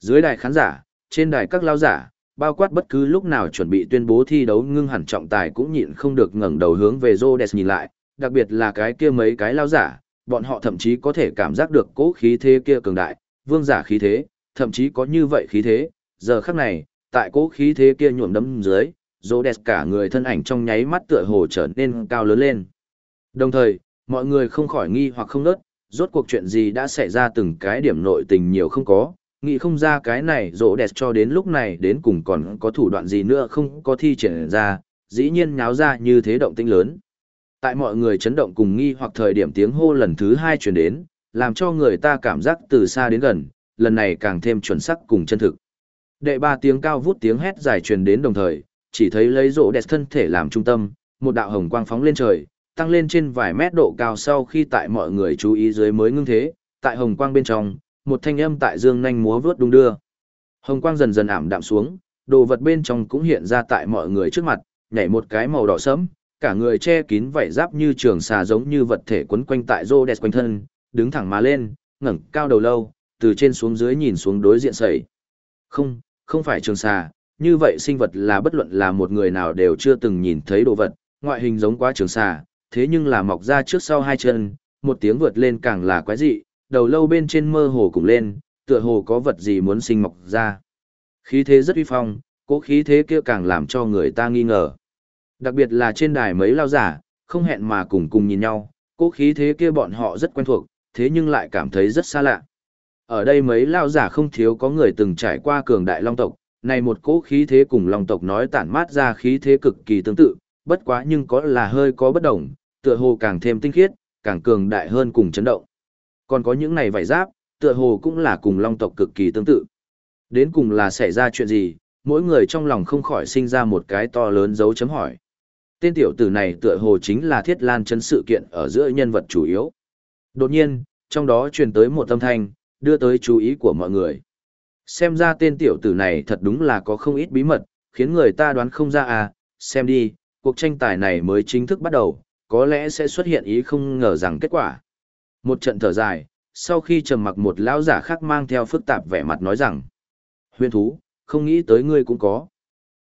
Dưới đài khán giả, trên đài các lao giả, bao quát bất cứ lúc nào chuẩn bị tuyên bố thi đấu ngưng hẳn trọng tài cũng nhịn không được ngẩng đầu hướng về Rhodes nhìn lại, đặc biệt là cái kia mấy cái lao giả, bọn họ thậm chí có thể cảm giác được cố khí thế kia cường đại, vương giả khí thế, thậm chí có như vậy khí thế, giờ khắc này, tại cố khí thế kia nhuộm đấm dưới, Rhodes cả người thân ảnh trong nháy mắt tựa hồ trở nên cao lớn lên. Đồng thời, mọi người không khỏi nghi hoặc không nớt, rốt cuộc chuyện gì đã xảy ra từng cái điểm nội tình nhiều không có, nghĩ không ra cái này rỗ đẹp cho đến lúc này đến cùng còn có thủ đoạn gì nữa không có thi triển ra, dĩ nhiên nháo ra như thế động tĩnh lớn. Tại mọi người chấn động cùng nghi hoặc thời điểm tiếng hô lần thứ hai truyền đến, làm cho người ta cảm giác từ xa đến gần, lần này càng thêm chuẩn xác cùng chân thực. Đệ ba tiếng cao vút tiếng hét dài truyền đến đồng thời, chỉ thấy lấy rỗ đẹp thân thể làm trung tâm, một đạo hồng quang phóng lên trời, tăng lên trên vài mét độ cao sau khi tại mọi người chú ý dưới mới ngưng thế, tại hồng quang bên trong, một thanh âm tại dương nhanh múa vớt đung đưa. Hồng quang dần dần ảm đạm xuống, đồ vật bên trong cũng hiện ra tại mọi người trước mặt, nhảy một cái màu đỏ sẫm, cả người che kín vảy giáp như trường xà giống như vật thể quấn quanh tại rô đẹp quanh thân, đứng thẳng mà lên, ngẩng cao đầu lâu, từ trên xuống dưới nhìn xuống đối diện sẩy. Không, không phải trường xà, như vậy sinh vật là bất luận là một người nào đều chưa từng nhìn thấy đồ vật, ngoại hình giống quá trường xà, thế nhưng là mọc ra trước sau hai chân, một tiếng vượt lên càng là quái dị, đầu lâu bên trên mơ hồ cùng lên, tựa hồ có vật gì muốn sinh mọc ra. Khí thế rất uy phong, cố khí thế kia càng làm cho người ta nghi ngờ. Đặc biệt là trên đài mấy lao giả, không hẹn mà cùng cùng nhìn nhau, cố khí thế kia bọn họ rất quen thuộc, thế nhưng lại cảm thấy rất xa lạ. Ở đây mấy lao giả không thiếu có người từng trải qua cường đại long tộc, này một cố khí thế cùng long tộc nói tản mát ra khí thế cực kỳ tương tự, bất quá nhưng có là hơi có bất đồng, tựa hồ càng thêm tinh khiết, càng cường đại hơn cùng chấn động. Còn có những này vải giáp, tựa hồ cũng là cùng long tộc cực kỳ tương tự. Đến cùng là xảy ra chuyện gì, mỗi người trong lòng không khỏi sinh ra một cái to lớn dấu chấm hỏi. Tên tiểu tử này tựa hồ chính là thiết lan chấn sự kiện ở giữa nhân vật chủ yếu. Đột nhiên, trong đó truyền tới một âm thanh, đưa tới chú ý của mọi người. Xem ra tên tiểu tử này thật đúng là có không ít bí mật, khiến người ta đoán không ra à, xem đi, cuộc tranh tài này mới chính thức bắt đầu, có lẽ sẽ xuất hiện ý không ngờ rằng kết quả. Một trận thở dài, sau khi trầm mặc một lão giả khác mang theo phức tạp vẻ mặt nói rằng, huyền thú, không nghĩ tới ngươi cũng có.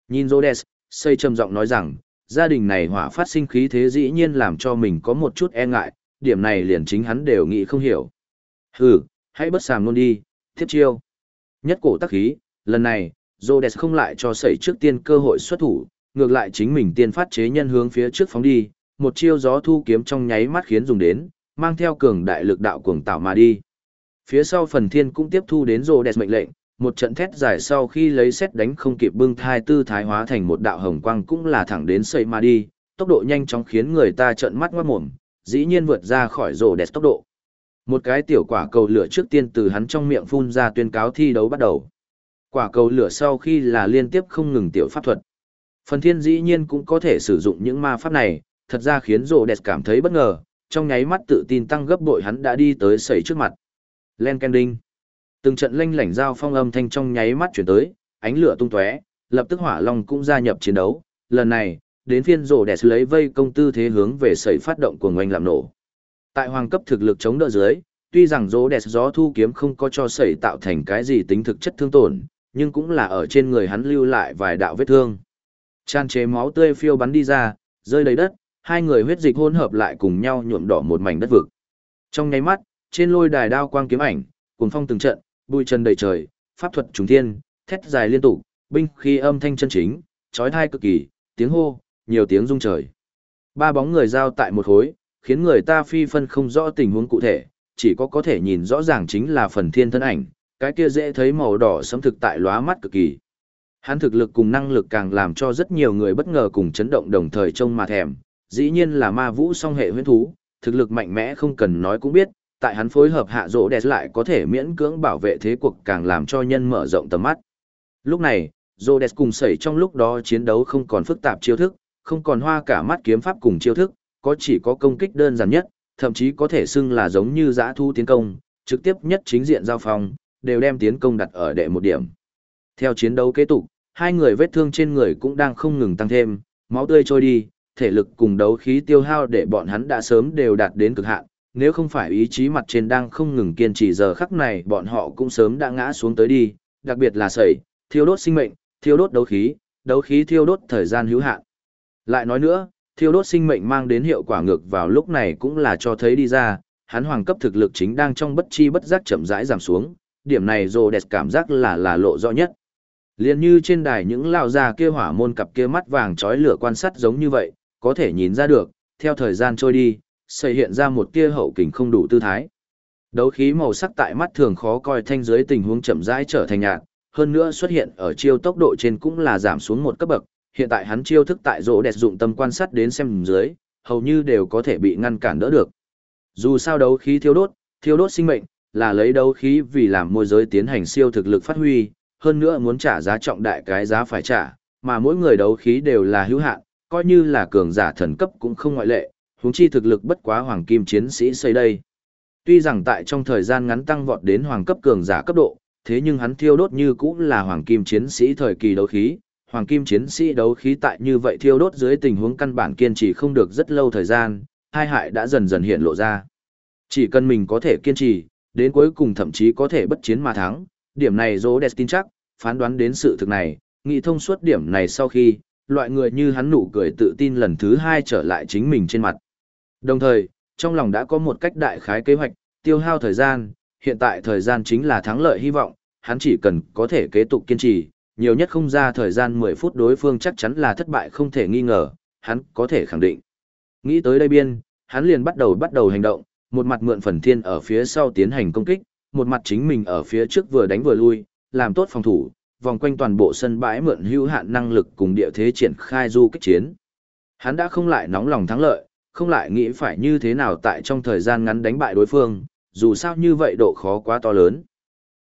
Nhìn Rhodes, xây trầm giọng nói rằng, gia đình này hỏa phát sinh khí thế dĩ nhiên làm cho mình có một chút e ngại, điểm này liền chính hắn đều nghĩ không hiểu. Hừ, hãy bất sàm luôn đi, tiếp chiêu. Nhất cổ tắc khí, lần này, Rhodes không lại cho sẩy trước tiên cơ hội xuất thủ, ngược lại chính mình tiên phát chế nhân hướng phía trước phóng đi, một chiêu gió thu kiếm trong nháy mắt khiến dùng đến, mang theo cường đại lực đạo cuồng tạo mà đi. Phía sau phần thiên cũng tiếp thu đến rồ đẹp mệnh lệnh, một trận thét dài sau khi lấy xét đánh không kịp bưng thai tư thái hóa thành một đạo hồng quang cũng là thẳng đến xây mà đi, tốc độ nhanh chóng khiến người ta trợn mắt ngoát mồm, dĩ nhiên vượt ra khỏi rồ đẹp tốc độ. Một cái tiểu quả cầu lửa trước tiên từ hắn trong miệng phun ra tuyên cáo thi đấu bắt đầu. Quả cầu lửa sau khi là liên tiếp không ngừng tiểu pháp thuật. Phần thiên dĩ nhiên cũng có thể sử dụng những ma pháp này, thật ra khiến rồ đẹp cảm thấy bất ngờ, trong nháy mắt tự tin tăng gấp bội hắn đã đi tới sẩy trước mặt. Len Kending. Từng trận lanh lảnh giao phong âm thanh trong nháy mắt chuyển tới, ánh lửa tung tóe, lập tức hỏa long cũng gia nhập chiến đấu. Lần này, đến phiên rồ đẹp lấy vây công tư thế hướng về sẩy phát động của ngoanh làm nổ. Tại hoàng cấp thực lực chống đỡ dưới, tuy rằng rồ đẹp gió thu kiếm không có cho sẩy tạo thành cái gì tính thực chất thương tổn, nhưng cũng là ở trên người hắn lưu lại vài đạo vết thương. Tràn chế máu tươi phiêu bắn đi ra, rơi đầy đất, hai người huyết dịch hỗn hợp lại cùng nhau nhuộm đỏ một mảnh đất vực. Trong nháy mắt, trên lôi đài đao quang kiếm ảnh, cuồng phong từng trận, bụi trần đầy trời, pháp thuật trùng thiên, thét dài liên tục, binh khí âm thanh chân chính, chói tai cực kỳ, tiếng hô, nhiều tiếng rung trời. Ba bóng người giao tại một khối, khiến người ta phi phân không rõ tình huống cụ thể, chỉ có có thể nhìn rõ ràng chính là phần thiên thân ảnh, cái kia dễ thấy màu đỏ sẫm thực tại lóa mắt cực kỳ. Hắn thực lực cùng năng lực càng làm cho rất nhiều người bất ngờ cùng chấn động đồng thời trông mà thèm, dĩ nhiên là ma vũ song hệ huyễn thú, thực lực mạnh mẽ không cần nói cũng biết, tại hắn phối hợp hạ rỗ đẹp lại có thể miễn cưỡng bảo vệ thế cuộc càng làm cho nhân mở rộng tầm mắt. Lúc này, rỗ đẹp cùng sẩy trong lúc đó chiến đấu không còn phức tạp chiêu thức, không còn hoa cả mắt kiếm pháp cùng chiêu thức, có chỉ có công kích đơn giản nhất, thậm chí có thể xưng là giống như giã thu tiến công, trực tiếp nhất chính diện giao phong, đều đem tiến công đặt ở đệ một điểm. Theo chiến đấu kế tục, hai người vết thương trên người cũng đang không ngừng tăng thêm, máu tươi trôi đi, thể lực cùng đấu khí tiêu hao để bọn hắn đã sớm đều đạt đến cực hạn, nếu không phải ý chí mặt trên đang không ngừng kiên trì giờ khắc này bọn họ cũng sớm đã ngã xuống tới đi, đặc biệt là sẩy, thiêu đốt sinh mệnh, thiêu đốt đấu khí, đấu khí thiêu đốt thời gian hữu hạn. Lại nói nữa, thiêu đốt sinh mệnh mang đến hiệu quả ngược vào lúc này cũng là cho thấy đi ra, hắn hoàng cấp thực lực chính đang trong bất chi bất giác chậm rãi giảm xuống, điểm này rồ đẹp cảm giác là là lộ rõ nhất. Liên như trên đài những lao già kia hỏa môn cặp kia mắt vàng chói lửa quan sát giống như vậy, có thể nhìn ra được, theo thời gian trôi đi, xây hiện ra một tia hậu kình không đủ tư thái. Đấu khí màu sắc tại mắt thường khó coi thanh dưới tình huống chậm rãi trở thành nhạt, hơn nữa xuất hiện ở chiêu tốc độ trên cũng là giảm xuống một cấp bậc, hiện tại hắn chiêu thức tại rỗ đẹp dụng tâm quan sát đến xem dưới, hầu như đều có thể bị ngăn cản đỡ được. Dù sao đấu khí thiêu đốt, thiêu đốt sinh mệnh, là lấy đấu khí vì làm môi giới tiến hành siêu thực lực phát huy, hơn nữa muốn trả giá trọng đại cái giá phải trả, mà mỗi người đấu khí đều là hữu hạn, coi như là cường giả thần cấp cũng không ngoại lệ, huống chi thực lực bất quá hoàng kim chiến sĩ xây đây. Tuy rằng tại trong thời gian ngắn tăng vọt đến hoàng cấp cường giả cấp độ, thế nhưng hắn thiêu đốt như cũng là hoàng kim chiến sĩ thời kỳ đấu khí, hoàng kim chiến sĩ đấu khí tại như vậy thiêu đốt dưới tình huống căn bản kiên trì không được rất lâu thời gian, hai hại đã dần dần hiện lộ ra. Chỉ cần mình có thể kiên trì, đến cuối cùng thậm chí có thể bất chiến mà thắng, điểm này Dỗ tin chắc, phán đoán đến sự thực này, nghĩ thông suốt điểm này sau khi, loại người như hắn nụ cười tự tin lần thứ hai trở lại chính mình trên mặt. Đồng thời, trong lòng đã có một cách đại khái kế hoạch, tiêu hao thời gian, hiện tại thời gian chính là thắng lợi hy vọng, hắn chỉ cần có thể kế tục kiên trì, nhiều nhất không ra thời gian 10 phút đối phương chắc chắn là thất bại không thể nghi ngờ, hắn có thể khẳng định. Nghĩ tới đây biên, hắn liền bắt đầu bắt đầu hành động, một mặt mượn phần thiên ở phía sau tiến hành công kích, một mặt chính mình ở phía trước vừa đánh vừa lui, làm tốt phòng thủ, vòng quanh toàn bộ sân bãi mượn hữu hạn năng lực cùng địa thế triển khai du kích chiến. Hắn đã không lại nóng lòng thắng lợi, không lại nghĩ phải như thế nào tại trong thời gian ngắn đánh bại đối phương, dù sao như vậy độ khó quá to lớn.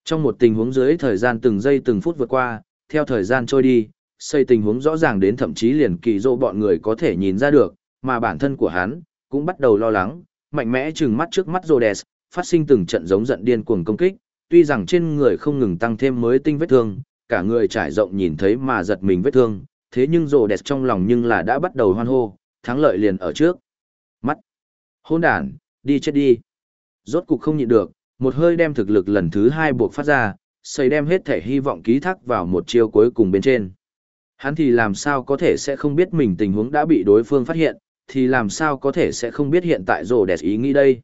Trong một tình huống dưới thời gian từng giây từng phút vượt qua, theo thời gian trôi đi, xây tình huống rõ ràng đến thậm chí liền kỳ dỗ bọn người có thể nhìn ra được, mà bản thân của hắn cũng bắt đầu lo lắng, mạnh mẽ trừng mắt trước mắt Rhodes, phát sinh từng trận giống giận điên cuồng công kích, tuy rằng trên người không ngừng tăng thêm mới tinh vết thương, cả người trải rộng nhìn thấy mà giật mình vết thương, thế nhưng rồ đẹp trong lòng nhưng là đã bắt đầu hoan hô, thắng lợi liền ở trước. Mắt. Hôn đàn, đi chết đi. Rốt cục không nhịn được, một hơi đem thực lực lần thứ hai buộc phát ra, xây đem hết thể hy vọng ký thác vào một chiêu cuối cùng bên trên. Hắn thì làm sao có thể sẽ không biết mình tình huống đã bị đối phương phát hiện, thì làm sao có thể sẽ không biết hiện tại rồ đẹp ý nghĩ đây.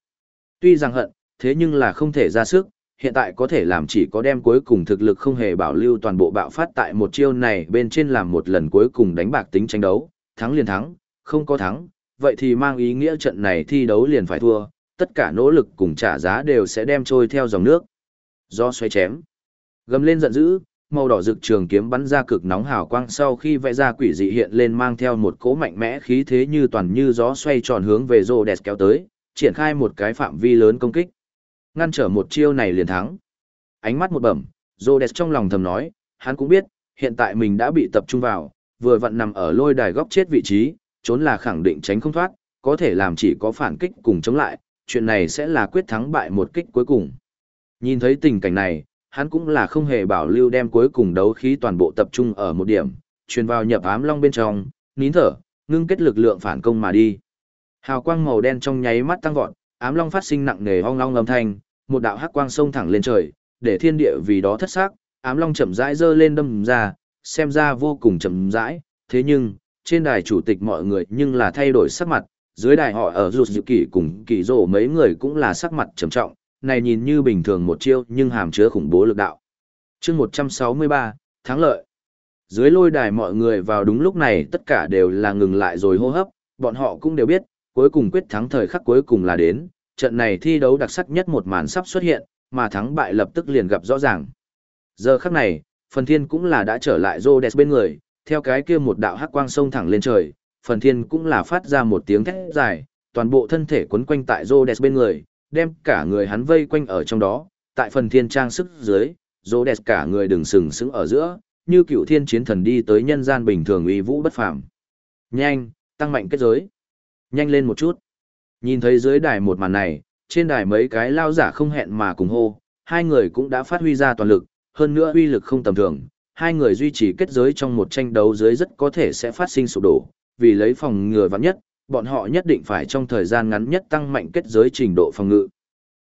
Tuy rằng hận, thế nhưng là không thể ra sức, hiện tại có thể làm chỉ có đem cuối cùng thực lực không hề bảo lưu toàn bộ bạo phát tại một chiêu này bên trên làm một lần cuối cùng đánh bạc tính tranh đấu, thắng liền thắng, không có thắng, vậy thì mang ý nghĩa trận này thi đấu liền phải thua, tất cả nỗ lực cùng trả giá đều sẽ đem trôi theo dòng nước. Do xoay chém. Gầm lên giận dữ, màu đỏ rực trường kiếm bắn ra cực nóng hào quang sau khi vẽ ra quỷ dị hiện lên mang theo một cỗ mạnh mẽ khí thế như toàn như gió xoay tròn hướng về rô đẹp kéo tới, triển khai một cái phạm vi lớn công kích. Ngăn trở một chiêu này liền thắng. Ánh mắt một bẩm, Rhodes trong lòng thầm nói, hắn cũng biết, hiện tại mình đã bị tập trung vào, vừa vặn nằm ở lôi đài góc chết vị trí, trốn là khẳng định tránh không thoát, có thể làm chỉ có phản kích cùng chống lại, chuyện này sẽ là quyết thắng bại một kích cuối cùng. Nhìn thấy tình cảnh này, hắn cũng là không hề bảo lưu đem cuối cùng đấu khí toàn bộ tập trung ở một điểm, truyền vào nhập ám long bên trong, nín thở, ngưng kết lực lượng phản công mà đi. Hào quang màu đen trong nháy mắt tăng vọt, ám long phát sinh nặng nề ong long âm thanh, một đạo hắc quang sông thẳng lên trời, để thiên địa vì đó thất sắc, ám long chậm rãi giơ lên đâm ra, xem ra vô cùng chậm rãi, thế nhưng, trên đài chủ tịch mọi người nhưng là thay đổi sắc mặt, dưới đài họ ở rụt dự kỷ cùng kỳ rổ mấy người cũng là sắc mặt trầm trọng, này nhìn như bình thường một chiêu nhưng hàm chứa khủng bố lực đạo. chương 163, thắng lợi. Dưới lôi đài mọi người vào đúng lúc này tất cả đều là ngừng lại rồi hô hấp, bọn họ cũng đều biết, cuối cùng quyết thắng thời khắc cuối cùng là đến, trận này thi đấu đặc sắc nhất một màn sắp xuất hiện, mà thắng bại lập tức liền gặp rõ ràng. Giờ khắc này, phần thiên cũng là đã trở lại Rhodes bên người, theo cái kia một đạo hắc quang sông thẳng lên trời, phần thiên cũng là phát ra một tiếng thét dài, toàn bộ thân thể quấn quanh tại Rhodes bên người, đem cả người hắn vây quanh ở trong đó, tại phần thiên trang sức dưới, Rhodes cả người đứng sừng sững ở giữa, như cựu thiên chiến thần đi tới nhân gian bình thường uy vũ bất phàm. Nhanh, tăng mạnh kết giới. Nhanh lên một chút. Nhìn thấy dưới đài một màn này, trên đài mấy cái lao giả không hẹn mà cùng hô, hai người cũng đã phát huy ra toàn lực, hơn nữa uy lực không tầm thường, hai người duy trì kết giới trong một tranh đấu dưới rất có thể sẽ phát sinh sụp đổ, vì lấy phòng ngừa vắng nhất, bọn họ nhất định phải trong thời gian ngắn nhất tăng mạnh kết giới trình độ phòng ngự.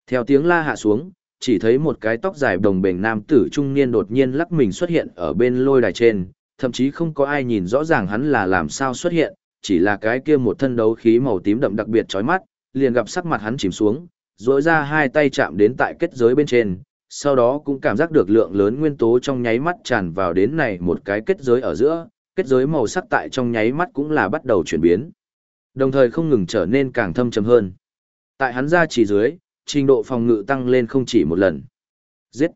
Theo tiếng la hạ xuống, chỉ thấy một cái tóc dài đồng bền nam tử trung niên đột nhiên lắc mình xuất hiện ở bên lôi đài trên, thậm chí không có ai nhìn rõ ràng hắn là làm sao xuất hiện, chỉ là cái kia một thân đấu khí màu tím đậm đặc biệt chói mắt, liền gặp sắc mặt hắn chìm xuống, rỗi ra hai tay chạm đến tại kết giới bên trên, sau đó cũng cảm giác được lượng lớn nguyên tố trong nháy mắt tràn vào đến này một cái kết giới ở giữa, kết giới màu sắc tại trong nháy mắt cũng là bắt đầu chuyển biến. Đồng thời không ngừng trở nên càng thâm trầm hơn. Tại hắn ra chỉ dưới, trình độ phòng ngự tăng lên không chỉ một lần. Giết!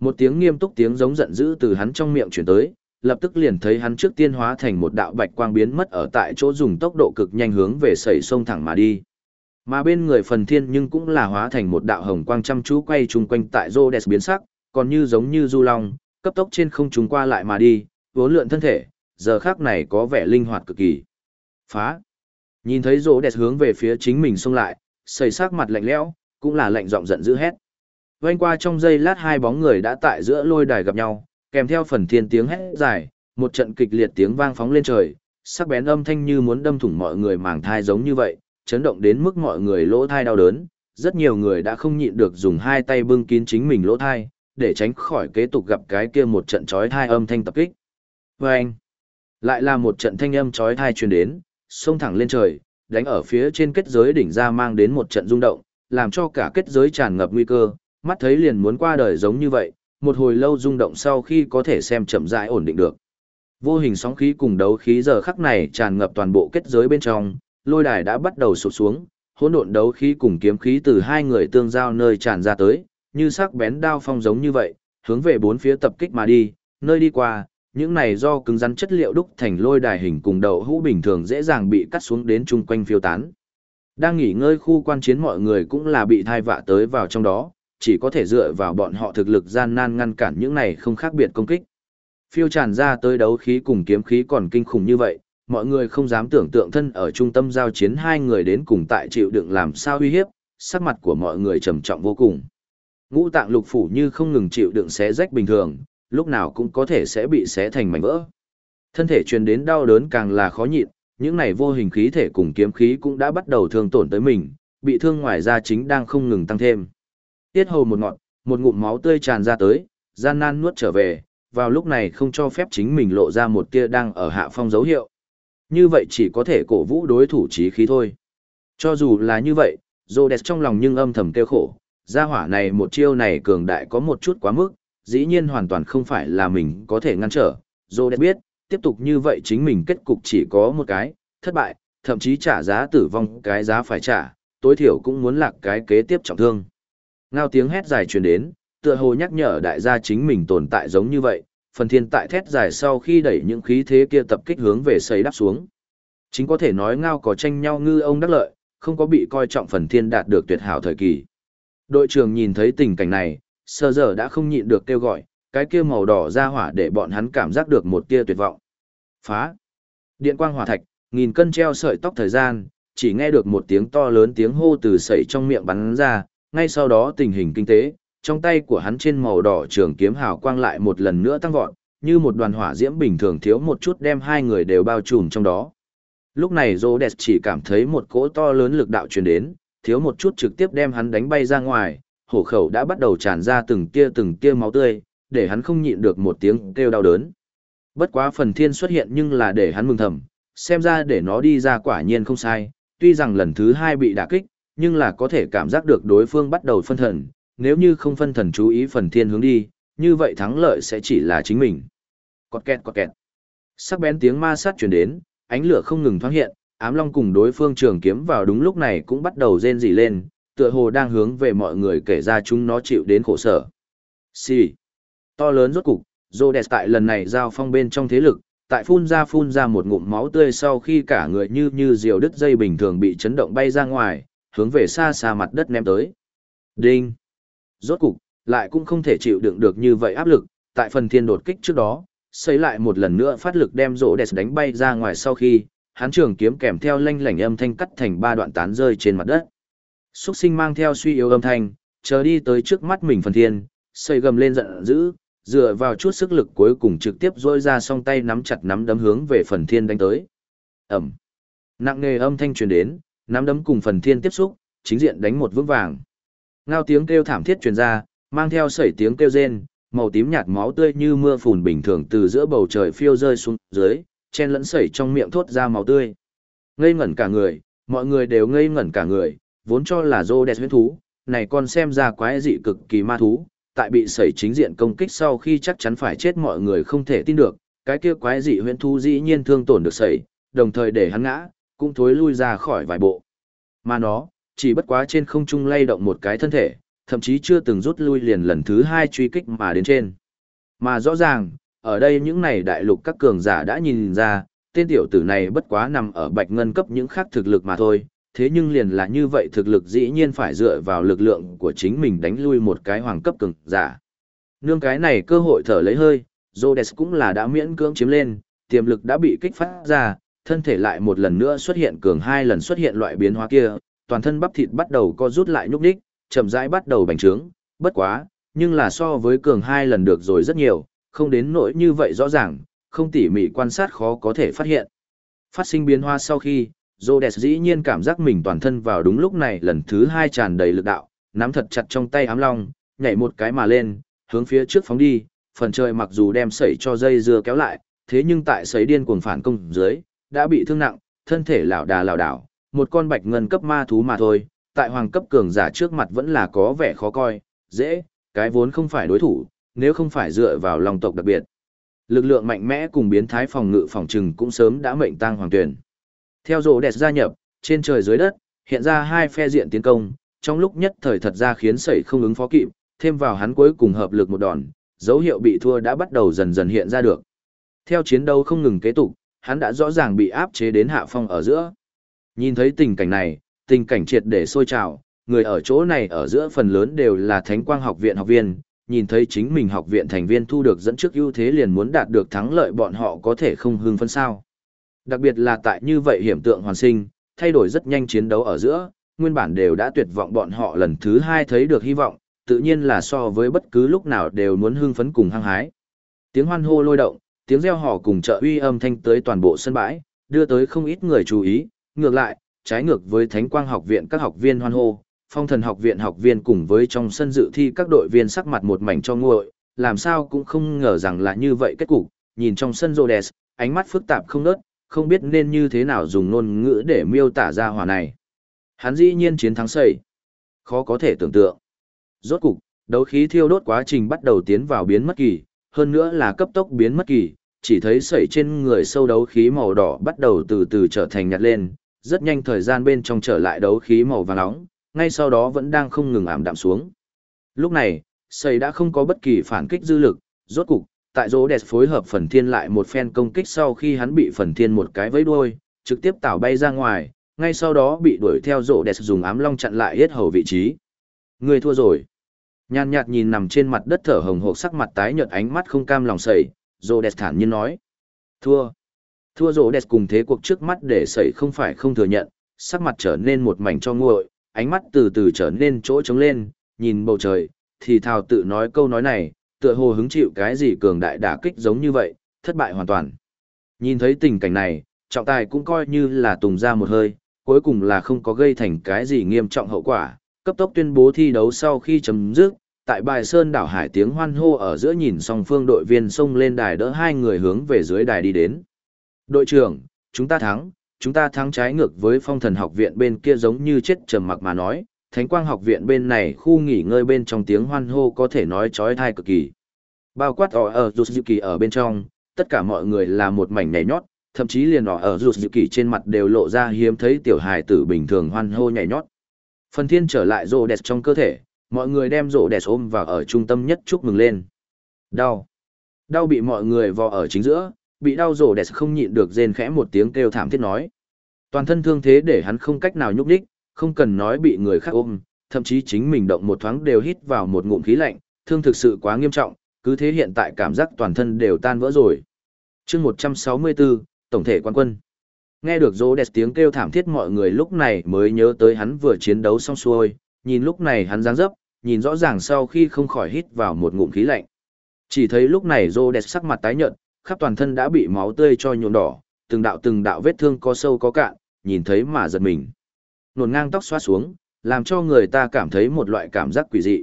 Một tiếng nghiêm túc tiếng giống giận dữ từ hắn trong miệng chuyển tới, lập tức liền thấy hắn trước tiên hóa thành một đạo bạch quang biến mất ở tại chỗ dùng tốc độ cực nhanh hướng về sẩy sông thẳng mà đi. Mà bên người phần thiên nhưng cũng là hóa thành một đạo hồng quang chăm chú quay chung quanh tại Rhodes biến sắc, còn như giống như du long, cấp tốc trên không trung qua lại mà đi, vốn lượn thân thể, giờ khác này có vẻ linh hoạt cực kỳ. Phá! Nhìn thấy Rhodes hướng về phía chính mình xông lại, sẩy sắc mặt lạnh lẽo, cũng là lạnh giọng giận dữ hét. Quanh qua trong giây lát hai bóng người đã tại giữa lôi đài gặp nhau, kèm theo phần thiên tiếng hét dài, một trận kịch liệt tiếng vang phóng lên trời, sắc bén âm thanh như muốn đâm thủng mọi người màng thai giống như vậy, chấn động đến mức mọi người lỗ thai đau đớn, rất nhiều người đã không nhịn được dùng hai tay bưng kín chính mình lỗ thai, để tránh khỏi kế tục gặp cái kia một trận chói thai âm thanh tập kích. Và anh, lại là một trận thanh âm chói thai truyền đến, xông thẳng lên trời, đánh ở phía trên kết giới đỉnh ra mang đến một trận rung động, làm cho cả kết giới tràn ngập nguy cơ, mắt thấy liền muốn qua đời giống như vậy, một hồi lâu rung động sau khi có thể xem chậm rãi ổn định được. Vô hình sóng khí cùng đấu khí giờ khắc này tràn ngập toàn bộ kết giới bên trong, lôi đài đã bắt đầu sụp xuống, hỗn độn đấu khí cùng kiếm khí từ hai người tương giao nơi tràn ra tới, như sắc bén đao phong giống như vậy, hướng về bốn phía tập kích mà đi, nơi đi qua, những này do cứng rắn chất liệu đúc thành lôi đài hình cùng đầu hũ bình thường dễ dàng bị cắt xuống đến chung quanh phiêu tán. Đang nghỉ ngơi khu quan chiến mọi người cũng là bị thai vạ tới vào trong đó, chỉ có thể dựa vào bọn họ thực lực gian nan ngăn cản những này không khác biệt công kích. Phiêu tràn ra tới đấu khí cùng kiếm khí còn kinh khủng như vậy, mọi người không dám tưởng tượng thân ở trung tâm giao chiến hai người đến cùng tại chịu đựng làm sao uy hiếp, sắc mặt của mọi người trầm trọng vô cùng. Ngũ tạng lục phủ như không ngừng chịu đựng xé rách bình thường, lúc nào cũng có thể sẽ bị xé thành mảnh vỡ. Thân thể truyền đến đau đớn càng là khó nhịn, những này vô hình khí thể cùng kiếm khí cũng đã bắt đầu thương tổn tới mình, bị thương ngoài ra chính đang không ngừng tăng thêm. Tiết hầu một ngọn, một ngụm máu tươi tràn ra tới, gian nan nuốt trở về, vào lúc này không cho phép chính mình lộ ra một tia đang ở hạ phong dấu hiệu. Như vậy chỉ có thể cổ vũ đối thủ trí khí thôi. Cho dù là như vậy, Rhodes trong lòng nhưng âm thầm kêu khổ, gia hỏa này một chiêu này cường đại có một chút quá mức, dĩ nhiên hoàn toàn không phải là mình có thể ngăn trở. Rhodes biết, tiếp tục như vậy chính mình kết cục chỉ có một cái, thất bại, thậm chí trả giá tử vong cái giá phải trả, tối thiểu cũng muốn lạc cái kế tiếp trọng thương. Ngao tiếng hét dài truyền đến, tựa hồ nhắc nhở đại gia chính mình tồn tại giống như vậy, phần thiên tại thét dài sau khi đẩy những khí thế kia tập kích hướng về xây đắp xuống. Chính có thể nói ngao có tranh nhau ngư ông đắc lợi, không có bị coi trọng phần thiên đạt được tuyệt hảo thời kỳ. Đội trưởng nhìn thấy tình cảnh này, sơ giờ đã không nhịn được kêu gọi, cái kia màu đỏ ra hỏa để bọn hắn cảm giác được một tia tuyệt vọng. Phá! Điện quang hỏa thạch, nghìn cân treo sợi tóc thời gian, chỉ nghe được một tiếng to lớn tiếng hô từ sẩy trong miệng bắn ra, ngay sau đó tình hình kinh tế, trong tay của hắn trên màu đỏ trường kiếm hào quang lại một lần nữa tăng vọt, như một đoàn hỏa diễm bình thường thiếu một chút đem hai người đều bao trùm trong đó. Lúc này Rhodes chỉ cảm thấy một cỗ to lớn lực đạo truyền đến, thiếu một chút trực tiếp đem hắn đánh bay ra ngoài, hổ khẩu đã bắt đầu tràn ra từng tia từng tia máu tươi, để hắn không nhịn được một tiếng kêu đau đớn. Bất quá phần thiên xuất hiện nhưng là để hắn mừng thầm, xem ra để nó đi ra quả nhiên không sai, tuy rằng lần thứ hai bị đả kích, nhưng là có thể cảm giác được đối phương bắt đầu phân thần, nếu như không phân thần chú ý phần thiên hướng đi, như vậy thắng lợi sẽ chỉ là chính mình. Cọt kẹt cọt kẹt. Sắc bén tiếng ma sát truyền đến, ánh lửa không ngừng thoáng hiện, ám long cùng đối phương trường kiếm vào đúng lúc này cũng bắt đầu rên rỉ lên, tựa hồ đang hướng về mọi người kể ra chúng nó chịu đến khổ sở. Xì. To lớn rốt cục, Rhodes tại lần này giao phong bên trong thế lực, tại phun ra phun ra một ngụm máu tươi sau khi cả người như như diều đứt dây bình thường bị chấn động bay ra ngoài, hướng về xa xa mặt đất ném tới. Đinh! Rốt cục, lại cũng không thể chịu đựng được như vậy áp lực, tại phần thiên đột kích trước đó, xây lại một lần nữa phát lực đem rỗ đẹp đánh bay ra ngoài sau khi, hắn trường kiếm kèm theo lanh lảnh âm thanh cắt thành ba đoạn tán rơi trên mặt đất. Xuất sinh mang theo suy yếu âm thanh, chờ đi tới trước mắt mình phần thiên, xây gầm lên giận dữ, dựa vào chút sức lực cuối cùng trực tiếp rôi ra song tay nắm chặt nắm đấm hướng về phần thiên đánh tới. Ẩm. Nặng nề âm thanh truyền đến, nắm đấm cùng phần thiên tiếp xúc, chính diện đánh một vững vàng. Ngao tiếng kêu thảm thiết truyền ra, Mang theo sẩy tiếng kêu rên, màu tím nhạt máu tươi như mưa phùn bình thường từ giữa bầu trời phiêu rơi xuống dưới, chen lẫn sẩy trong miệng thốt ra máu tươi. Ngây ngẩn cả người, mọi người đều ngây ngẩn cả người, vốn cho là rô đẹp huyết thú, này còn xem ra quái dị cực kỳ ma thú, tại bị sẩy chính diện công kích sau khi chắc chắn phải chết mọi người không thể tin được, cái kia quái dị huyễn thú dĩ nhiên thương tổn được sẩy, đồng thời để hắn ngã, cũng thối lui ra khỏi vài bộ. Mà nó, chỉ bất quá trên không trung lay động một cái thân thể, thậm chí chưa từng rút lui liền lần thứ hai truy kích mà đến trên. Mà rõ ràng, ở đây những này đại lục các cường giả đã nhìn ra, tên tiểu tử này bất quá nằm ở bạch ngân cấp những khác thực lực mà thôi, thế nhưng liền là như vậy thực lực dĩ nhiên phải dựa vào lực lượng của chính mình đánh lui một cái hoàng cấp cường giả. Nương cái này cơ hội thở lấy hơi, Rhodes cũng là đã miễn cưỡng chiếm lên, tiềm lực đã bị kích phát ra, thân thể lại một lần nữa xuất hiện cường hai lần xuất hiện loại biến hóa kia, toàn thân bắp thịt bắt đầu co rút lại nhúc nhích, chậm rãi bắt đầu bành trướng, bất quá, nhưng là so với cường hai lần được rồi rất nhiều, không đến nỗi như vậy rõ ràng, không tỉ mỉ quan sát khó có thể phát hiện. Phát sinh biến hóa sau khi, Rhodes dĩ nhiên cảm giác mình toàn thân vào đúng lúc này lần thứ hai tràn đầy lực đạo, nắm thật chặt trong tay ám long, nhảy một cái mà lên, hướng phía trước phóng đi, phần trời mặc dù đem sẩy cho dây dưa kéo lại, thế nhưng tại sấy điên cuồng phản công dưới, đã bị thương nặng, thân thể lảo đà lảo đảo, một con bạch ngân cấp ma thú mà thôi, tại hoàng cấp cường giả trước mặt vẫn là có vẻ khó coi, dễ, cái vốn không phải đối thủ, nếu không phải dựa vào lòng tộc đặc biệt. Lực lượng mạnh mẽ cùng biến thái phòng ngự phòng trừng cũng sớm đã mệnh tang hoàng tuyển. Theo rổ đẹp gia nhập, trên trời dưới đất, hiện ra hai phe diện tiến công, trong lúc nhất thời thật ra khiến sẩy không ứng phó kịp, thêm vào hắn cuối cùng hợp lực một đòn, dấu hiệu bị thua đã bắt đầu dần dần hiện ra được. Theo chiến đấu không ngừng kế tục, hắn đã rõ ràng bị áp chế đến hạ phong ở giữa. Nhìn thấy tình cảnh này, tình cảnh triệt để sôi trào, người ở chỗ này ở giữa phần lớn đều là Thánh Quang học viện học viên, nhìn thấy chính mình học viện thành viên thu được dẫn trước ưu thế liền muốn đạt được thắng lợi bọn họ có thể không hưng phấn sao. Đặc biệt là tại như vậy hiểm tượng hoàn sinh, thay đổi rất nhanh chiến đấu ở giữa, nguyên bản đều đã tuyệt vọng bọn họ lần thứ hai thấy được hy vọng, tự nhiên là so với bất cứ lúc nào đều muốn hưng phấn cùng hăng hái. Tiếng hoan hô lôi động, tiếng reo hò cùng trợ uy âm thanh tới toàn bộ sân bãi, đưa tới không ít người chú ý, ngược lại, trái ngược với Thánh Quang học viện các học viên hoan hô, Phong Thần học viện học viên cùng với trong sân dự thi các đội viên sắc mặt một mảnh cho nguội, làm sao cũng không ngờ rằng là như vậy kết cục, nhìn trong sân Rhodes, ánh mắt phức tạp không ngớt, không biết nên như thế nào dùng ngôn ngữ để miêu tả ra hòa này. Hắn dĩ nhiên chiến thắng sẩy. Khó có thể tưởng tượng. Rốt cục, đấu khí thiêu đốt quá trình bắt đầu tiến vào biến mất kỳ, hơn nữa là cấp tốc biến mất kỳ, chỉ thấy sẩy trên người sâu đấu khí màu đỏ bắt đầu từ từ trở thành nhạt lên, rất nhanh thời gian bên trong trở lại đấu khí màu vàng nóng, ngay sau đó vẫn đang không ngừng ảm đạm xuống. Lúc này, sẩy đã không có bất kỳ phản kích dư lực, rốt cục, tại rỗ đẹp phối hợp phần thiên lại một phen công kích sau khi hắn bị phần thiên một cái vẫy đuôi, trực tiếp tảo bay ra ngoài, ngay sau đó bị đuổi theo rỗ đẹp dùng ám long chặn lại hết hầu vị trí. Người thua rồi. Nhàn nhạt nhìn nằm trên mặt đất thở hồng hộc sắc mặt tái nhợt ánh mắt không cam lòng sẩy, Rô đẹp thản nhiên nói. Thua. Thua Rô đẹp cùng thế cuộc trước mắt để sẩy không phải không thừa nhận, sắc mặt trở nên một mảnh cho nguội, ánh mắt từ từ trở nên chỗ trống lên, nhìn bầu trời, thì thào tự nói câu nói này, tựa hồ hứng chịu cái gì cường đại đả kích giống như vậy, thất bại hoàn toàn. Nhìn thấy tình cảnh này, trọng tài cũng coi như là tùng ra một hơi, cuối cùng là không có gây thành cái gì nghiêm trọng hậu quả, cấp tốc tuyên bố thi đấu sau khi chấm dứt, tại bài sơn đảo hải tiếng hoan hô ở giữa nhìn song phương đội viên xông lên đài đỡ hai người hướng về dưới đài đi đến. Đội trưởng, chúng ta thắng, chúng ta thắng trái ngược với phong thần học viện bên kia giống như chết trầm mặc mà nói, Thánh Quang học viện bên này khu nghỉ ngơi bên trong tiếng hoan hô có thể nói trói thai cực kỳ. Bao quát ở ở Kỳ ở bên trong, tất cả mọi người là một mảnh nhảy nhót, thậm chí liền ở ở Kỳ trên mặt đều lộ ra hiếm thấy tiểu hài tử bình thường hoan hô nhảy nhót. Phần thiên trở lại rộ đẹp trong cơ thể, mọi người đem rộ đẹp ôm vào ở trung tâm nhất chúc mừng lên. Đau. Đau bị mọi người vò ở chính giữa, bị đau rộ đẹp không nhịn được rên khẽ một tiếng kêu thảm thiết nói. Toàn thân thương thế để hắn không cách nào nhúc đích, không cần nói bị người khác ôm, thậm chí chính mình động một thoáng đều hít vào một ngụm khí lạnh, thương thực sự quá nghiêm trọng, cứ thế hiện tại cảm giác toàn thân đều tan vỡ rồi. chương 164, Tổng thể quan quân. Nghe được rô đẹp tiếng kêu thảm thiết mọi người lúc này mới nhớ tới hắn vừa chiến đấu xong xuôi, nhìn lúc này hắn dáng dấp, nhìn rõ ràng sau khi không khỏi hít vào một ngụm khí lạnh. Chỉ thấy lúc này rô đẹp sắc mặt tái nhợt, khắp toàn thân đã bị máu tươi cho nhuộm đỏ, từng đạo từng đạo vết thương có sâu có cạn, nhìn thấy mà giật mình nổn ngang tóc xoa xuống, làm cho người ta cảm thấy một loại cảm giác quỷ dị.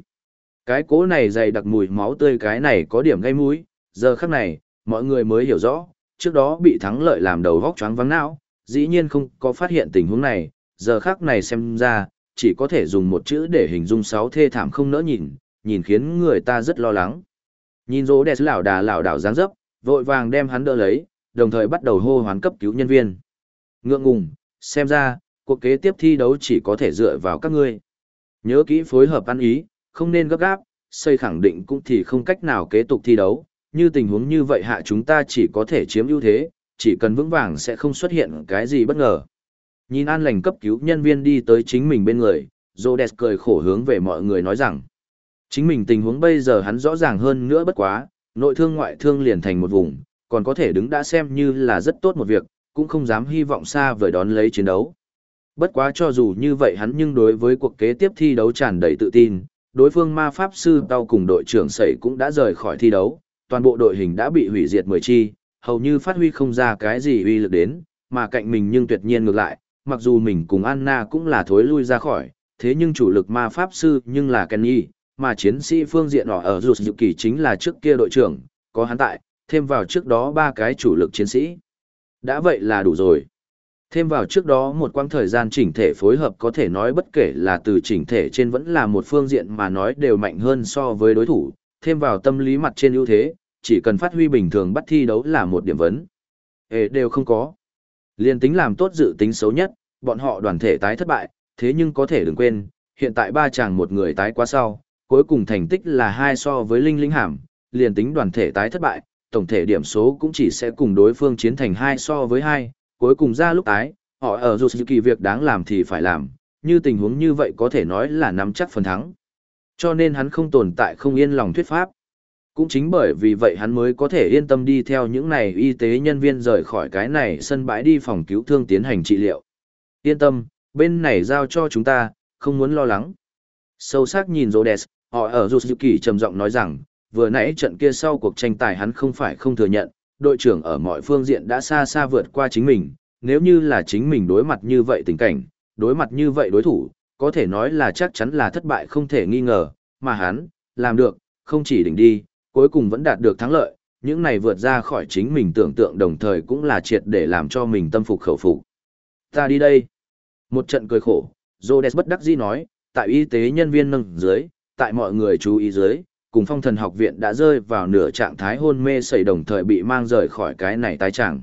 Cái cố này dày đặc mùi máu tươi cái này có điểm gây mũi, giờ khắc này, mọi người mới hiểu rõ, trước đó bị thắng lợi làm đầu vóc choáng vắng não, dĩ nhiên không có phát hiện tình huống này, giờ khắc này xem ra, chỉ có thể dùng một chữ để hình dung sáu thê thảm không nỡ nhìn, nhìn khiến người ta rất lo lắng. Nhìn rỗ đẹp lão đà lão đảo dáng dấp, vội vàng đem hắn đỡ lấy, đồng thời bắt đầu hô hoán cấp cứu nhân viên. Ngượng ngùng, xem ra, cuộc kế tiếp thi đấu chỉ có thể dựa vào các ngươi. Nhớ kỹ phối hợp ăn ý, không nên gấp gáp, xây khẳng định cũng thì không cách nào kế tục thi đấu, như tình huống như vậy hạ chúng ta chỉ có thể chiếm ưu thế, chỉ cần vững vàng sẽ không xuất hiện cái gì bất ngờ. Nhìn an lành cấp cứu nhân viên đi tới chính mình bên người, Rhodes cười khổ hướng về mọi người nói rằng, chính mình tình huống bây giờ hắn rõ ràng hơn nữa bất quá, nội thương ngoại thương liền thành một vùng, còn có thể đứng đã xem như là rất tốt một việc, cũng không dám hy vọng xa vời đón lấy chiến đấu. Bất quá cho dù như vậy hắn nhưng đối với cuộc kế tiếp thi đấu tràn đầy tự tin, đối phương ma pháp sư tao cùng đội trưởng sẩy cũng đã rời khỏi thi đấu, toàn bộ đội hình đã bị hủy diệt mười chi, hầu như phát huy không ra cái gì uy lực đến, mà cạnh mình nhưng tuyệt nhiên ngược lại, mặc dù mình cùng Anna cũng là thối lui ra khỏi, thế nhưng chủ lực ma pháp sư nhưng là Kenny, mà chiến sĩ phương diện họ ở rụt dự kỳ chính là trước kia đội trưởng, có hắn tại, thêm vào trước đó ba cái chủ lực chiến sĩ. Đã vậy là đủ rồi. Thêm vào trước đó một quãng thời gian chỉnh thể phối hợp có thể nói bất kể là từ chỉnh thể trên vẫn là một phương diện mà nói đều mạnh hơn so với đối thủ, thêm vào tâm lý mặt trên ưu thế, chỉ cần phát huy bình thường bắt thi đấu là một điểm vấn. Ê đều không có. Liên tính làm tốt dự tính xấu nhất, bọn họ đoàn thể tái thất bại, thế nhưng có thể đừng quên, hiện tại ba chàng một người tái quá sau, cuối cùng thành tích là hai so với Linh Linh Hàm, liền tính đoàn thể tái thất bại, tổng thể điểm số cũng chỉ sẽ cùng đối phương chiến thành hai so với hai, cuối cùng ra lúc tái, họ ở dù kỳ việc đáng làm thì phải làm, như tình huống như vậy có thể nói là nắm chắc phần thắng. Cho nên hắn không tồn tại không yên lòng thuyết pháp. Cũng chính bởi vì vậy hắn mới có thể yên tâm đi theo những này y tế nhân viên rời khỏi cái này sân bãi đi phòng cứu thương tiến hành trị liệu. Yên tâm, bên này giao cho chúng ta, không muốn lo lắng. Sâu sắc nhìn Rhodes, họ ở Yuzuki trầm giọng nói rằng, vừa nãy trận kia sau cuộc tranh tài hắn không phải không thừa nhận, đội trưởng ở mọi phương diện đã xa xa vượt qua chính mình, nếu như là chính mình đối mặt như vậy tình cảnh, đối mặt như vậy đối thủ, có thể nói là chắc chắn là thất bại không thể nghi ngờ, mà hắn, làm được, không chỉ đỉnh đi, cuối cùng vẫn đạt được thắng lợi, những này vượt ra khỏi chính mình tưởng tượng đồng thời cũng là triệt để làm cho mình tâm phục khẩu phục. Ta đi đây. Một trận cười khổ, Rhodes bất đắc dĩ nói, tại y tế nhân viên nâng dưới, tại mọi người chú ý dưới, cùng phong thần học viện đã rơi vào nửa trạng thái hôn mê sẩy đồng thời bị mang rời khỏi cái này tái trạng.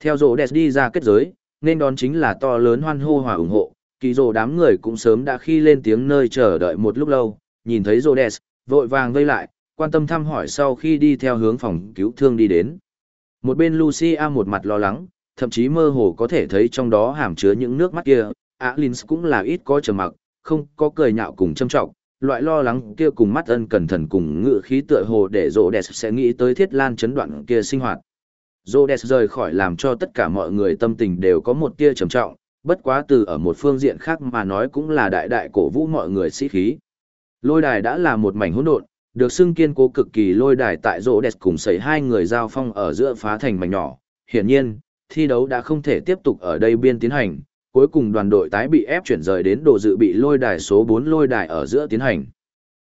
Theo Rhodes đi ra kết giới, nên đón chính là to lớn hoan hô hòa ủng hộ, kỳ rồ đám người cũng sớm đã khi lên tiếng nơi chờ đợi một lúc lâu, nhìn thấy Rhodes, vội vàng vây lại, quan tâm thăm hỏi sau khi đi theo hướng phòng cứu thương đi đến. Một bên Lucia một mặt lo lắng, thậm chí mơ hồ có thể thấy trong đó hàm chứa những nước mắt kia, Alins cũng là ít có trầm mặc, không có cười nhạo cùng châm trọng, loại lo lắng kia cùng mắt ân cẩn thận cùng ngựa khí tựa hồ để rộ đẹp sẽ nghĩ tới thiết lan chấn đoạn kia sinh hoạt. Rộ đẹp rời khỏi làm cho tất cả mọi người tâm tình đều có một tia trầm trọng, bất quá từ ở một phương diện khác mà nói cũng là đại đại cổ vũ mọi người sĩ khí. Lôi đài đã là một mảnh hỗn độn, được xưng kiên cố cực kỳ lôi đài tại rỗ đẹp cùng xảy hai người giao phong ở giữa phá thành mảnh nhỏ. Hiển nhiên, thi đấu đã không thể tiếp tục ở đây biên tiến hành, cuối cùng đoàn đội tái bị ép chuyển rời đến đồ dự bị lôi đài số 4 lôi đài ở giữa tiến hành.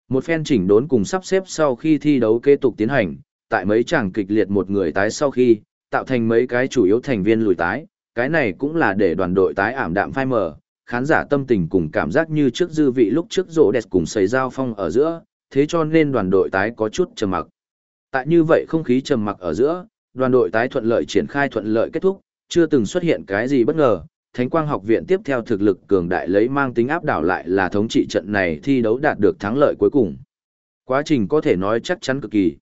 Một phen chỉnh đốn cùng sắp xếp sau khi thi đấu kế tục tiến hành, tại mấy chàng kịch liệt một người tái sau khi, tạo thành mấy cái chủ yếu thành viên lùi tái, cái này cũng là để đoàn đội tái ảm đạm phai mờ, khán giả tâm tình cùng cảm giác như trước dư vị lúc trước rỗ đẹp cùng xảy giao phong ở giữa, thế cho nên đoàn đội tái có chút trầm mặc. Tại như vậy không khí trầm mặc ở giữa, đoàn đội tái thuận lợi triển khai thuận lợi kết thúc, chưa từng xuất hiện cái gì bất ngờ. Thánh quang học viện tiếp theo thực lực cường đại lấy mang tính áp đảo lại là thống trị trận này thi đấu đạt được thắng lợi cuối cùng. Quá trình có thể nói chắc chắn cực kỳ.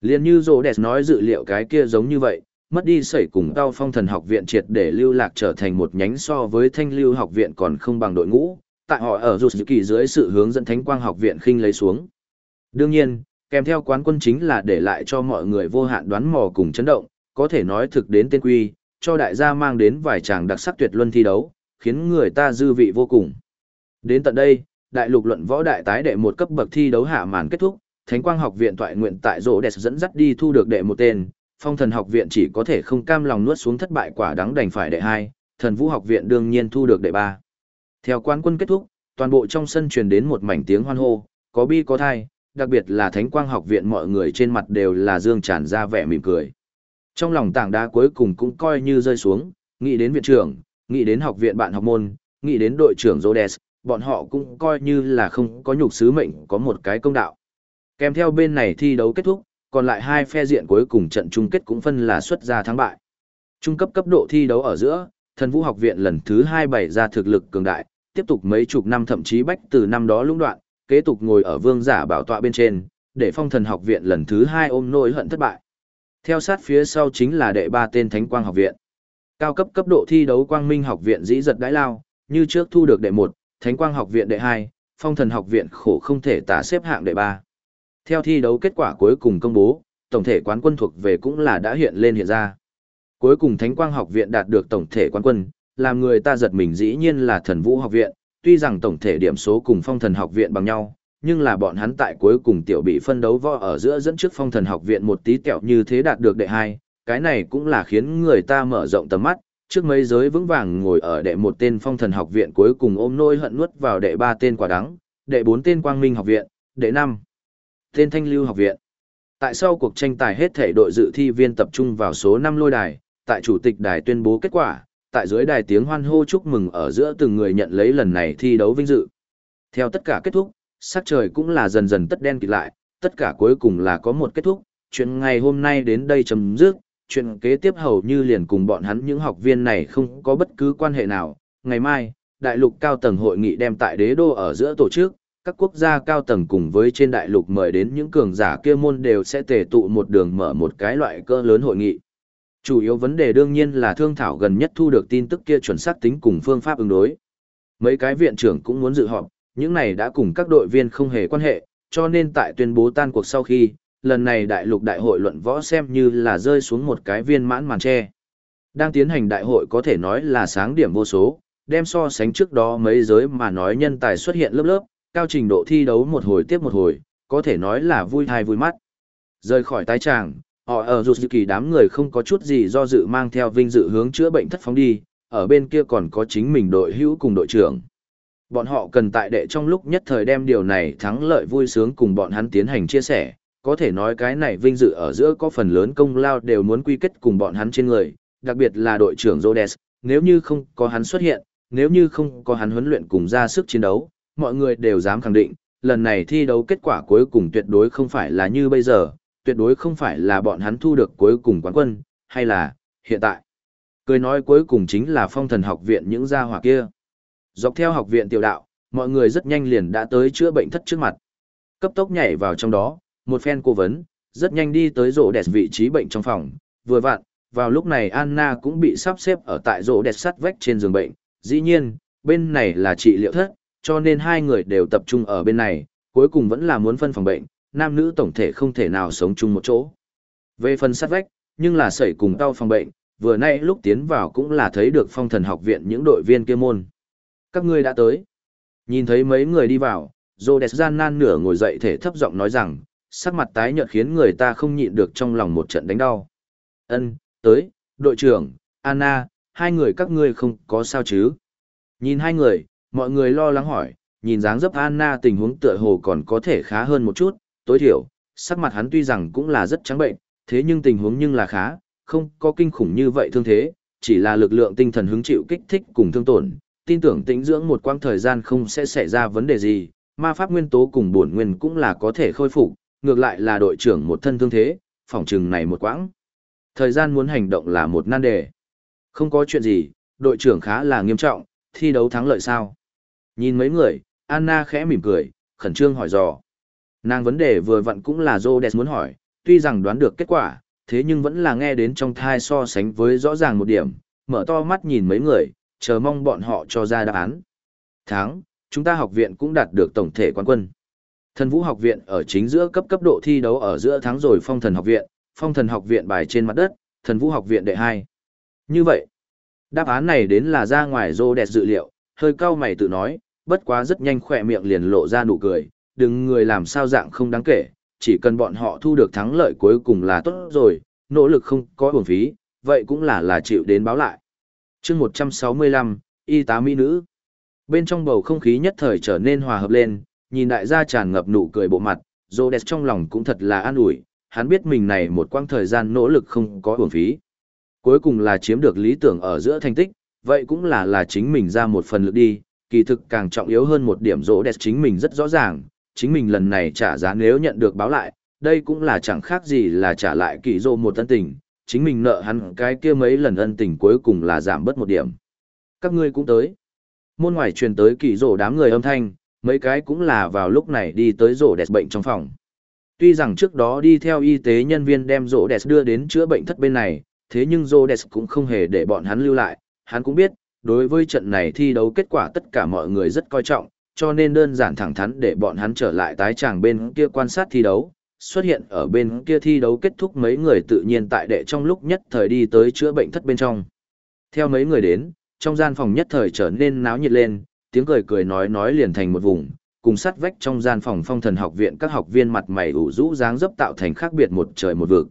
Liên như Rô Đẹp nói dự liệu cái kia giống như vậy, mất đi sẩy cùng tao phong thần học viện triệt để lưu lạc trở thành một nhánh so với thanh lưu học viện còn không bằng đội ngũ, tại họ ở dù kỳ dưới sự hướng dẫn thánh quang học viện khinh lấy xuống. Đương nhiên, kèm theo quán quân chính là để lại cho mọi người vô hạn đoán mò cùng chấn động, có thể nói thực đến tên quy, cho đại gia mang đến vài tràng đặc sắc tuyệt luân thi đấu, khiến người ta dư vị vô cùng. Đến tận đây, đại lục luận võ đại tái đệ một cấp bậc thi đấu hạ màn kết thúc, Thánh Quang học viện toại nguyện tại rỗ đẹp dẫn dắt đi thu được đệ một tên, Phong Thần học viện chỉ có thể không cam lòng nuốt xuống thất bại quả đắng đành phải đệ hai, Thần Vũ học viện đương nhiên thu được đệ ba. Theo quán quân kết thúc, toàn bộ trong sân truyền đến một mảnh tiếng hoan hô, có bi có thai, đặc biệt là Thánh Quang học viện mọi người trên mặt đều là dương tràn ra vẻ mỉm cười. Trong lòng tảng đá cuối cùng cũng coi như rơi xuống, nghĩ đến viện trưởng, nghĩ đến học viện bạn học môn, nghĩ đến đội trưởng Rhodes, bọn họ cũng coi như là không có nhục sứ mệnh có một cái công đạo. Kèm theo bên này thi đấu kết thúc, còn lại hai phe diện cuối cùng trận chung kết cũng phân là xuất ra thắng bại. Trung cấp cấp độ thi đấu ở giữa, thần vũ học viện lần thứ hai bày ra thực lực cường đại, tiếp tục mấy chục năm thậm chí bách từ năm đó lũng đoạn, kế tục ngồi ở vương giả bảo tọa bên trên, để phong thần học viện lần thứ hai ôm nỗi hận thất bại. Theo sát phía sau chính là đệ ba tên thánh quang học viện. Cao cấp cấp độ thi đấu quang minh học viện dĩ giật đãi lao, như trước thu được đệ một, thánh quang học viện đệ hai, phong thần học viện khổ không thể tả xếp hạng đệ ba. Theo thi đấu kết quả cuối cùng công bố, tổng thể quán quân thuộc về cũng là đã hiện lên hiện ra. Cuối cùng Thánh Quang học viện đạt được tổng thể quán quân, làm người ta giật mình dĩ nhiên là Thần Vũ học viện, tuy rằng tổng thể điểm số cùng Phong Thần học viện bằng nhau, nhưng là bọn hắn tại cuối cùng tiểu bị phân đấu võ ở giữa dẫn trước Phong Thần học viện một tí kẹo như thế đạt được đệ hai, cái này cũng là khiến người ta mở rộng tầm mắt, trước mấy giới vững vàng ngồi ở đệ một tên Phong Thần học viện cuối cùng ôm nỗi hận nuốt vào đệ ba tên quả đắng, đệ bốn tên Quang Minh học viện, đệ năm tên Thanh Lưu học viện. Tại sau cuộc tranh tài hết thể đội dự thi viên tập trung vào số năm lôi đài, tại chủ tịch đài tuyên bố kết quả, tại dưới đài tiếng hoan hô chúc mừng ở giữa từng người nhận lấy lần này thi đấu vinh dự. Theo tất cả kết thúc, sắc trời cũng là dần dần tất đen kịt lại, tất cả cuối cùng là có một kết thúc, chuyện ngày hôm nay đến đây chấm dứt, chuyện kế tiếp hầu như liền cùng bọn hắn những học viên này không có bất cứ quan hệ nào. Ngày mai, đại lục cao tầng hội nghị đem tại đế đô ở giữa tổ chức, các quốc gia cao tầng cùng với trên đại lục mời đến những cường giả kia môn đều sẽ tề tụ một đường mở một cái loại cơ lớn hội nghị. Chủ yếu vấn đề đương nhiên là thương thảo gần nhất thu được tin tức kia chuẩn xác tính cùng phương pháp ứng đối. Mấy cái viện trưởng cũng muốn dự họp, những này đã cùng các đội viên không hề quan hệ, cho nên tại tuyên bố tan cuộc sau khi, lần này đại lục đại hội luận võ xem như là rơi xuống một cái viên mãn màn tre. Đang tiến hành đại hội có thể nói là sáng điểm vô số, đem so sánh trước đó mấy giới mà nói nhân tài xuất hiện lớp lớp, cao trình độ thi đấu một hồi tiếp một hồi, có thể nói là vui thai vui mắt. Rời khỏi tái tràng, họ ở dù kỳ đám người không có chút gì do dự mang theo vinh dự hướng chữa bệnh thất phóng đi, ở bên kia còn có chính mình đội hữu cùng đội trưởng. Bọn họ cần tại đệ trong lúc nhất thời đem điều này thắng lợi vui sướng cùng bọn hắn tiến hành chia sẻ, có thể nói cái này vinh dự ở giữa có phần lớn công lao đều muốn quy kết cùng bọn hắn trên người, đặc biệt là đội trưởng Rhodes, nếu như không có hắn xuất hiện, nếu như không có hắn huấn luyện cùng ra sức chiến đấu, mọi người đều dám khẳng định, lần này thi đấu kết quả cuối cùng tuyệt đối không phải là như bây giờ, tuyệt đối không phải là bọn hắn thu được cuối cùng quán quân, hay là, hiện tại. Cười nói cuối cùng chính là phong thần học viện những gia hỏa kia. Dọc theo học viện tiểu đạo, mọi người rất nhanh liền đã tới chữa bệnh thất trước mặt. Cấp tốc nhảy vào trong đó, một phen cố vấn, rất nhanh đi tới rổ đẹp vị trí bệnh trong phòng, vừa vặn, vào lúc này Anna cũng bị sắp xếp ở tại rổ đẹp sắt vách trên giường bệnh, dĩ nhiên, bên này là trị liệu thất, cho nên hai người đều tập trung ở bên này, cuối cùng vẫn là muốn phân phòng bệnh, nam nữ tổng thể không thể nào sống chung một chỗ. Về phần sát vách, nhưng là sẩy cùng tao phòng bệnh, vừa nay lúc tiến vào cũng là thấy được phong thần học viện những đội viên kia môn. Các ngươi đã tới. Nhìn thấy mấy người đi vào, Rhodes gian nan nửa ngồi dậy thể thấp giọng nói rằng, sắc mặt tái nhợt khiến người ta không nhịn được trong lòng một trận đánh đau. Ân, tới, đội trưởng, Anna, hai người các ngươi không có sao chứ? Nhìn hai người, Mọi người lo lắng hỏi, nhìn dáng dấp Anna tình huống tựa hồ còn có thể khá hơn một chút, tối thiểu, sắc mặt hắn tuy rằng cũng là rất trắng bệnh, thế nhưng tình huống nhưng là khá, không có kinh khủng như vậy thương thế, chỉ là lực lượng tinh thần hứng chịu kích thích cùng thương tổn, tin tưởng tĩnh dưỡng một quãng thời gian không sẽ xảy ra vấn đề gì, ma pháp nguyên tố cùng bổn nguyên cũng là có thể khôi phục, ngược lại là đội trưởng một thân thương thế, phòng trừng này một quãng. Thời gian muốn hành động là một nan đề. Không có chuyện gì, đội trưởng khá là nghiêm trọng, thi đấu thắng lợi sao? Nhìn mấy người, Anna khẽ mỉm cười, khẩn trương hỏi dò. Nàng vấn đề vừa vặn cũng là Rhodes muốn hỏi, tuy rằng đoán được kết quả, thế nhưng vẫn là nghe đến trong thai so sánh với rõ ràng một điểm, mở to mắt nhìn mấy người, chờ mong bọn họ cho ra đáp án. Tháng, chúng ta học viện cũng đạt được tổng thể quán quân. Thần Vũ học viện ở chính giữa cấp cấp độ thi đấu ở giữa tháng rồi Phong Thần học viện, Phong Thần học viện bài trên mặt đất, Thần Vũ học viện đệ hai. Như vậy, đáp án này đến là ra ngoài Rhodes dự liệu, hơi cao mày tự nói, bất quá rất nhanh khỏe miệng liền lộ ra nụ cười, đừng người làm sao dạng không đáng kể, chỉ cần bọn họ thu được thắng lợi cuối cùng là tốt rồi, nỗ lực không có uổng phí, vậy cũng là là chịu đến báo lại. chương 165, Y tá Mỹ Nữ Bên trong bầu không khí nhất thời trở nên hòa hợp lên, nhìn đại gia tràn ngập nụ cười bộ mặt, Rhodes trong lòng cũng thật là an ủi, hắn biết mình này một quãng thời gian nỗ lực không có uổng phí. Cuối cùng là chiếm được lý tưởng ở giữa thành tích, vậy cũng là là chính mình ra một phần lực đi, kỳ thực càng trọng yếu hơn một điểm Rhodes chính mình rất rõ ràng, chính mình lần này trả giá nếu nhận được báo lại, đây cũng là chẳng khác gì là trả lại kỳ dô một ân tình, chính mình nợ hắn cái kia mấy lần ân tình cuối cùng là giảm bớt một điểm. Các ngươi cũng tới. Môn ngoài truyền tới kỳ dô đám người âm thanh, mấy cái cũng là vào lúc này đi tới rổ đẹp bệnh trong phòng. Tuy rằng trước đó đi theo y tế nhân viên đem rổ đẹp đưa đến chữa bệnh thất bên này, thế nhưng rổ đẹp cũng không hề để bọn hắn lưu lại, hắn cũng biết, đối với trận này thi đấu kết quả tất cả mọi người rất coi trọng, cho nên đơn giản thẳng thắn để bọn hắn trở lại tái tràng bên kia quan sát thi đấu, xuất hiện ở bên kia thi đấu kết thúc mấy người tự nhiên tại đệ trong lúc nhất thời đi tới chữa bệnh thất bên trong. Theo mấy người đến, trong gian phòng nhất thời trở nên náo nhiệt lên, tiếng cười cười nói nói liền thành một vùng, cùng sát vách trong gian phòng phong thần học viện các học viên mặt mày ủ rũ dáng dấp tạo thành khác biệt một trời một vực.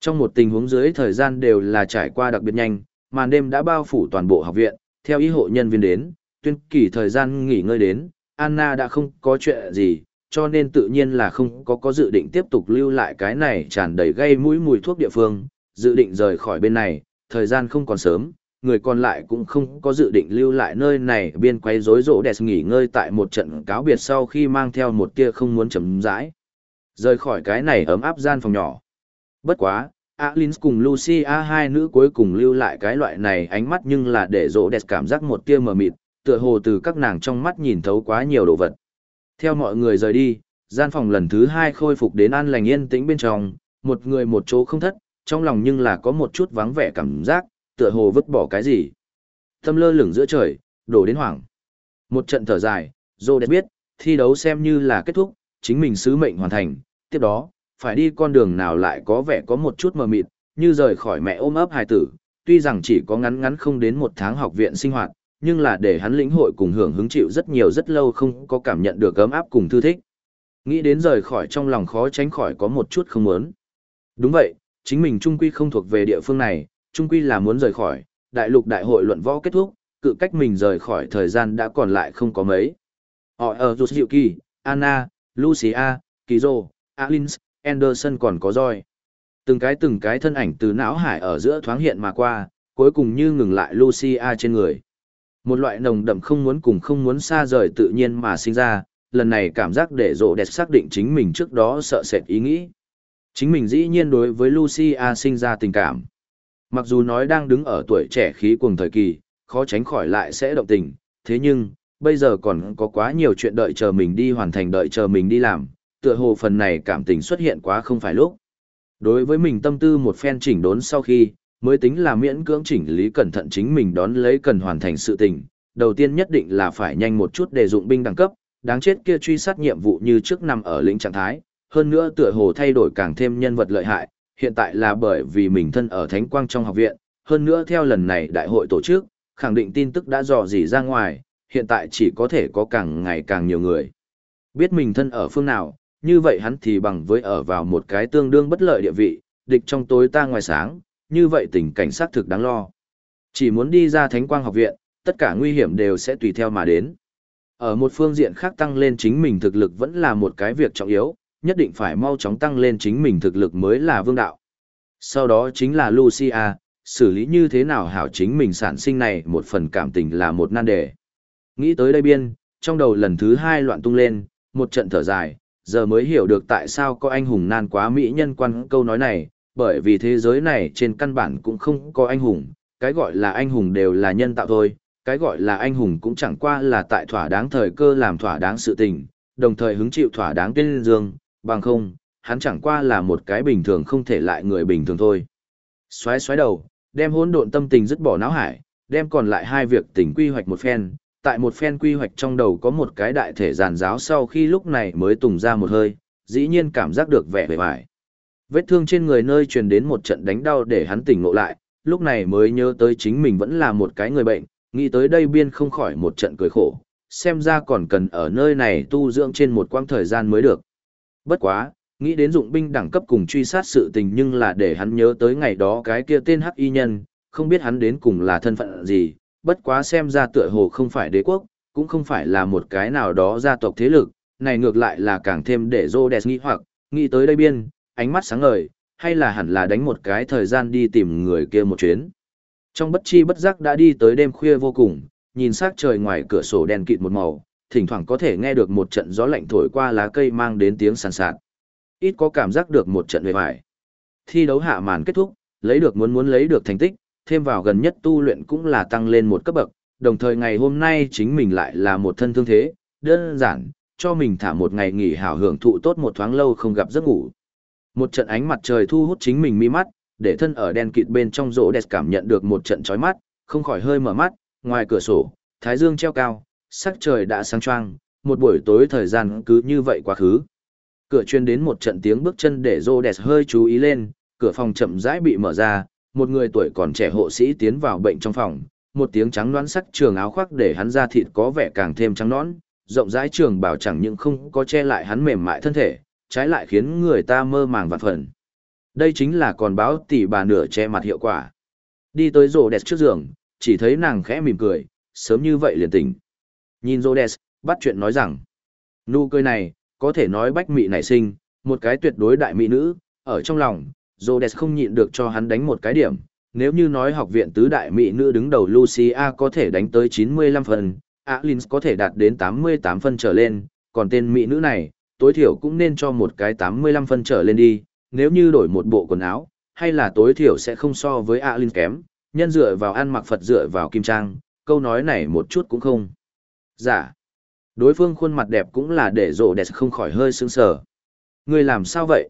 Trong một tình huống dưới thời gian đều là trải qua đặc biệt nhanh, màn đêm đã bao phủ toàn bộ học viện, theo ý hộ nhân viên đến, tuyên kỳ thời gian nghỉ ngơi đến, Anna đã không có chuyện gì, cho nên tự nhiên là không có có dự định tiếp tục lưu lại cái này tràn đầy gây mũi mùi thuốc địa phương, dự định rời khỏi bên này, thời gian không còn sớm, người còn lại cũng không có dự định lưu lại nơi này biên quay rối rỗ đẹp nghỉ ngơi tại một trận cáo biệt sau khi mang theo một tia không muốn chấm dãi. Rời khỏi cái này ấm áp gian phòng nhỏ. Bất quá, Alins cùng Lucia hai nữ cuối cùng lưu lại cái loại này ánh mắt nhưng là để rỗ đẹp cảm giác một tia mờ mịt, tựa hồ từ các nàng trong mắt nhìn thấu quá nhiều đồ vật. Theo mọi người rời đi, gian phòng lần thứ hai khôi phục đến an lành yên tĩnh bên trong, một người một chỗ không thất, trong lòng nhưng là có một chút vắng vẻ cảm giác, tựa hồ vứt bỏ cái gì. Tâm lơ lửng giữa trời, đổ đến hoảng. Một trận thở dài, Dô đẹp biết, thi đấu xem như là kết thúc, chính mình sứ mệnh hoàn thành, tiếp đó, phải đi con đường nào lại có vẻ có một chút mờ mịt, như rời khỏi mẹ ôm ấp hài tử, tuy rằng chỉ có ngắn ngắn không đến một tháng học viện sinh hoạt, nhưng là để hắn lĩnh hội cùng hưởng hứng chịu rất nhiều rất lâu không có cảm nhận được ấm áp cùng thư thích. Nghĩ đến rời khỏi trong lòng khó tránh khỏi có một chút không muốn. Đúng vậy, chính mình trung quy không thuộc về địa phương này, trung quy là muốn rời khỏi, đại lục đại hội luận võ kết thúc, cự cách mình rời khỏi thời gian đã còn lại không có mấy. Họ ở Rút Diệu Kỳ, Anna, Lucia, Kizo, Alins, Anderson còn có roi. Từng cái từng cái thân ảnh từ não hải ở giữa thoáng hiện mà qua, cuối cùng như ngừng lại Lucia trên người. Một loại nồng đậm không muốn cùng không muốn xa rời tự nhiên mà sinh ra, lần này cảm giác để rộ đẹp xác định chính mình trước đó sợ sệt ý nghĩ. Chính mình dĩ nhiên đối với Lucia sinh ra tình cảm. Mặc dù nói đang đứng ở tuổi trẻ khí cuồng thời kỳ, khó tránh khỏi lại sẽ động tình, thế nhưng, bây giờ còn có quá nhiều chuyện đợi chờ mình đi hoàn thành đợi chờ mình đi làm, tựa hồ phần này cảm tình xuất hiện quá không phải lúc. Đối với mình tâm tư một phen chỉnh đốn sau khi, mới tính là miễn cưỡng chỉnh lý cẩn thận chính mình đón lấy cần hoàn thành sự tình. Đầu tiên nhất định là phải nhanh một chút để dụng binh đẳng cấp, đáng chết kia truy sát nhiệm vụ như trước nằm ở lĩnh trạng thái, hơn nữa tựa hồ thay đổi càng thêm nhân vật lợi hại, hiện tại là bởi vì mình thân ở Thánh Quang trong học viện, hơn nữa theo lần này đại hội tổ chức, khẳng định tin tức đã dò dỉ ra ngoài, hiện tại chỉ có thể có càng ngày càng nhiều người. Biết mình thân ở phương nào, như vậy hắn thì bằng với ở vào một cái tương đương bất lợi địa vị, địch trong tối ta ngoài sáng, như vậy tình cảnh sát thực đáng lo. Chỉ muốn đi ra Thánh Quang học viện, tất cả nguy hiểm đều sẽ tùy theo mà đến. Ở một phương diện khác tăng lên chính mình thực lực vẫn là một cái việc trọng yếu, nhất định phải mau chóng tăng lên chính mình thực lực mới là vương đạo. Sau đó chính là Lucia, xử lý như thế nào hảo chính mình sản sinh này một phần cảm tình là một nan đề. Nghĩ tới đây biên, trong đầu lần thứ hai loạn tung lên, một trận thở dài, giờ mới hiểu được tại sao có anh hùng nan quá mỹ nhân quan câu nói này, bởi vì thế giới này trên căn bản cũng không có anh hùng, cái gọi là anh hùng đều là nhân tạo thôi, cái gọi là anh hùng cũng chẳng qua là tại thỏa đáng thời cơ làm thỏa đáng sự tình, đồng thời hứng chịu thỏa đáng tên dương, bằng không, hắn chẳng qua là một cái bình thường không thể lại người bình thường thôi. Xoáy xoáy đầu, đem hỗn độn tâm tình dứt bỏ não hải, đem còn lại hai việc tình quy hoạch một phen, tại một phen quy hoạch trong đầu có một cái đại thể giàn giáo sau khi lúc này mới tùng ra một hơi, dĩ nhiên cảm giác được vẻ vẻ vải. Vết thương trên người nơi truyền đến một trận đánh đau để hắn tỉnh ngộ lại, lúc này mới nhớ tới chính mình vẫn là một cái người bệnh, nghĩ tới đây biên không khỏi một trận cười khổ, xem ra còn cần ở nơi này tu dưỡng trên một quãng thời gian mới được. Bất quá, nghĩ đến dụng binh đẳng cấp cùng truy sát sự tình nhưng là để hắn nhớ tới ngày đó cái kia tên hắc y nhân, không biết hắn đến cùng là thân phận gì, bất quá xem ra tựa hồ không phải đế quốc, cũng không phải là một cái nào đó gia tộc thế lực, này ngược lại là càng thêm để Rhodes nghĩ hoặc, nghĩ tới đây biên, ánh mắt sáng ngời, hay là hẳn là đánh một cái thời gian đi tìm người kia một chuyến. Trong bất chi bất giác đã đi tới đêm khuya vô cùng, nhìn sắc trời ngoài cửa sổ đèn kịt một màu, thỉnh thoảng có thể nghe được một trận gió lạnh thổi qua lá cây mang đến tiếng sàn sạt. Ít có cảm giác được một trận về vải. Thi đấu hạ màn kết thúc, lấy được muốn muốn lấy được thành tích, thêm vào gần nhất tu luyện cũng là tăng lên một cấp bậc, đồng thời ngày hôm nay chính mình lại là một thân thương thế, đơn giản, cho mình thả một ngày nghỉ hảo hưởng thụ tốt một thoáng lâu không gặp giấc ngủ. Một trận ánh mặt trời thu hút chính mình mi mắt, để thân ở đen kịt bên trong rỗ đẹp cảm nhận được một trận chói mắt, không khỏi hơi mở mắt, ngoài cửa sổ, thái dương treo cao, sắc trời đã sáng choang, một buổi tối thời gian cứ như vậy quá khứ. Cửa chuyên đến một trận tiếng bước chân để rỗ đẹp hơi chú ý lên, cửa phòng chậm rãi bị mở ra, một người tuổi còn trẻ hộ sĩ tiến vào bệnh trong phòng, một tiếng trắng đoán sắc trường áo khoác để hắn ra thịt có vẻ càng thêm trắng nõn, rộng rãi trường bảo chẳng những không có che lại hắn mềm mại thân thể, trái lại khiến người ta mơ màng vạn phần. Đây chính là còn báo tỷ bà nửa che mặt hiệu quả. Đi tới rổ đẹp trước giường, chỉ thấy nàng khẽ mỉm cười, sớm như vậy liền tỉnh. Nhìn rổ đẹp, bắt chuyện nói rằng, nụ cười này, có thể nói bách mị nảy sinh, một cái tuyệt đối đại mỹ nữ, ở trong lòng, Rhodes không nhịn được cho hắn đánh một cái điểm. Nếu như nói học viện tứ đại mỹ nữ đứng đầu Lucia có thể đánh tới 95 phần, Alins có thể đạt đến 88 phân trở lên, còn tên mỹ nữ này, tối thiểu cũng nên cho một cái 85 phân trở lên đi, nếu như đổi một bộ quần áo, hay là tối thiểu sẽ không so với A Linh kém, nhân dựa vào ăn mặc Phật dựa vào kim trang, câu nói này một chút cũng không. Dạ. Đối phương khuôn mặt đẹp cũng là để rộ đẹp không khỏi hơi sướng sờ. Người làm sao vậy?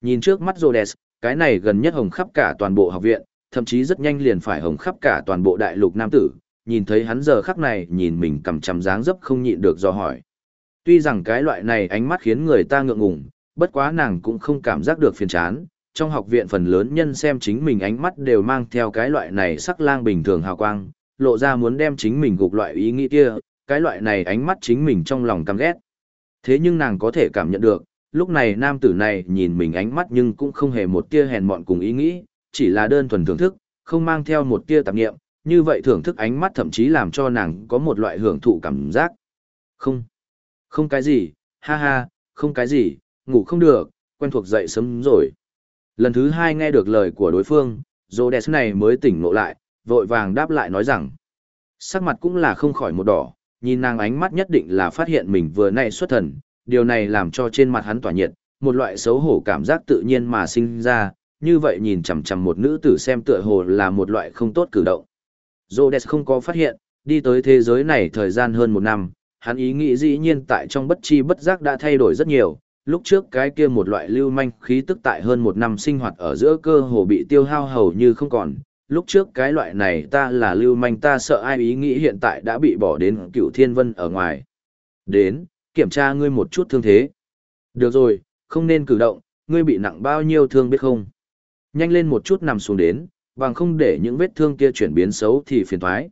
Nhìn trước mắt rộ đẹp, cái này gần nhất hồng khắp cả toàn bộ học viện, thậm chí rất nhanh liền phải hồng khắp cả toàn bộ đại lục nam tử, nhìn thấy hắn giờ khắc này nhìn mình cầm chằm dáng dấp không nhịn được do hỏi. Tuy rằng cái loại này ánh mắt khiến người ta ngượng ngùng, bất quá nàng cũng không cảm giác được phiền chán, trong học viện phần lớn nhân xem chính mình ánh mắt đều mang theo cái loại này sắc lang bình thường hào quang, lộ ra muốn đem chính mình gục loại ý nghĩ kia, cái loại này ánh mắt chính mình trong lòng căm ghét. Thế nhưng nàng có thể cảm nhận được, lúc này nam tử này nhìn mình ánh mắt nhưng cũng không hề một tia hèn mọn cùng ý nghĩ, chỉ là đơn thuần thưởng thức, không mang theo một tia tạp nghiệm, như vậy thưởng thức ánh mắt thậm chí làm cho nàng có một loại hưởng thụ cảm giác. Không, không cái gì, ha ha, không cái gì, ngủ không được, quen thuộc dậy sớm rồi. Lần thứ hai nghe được lời của đối phương, Rhodes này mới tỉnh ngộ lại, vội vàng đáp lại nói rằng, sắc mặt cũng là không khỏi một đỏ, nhìn nàng ánh mắt nhất định là phát hiện mình vừa nay xuất thần, điều này làm cho trên mặt hắn tỏa nhiệt, một loại xấu hổ cảm giác tự nhiên mà sinh ra, như vậy nhìn chằm chằm một nữ tử xem tựa hồ là một loại không tốt cử động. Rhodes không có phát hiện, đi tới thế giới này thời gian hơn một năm, hắn ý nghĩ dĩ nhiên tại trong bất chi bất giác đã thay đổi rất nhiều, lúc trước cái kia một loại lưu manh khí tức tại hơn một năm sinh hoạt ở giữa cơ hồ bị tiêu hao hầu như không còn, lúc trước cái loại này ta là lưu manh ta sợ ai ý nghĩ hiện tại đã bị bỏ đến cựu thiên vân ở ngoài. Đến, kiểm tra ngươi một chút thương thế. Được rồi, không nên cử động, ngươi bị nặng bao nhiêu thương biết không? Nhanh lên một chút nằm xuống đến, bằng không để những vết thương kia chuyển biến xấu thì phiền thoái.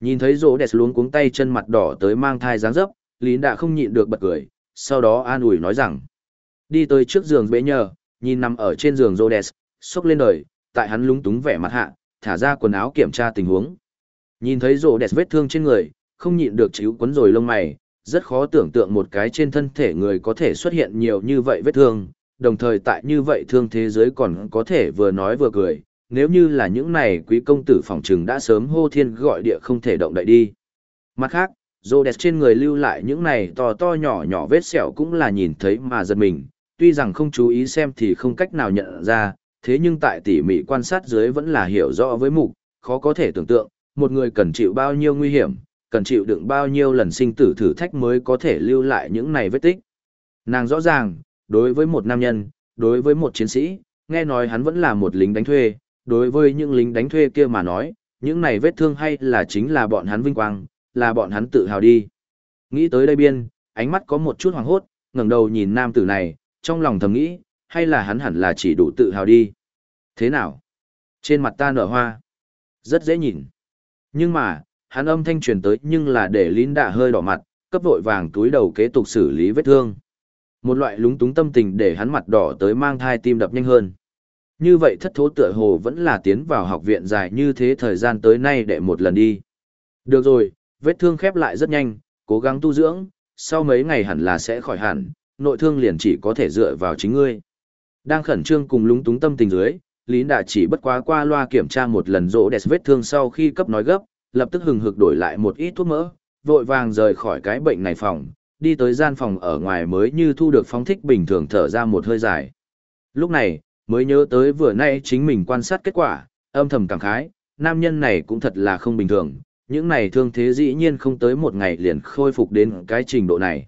Nhìn thấy rỗ đẹp luống cuống tay chân mặt đỏ tới mang thai dáng dấp, Lín đã không nhịn được bật cười, sau đó an ủi nói rằng. Đi tới trước giường bế nhờ, nhìn nằm ở trên giường rỗ đẹp, xốc lên đời, tại hắn lúng túng vẻ mặt hạ, thả ra quần áo kiểm tra tình huống. Nhìn thấy rỗ đẹp vết thương trên người, không nhịn được chịu quấn rồi lông mày, rất khó tưởng tượng một cái trên thân thể người có thể xuất hiện nhiều như vậy vết thương, đồng thời tại như vậy thương thế giới còn có thể vừa nói vừa cười, nếu như là những này quý công tử phòng trừng đã sớm hô thiên gọi địa không thể động đậy đi. Mặt khác, Rhodes trên người lưu lại những này to to nhỏ nhỏ vết sẹo cũng là nhìn thấy mà giật mình, tuy rằng không chú ý xem thì không cách nào nhận ra, thế nhưng tại tỉ mỉ quan sát dưới vẫn là hiểu rõ với mục, khó có thể tưởng tượng, một người cần chịu bao nhiêu nguy hiểm, cần chịu đựng bao nhiêu lần sinh tử thử thách mới có thể lưu lại những này vết tích. Nàng rõ ràng, đối với một nam nhân, đối với một chiến sĩ, nghe nói hắn vẫn là một lính đánh thuê, đối với những lính đánh thuê kia mà nói, những này vết thương hay là chính là bọn hắn vinh quang, là bọn hắn tự hào đi. Nghĩ tới đây biên, ánh mắt có một chút hoàng hốt, ngẩng đầu nhìn nam tử này, trong lòng thầm nghĩ, hay là hắn hẳn là chỉ đủ tự hào đi. Thế nào? Trên mặt ta nở hoa. Rất dễ nhìn. Nhưng mà, hắn âm thanh truyền tới nhưng là để lín đạ hơi đỏ mặt, cấp vội vàng túi đầu kế tục xử lý vết thương. Một loại lúng túng tâm tình để hắn mặt đỏ tới mang thai tim đập nhanh hơn. Như vậy thất thố tựa hồ vẫn là tiến vào học viện dài như thế thời gian tới nay để một lần đi. Được rồi, vết thương khép lại rất nhanh, cố gắng tu dưỡng, sau mấy ngày hẳn là sẽ khỏi hẳn, nội thương liền chỉ có thể dựa vào chính ngươi. Đang khẩn trương cùng lúng túng tâm tình dưới, Lý Đạ chỉ bất quá qua loa kiểm tra một lần rỗ đẹp vết thương sau khi cấp nói gấp, lập tức hừng hực đổi lại một ít thuốc mỡ, vội vàng rời khỏi cái bệnh này phòng, đi tới gian phòng ở ngoài mới như thu được phóng thích bình thường thở ra một hơi dài. Lúc này, mới nhớ tới vừa nay chính mình quan sát kết quả, âm thầm cảm khái, nam nhân này cũng thật là không bình thường, những này thương thế dĩ nhiên không tới một ngày liền khôi phục đến cái trình độ này.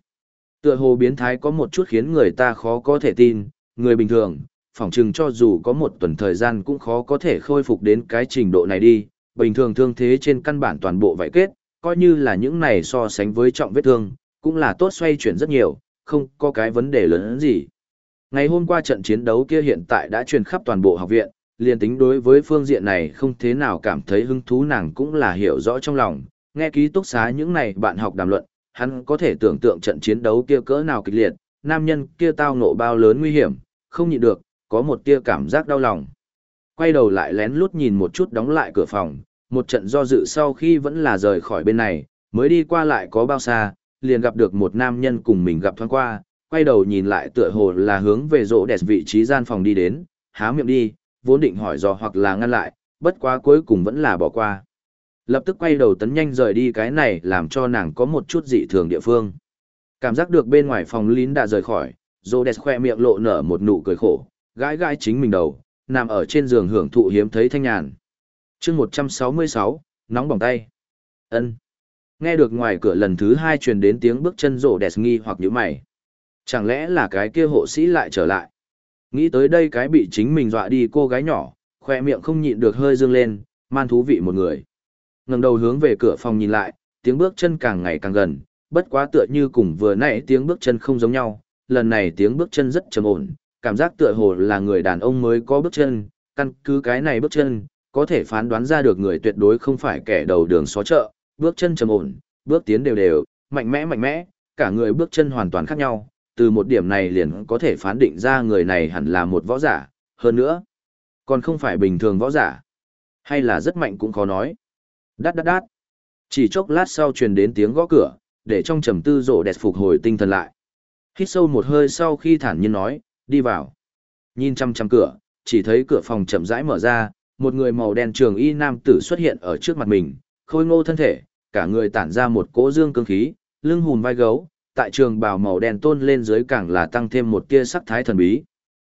Tựa hồ biến thái có một chút khiến người ta khó có thể tin, người bình thường, phỏng chừng cho dù có một tuần thời gian cũng khó có thể khôi phục đến cái trình độ này đi, bình thường thương thế trên căn bản toàn bộ vải kết, coi như là những này so sánh với trọng vết thương, cũng là tốt xoay chuyển rất nhiều, không có cái vấn đề lớn gì. Ngày hôm qua trận chiến đấu kia hiện tại đã truyền khắp toàn bộ học viện, liền tính đối với phương diện này không thế nào cảm thấy hứng thú nàng cũng là hiểu rõ trong lòng, nghe ký túc xá những này bạn học đàm luận, hắn có thể tưởng tượng trận chiến đấu kia cỡ nào kịch liệt, nam nhân kia tao nộ bao lớn nguy hiểm, không nhịn được, có một tia cảm giác đau lòng. Quay đầu lại lén lút nhìn một chút đóng lại cửa phòng, một trận do dự sau khi vẫn là rời khỏi bên này, mới đi qua lại có bao xa, liền gặp được một nam nhân cùng mình gặp thoáng qua, quay đầu nhìn lại tựa hồ là hướng về rỗ đẹp vị trí gian phòng đi đến, há miệng đi, vốn định hỏi dò hoặc là ngăn lại, bất quá cuối cùng vẫn là bỏ qua. Lập tức quay đầu tấn nhanh rời đi cái này làm cho nàng có một chút dị thường địa phương. Cảm giác được bên ngoài phòng lín đã rời khỏi, rỗ đẹp khoe miệng lộ nở một nụ cười khổ, gãi gãi chính mình đầu, nằm ở trên giường hưởng thụ hiếm thấy thanh nhàn. chương 166, nóng bỏng tay. ân Nghe được ngoài cửa lần thứ hai truyền đến tiếng bước chân rổ đẹp nghi hoặc nhíu mày. Chẳng lẽ là cái kia hộ sĩ lại trở lại? Nghĩ tới đây cái bị chính mình dọa đi cô gái nhỏ, khoe miệng không nhịn được hơi dương lên, man thú vị một người. ngẩng đầu hướng về cửa phòng nhìn lại, tiếng bước chân càng ngày càng gần, bất quá tựa như cùng vừa nãy tiếng bước chân không giống nhau, lần này tiếng bước chân rất trầm ổn, cảm giác tựa hồ là người đàn ông mới có bước chân, căn cứ cái này bước chân, có thể phán đoán ra được người tuyệt đối không phải kẻ đầu đường xó chợ, bước chân trầm ổn, bước tiến đều đều, mạnh mẽ mạnh mẽ, cả người bước chân hoàn toàn khác nhau, từ một điểm này liền có thể phán định ra người này hẳn là một võ giả, hơn nữa, còn không phải bình thường võ giả, hay là rất mạnh cũng khó nói. Đát đát đát. Chỉ chốc lát sau truyền đến tiếng gõ cửa, để trong trầm tư rộ đẹp phục hồi tinh thần lại. Hít sâu một hơi sau khi thản nhiên nói, đi vào. Nhìn chăm chăm cửa, chỉ thấy cửa phòng chậm rãi mở ra, một người màu đen trường y nam tử xuất hiện ở trước mặt mình, khôi ngô thân thể, cả người tản ra một cỗ dương cương khí, lưng hùn vai gấu, tại trường bào màu đen tôn lên dưới càng là tăng thêm một tia sắc thái thần bí.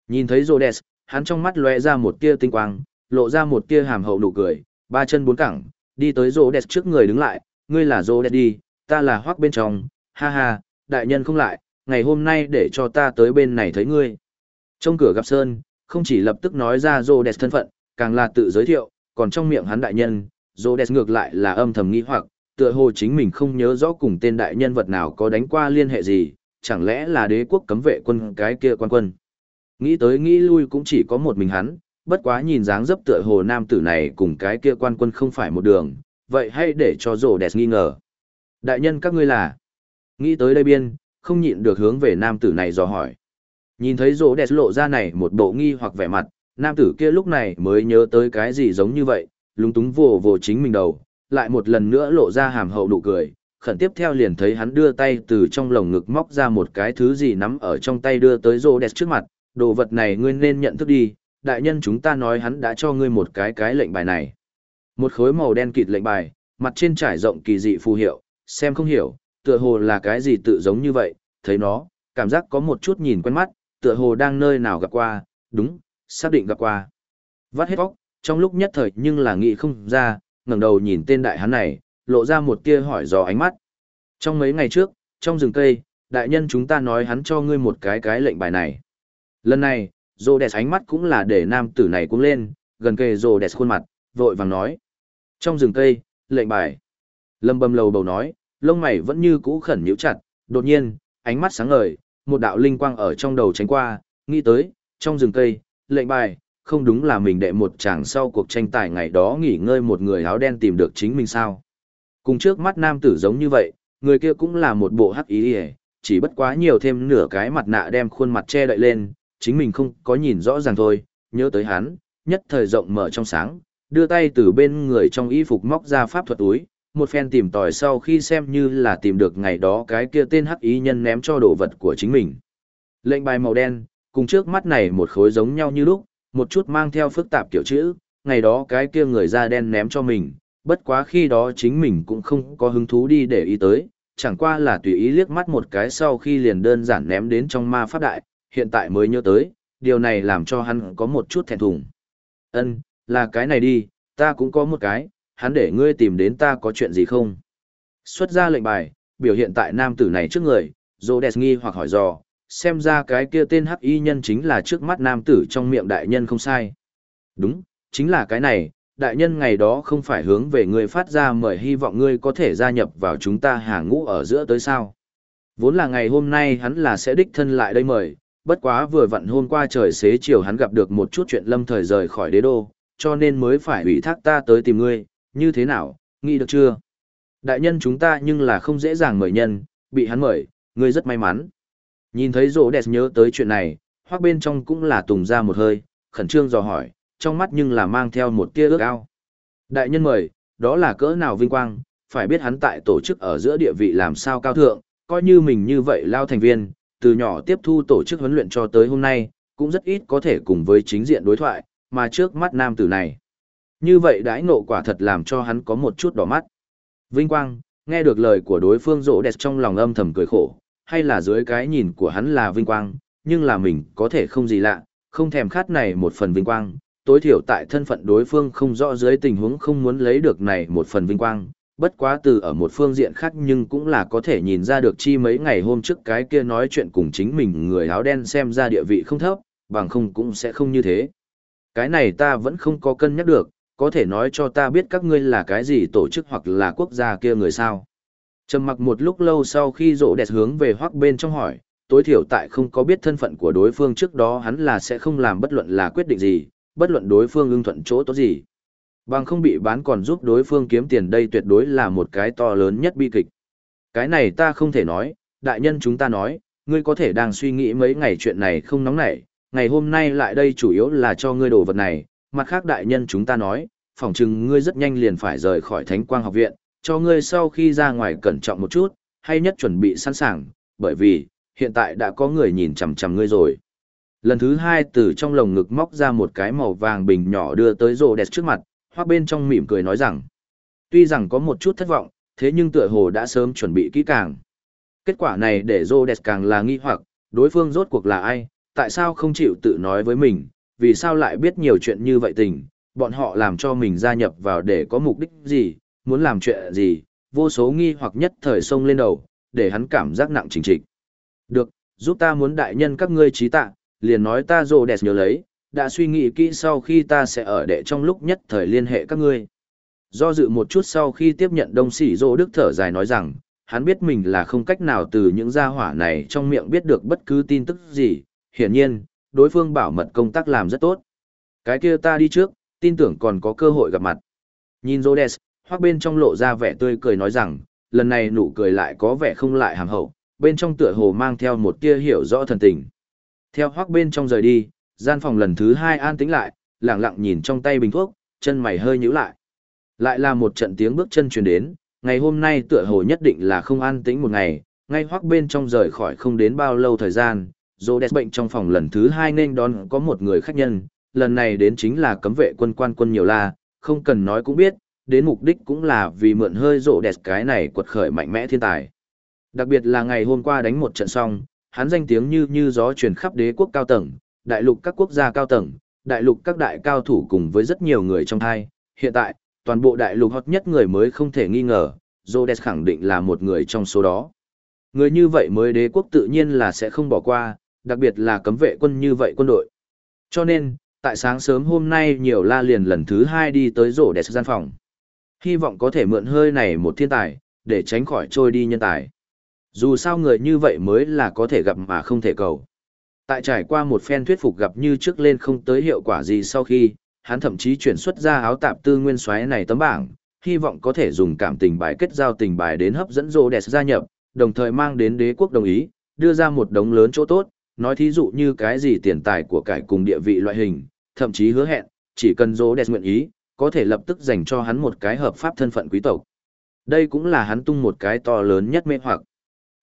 Nhìn thấy Rhodes, hắn trong mắt lóe ra một tia tinh quang, lộ ra một tia hàm hậu nụ cười, ba chân bốn cẳng, đi tới Rhodes trước người đứng lại, ngươi là Rhodes đi, ta là hoắc bên trong, ha ha, đại nhân không lại, ngày hôm nay để cho ta tới bên này thấy ngươi. Trong cửa gặp Sơn, không chỉ lập tức nói ra Rhodes thân phận, càng là tự giới thiệu, còn trong miệng hắn đại nhân, Rhodes ngược lại là âm thầm nghi hoặc, tựa hồ chính mình không nhớ rõ cùng tên đại nhân vật nào có đánh qua liên hệ gì, chẳng lẽ là đế quốc cấm vệ quân cái kia quan quân. Nghĩ tới nghĩ lui cũng chỉ có một mình hắn, bất quá nhìn dáng dấp tựa hồ nam tử này cùng cái kia quan quân không phải một đường, vậy hay để cho rổ đẹp nghi ngờ. Đại nhân các ngươi là, nghĩ tới đây biên, không nhịn được hướng về nam tử này dò hỏi. Nhìn thấy rổ đẹp lộ ra này một bộ nghi hoặc vẻ mặt, nam tử kia lúc này mới nhớ tới cái gì giống như vậy, lúng túng vồ vồ chính mình đầu, lại một lần nữa lộ ra hàm hậu nụ cười, khẩn tiếp theo liền thấy hắn đưa tay từ trong lồng ngực móc ra một cái thứ gì nắm ở trong tay đưa tới rô đẹp trước mặt, đồ vật này ngươi nên nhận thức đi, đại nhân chúng ta nói hắn đã cho ngươi một cái cái lệnh bài này. Một khối màu đen kịt lệnh bài, mặt trên trải rộng kỳ dị phù hiệu, xem không hiểu, tựa hồ là cái gì tự giống như vậy, thấy nó, cảm giác có một chút nhìn quen mắt, tựa hồ đang nơi nào gặp qua, đúng, xác định gặp qua. Vắt hết óc, trong lúc nhất thời nhưng là nghĩ không ra, ngẩng đầu nhìn tên đại hán này, lộ ra một tia hỏi dò ánh mắt. Trong mấy ngày trước, trong rừng cây, đại nhân chúng ta nói hắn cho ngươi một cái cái lệnh bài này. Lần này, rồ đẹp ánh mắt cũng là để nam tử này cũng lên, gần kề rồ đẹp khuôn mặt, vội vàng nói. Trong rừng cây, lệnh bài. Lâm bầm lầu bầu nói, lông mày vẫn như cũ khẩn nhíu chặt, đột nhiên, ánh mắt sáng ngời, một đạo linh quang ở trong đầu tránh qua, nghĩ tới, trong rừng cây, lệnh bài, không đúng là mình đệ một chàng sau cuộc tranh tài ngày đó nghỉ ngơi một người áo đen tìm được chính mình sao. Cùng trước mắt nam tử giống như vậy, người kia cũng là một bộ hắc ý hề, chỉ bất quá nhiều thêm nửa cái mặt nạ đem khuôn mặt che đậy lên, chính mình không có nhìn rõ ràng thôi, nhớ tới hắn, nhất thời rộng mở trong sáng, đưa tay từ bên người trong y phục móc ra pháp thuật túi, một phen tìm tòi sau khi xem như là tìm được ngày đó cái kia tên hắc ý nhân ném cho đồ vật của chính mình. Lệnh bài màu đen, cùng trước mắt này một khối giống nhau như lúc, một chút mang theo phức tạp kiểu chữ, ngày đó cái kia người da đen ném cho mình, bất quá khi đó chính mình cũng không có hứng thú đi để ý tới, chẳng qua là tùy ý liếc mắt một cái sau khi liền đơn giản ném đến trong ma pháp đại, hiện tại mới nhớ tới, điều này làm cho hắn có một chút thẹn thùng. Ân, là cái này đi, ta cũng có một cái, hắn để ngươi tìm đến ta có chuyện gì không? Xuất ra lệnh bài, biểu hiện tại nam tử này trước người, Rhodes nghi hoặc hỏi dò, xem ra cái kia tên hắc y nhân chính là trước mắt nam tử trong miệng đại nhân không sai. Đúng, chính là cái này, đại nhân ngày đó không phải hướng về ngươi phát ra mời hy vọng ngươi có thể gia nhập vào chúng ta hàng ngũ ở giữa tới sao. Vốn là ngày hôm nay hắn là sẽ đích thân lại đây mời, bất quá vừa vặn hôm qua trời xế chiều hắn gặp được một chút chuyện lâm thời rời khỏi đế đô, cho nên mới phải ủy thác ta tới tìm ngươi, như thế nào, nghĩ được chưa? Đại nhân chúng ta nhưng là không dễ dàng mời nhân, bị hắn mời, ngươi rất may mắn. Nhìn thấy rỗ đẹp nhớ tới chuyện này, hoác bên trong cũng là tùng ra một hơi, khẩn trương dò hỏi, trong mắt nhưng là mang theo một tia ước ao. Đại nhân mời, đó là cỡ nào vinh quang, phải biết hắn tại tổ chức ở giữa địa vị làm sao cao thượng, coi như mình như vậy lao thành viên, từ nhỏ tiếp thu tổ chức huấn luyện cho tới hôm nay, cũng rất ít có thể cùng với chính diện đối thoại, mà trước mắt nam tử này. Như vậy đãi ngộ quả thật làm cho hắn có một chút đỏ mắt. Vinh quang, nghe được lời của đối phương rỗ đẹp trong lòng âm thầm cười khổ, hay là dưới cái nhìn của hắn là vinh quang, nhưng là mình có thể không gì lạ, không thèm khát này một phần vinh quang, tối thiểu tại thân phận đối phương không rõ dưới tình huống không muốn lấy được này một phần vinh quang, bất quá từ ở một phương diện khác nhưng cũng là có thể nhìn ra được chi mấy ngày hôm trước cái kia nói chuyện cùng chính mình người áo đen xem ra địa vị không thấp, bằng không cũng sẽ không như thế. Cái này ta vẫn không có cân nhắc được, có thể nói cho ta biết các ngươi là cái gì tổ chức hoặc là quốc gia kia người sao. Trầm mặc một lúc lâu sau khi rộ đẹp hướng về hoác bên trong hỏi, tối thiểu tại không có biết thân phận của đối phương trước đó hắn là sẽ không làm bất luận là quyết định gì, bất luận đối phương ưng thuận chỗ tốt gì. Bằng không bị bán còn giúp đối phương kiếm tiền đây tuyệt đối là một cái to lớn nhất bi kịch. Cái này ta không thể nói, đại nhân chúng ta nói, ngươi có thể đang suy nghĩ mấy ngày chuyện này không nóng nảy, ngày hôm nay lại đây chủ yếu là cho ngươi đồ vật này, mặt khác đại nhân chúng ta nói, phỏng chừng ngươi rất nhanh liền phải rời khỏi Thánh Quang học viện, cho ngươi sau khi ra ngoài cẩn trọng một chút, hay nhất chuẩn bị sẵn sàng, bởi vì, hiện tại đã có người nhìn chằm chằm ngươi rồi. Lần thứ hai từ trong lồng ngực móc ra một cái màu vàng bình nhỏ đưa tới rồ đẹp trước mặt, hoặc bên trong mỉm cười nói rằng, tuy rằng có một chút thất vọng, thế nhưng tựa hồ đã sớm chuẩn bị kỹ càng. Kết quả này để rồ đẹp càng là nghi hoặc, đối phương rốt cuộc là ai, tại sao không chịu tự nói với mình, vì sao lại biết nhiều chuyện như vậy tình, bọn họ làm cho mình gia nhập vào để có mục đích gì, muốn làm chuyện gì, vô số nghi hoặc nhất thời sông lên đầu, để hắn cảm giác nặng trình trịch. Được, giúp ta muốn đại nhân các ngươi trí tạ, liền nói ta rồ đẹp nhớ lấy, đã suy nghĩ kỹ sau khi ta sẽ ở đệ trong lúc nhất thời liên hệ các ngươi. Do dự một chút sau khi tiếp nhận đông sỉ rồ đức thở dài nói rằng, hắn biết mình là không cách nào từ những gia hỏa này trong miệng biết được bất cứ tin tức gì, hiển nhiên, đối phương bảo mật công tác làm rất tốt. Cái kia ta đi trước, tin tưởng còn có cơ hội gặp mặt. Nhìn Rhodes, hoác bên trong lộ ra vẻ tươi cười nói rằng, lần này nụ cười lại có vẻ không lại hàm hậu, bên trong tựa hồ mang theo một tia hiểu rõ thần tình. Theo hoác bên trong rời đi, gian phòng lần thứ hai an tĩnh lại, lẳng lặng nhìn trong tay bình thuốc, chân mày hơi nhíu lại. Lại là một trận tiếng bước chân truyền đến, ngày hôm nay tựa hồ nhất định là không an tĩnh một ngày, ngay hoác bên trong rời khỏi không đến bao lâu thời gian, dô đẹp bệnh trong phòng lần thứ hai nên đón có một người khách nhân, lần này đến chính là cấm vệ quân quan quân nhiều la, không cần nói cũng biết, đến mục đích cũng là vì mượn hơi rộ đẹp cái này quật khởi mạnh mẽ thiên tài. Đặc biệt là ngày hôm qua đánh một trận xong, hắn danh tiếng như như gió truyền khắp đế quốc cao tầng, đại lục các quốc gia cao tầng, đại lục các đại cao thủ cùng với rất nhiều người trong thai. Hiện tại, toàn bộ đại lục hot nhất người mới không thể nghi ngờ, Rhodes khẳng định là một người trong số đó. Người như vậy mới đế quốc tự nhiên là sẽ không bỏ qua, đặc biệt là cấm vệ quân như vậy quân đội. Cho nên, tại sáng sớm hôm nay nhiều la liền lần thứ hai đi tới rổ đẹp gian phòng. Hy vọng có thể mượn hơi này một thiên tài, để tránh khỏi trôi đi nhân tài. Dù sao người như vậy mới là có thể gặp mà không thể cầu. Tại trải qua một phen thuyết phục gặp như trước lên không tới hiệu quả gì sau khi, hắn thậm chí chuyển xuất ra áo tạp tư nguyên xoáy này tấm bảng, hy vọng có thể dùng cảm tình bài kết giao tình bài đến hấp dẫn rô đẹp gia nhập, đồng thời mang đến đế quốc đồng ý, đưa ra một đống lớn chỗ tốt, nói thí dụ như cái gì tiền tài của cải cùng địa vị loại hình, thậm chí hứa hẹn, chỉ cần rô đẹp nguyện ý, có thể lập tức dành cho hắn một cái hợp pháp thân phận quý tộc. Đây cũng là hắn tung một cái to lớn nhất mê hoặc.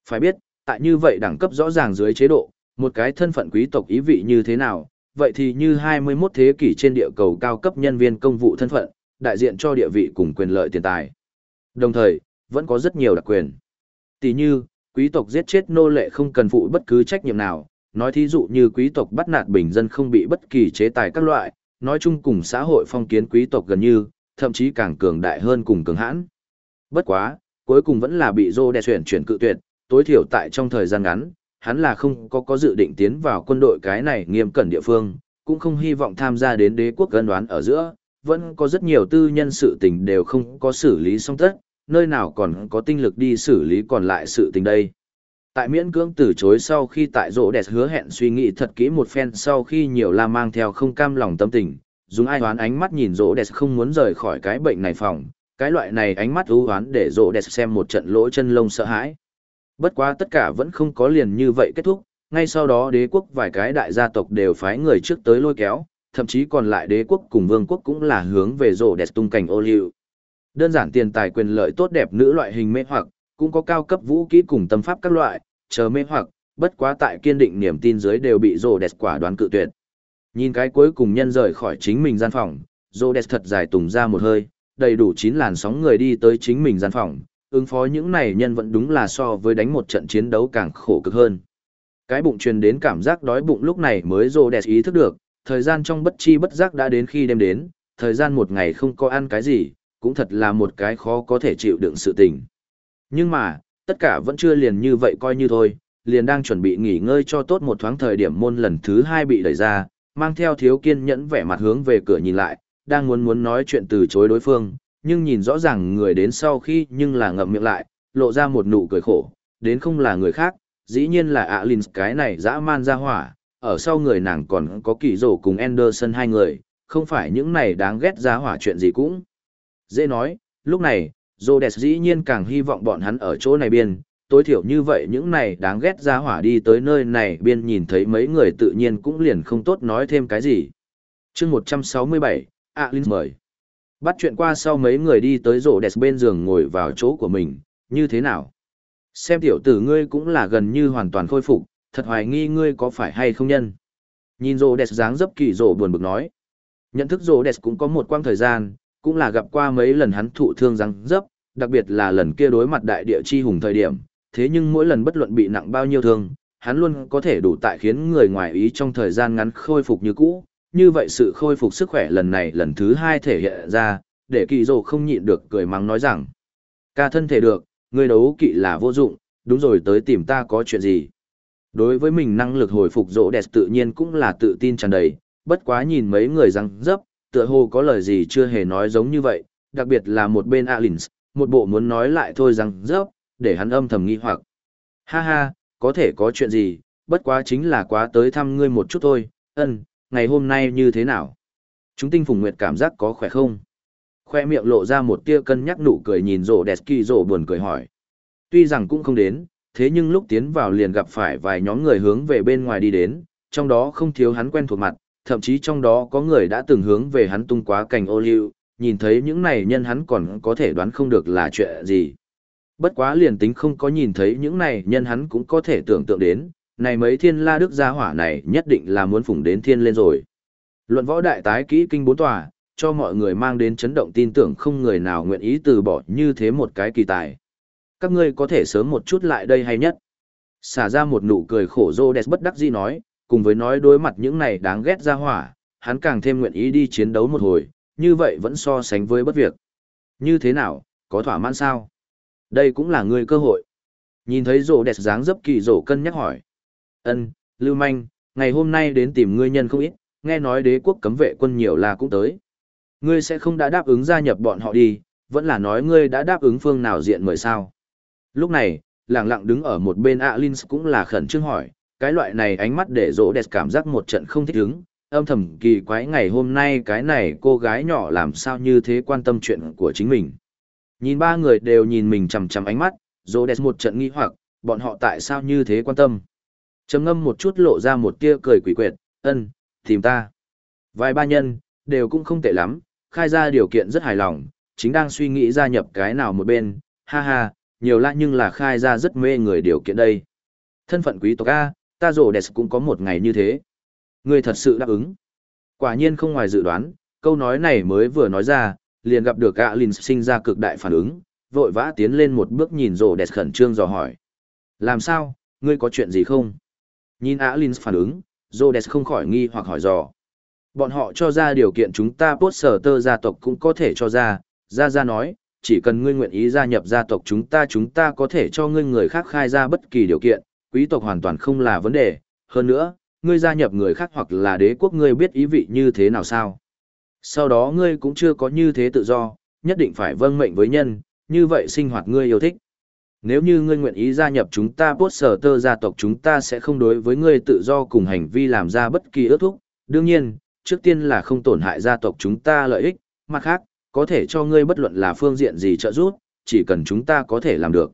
Phải biết, tại như vậy đẳng cấp rõ ràng dưới chế độ, một cái thân phận quý tộc ý vị như thế nào, vậy thì như 21 thế kỷ trên địa cầu cao cấp nhân viên công vụ thân phận, đại diện cho địa vị cùng quyền lợi tiền tài. Đồng thời, vẫn có rất nhiều đặc quyền. Tỷ như, quý tộc giết chết nô lệ không cần phụ bất cứ trách nhiệm nào, nói thí dụ như quý tộc bắt nạt bình dân không bị bất kỳ chế tài các loại, nói chung cùng xã hội phong kiến quý tộc gần như, thậm chí càng cường đại hơn cùng cường hãn. Bất quá, cuối cùng vẫn là bị Rô đè chuyển chuyển cự tuyệt, tối thiểu tại trong thời gian ngắn, hắn là không có có dự định tiến vào quân đội cái này nghiêm cẩn địa phương, cũng không hy vọng tham gia đến đế quốc gân đoán ở giữa, vẫn có rất nhiều tư nhân sự tình đều không có xử lý xong tất, nơi nào còn có tinh lực đi xử lý còn lại sự tình đây. Tại miễn cưỡng từ chối sau khi tại rỗ đẹp hứa hẹn suy nghĩ thật kỹ một phen sau khi nhiều la mang theo không cam lòng tâm tình, dùng ai hoán ánh mắt nhìn rỗ đẹp không muốn rời khỏi cái bệnh này phòng, cái loại này ánh mắt ưu hoán để rỗ đẹp xem một trận lỗ chân lông sợ hãi. Bất quá tất cả vẫn không có liền như vậy kết thúc, ngay sau đó đế quốc vài cái đại gia tộc đều phái người trước tới lôi kéo, thậm chí còn lại đế quốc cùng vương quốc cũng là hướng về rỗ đẹp tung cảnh ô liu. Đơn giản tiền tài quyền lợi tốt đẹp nữ loại hình mê hoặc, cũng có cao cấp vũ kỹ cùng tâm pháp các loại, chờ mê hoặc, bất quá tại kiên định niềm tin dưới đều bị rỗ đẹp quả đoán cự tuyệt. Nhìn cái cuối cùng nhân rời khỏi chính mình gian phòng, rỗ đẹp thật dài tùng ra một hơi, đầy đủ chín làn sóng người đi tới chính mình gian phòng, ứng phó những này nhân vẫn đúng là so với đánh một trận chiến đấu càng khổ cực hơn. Cái bụng truyền đến cảm giác đói bụng lúc này mới rồ đẹp ý thức được, thời gian trong bất chi bất giác đã đến khi đêm đến, thời gian một ngày không có ăn cái gì, cũng thật là một cái khó có thể chịu đựng sự tình. Nhưng mà, tất cả vẫn chưa liền như vậy coi như thôi, liền đang chuẩn bị nghỉ ngơi cho tốt một thoáng thời điểm môn lần thứ hai bị đẩy ra, mang theo thiếu kiên nhẫn vẻ mặt hướng về cửa nhìn lại, đang muốn muốn nói chuyện từ chối đối phương, nhưng nhìn rõ ràng người đến sau khi nhưng là ngậm miệng lại, lộ ra một nụ cười khổ, đến không là người khác, dĩ nhiên là Alin cái này dã man ra hỏa, ở sau người nàng còn có kỳ rổ cùng Anderson hai người, không phải những này đáng ghét ra hỏa chuyện gì cũng. Dễ nói, lúc này, Rhodes dĩ nhiên càng hy vọng bọn hắn ở chỗ này biên, tối thiểu như vậy những này đáng ghét ra hỏa đi tới nơi này biên nhìn thấy mấy người tự nhiên cũng liền không tốt nói thêm cái gì. chương 167, Alin mời. Bắt chuyện qua sau mấy người đi tới rổ đẹp bên giường ngồi vào chỗ của mình, như thế nào? Xem tiểu tử ngươi cũng là gần như hoàn toàn khôi phục, thật hoài nghi ngươi có phải hay không nhân. Nhìn rổ đẹp dáng dấp kỳ rổ buồn bực nói. Nhận thức rổ đẹp cũng có một quang thời gian, cũng là gặp qua mấy lần hắn thụ thương răng dấp, đặc biệt là lần kia đối mặt đại địa chi hùng thời điểm, thế nhưng mỗi lần bất luận bị nặng bao nhiêu thương, hắn luôn có thể đủ tại khiến người ngoài ý trong thời gian ngắn khôi phục như cũ, như vậy sự khôi phục sức khỏe lần này lần thứ hai thể hiện ra, để kỳ dồ không nhịn được cười mắng nói rằng, ca thân thể được, người đấu kỵ là vô dụng, đúng rồi tới tìm ta có chuyện gì. Đối với mình năng lực hồi phục rỗ đẹp tự nhiên cũng là tự tin tràn đầy, bất quá nhìn mấy người răng dấp, tựa hồ có lời gì chưa hề nói giống như vậy, đặc biệt là một bên Alins, một bộ muốn nói lại thôi rằng rớp, để hắn âm thầm nghi hoặc. Ha ha, có thể có chuyện gì, bất quá chính là quá tới thăm ngươi một chút thôi, ân, ngày hôm nay như thế nào? Chúng tinh phùng nguyệt cảm giác có khỏe không? Khoe miệng lộ ra một tia cân nhắc nụ cười nhìn rổ đẹp kỳ rổ buồn cười hỏi. Tuy rằng cũng không đến, thế nhưng lúc tiến vào liền gặp phải vài nhóm người hướng về bên ngoài đi đến, trong đó không thiếu hắn quen thuộc mặt, thậm chí trong đó có người đã từng hướng về hắn tung quá cành ô liu, nhìn thấy những này nhân hắn còn có thể đoán không được là chuyện gì. Bất quá liền tính không có nhìn thấy những này nhân hắn cũng có thể tưởng tượng đến, này mấy thiên la đức gia hỏa này nhất định là muốn phủng đến thiên lên rồi. Luận võ đại tái kỹ kinh bốn tòa, cho mọi người mang đến chấn động tin tưởng không người nào nguyện ý từ bỏ như thế một cái kỳ tài. Các ngươi có thể sớm một chút lại đây hay nhất. Xả ra một nụ cười khổ rô đẹp bất đắc dĩ nói, cùng với nói đối mặt những này đáng ghét ra hỏa, hắn càng thêm nguyện ý đi chiến đấu một hồi, như vậy vẫn so sánh với bất việc. Như thế nào, có thỏa mãn sao? Đây cũng là người cơ hội. Nhìn thấy rổ đẹp dáng dấp kỳ rổ cân nhắc hỏi. ân Lưu Manh, ngày hôm nay đến tìm ngươi nhân không ít, nghe nói đế quốc cấm vệ quân nhiều là cũng tới. Ngươi sẽ không đã đáp ứng gia nhập bọn họ đi, vẫn là nói ngươi đã đáp ứng phương nào diện mời sao. Lúc này, lặng lặng đứng ở một bên Alins cũng là khẩn trương hỏi, cái loại này ánh mắt để rỗ đẹp cảm giác một trận không thích ứng, âm thầm kỳ quái ngày hôm nay cái này cô gái nhỏ làm sao như thế quan tâm chuyện của chính mình. Nhìn ba người đều nhìn mình chằm chằm ánh mắt, rỗ đẹp một trận nghi hoặc, bọn họ tại sao như thế quan tâm. trầm ngâm một chút lộ ra một tia cười quỷ quyệt, ân, tìm ta. Vài ba nhân, đều cũng không tệ lắm, khai ra điều kiện rất hài lòng, chính đang suy nghĩ gia nhập cái nào một bên, ha ha, nhiều lạ nhưng là khai ra rất mê người điều kiện đây. Thân phận quý tộc A, ta rổ đẹp cũng có một ngày như thế. Ngươi thật sự đáp ứng. Quả nhiên không ngoài dự đoán, câu nói này mới vừa nói ra, liền gặp được Alin sinh ra cực đại phản ứng, vội vã tiến lên một bước nhìn rổ đẹp khẩn trương dò hỏi. Làm sao, ngươi có chuyện gì không? Nhìn Alin phản ứng, rổ đẹp không khỏi nghi hoặc hỏi dò. Bọn họ cho ra điều kiện chúng ta bốt sở tơ gia tộc cũng có thể cho ra, ra ra nói, chỉ cần ngươi nguyện ý gia nhập gia tộc chúng ta chúng ta có thể cho ngươi người khác khai ra bất kỳ điều kiện, quý tộc hoàn toàn không là vấn đề, hơn nữa, ngươi gia nhập người khác hoặc là đế quốc ngươi biết ý vị như thế nào sao. Sau đó ngươi cũng chưa có như thế tự do, nhất định phải vâng mệnh với nhân, như vậy sinh hoạt ngươi yêu thích. Nếu như ngươi nguyện ý gia nhập chúng ta bốt sở tơ gia tộc chúng ta sẽ không đối với ngươi tự do cùng hành vi làm ra bất kỳ ước thúc. Đương nhiên, trước tiên là không tổn hại gia tộc chúng ta lợi ích, mặt khác, có thể cho ngươi bất luận là phương diện gì trợ giúp, chỉ cần chúng ta có thể làm được.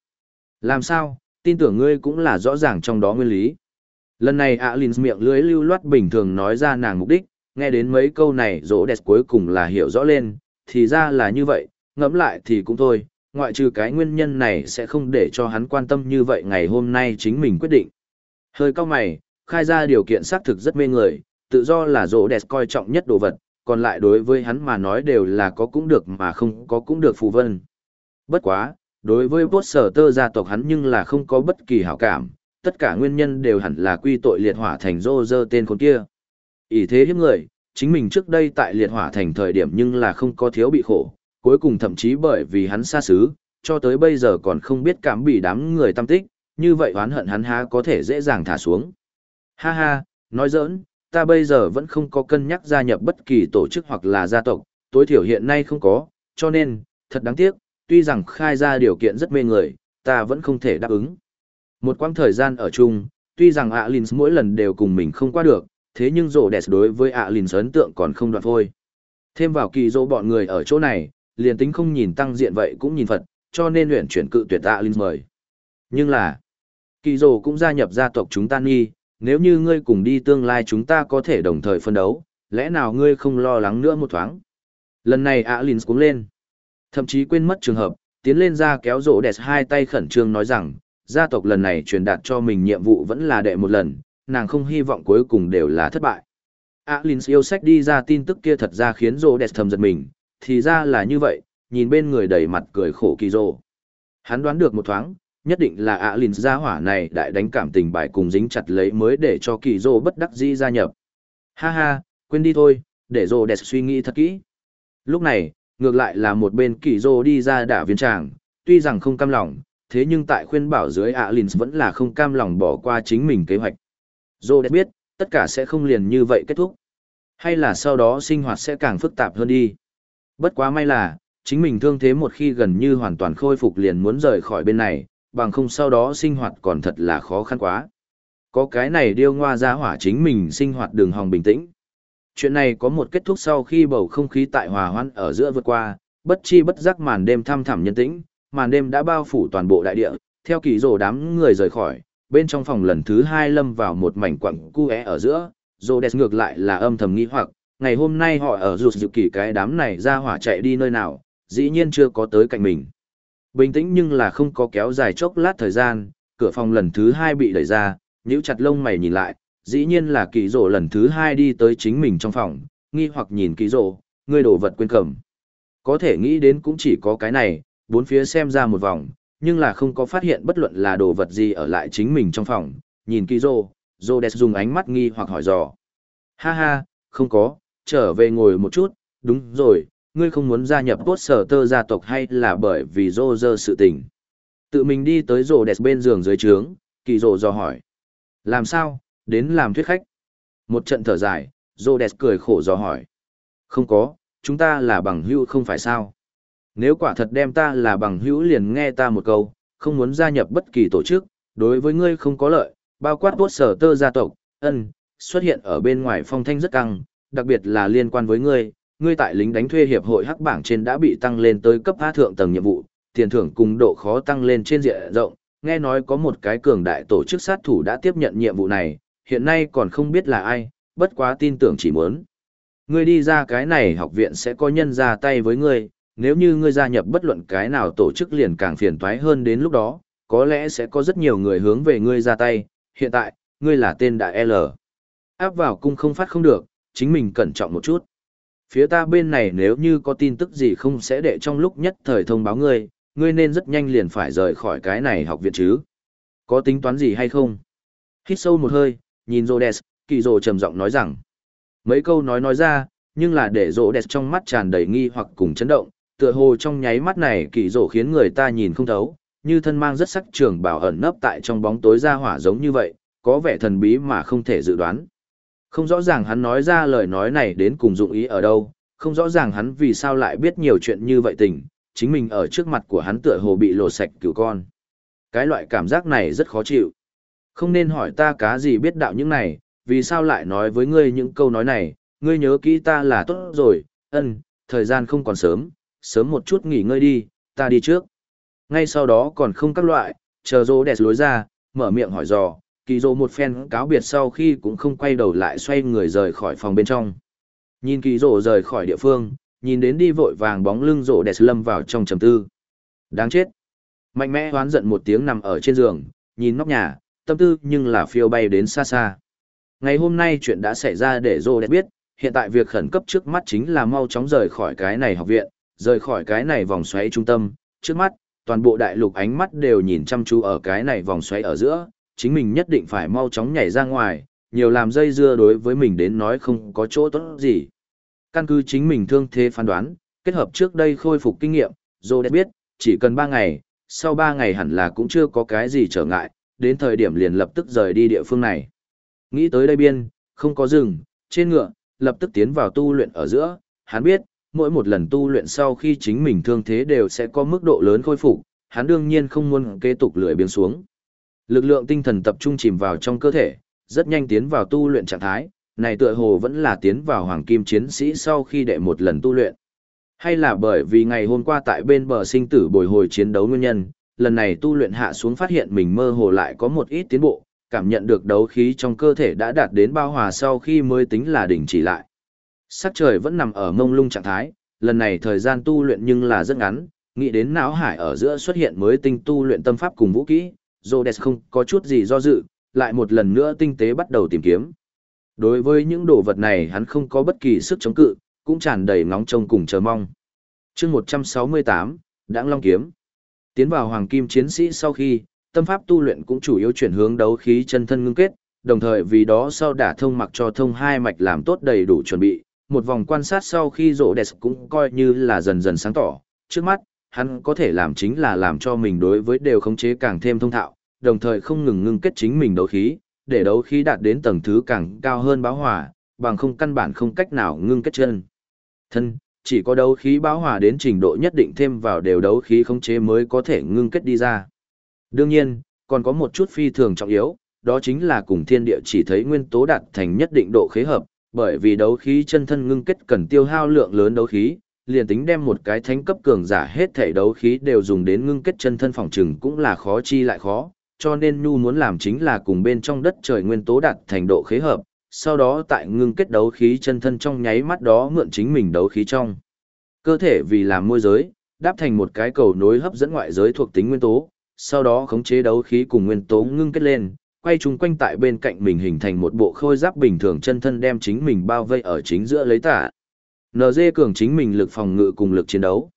Làm sao, tin tưởng ngươi cũng là rõ ràng trong đó nguyên lý. Lần này Alins miệng lưới lưu loát bình thường nói ra nàng mục đích, nghe đến mấy câu này rỗ đẹp cuối cùng là hiểu rõ lên, thì ra là như vậy, ngẫm lại thì cũng thôi, ngoại trừ cái nguyên nhân này sẽ không để cho hắn quan tâm như vậy ngày hôm nay chính mình quyết định. Hơi cao mày, khai ra điều kiện xác thực rất mê người, tự do là rỗ đẹp coi trọng nhất đồ vật, còn lại đối với hắn mà nói đều là có cũng được mà không có cũng được phù vân. Bất quá, đối với bốt sở tơ gia tộc hắn nhưng là không có bất kỳ hảo cảm, tất cả nguyên nhân đều hẳn là quy tội liệt hỏa thành rô rơ tên con kia. ỷ thế hiếp người, chính mình trước đây tại liệt hỏa thành thời điểm nhưng là không có thiếu bị khổ, cuối cùng thậm chí bởi vì hắn xa xứ, cho tới bây giờ còn không biết cảm bị đám người tâm tích, như vậy oán hận hắn há có thể dễ dàng thả xuống. Ha ha, nói giỡn, ta bây giờ vẫn không có cân nhắc gia nhập bất kỳ tổ chức hoặc là gia tộc, tối thiểu hiện nay không có, cho nên, thật đáng tiếc, tuy rằng khai ra điều kiện rất mê người, ta vẫn không thể đáp ứng. Một quãng thời gian ở chung, tuy rằng Alins mỗi lần đều cùng mình không qua được, thế nhưng rổ đẹp đối với Alins ấn tượng còn không đoạn thôi. Thêm vào kỳ dỗ bọn người ở chỗ này, liền tính không nhìn tăng diện vậy cũng nhìn Phật, cho nên luyện chuyển cự tuyệt Alins mời. Nhưng là, kỳ dỗ cũng gia nhập gia tộc chúng ta nghi, nếu như ngươi cùng đi tương lai chúng ta có thể đồng thời phân đấu, lẽ nào ngươi không lo lắng nữa một thoáng. Lần này Alins cũng lên. Thậm chí quên mất trường hợp, tiến lên ra kéo rổ đẹp hai tay khẩn trương nói rằng, gia tộc lần này truyền đạt cho mình nhiệm vụ vẫn là đệ một lần, nàng không hy vọng cuối cùng đều là thất bại. Alins yêu sách đi ra tin tức kia thật ra khiến rổ đẹp thầm giật mình, thì ra là như vậy, nhìn bên người đầy mặt cười khổ kỳ rổ. Hắn đoán được một thoáng, nhất định là Alins gia hỏa này đại đánh cảm tình bài cùng dính chặt lấy mới để cho kỳ rổ bất đắc dĩ gia nhập. Ha ha, quên đi thôi, để rổ đẹp suy nghĩ thật kỹ. Lúc này, Ngược lại là một bên kỳ dô đi ra đả viên tràng, tuy rằng không cam lòng, thế nhưng tại khuyên bảo dưới Alins vẫn là không cam lòng bỏ qua chính mình kế hoạch. dô đã biết, tất cả sẽ không liền như vậy kết thúc. Hay là sau đó sinh hoạt sẽ càng phức tạp hơn đi. Bất quá may là, chính mình thương thế một khi gần như hoàn toàn khôi phục liền muốn rời khỏi bên này, bằng không sau đó sinh hoạt còn thật là khó khăn quá. Có cái này điêu ngoa ra hỏa chính mình sinh hoạt đường hòng bình tĩnh, chuyện này có một kết thúc sau khi bầu không khí tại hòa hoãn ở giữa vượt qua, bất chi bất giác màn đêm thăm thẳm nhân tĩnh, màn đêm đã bao phủ toàn bộ đại địa, theo kỳ rồ đám người rời khỏi, bên trong phòng lần thứ hai lâm vào một mảnh quặng cu é ở giữa, rồ đẹp ngược lại là âm thầm nghi hoặc, ngày hôm nay họ ở rụt dự kỳ cái đám này ra hỏa chạy đi nơi nào, dĩ nhiên chưa có tới cạnh mình. Bình tĩnh nhưng là không có kéo dài chốc lát thời gian, cửa phòng lần thứ hai bị đẩy ra, nhíu chặt lông mày nhìn lại, dĩ nhiên là kỳ rộ lần thứ hai đi tới chính mình trong phòng, nghi hoặc nhìn kỳ rộ, ngươi đổ vật quên cầm. Có thể nghĩ đến cũng chỉ có cái này, bốn phía xem ra một vòng, nhưng là không có phát hiện bất luận là đồ vật gì ở lại chính mình trong phòng, nhìn kỳ rổ, rổ đẹp dùng ánh mắt nghi hoặc hỏi dò. Ha ha, không có, trở về ngồi một chút, đúng rồi, ngươi không muốn gia nhập cốt sở tơ gia tộc hay là bởi vì rô rơ sự tình. Tự mình đi tới rổ đẹp bên giường dưới trướng, kỳ rổ dò hỏi. Làm sao, đến làm thuyết khách. Một trận thở dài, Rhodes cười khổ dò hỏi. Không có, chúng ta là bằng hữu không phải sao. Nếu quả thật đem ta là bằng hữu liền nghe ta một câu, không muốn gia nhập bất kỳ tổ chức, đối với ngươi không có lợi, bao quát bốt sở tơ gia tộc, ân, xuất hiện ở bên ngoài phong thanh rất căng, đặc biệt là liên quan với ngươi, ngươi tại lính đánh thuê hiệp hội hắc bảng trên đã bị tăng lên tới cấp A thượng tầng nhiệm vụ, tiền thưởng cùng độ khó tăng lên trên diện rộng, nghe nói có một cái cường đại tổ chức sát thủ đã tiếp nhận nhiệm vụ này, hiện nay còn không biết là ai, bất quá tin tưởng chỉ muốn. Ngươi đi ra cái này học viện sẽ có nhân ra tay với ngươi, nếu như ngươi gia nhập bất luận cái nào tổ chức liền càng phiền toái hơn đến lúc đó, có lẽ sẽ có rất nhiều người hướng về ngươi ra tay, hiện tại, ngươi là tên đại L. Áp vào cung không phát không được, chính mình cẩn trọng một chút. Phía ta bên này nếu như có tin tức gì không sẽ để trong lúc nhất thời thông báo ngươi, ngươi nên rất nhanh liền phải rời khỏi cái này học viện chứ. Có tính toán gì hay không? Hít sâu một hơi, nhìn Rhodes, kỳ rồ trầm giọng nói rằng. Mấy câu nói nói ra, nhưng là để Rhodes trong mắt tràn đầy nghi hoặc cùng chấn động, tựa hồ trong nháy mắt này kỳ rồ khiến người ta nhìn không thấu, như thân mang rất sắc trường bảo ẩn nấp tại trong bóng tối ra hỏa giống như vậy, có vẻ thần bí mà không thể dự đoán. Không rõ ràng hắn nói ra lời nói này đến cùng dụng ý ở đâu, không rõ ràng hắn vì sao lại biết nhiều chuyện như vậy tình, chính mình ở trước mặt của hắn tựa hồ bị lột sạch cứu con. Cái loại cảm giác này rất khó chịu. Không nên hỏi ta cá gì biết đạo những này, vì sao lại nói với ngươi những câu nói này, ngươi nhớ kỹ ta là tốt rồi, ân, thời gian không còn sớm, sớm một chút nghỉ ngơi đi, ta đi trước. Ngay sau đó còn không các loại, chờ rô đẹp lối ra, mở miệng hỏi dò, kỳ rô một phen cáo biệt sau khi cũng không quay đầu lại xoay người rời khỏi phòng bên trong. Nhìn kỳ rô rời khỏi địa phương, nhìn đến đi vội vàng bóng lưng rô đẹp lâm vào trong trầm tư. Đáng chết. Mạnh mẽ hoán giận một tiếng nằm ở trên giường, nhìn nóc nhà, tâm tư nhưng là phiêu bay đến xa xa. Ngày hôm nay chuyện đã xảy ra để rô đẹp biết, hiện tại việc khẩn cấp trước mắt chính là mau chóng rời khỏi cái này học viện, rời khỏi cái này vòng xoáy trung tâm, trước mắt, toàn bộ đại lục ánh mắt đều nhìn chăm chú ở cái này vòng xoáy ở giữa, chính mình nhất định phải mau chóng nhảy ra ngoài, nhiều làm dây dưa đối với mình đến nói không có chỗ tốt gì. Căn cứ chính mình thương thế phán đoán, kết hợp trước đây khôi phục kinh nghiệm, Dô đẹp biết, chỉ cần 3 ngày, sau 3 ngày hẳn là cũng chưa có cái gì trở ngại, đến thời điểm liền lập tức rời đi địa phương này. Nghĩ tới đây biên, không có rừng, trên ngựa, lập tức tiến vào tu luyện ở giữa, hắn biết, mỗi một lần tu luyện sau khi chính mình thương thế đều sẽ có mức độ lớn khôi phục, hắn đương nhiên không muốn kế tục lười biếng xuống. Lực lượng tinh thần tập trung chìm vào trong cơ thể, rất nhanh tiến vào tu luyện trạng thái, này tựa hồ vẫn là tiến vào hoàng kim chiến sĩ sau khi đệ một lần tu luyện. Hay là bởi vì ngày hôm qua tại bên bờ sinh tử bồi hồi chiến đấu nguyên nhân, lần này tu luyện hạ xuống phát hiện mình mơ hồ lại có một ít tiến bộ, cảm nhận được đấu khí trong cơ thể đã đạt đến bao hòa sau khi mới tính là đỉnh chỉ lại. Sắc trời vẫn nằm ở mông lung trạng thái, lần này thời gian tu luyện nhưng là rất ngắn, nghĩ đến não hải ở giữa xuất hiện mới tinh tu luyện tâm pháp cùng vũ kỹ, Rhodes không có chút gì do dự, lại một lần nữa tinh tế bắt đầu tìm kiếm. Đối với những đồ vật này hắn không có bất kỳ sức chống cự, cũng tràn đầy ngóng trông cùng chờ mong. chương 168, Đãng Long Kiếm. Tiến vào Hoàng Kim Chiến Sĩ sau khi, tâm pháp tu luyện cũng chủ yếu chuyển hướng đấu khí chân thân ngưng kết, đồng thời vì đó sau đả thông mặc cho thông hai mạch làm tốt đầy đủ chuẩn bị, một vòng quan sát sau khi rộ đẹp cũng coi như là dần dần sáng tỏ, trước mắt, hắn có thể làm chính là làm cho mình đối với đều khống chế càng thêm thông thạo, đồng thời không ngừng ngưng kết chính mình đấu khí, để đấu khí đạt đến tầng thứ càng cao hơn báo hòa bằng không căn bản không cách nào ngưng kết chân. Thân, chỉ có đấu khí bão hòa đến trình độ nhất định thêm vào đều đấu khí khống chế mới có thể ngưng kết đi ra. Đương nhiên, còn có một chút phi thường trọng yếu, đó chính là cùng thiên địa chỉ thấy nguyên tố đạt thành nhất định độ khế hợp, bởi vì đấu khí chân thân ngưng kết cần tiêu hao lượng lớn đấu khí, liền tính đem một cái thánh cấp cường giả hết thể đấu khí đều dùng đến ngưng kết chân thân phòng trừng cũng là khó chi lại khó, cho nên Nhu muốn làm chính là cùng bên trong đất trời nguyên tố đạt thành độ khế hợp, sau đó tại ngưng kết đấu khí chân thân trong nháy mắt đó mượn chính mình đấu khí trong. Cơ thể vì làm môi giới, đáp thành một cái cầu nối hấp dẫn ngoại giới thuộc tính nguyên tố, sau đó khống chế đấu khí cùng nguyên tố ngưng kết lên, quay chung quanh tại bên cạnh mình hình thành một bộ khôi giáp bình thường chân thân đem chính mình bao vây ở chính giữa lấy tả. NG cường chính mình lực phòng ngự cùng lực chiến đấu.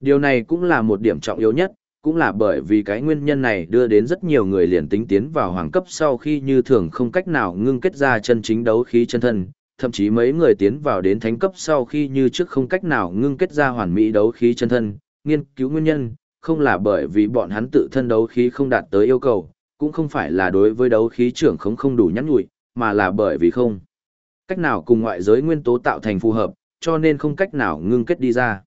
Điều này cũng là một điểm trọng yếu nhất, cũng là bởi vì cái nguyên nhân này đưa đến rất nhiều người liền tính tiến vào hoàng cấp sau khi như thường không cách nào ngưng kết ra chân chính đấu khí chân thân, thậm chí mấy người tiến vào đến thánh cấp sau khi như trước không cách nào ngưng kết ra hoàn mỹ đấu khí chân thân, nghiên cứu nguyên nhân, không là bởi vì bọn hắn tự thân đấu khí không đạt tới yêu cầu, cũng không phải là đối với đấu khí trưởng không không đủ nhắn nhủi mà là bởi vì không cách nào cùng ngoại giới nguyên tố tạo thành phù hợp, cho nên không cách nào ngưng kết đi ra.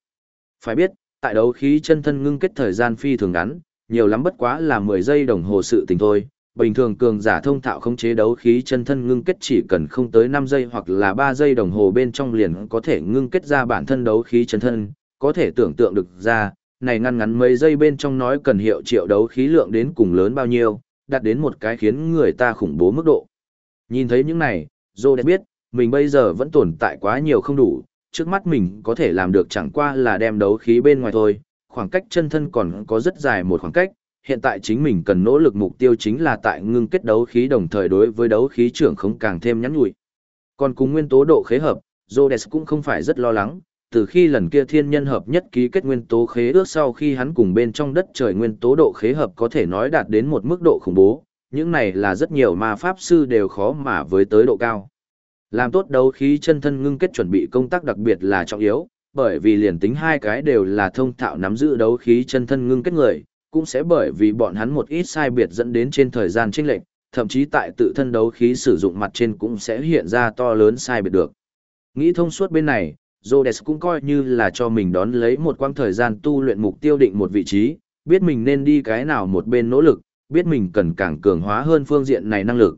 Phải biết, tại đấu khí chân thân ngưng kết thời gian phi thường ngắn, nhiều lắm bất quá là 10 giây đồng hồ sự tình thôi. Bình thường cường giả thông thạo không chế đấu khí chân thân ngưng kết chỉ cần không tới 5 giây hoặc là 3 giây đồng hồ bên trong liền có thể ngưng kết ra bản thân đấu khí chân thân, có thể tưởng tượng được ra, này ngăn ngắn mấy giây bên trong nói cần hiệu triệu đấu khí lượng đến cùng lớn bao nhiêu, đạt đến một cái khiến người ta khủng bố mức độ. Nhìn thấy những này, Dô đã biết, mình bây giờ vẫn tồn tại quá nhiều không đủ, trước mắt mình có thể làm được chẳng qua là đem đấu khí bên ngoài thôi, khoảng cách chân thân còn có rất dài một khoảng cách, hiện tại chính mình cần nỗ lực mục tiêu chính là tại ngưng kết đấu khí đồng thời đối với đấu khí trưởng không càng thêm nhắn nhủi. Còn cùng nguyên tố độ khế hợp, Rhodes cũng không phải rất lo lắng, từ khi lần kia thiên nhân hợp nhất ký kết nguyên tố khế ước sau khi hắn cùng bên trong đất trời nguyên tố độ khế hợp có thể nói đạt đến một mức độ khủng bố, những này là rất nhiều ma pháp sư đều khó mà với tới độ cao. Làm tốt đấu khí chân thân ngưng kết chuẩn bị công tác đặc biệt là trọng yếu, bởi vì liền tính hai cái đều là thông thạo nắm giữ đấu khí chân thân ngưng kết người, cũng sẽ bởi vì bọn hắn một ít sai biệt dẫn đến trên thời gian chênh lệch, thậm chí tại tự thân đấu khí sử dụng mặt trên cũng sẽ hiện ra to lớn sai biệt được. Nghĩ thông suốt bên này, Rhodes cũng coi như là cho mình đón lấy một quãng thời gian tu luyện mục tiêu định một vị trí, biết mình nên đi cái nào một bên nỗ lực, biết mình cần càng cường hóa hơn phương diện này năng lực.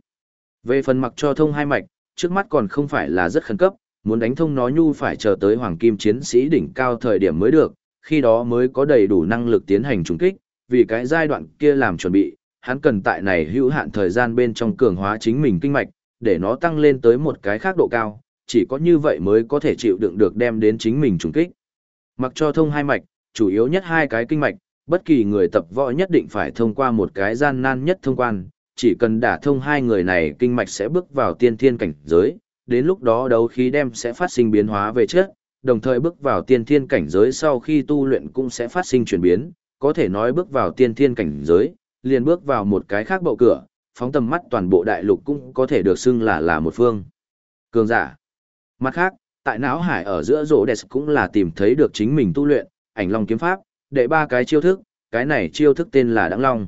Về phần mặc cho thông hai mạch, trước mắt còn không phải là rất khẩn cấp, muốn đánh thông nó nhu phải chờ tới hoàng kim chiến sĩ đỉnh cao thời điểm mới được, khi đó mới có đầy đủ năng lực tiến hành trùng kích, vì cái giai đoạn kia làm chuẩn bị, hắn cần tại này hữu hạn thời gian bên trong cường hóa chính mình kinh mạch, để nó tăng lên tới một cái khác độ cao, chỉ có như vậy mới có thể chịu đựng được đem đến chính mình trùng kích. Mặc cho thông hai mạch, chủ yếu nhất hai cái kinh mạch, bất kỳ người tập võ nhất định phải thông qua một cái gian nan nhất thông quan, chỉ cần đả thông hai người này kinh mạch sẽ bước vào tiên thiên cảnh giới, đến lúc đó đấu khí đem sẽ phát sinh biến hóa về chất, đồng thời bước vào tiên thiên cảnh giới sau khi tu luyện cũng sẽ phát sinh chuyển biến, có thể nói bước vào tiên thiên cảnh giới, liền bước vào một cái khác bậu cửa, phóng tầm mắt toàn bộ đại lục cũng có thể được xưng là là một phương. Cường giả. Mặt khác, tại não hải ở giữa rỗ đẹp cũng là tìm thấy được chính mình tu luyện, ảnh long kiếm pháp, để ba cái chiêu thức, cái này chiêu thức tên là Đãng Long.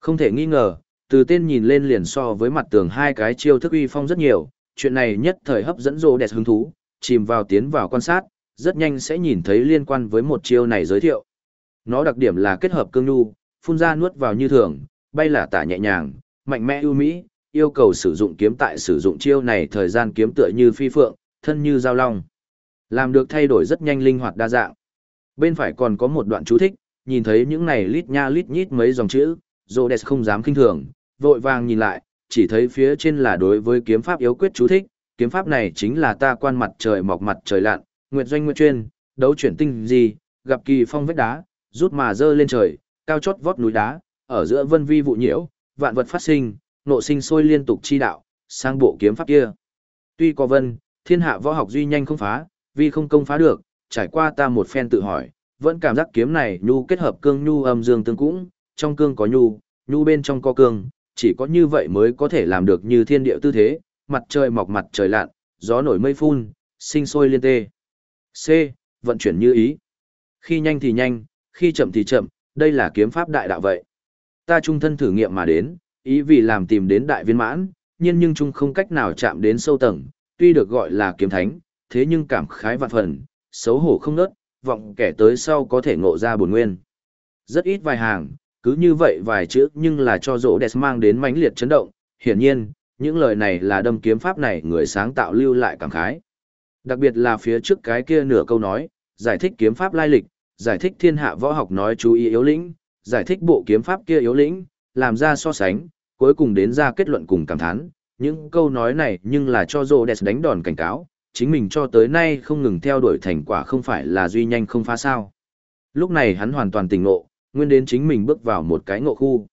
Không thể nghi ngờ, từ tên nhìn lên liền so với mặt tường hai cái chiêu thức uy phong rất nhiều, chuyện này nhất thời hấp dẫn rô đẹp hứng thú, chìm vào tiến vào quan sát, rất nhanh sẽ nhìn thấy liên quan với một chiêu này giới thiệu. Nó đặc điểm là kết hợp cương nhu, phun ra nuốt vào như thường, bay là tả nhẹ nhàng, mạnh mẽ ưu mỹ, yêu cầu sử dụng kiếm tại sử dụng chiêu này thời gian kiếm tựa như phi phượng, thân như dao long. Làm được thay đổi rất nhanh linh hoạt đa dạng. Bên phải còn có một đoạn chú thích, nhìn thấy những này lít nha lít nhít mấy dòng chữ, Rhodes không dám kinh thường, vội vàng nhìn lại, chỉ thấy phía trên là đối với kiếm pháp yếu quyết chú thích, kiếm pháp này chính là ta quan mặt trời mọc mặt trời lặn, nguyệt doanh nguyệt chuyên, đấu chuyển tinh gì, gặp kỳ phong vết đá, rút mà dơ lên trời, cao chót vót núi đá, ở giữa vân vi vụ nhiễu, vạn vật phát sinh, nộ sinh sôi liên tục chi đạo, sang bộ kiếm pháp kia. Tuy có vân, thiên hạ võ học duy nhanh không phá, vì không công phá được, trải qua ta một phen tự hỏi, vẫn cảm giác kiếm này nhu kết hợp cương nhu âm dương tương cũng, trong cương có nhu, nhu bên trong có cương, chỉ có như vậy mới có thể làm được như thiên địa tư thế, mặt trời mọc mặt trời lặn, gió nổi mây phun, sinh sôi liên tê. C. Vận chuyển như ý. Khi nhanh thì nhanh, khi chậm thì chậm, đây là kiếm pháp đại đạo vậy. Ta trung thân thử nghiệm mà đến, ý vì làm tìm đến đại viên mãn, nhiên nhưng chung không cách nào chạm đến sâu tầng, tuy được gọi là kiếm thánh, thế nhưng cảm khái vạn phần, xấu hổ không nớt, vọng kẻ tới sau có thể ngộ ra buồn nguyên. Rất ít vài hàng, cứ như vậy vài chữ nhưng là cho rỗ đẹp mang đến mãnh liệt chấn động, hiển nhiên, những lời này là đâm kiếm pháp này người sáng tạo lưu lại cảm khái. Đặc biệt là phía trước cái kia nửa câu nói, giải thích kiếm pháp lai lịch, giải thích thiên hạ võ học nói chú ý yếu lĩnh, giải thích bộ kiếm pháp kia yếu lĩnh, làm ra so sánh, cuối cùng đến ra kết luận cùng cảm thán. Những câu nói này nhưng là cho Rhodes đánh đòn cảnh cáo, chính mình cho tới nay không ngừng theo đuổi thành quả không phải là duy nhanh không phá sao. Lúc này hắn hoàn toàn tỉnh ngộ, nguyên đến chính mình bước vào một cái ngộ khu.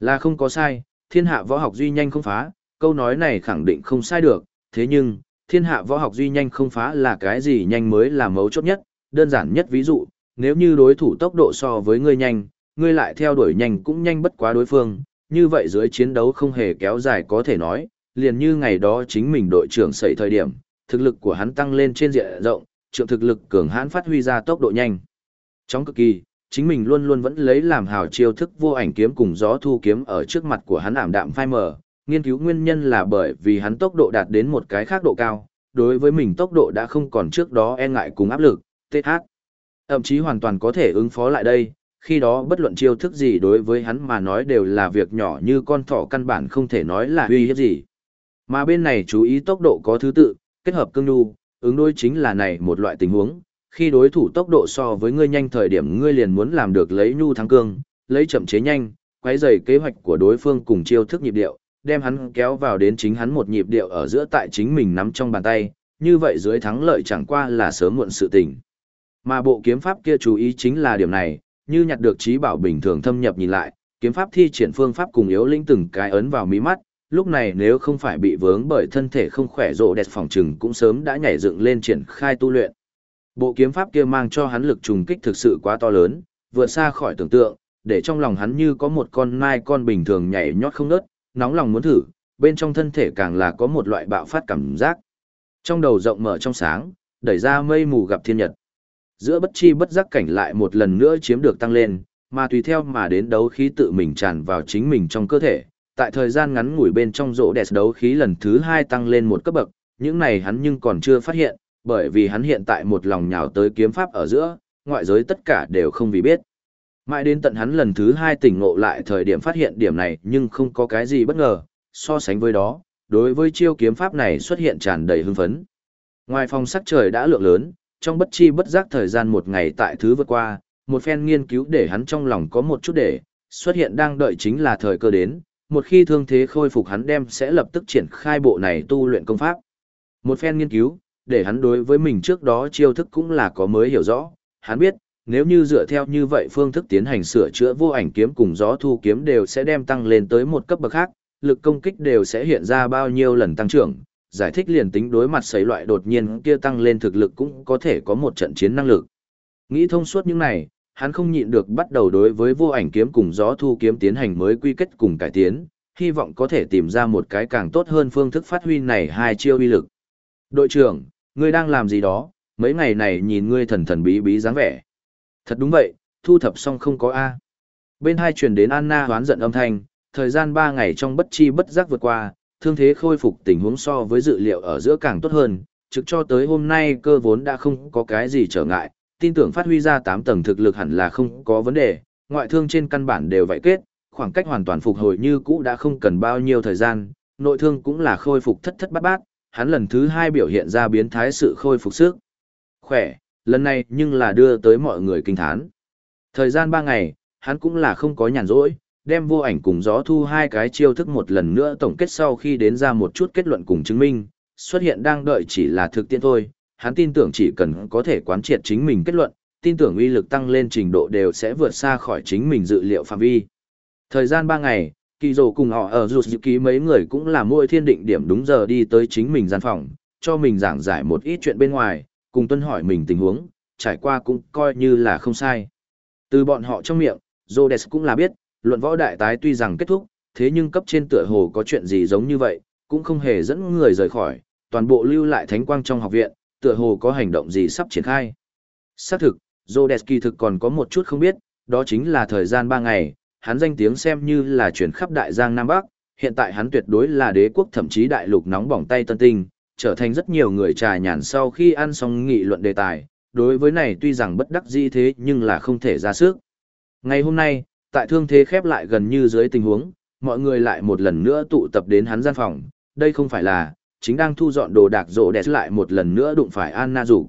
Là không có sai, thiên hạ võ học duy nhanh không phá, câu nói này khẳng định không sai được, thế nhưng, thiên hạ võ học duy nhanh không phá là cái gì nhanh mới là mấu chốt nhất, đơn giản nhất ví dụ, nếu như đối thủ tốc độ so với ngươi nhanh, ngươi lại theo đuổi nhanh cũng nhanh bất quá đối phương, như vậy dưới chiến đấu không hề kéo dài có thể nói, liền như ngày đó chính mình đội trưởng xảy thời điểm, thực lực của hắn tăng lên trên diện rộng, trượng thực lực cường hãn phát huy ra tốc độ nhanh. Trong cực kỳ, chính mình luôn luôn vẫn lấy làm hào chiêu thức vô ảnh kiếm cùng gió thu kiếm ở trước mặt của hắn ảm đạm phai mờ, nghiên cứu nguyên nhân là bởi vì hắn tốc độ đạt đến một cái khác độ cao, đối với mình tốc độ đã không còn trước đó e ngại cùng áp lực, TH. Thậm chí hoàn toàn có thể ứng phó lại đây, khi đó bất luận chiêu thức gì đối với hắn mà nói đều là việc nhỏ như con thỏ căn bản không thể nói là uy hiếp gì. Mà bên này chú ý tốc độ có thứ tự, kết hợp cương nhu, ứng đối chính là này một loại tình huống, khi đối thủ tốc độ so với ngươi nhanh thời điểm ngươi liền muốn làm được lấy nhu thắng cương, lấy chậm chế nhanh, quấy rầy kế hoạch của đối phương cùng chiêu thức nhịp điệu, đem hắn kéo vào đến chính hắn một nhịp điệu ở giữa tại chính mình nắm trong bàn tay, như vậy dưới thắng lợi chẳng qua là sớm muộn sự tình. Mà bộ kiếm pháp kia chú ý chính là điểm này, như nhặt được trí bảo bình thường thâm nhập nhìn lại, kiếm pháp thi triển phương pháp cùng yếu lĩnh từng cái ấn vào mí mắt, lúc này nếu không phải bị vướng bởi thân thể không khỏe rộ đẹp phòng trừng cũng sớm đã nhảy dựng lên triển khai tu luyện. Bộ kiếm pháp kia mang cho hắn lực trùng kích thực sự quá to lớn, vượt xa khỏi tưởng tượng, để trong lòng hắn như có một con nai con bình thường nhảy nhót không nớt, nóng lòng muốn thử, bên trong thân thể càng là có một loại bạo phát cảm giác. Trong đầu rộng mở trong sáng, đẩy ra mây mù gặp thiên nhật. Giữa bất chi bất giác cảnh lại một lần nữa chiếm được tăng lên, mà tùy theo mà đến đấu khí tự mình tràn vào chính mình trong cơ thể. Tại thời gian ngắn ngủi bên trong rỗ đẹp đấu khí lần thứ hai tăng lên một cấp bậc, những này hắn nhưng còn chưa phát hiện, bởi vì hắn hiện tại một lòng nhào tới kiếm pháp ở giữa, ngoại giới tất cả đều không vì biết. Mãi đến tận hắn lần thứ hai tỉnh ngộ lại thời điểm phát hiện điểm này nhưng không có cái gì bất ngờ, so sánh với đó, đối với chiêu kiếm pháp này xuất hiện tràn đầy hưng phấn. Ngoài phòng sắc trời đã lượng lớn, trong bất chi bất giác thời gian một ngày tại thứ vượt qua, một phen nghiên cứu để hắn trong lòng có một chút để, xuất hiện đang đợi chính là thời cơ đến, một khi thương thế khôi phục hắn đem sẽ lập tức triển khai bộ này tu luyện công pháp. Một phen nghiên cứu, để hắn đối với mình trước đó chiêu thức cũng là có mới hiểu rõ, hắn biết, nếu như dựa theo như vậy phương thức tiến hành sửa chữa vô ảnh kiếm cùng gió thu kiếm đều sẽ đem tăng lên tới một cấp bậc khác, lực công kích đều sẽ hiện ra bao nhiêu lần tăng trưởng, giải thích liền tính đối mặt sấy loại đột nhiên kia tăng lên thực lực cũng có thể có một trận chiến năng lực. Nghĩ thông suốt những này, hắn không nhịn được bắt đầu đối với vô ảnh kiếm cùng gió thu kiếm tiến hành mới quy kết cùng cải tiến, hy vọng có thể tìm ra một cái càng tốt hơn phương thức phát huy này hai chiêu uy lực. Đội trưởng, ngươi đang làm gì đó, mấy ngày này nhìn ngươi thần thần bí bí dáng vẻ. Thật đúng vậy, thu thập xong không có A. Bên hai truyền đến Anna hoán giận âm thanh, thời gian ba ngày trong bất chi bất giác vượt qua, thương thế khôi phục tình huống so với dự liệu ở giữa càng tốt hơn, trực cho tới hôm nay cơ vốn đã không có cái gì trở ngại, tin tưởng phát huy ra 8 tầng thực lực hẳn là không có vấn đề, ngoại thương trên căn bản đều vậy kết, khoảng cách hoàn toàn phục hồi như cũ đã không cần bao nhiêu thời gian, nội thương cũng là khôi phục thất thất bát bát, hắn lần thứ hai biểu hiện ra biến thái sự khôi phục sức. Khỏe, lần này nhưng là đưa tới mọi người kinh thán. Thời gian 3 ngày, hắn cũng là không có nhàn rỗi, đem vô ảnh cùng gió thu hai cái chiêu thức một lần nữa tổng kết sau khi đến ra một chút kết luận cùng chứng minh, xuất hiện đang đợi chỉ là thực tiễn thôi, hắn tin tưởng chỉ cần có thể quán triệt chính mình kết luận, tin tưởng uy lực tăng lên trình độ đều sẽ vượt xa khỏi chính mình dự liệu phạm vi. Thời gian 3 ngày, kỳ dồ cùng họ ở rụt dự ký mấy người cũng là mỗi thiên định điểm đúng giờ đi tới chính mình gian phòng, cho mình giảng giải một ít chuyện bên ngoài, cùng tuân hỏi mình tình huống, trải qua cũng coi như là không sai. Từ bọn họ trong miệng, Rhodes cũng là biết, luận võ đại tái tuy rằng kết thúc, thế nhưng cấp trên tựa hồ có chuyện gì giống như vậy, cũng không hề dẫn người rời khỏi, toàn bộ lưu lại thánh quang trong học viện, tựa hồ có hành động gì sắp triển khai. Xác thực, Rhodes kỳ thực còn có một chút không biết, đó chính là thời gian ba ngày, hắn danh tiếng xem như là chuyển khắp đại giang Nam Bắc, hiện tại hắn tuyệt đối là đế quốc thậm chí đại lục nóng bỏng tay tân tinh, trở thành rất nhiều người trà nhàn sau khi ăn xong nghị luận đề tài, đối với này tuy rằng bất đắc dĩ thế nhưng là không thể ra sức. Ngày hôm nay, tại thương thế khép lại gần như dưới tình huống, mọi người lại một lần nữa tụ tập đến hắn gian phòng, đây không phải là, chính đang thu dọn đồ đạc rộ đẹp lại một lần nữa đụng phải Anna rủ.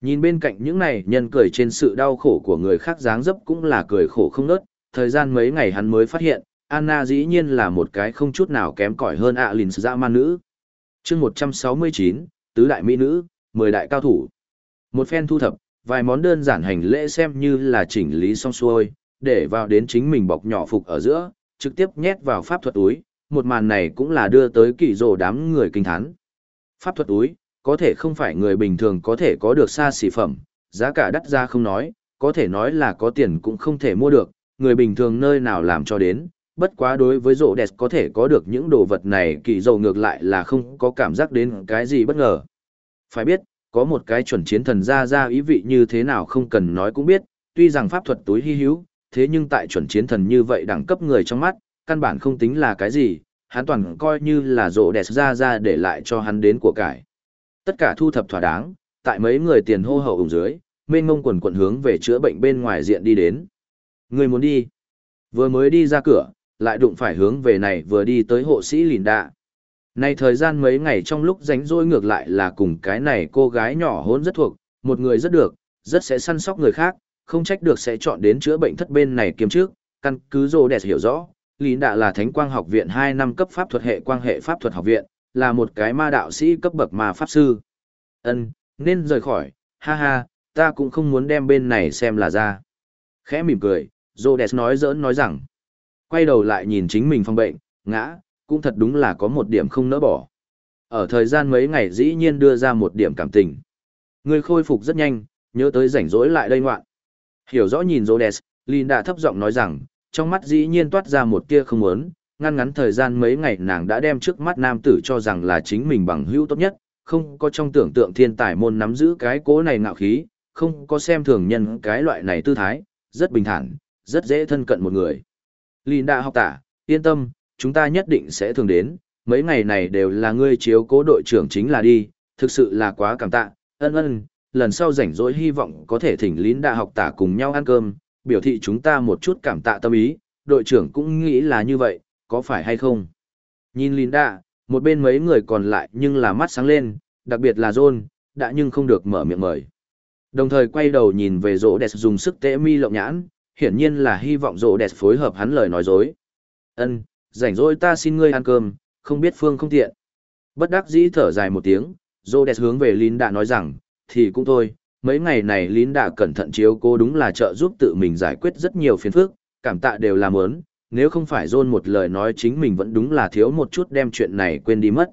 Nhìn bên cạnh những này nhân cười trên sự đau khổ của người khác dáng dấp cũng là cười khổ không nớt, thời gian mấy ngày hắn mới phát hiện, Anna dĩ nhiên là một cái không chút nào kém cỏi hơn ạ à lìn dã man nữ. chương 169, tứ đại mỹ nữ, 10 đại cao thủ. Một phen thu thập, vài món đơn giản hành lễ xem như là chỉnh lý xong xuôi, để vào đến chính mình bọc nhỏ phục ở giữa, trực tiếp nhét vào pháp thuật túi, một màn này cũng là đưa tới kỳ rồ đám người kinh thán. Pháp thuật túi, có thể không phải người bình thường có thể có được xa xỉ phẩm, giá cả đắt ra không nói, có thể nói là có tiền cũng không thể mua được, người bình thường nơi nào làm cho đến, bất quá đối với rộ đẹp có thể có được những đồ vật này kỳ dầu ngược lại là không có cảm giác đến cái gì bất ngờ. Phải biết, có một cái chuẩn chiến thần ra ra ý vị như thế nào không cần nói cũng biết, tuy rằng pháp thuật túi hy hữu, thế nhưng tại chuẩn chiến thần như vậy đẳng cấp người trong mắt, căn bản không tính là cái gì, hắn toàn coi như là rộ đẹp ra ra để lại cho hắn đến của cải. Tất cả thu thập thỏa đáng, tại mấy người tiền hô hậu ủng dưới, mênh ngông quần quần hướng về chữa bệnh bên ngoài diện đi đến. Người muốn đi. Vừa mới đi ra cửa, lại đụng phải hướng về này vừa đi tới hộ sĩ lìn đạ. Này thời gian mấy ngày trong lúc rảnh rỗi ngược lại là cùng cái này cô gái nhỏ hôn rất thuộc, một người rất được, rất sẽ săn sóc người khác, không trách được sẽ chọn đến chữa bệnh thất bên này kiếm trước, căn cứ rô đẹp hiểu rõ, Lý Đạ là Thánh Quang Học viện 2 năm cấp pháp thuật hệ quang hệ pháp thuật học viện, là một cái ma đạo sĩ cấp bậc ma pháp sư. Ân, nên rời khỏi, ha ha, ta cũng không muốn đem bên này xem là ra. Khẽ mỉm cười, Rhodes nói giỡn nói rằng, quay đầu lại nhìn chính mình phòng bệnh, ngã, cũng thật đúng là có một điểm không nỡ bỏ. Ở thời gian mấy ngày dĩ nhiên đưa ra một điểm cảm tình. Người khôi phục rất nhanh, nhớ tới rảnh rỗi lại đây ngoạn. Hiểu rõ nhìn Rhodes, Linda thấp giọng nói rằng, trong mắt dĩ nhiên toát ra một tia không muốn, ngăn ngắn thời gian mấy ngày nàng đã đem trước mắt nam tử cho rằng là chính mình bằng hữu tốt nhất, không có trong tưởng tượng thiên tài môn nắm giữ cái cố này ngạo khí, không có xem thường nhân cái loại này tư thái, rất bình thản, rất dễ thân cận một người. Linda học tả, yên tâm, chúng ta nhất định sẽ thường đến, mấy ngày này đều là ngươi chiếu cố đội trưởng chính là đi, thực sự là quá cảm tạ, ân ân, lần sau rảnh rỗi hy vọng có thể thỉnh Linda học tả cùng nhau ăn cơm, biểu thị chúng ta một chút cảm tạ tâm ý, đội trưởng cũng nghĩ là như vậy, có phải hay không? Nhìn Linda, một bên mấy người còn lại nhưng là mắt sáng lên, đặc biệt là John, đã nhưng không được mở miệng mời. Đồng thời quay đầu nhìn về rỗ đẹp dùng sức tễ mi lộng nhãn, hiển nhiên là hy vọng rộ đẹp phối hợp hắn lời nói dối. Ân, rảnh rỗi ta xin ngươi ăn cơm, không biết phương không tiện. Bất đắc dĩ thở dài một tiếng, rộ đẹp hướng về Linda nói rằng, thì cũng thôi, mấy ngày này Linda cẩn thận chiếu cô đúng là trợ giúp tự mình giải quyết rất nhiều phiền phức, cảm tạ đều là ớn, nếu không phải John một lời nói chính mình vẫn đúng là thiếu một chút đem chuyện này quên đi mất.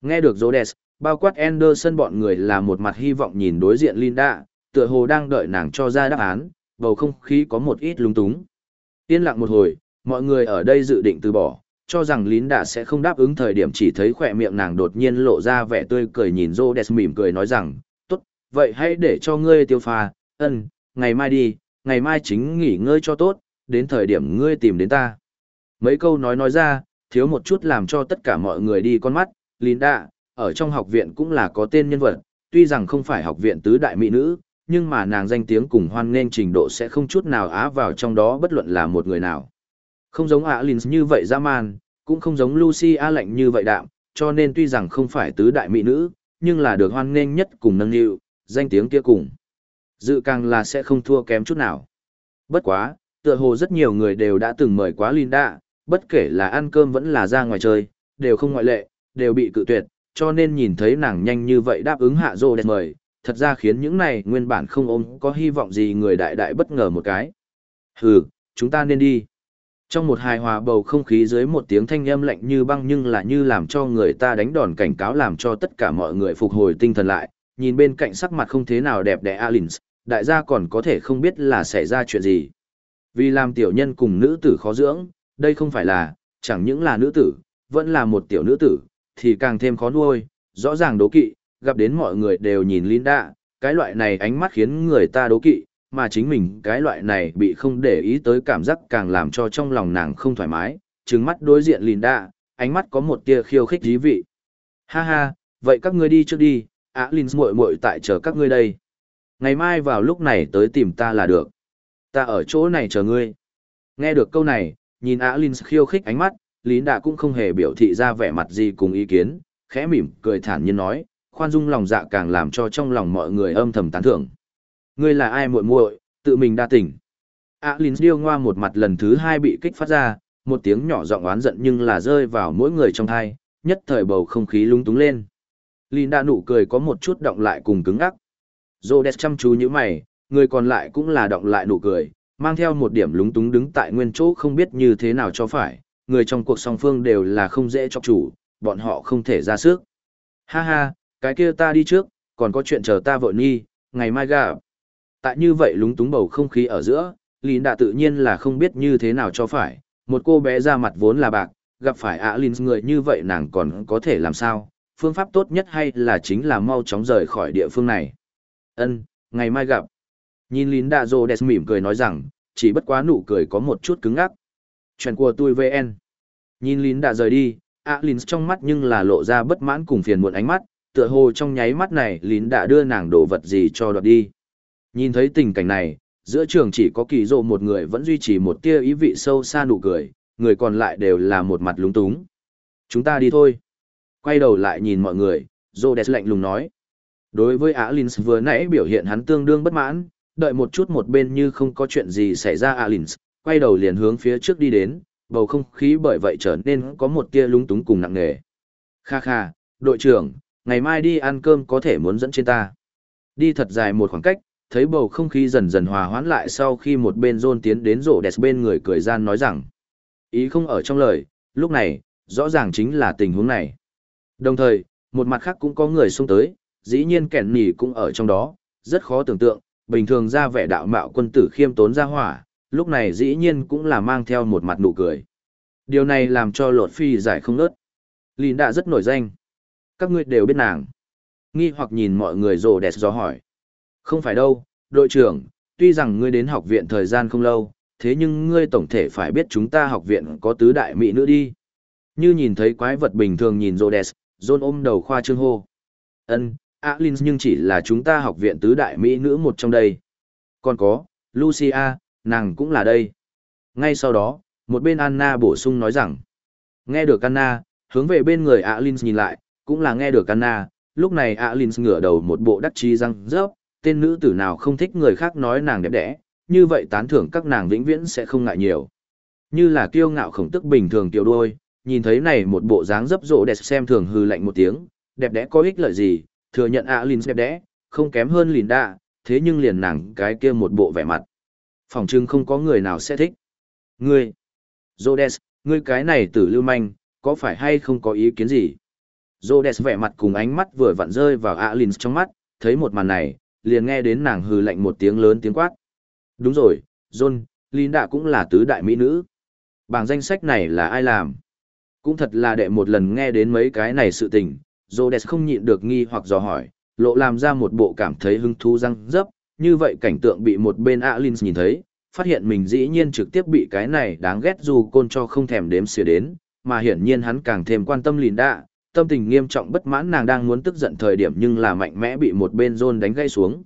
Nghe được Rhodes, bao quát Anderson bọn người là một mặt hy vọng nhìn đối diện Linda, tựa hồ đang đợi nàng cho ra đáp án, bầu không khí có một ít lung túng. Yên lặng một hồi, mọi người ở đây dự định từ bỏ, cho rằng lín đã sẽ không đáp ứng thời điểm chỉ thấy khỏe miệng nàng đột nhiên lộ ra vẻ tươi cười nhìn Rhodes mỉm cười nói rằng, tốt, vậy hãy để cho ngươi tiêu pha, ơn, ngày mai đi, ngày mai chính nghỉ ngơi cho tốt, đến thời điểm ngươi tìm đến ta. Mấy câu nói nói ra, thiếu một chút làm cho tất cả mọi người đi con mắt, lín đã ở trong học viện cũng là có tên nhân vật, tuy rằng không phải học viện tứ đại mỹ nữ, nhưng mà nàng danh tiếng cùng hoan nghênh trình độ sẽ không chút nào á vào trong đó bất luận là một người nào. Không giống Alins như vậy dã man, cũng không giống Lucy A lạnh như vậy đạm, cho nên tuy rằng không phải tứ đại mỹ nữ, nhưng là được hoan nghênh nhất cùng nâng niu, danh tiếng kia cùng. Dự càng là sẽ không thua kém chút nào. Bất quá, tựa hồ rất nhiều người đều đã từng mời quá Linda, bất kể là ăn cơm vẫn là ra ngoài chơi, đều không ngoại lệ, đều bị cự tuyệt, cho nên nhìn thấy nàng nhanh như vậy đáp ứng hạ rô đẹp mời, thật ra khiến những này nguyên bản không ôm có hy vọng gì người đại đại bất ngờ một cái. Hừ, chúng ta nên đi. Trong một hài hòa bầu không khí dưới một tiếng thanh âm lạnh như băng nhưng là như làm cho người ta đánh đòn cảnh cáo làm cho tất cả mọi người phục hồi tinh thần lại, nhìn bên cạnh sắc mặt không thế nào đẹp đẽ Alins, đại gia còn có thể không biết là xảy ra chuyện gì. Vì làm tiểu nhân cùng nữ tử khó dưỡng, đây không phải là, chẳng những là nữ tử, vẫn là một tiểu nữ tử, thì càng thêm khó nuôi, rõ ràng đố kỵ, gặp đến mọi người đều nhìn Linda, cái loại này ánh mắt khiến người ta đố kỵ, mà chính mình cái loại này bị không để ý tới cảm giác càng làm cho trong lòng nàng không thoải mái, trừng mắt đối diện Linda, ánh mắt có một tia khiêu khích dí vị. Ha ha, vậy các ngươi đi trước đi, á Linh muội muội tại chờ các ngươi đây. Ngày mai vào lúc này tới tìm ta là được. Ta ở chỗ này chờ ngươi. Nghe được câu này, nhìn á Linh khiêu khích ánh mắt, Linda cũng không hề biểu thị ra vẻ mặt gì cùng ý kiến, khẽ mỉm cười thản nhiên nói, khoan dung lòng dạ càng làm cho trong lòng mọi người âm thầm tán thưởng. Ngươi là ai muội muội, tự mình đa tỉnh. Á Lin điêu ngoa một mặt lần thứ hai bị kích phát ra, một tiếng nhỏ giọng oán giận nhưng là rơi vào mỗi người trong thai, nhất thời bầu không khí lung túng lên. Lin đã nụ cười có một chút động lại cùng cứng ngắc. Rhodes chăm chú như mày, người còn lại cũng là động lại nụ cười, mang theo một điểm lúng túng đứng tại nguyên chỗ không biết như thế nào cho phải, người trong cuộc song phương đều là không dễ cho chủ, bọn họ không thể ra sức. Ha ha, cái kia ta đi trước, còn có chuyện chờ ta vội nghi, ngày mai gặp. Tại như vậy lúng túng bầu không khí ở giữa, Lín đã tự nhiên là không biết như thế nào cho phải, một cô bé ra mặt vốn là bạc, gặp phải ạ Lín người như vậy nàng còn có thể làm sao, phương pháp tốt nhất hay là chính là mau chóng rời khỏi địa phương này. Ân, ngày mai gặp. Nhìn Lín đã rồ Đẹp mỉm cười nói rằng, chỉ bất quá nụ cười có một chút cứng ngắc. Chuyện của tôi VN. Nhìn Lín đã rời đi, ạ Lín trong mắt nhưng là lộ ra bất mãn cùng phiền muộn ánh mắt, tựa hồ trong nháy mắt này Lín đã đưa nàng đồ vật gì cho đoạt đi. Nhìn thấy tình cảnh này, giữa trường chỉ có kỳ rộ một người vẫn duy trì một tia ý vị sâu xa nụ cười, người còn lại đều là một mặt lúng túng. Chúng ta đi thôi. Quay đầu lại nhìn mọi người, Rhodes lạnh lùng nói. Đối với Alins vừa nãy biểu hiện hắn tương đương bất mãn, đợi một chút một bên như không có chuyện gì xảy ra Alins, quay đầu liền hướng phía trước đi đến, bầu không khí bởi vậy trở nên có một tia lúng túng cùng nặng nề. Kha kha, đội trưởng, ngày mai đi ăn cơm có thể muốn dẫn trên ta. Đi thật dài một khoảng cách, thấy bầu không khí dần dần hòa hoãn lại sau khi một bên John tiến đến rổ đẹp bên người cười gian nói rằng. Ý không ở trong lời, lúc này, rõ ràng chính là tình huống này. Đồng thời, một mặt khác cũng có người xung tới, dĩ nhiên kẻn nỉ cũng ở trong đó, rất khó tưởng tượng, bình thường ra vẻ đạo mạo quân tử khiêm tốn ra hỏa, lúc này dĩ nhiên cũng là mang theo một mặt nụ cười. Điều này làm cho lột phi giải không nớt. Lìn đã rất nổi danh. Các ngươi đều biết nàng. Nghi hoặc nhìn mọi người rồ đẹp do hỏi. Không phải đâu, đội trưởng, tuy rằng ngươi đến học viện thời gian không lâu, thế nhưng ngươi tổng thể phải biết chúng ta học viện có tứ đại mỹ nữ đi. Như nhìn thấy quái vật bình thường nhìn rồ đẹp, John ôm đầu khoa trương hô. Ân, Alin nhưng chỉ là chúng ta học viện tứ đại mỹ nữ một trong đây. Còn có, Lucia, nàng cũng là đây. Ngay sau đó, một bên Anna bổ sung nói rằng. Nghe được Anna, hướng về bên người Alin nhìn lại, cũng là nghe được Anna, lúc này Alins ngửa đầu một bộ đắc chí răng rớp, tên nữ tử nào không thích người khác nói nàng đẹp đẽ, như vậy tán thưởng các nàng vĩnh viễn sẽ không ngại nhiều. Như là kiêu ngạo khổng tức bình thường tiểu đôi, nhìn thấy này một bộ dáng dấp rộ đẹp xem thường hư lạnh một tiếng, đẹp đẽ có ích lợi gì, thừa nhận Alins đẹp đẽ, không kém hơn Linda, thế nhưng liền nàng cái kia một bộ vẻ mặt. Phòng trưng không có người nào sẽ thích. Ngươi, Rhodes, ngươi cái này tử lưu manh, có phải hay không có ý kiến gì? Rhodes vẻ mặt cùng ánh mắt vừa vặn rơi vào Alin trong mắt, thấy một màn này, liền nghe đến nàng hừ lạnh một tiếng lớn tiếng quát. Đúng rồi, John, Linda cũng là tứ đại mỹ nữ. Bảng danh sách này là ai làm? Cũng thật là đệ một lần nghe đến mấy cái này sự tình, Rhodes không nhịn được nghi hoặc dò hỏi, lộ làm ra một bộ cảm thấy hứng thú răng dấp, như vậy cảnh tượng bị một bên Alins nhìn thấy, phát hiện mình dĩ nhiên trực tiếp bị cái này đáng ghét dù côn cho không thèm đếm xỉa đến, mà hiển nhiên hắn càng thêm quan tâm Linda, tâm tình nghiêm trọng bất mãn nàng đang muốn tức giận thời điểm nhưng là mạnh mẽ bị một bên John đánh gây xuống.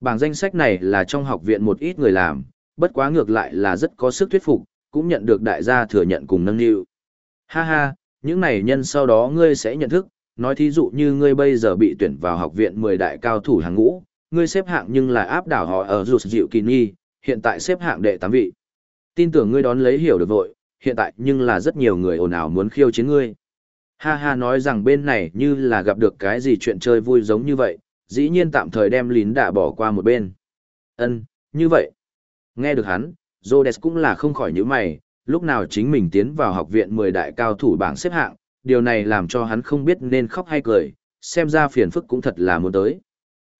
Bảng danh sách này là trong học viện một ít người làm, bất quá ngược lại là rất có sức thuyết phục, cũng nhận được đại gia thừa nhận cùng nâng niu. Ha ha, những này nhân sau đó ngươi sẽ nhận thức, nói thí dụ như ngươi bây giờ bị tuyển vào học viện 10 đại cao thủ hàng ngũ, ngươi xếp hạng nhưng là áp đảo họ ở rụt dịu kỳ nghi, hiện tại xếp hạng đệ 8 vị. Tin tưởng ngươi đón lấy hiểu được vội, hiện tại nhưng là rất nhiều người ồn ào muốn khiêu chiến ngươi. Ha ha nói rằng bên này như là gặp được cái gì chuyện chơi vui giống như vậy, dĩ nhiên tạm thời đem lín đạ bỏ qua một bên. Ân, như vậy. Nghe được hắn, Rhodes cũng là không khỏi nhíu mày, lúc nào chính mình tiến vào học viện 10 đại cao thủ bảng xếp hạng, điều này làm cho hắn không biết nên khóc hay cười, xem ra phiền phức cũng thật là muốn tới.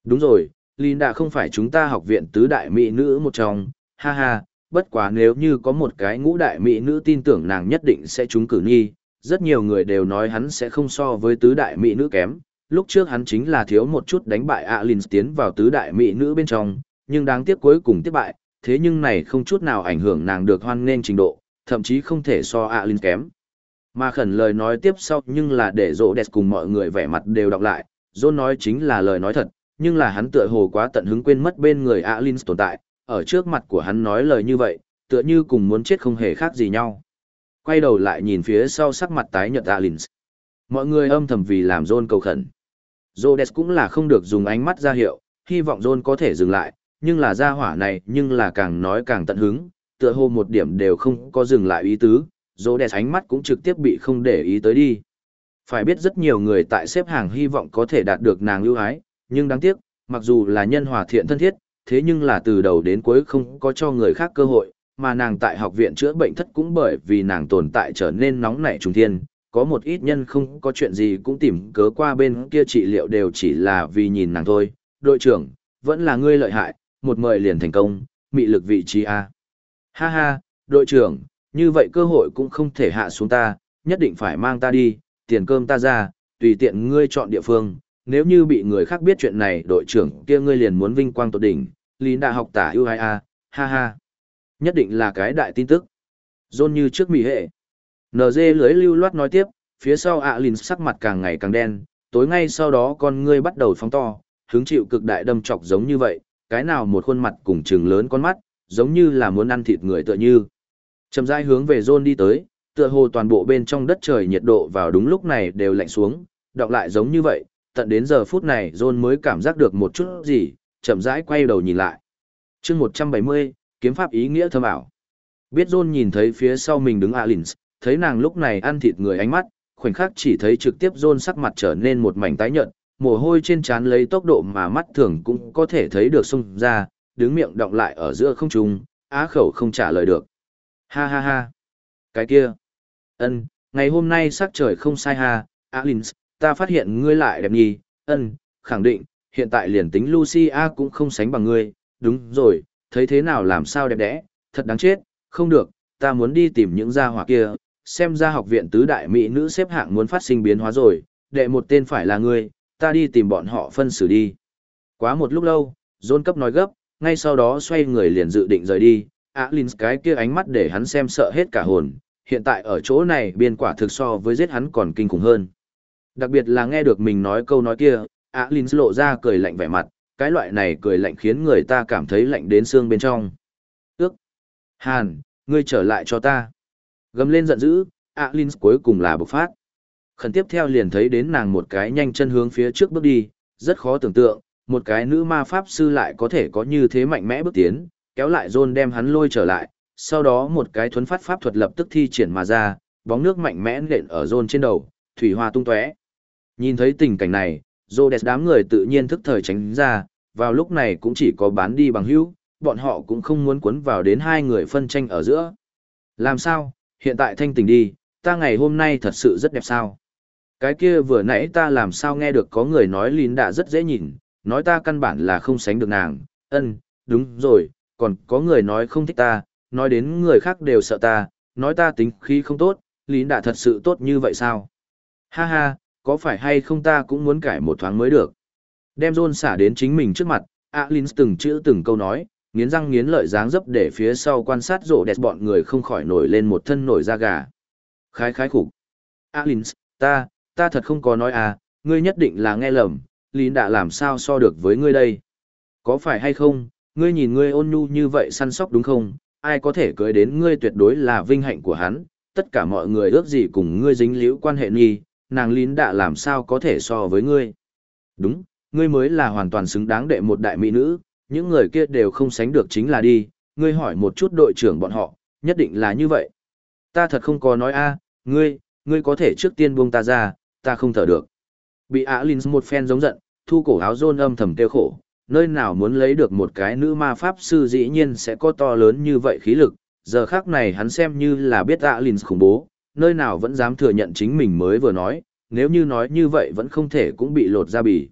Đúng rồi, Lín đã không phải chúng ta học viện tứ đại mỹ nữ một trong, ha ha, bất quá nếu như có một cái ngũ đại mỹ nữ tin tưởng nàng nhất định sẽ trúng cử nghi, rất nhiều người đều nói hắn sẽ không so với tứ đại mỹ nữ kém, lúc trước hắn chính là thiếu một chút đánh bại Alins tiến vào tứ đại mỹ nữ bên trong, nhưng đáng tiếc cuối cùng tiếp bại, thế nhưng này không chút nào ảnh hưởng nàng được hoan nghênh trình độ, thậm chí không thể so Alins kém. Mà khẩn lời nói tiếp sau nhưng là để rộ đẹp cùng mọi người vẻ mặt đều đọc lại, John nói chính là lời nói thật, nhưng là hắn tựa hồ quá tận hứng quên mất bên người Alins tồn tại, ở trước mặt của hắn nói lời như vậy, tựa như cùng muốn chết không hề khác gì nhau. Quay đầu lại nhìn phía sau sắc mặt tái nhợt Alins. Mọi người âm thầm vì làm John cầu khẩn. Rhodes cũng là không được dùng ánh mắt ra hiệu, hy vọng John có thể dừng lại, nhưng là gia hỏa này nhưng là càng nói càng tận hứng, tựa hồ một điểm đều không có dừng lại ý tứ, Rhodes ánh mắt cũng trực tiếp bị không để ý tới đi. Phải biết rất nhiều người tại xếp hàng hy vọng có thể đạt được nàng ưu ái, nhưng đáng tiếc, mặc dù là nhân hòa thiện thân thiết, thế nhưng là từ đầu đến cuối không có cho người khác cơ hội, mà nàng tại học viện chữa bệnh thất cũng bởi vì nàng tồn tại trở nên nóng nảy trùng thiên, có một ít nhân không có chuyện gì cũng tìm cớ qua bên kia trị liệu đều chỉ là vì nhìn nàng thôi. Đội trưởng, vẫn là ngươi lợi hại, một mời liền thành công, mị lực vị trí A. Ha ha, đội trưởng, như vậy cơ hội cũng không thể hạ xuống ta, nhất định phải mang ta đi, tiền cơm ta ra, tùy tiện ngươi chọn địa phương. Nếu như bị người khác biết chuyện này, đội trưởng kia ngươi liền muốn vinh quang tột đỉnh, lý đại học tả ưu ai a, ha ha. Nhất định là cái đại tin tức. John như trước mỉ hệ. NG lưới lưu loát nói tiếp, phía sau ạ lìn sắc mặt càng ngày càng đen, tối ngay sau đó con ngươi bắt đầu phóng to, hứng chịu cực đại đâm chọc giống như vậy, cái nào một khuôn mặt cùng trừng lớn con mắt, giống như là muốn ăn thịt người tựa như. Chầm rãi hướng về John đi tới, tựa hồ toàn bộ bên trong đất trời nhiệt độ vào đúng lúc này đều lạnh xuống, đọc lại giống như vậy, tận đến giờ phút này John mới cảm giác được một chút gì, chậm rãi quay đầu nhìn lại. chương 170, kiếm pháp ý nghĩa thâm ảo. Biết John nhìn thấy phía sau mình đứng Alins, thấy nàng lúc này ăn thịt người ánh mắt, khoảnh khắc chỉ thấy trực tiếp John sắc mặt trở nên một mảnh tái nhợt, mồ hôi trên trán lấy tốc độ mà mắt thường cũng có thể thấy được xông ra, đứng miệng động lại ở giữa không trung, á khẩu không trả lời được. Ha ha ha. Cái kia. Ân, ngày hôm nay sắc trời không sai ha, Alins, ta phát hiện ngươi lại đẹp nhì, ân, khẳng định, hiện tại liền tính Lucia cũng không sánh bằng ngươi, đúng rồi, thấy thế nào làm sao đẹp đẽ, thật đáng chết, không được, ta muốn đi tìm những gia hỏa kia, xem ra học viện tứ đại mỹ nữ xếp hạng muốn phát sinh biến hóa rồi, đệ một tên phải là ngươi, ta đi tìm bọn họ phân xử đi. Quá một lúc lâu, John cấp nói gấp, ngay sau đó xoay người liền dự định rời đi, Alins cái kia ánh mắt để hắn xem sợ hết cả hồn, hiện tại ở chỗ này biên quả thực so với giết hắn còn kinh khủng hơn. Đặc biệt là nghe được mình nói câu nói kia, Alins lộ ra cười lạnh vẻ mặt, cái loại này cười lạnh khiến người ta cảm thấy lạnh đến xương bên trong. Ước! Hàn, ngươi trở lại cho ta. Gầm lên giận dữ, Alins cuối cùng là bộc phát. Khẩn tiếp theo liền thấy đến nàng một cái nhanh chân hướng phía trước bước đi, rất khó tưởng tượng, một cái nữ ma pháp sư lại có thể có như thế mạnh mẽ bước tiến, kéo lại John đem hắn lôi trở lại, sau đó một cái thuấn phát pháp thuật lập tức thi triển mà ra, bóng nước mạnh mẽ nện ở John trên đầu, thủy hoa tung tóe. Nhìn thấy tình cảnh này, Rhodes đám người tự nhiên thức thời tránh ra, vào lúc này cũng chỉ có bán đi bằng hữu, bọn họ cũng không muốn cuốn vào đến hai người phân tranh ở giữa. Làm sao, hiện tại thanh tình đi, ta ngày hôm nay thật sự rất đẹp sao. Cái kia vừa nãy ta làm sao nghe được có người nói Lín đã rất dễ nhìn, nói ta căn bản là không sánh được nàng, ân, đúng rồi, còn có người nói không thích ta, nói đến người khác đều sợ ta, nói ta tính khí không tốt, Lín đã thật sự tốt như vậy sao? Ha ha, có phải hay không ta cũng muốn cải một thoáng mới được. Đem rôn xả đến chính mình trước mặt, Alin từng chữ từng câu nói, nghiến răng nghiến lợi dáng dấp để phía sau quan sát rộ đẹp bọn người không khỏi nổi lên một thân nổi da gà. Khái khái khủng. Alin, ta, ta thật không có nói à, ngươi nhất định là nghe lầm, Lín đã làm sao so được với ngươi đây. Có phải hay không, ngươi nhìn ngươi ôn nhu như vậy săn sóc đúng không, ai có thể cưới đến ngươi tuyệt đối là vinh hạnh của hắn, tất cả mọi người ước gì cùng ngươi dính liễu quan hệ nghi, nàng lín đã làm sao có thể so với ngươi. Đúng, ngươi mới là hoàn toàn xứng đáng đệ một đại mỹ nữ, những người kia đều không sánh được chính là đi, ngươi hỏi một chút đội trưởng bọn họ, nhất định là như vậy. Ta thật không có nói a, ngươi, ngươi có thể trước tiên buông ta ra, ta không thở được. Bị Alins một phen giống giận, thu cổ áo rôn âm thầm tiêu khổ, nơi nào muốn lấy được một cái nữ ma pháp sư dĩ nhiên sẽ có to lớn như vậy khí lực, giờ khác này hắn xem như là biết Alins khủng bố, nơi nào vẫn dám thừa nhận chính mình mới vừa nói, nếu như nói như vậy vẫn không thể cũng bị lột ra bì.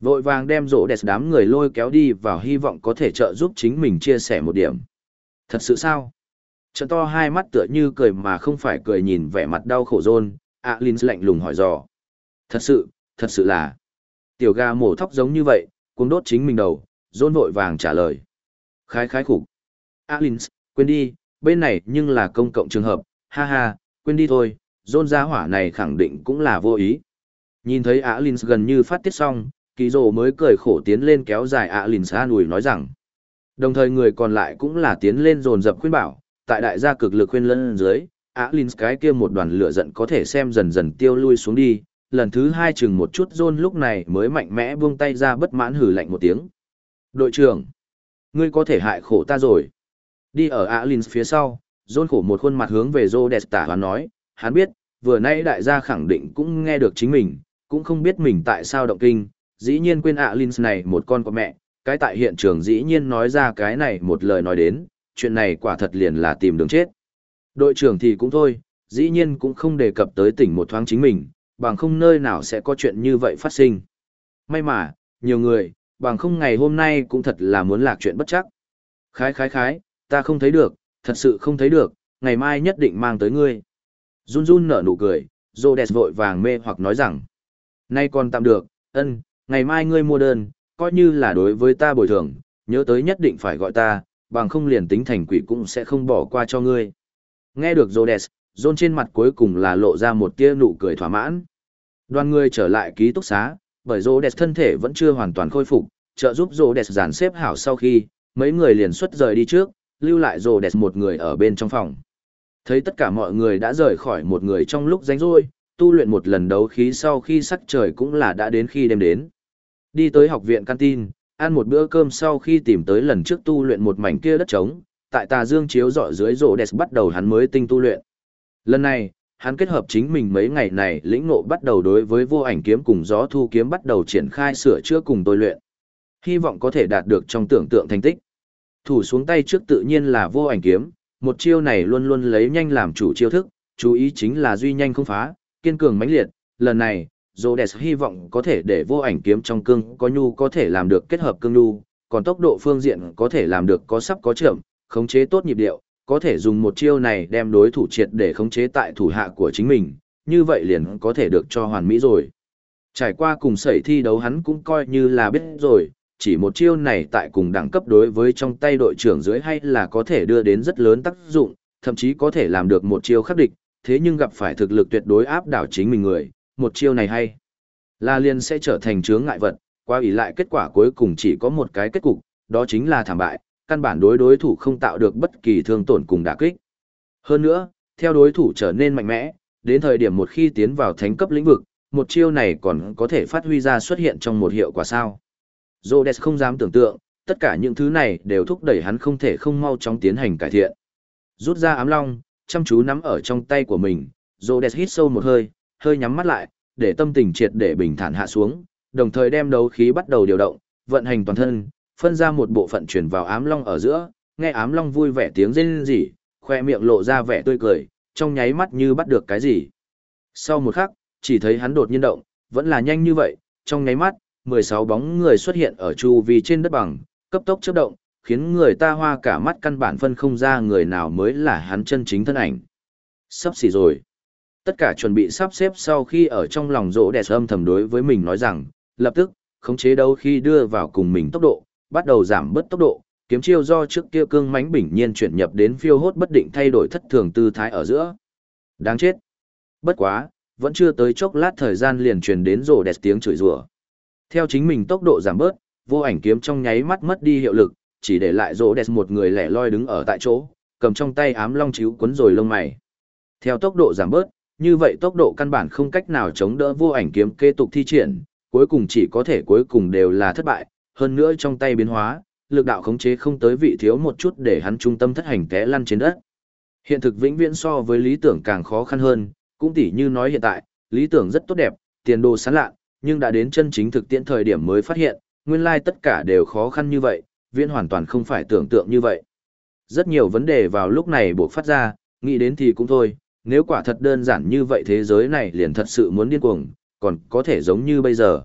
Vội vàng đem rỗ đẹp đám người lôi kéo đi vào hy vọng có thể trợ giúp chính mình chia sẻ một điểm. Thật sự sao? Trận to hai mắt tựa như cười mà không phải cười nhìn vẻ mặt đau khổ rôn, ạ Linh lạnh lùng hỏi dò. Thật sự, thật sự là. Tiểu gà mổ thóc giống như vậy, cuống đốt chính mình đầu, rôn vội vàng trả lời. Khái khái khủng. Linh, quên đi, bên này nhưng là công cộng trường hợp, ha ha, quên đi thôi, rôn gia hỏa này khẳng định cũng là vô ý. Nhìn thấy Linh gần như phát tiết xong, kỳ rồ mới cười khổ tiến lên kéo dài ạ lìn xa nùi nói rằng. Đồng thời người còn lại cũng là tiến lên dồn dập khuyên bảo, tại đại gia cực lực khuyên lân dưới, ạ lìn cái kia một đoàn lửa giận có thể xem dần dần tiêu lui xuống đi, lần thứ hai chừng một chút John lúc này mới mạnh mẽ buông tay ra bất mãn hử lạnh một tiếng. Đội trưởng, ngươi có thể hại khổ ta rồi. Đi ở ạ lìn phía sau, John khổ một khuôn mặt hướng về Rhodes tả và nói, hắn biết, vừa nay đại gia khẳng định cũng nghe được chính mình, cũng không biết mình tại sao động kinh, dĩ nhiên quên Alin này một con của mẹ, cái tại hiện trường dĩ nhiên nói ra cái này một lời nói đến, chuyện này quả thật liền là tìm đường chết. Đội trưởng thì cũng thôi, dĩ nhiên cũng không đề cập tới tỉnh một thoáng chính mình, bằng không nơi nào sẽ có chuyện như vậy phát sinh. May mà, nhiều người, bằng không ngày hôm nay cũng thật là muốn lạc chuyện bất chắc. Khái khái khái, ta không thấy được, thật sự không thấy được, ngày mai nhất định mang tới ngươi. Jun Jun nở nụ cười, Rhodes vội vàng mê hoặc nói rằng, nay còn tạm được, ân, ngày mai ngươi mua đơn, coi như là đối với ta bồi thường, nhớ tới nhất định phải gọi ta, bằng không liền tính thành quỷ cũng sẽ không bỏ qua cho ngươi. Nghe được Rhodes, John trên mặt cuối cùng là lộ ra một tia nụ cười thỏa mãn. Đoàn người trở lại ký túc xá, bởi Rhodes thân thể vẫn chưa hoàn toàn khôi phục, trợ giúp Rhodes dàn xếp hảo sau khi, mấy người liền xuất rời đi trước, lưu lại Rhodes một người ở bên trong phòng. Thấy tất cả mọi người đã rời khỏi một người trong lúc rảnh rỗi, tu luyện một lần đấu khí sau khi sắc trời cũng là đã đến khi đêm đến. Đi tới học viện canteen, ăn một bữa cơm sau khi tìm tới lần trước tu luyện một mảnh kia đất trống, tại tà dương chiếu dọi dưới rổ đẹp bắt đầu hắn mới tinh tu luyện. Lần này, hắn kết hợp chính mình mấy ngày này lĩnh ngộ bắt đầu đối với vô ảnh kiếm cùng gió thu kiếm bắt đầu triển khai sửa chữa cùng tôi luyện. Hy vọng có thể đạt được trong tưởng tượng thành tích. Thủ xuống tay trước tự nhiên là vô ảnh kiếm, một chiêu này luôn luôn lấy nhanh làm chủ chiêu thức, chú ý chính là duy nhanh không phá, kiên cường mãnh liệt, lần này, Rhodes hy vọng có thể để vô ảnh kiếm trong cương có nhu có thể làm được kết hợp cương nhu, còn tốc độ phương diện có thể làm được có sắp có chậm, khống chế tốt nhịp điệu, có thể dùng một chiêu này đem đối thủ triệt để khống chế tại thủ hạ của chính mình, như vậy liền có thể được cho hoàn mỹ rồi. Trải qua cùng sẩy thi đấu hắn cũng coi như là biết rồi, chỉ một chiêu này tại cùng đẳng cấp đối với trong tay đội trưởng dưới hay là có thể đưa đến rất lớn tác dụng, thậm chí có thể làm được một chiêu khắc địch, thế nhưng gặp phải thực lực tuyệt đối áp đảo chính mình người, một chiêu này hay La Liên sẽ trở thành chướng ngại vật, qua ủy lại kết quả cuối cùng chỉ có một cái kết cục, đó chính là thảm bại, căn bản đối đối thủ không tạo được bất kỳ thương tổn cùng đả kích. Hơn nữa, theo đối thủ trở nên mạnh mẽ, đến thời điểm một khi tiến vào thánh cấp lĩnh vực, một chiêu này còn có thể phát huy ra xuất hiện trong một hiệu quả sao. Rhodes không dám tưởng tượng, tất cả những thứ này đều thúc đẩy hắn không thể không mau chóng tiến hành cải thiện. Rút ra ám long, chăm chú nắm ở trong tay của mình, Rhodes hít sâu một hơi, hơi nhắm mắt lại, để tâm tình triệt để bình thản hạ xuống, đồng thời đem đấu khí bắt đầu điều động, vận hành toàn thân, phân ra một bộ phận chuyển vào ám long ở giữa, nghe ám long vui vẻ tiếng rên rỉ, khoe miệng lộ ra vẻ tươi cười, trong nháy mắt như bắt được cái gì. Sau một khắc, chỉ thấy hắn đột nhiên động, vẫn là nhanh như vậy, trong nháy mắt, 16 bóng người xuất hiện ở chu vi trên đất bằng, cấp tốc chớp động, khiến người ta hoa cả mắt căn bản phân không ra người nào mới là hắn chân chính thân ảnh. Sắp xỉ rồi. Tất cả chuẩn bị sắp xếp sau khi ở trong lòng rỗ đẹp âm thầm đối với mình nói rằng, lập tức, khống chế đâu khi đưa vào cùng mình tốc độ, bắt đầu giảm bớt tốc độ, kiếm chiêu do trước kia cương mánh bình nhiên chuyển nhập đến phiêu hốt bất định thay đổi thất thường tư thái ở giữa. Đáng chết. Bất quá, vẫn chưa tới chốc lát thời gian liền truyền đến rổ đẹp tiếng chửi rủa. Theo chính mình tốc độ giảm bớt, vô ảnh kiếm trong nháy mắt mất đi hiệu lực, chỉ để lại rổ đẹp một người lẻ loi đứng ở tại chỗ, cầm trong tay ám long chiếu cuốn rồi lông mày. Theo tốc độ giảm bớt, như vậy tốc độ căn bản không cách nào chống đỡ vô ảnh kiếm kế tục thi triển, cuối cùng chỉ có thể cuối cùng đều là thất bại, hơn nữa trong tay biến hóa, lực đạo khống chế không tới vị thiếu một chút để hắn trung tâm thất hành té lăn trên đất. Hiện thực vĩnh viễn so với lý tưởng càng khó khăn hơn, cũng tỉ như nói hiện tại, lý tưởng rất tốt đẹp, tiền đồ sáng lạ, nhưng đã đến chân chính thực tiễn thời điểm mới phát hiện, nguyên lai tất cả đều khó khăn như vậy, viễn hoàn toàn không phải tưởng tượng như vậy. Rất nhiều vấn đề vào lúc này buộc phát ra, nghĩ đến thì cũng thôi, nếu quả thật đơn giản như vậy thế giới này liền thật sự muốn điên cuồng, còn có thể giống như bây giờ.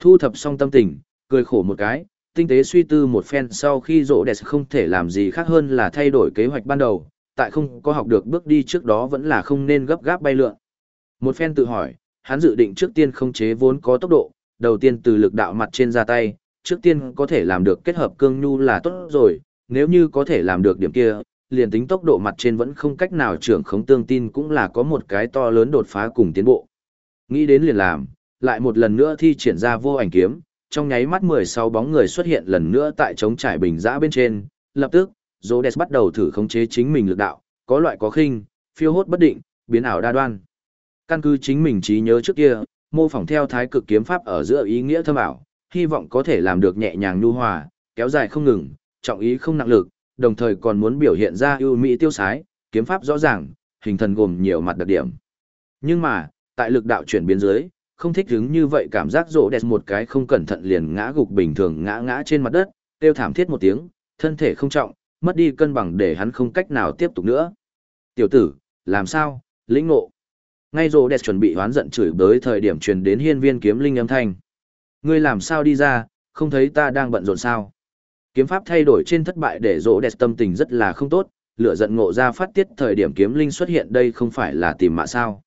Thu thập xong tâm tình, cười khổ một cái, tinh tế suy tư một phen sau khi rỗ đẹp không thể làm gì khác hơn là thay đổi kế hoạch ban đầu, tại không có học được bước đi trước đó vẫn là không nên gấp gáp bay lượn. Một phen tự hỏi, hắn dự định trước tiên không chế vốn có tốc độ, đầu tiên từ lực đạo mặt trên ra tay, trước tiên có thể làm được kết hợp cương nhu là tốt rồi, nếu như có thể làm được điểm kia, liền tính tốc độ mặt trên vẫn không cách nào trưởng khống tương tin cũng là có một cái to lớn đột phá cùng tiến bộ. Nghĩ đến liền làm, lại một lần nữa thi triển ra vô ảnh kiếm, trong nháy mắt 16 bóng người xuất hiện lần nữa tại trống trải bình giã bên trên, lập tức, Rhodes bắt đầu thử khống chế chính mình lực đạo, có loại có khinh, phiêu hốt bất định, biến ảo đa đoan. Căn cứ chính mình trí nhớ trước kia, mô phỏng theo thái cực kiếm pháp ở giữa ý nghĩa thâm ảo, hy vọng có thể làm được nhẹ nhàng nhu hòa, kéo dài không ngừng, trọng ý không nặng lực, đồng thời còn muốn biểu hiện ra ưu mỹ tiêu sái, kiếm pháp rõ ràng, hình thần gồm nhiều mặt đặc điểm. Nhưng mà, tại lực đạo chuyển biến dưới, không thích hứng như vậy cảm giác rộ đẹp một cái không cẩn thận liền ngã gục bình thường ngã ngã trên mặt đất, kêu thảm thiết một tiếng, thân thể không trọng, mất đi cân bằng để hắn không cách nào tiếp tục nữa. Tiểu tử, làm sao, lĩnh ngộ. Ngay rộ đẹp chuẩn bị hoán giận chửi bới thời điểm truyền đến hiên viên kiếm linh âm thanh. Ngươi làm sao đi ra, không thấy ta đang bận rộn sao. Kiếm pháp thay đổi trên thất bại để rỗ đẹp tâm tình rất là không tốt, lửa giận ngộ ra phát tiết thời điểm kiếm linh xuất hiện đây không phải là tìm mạ sao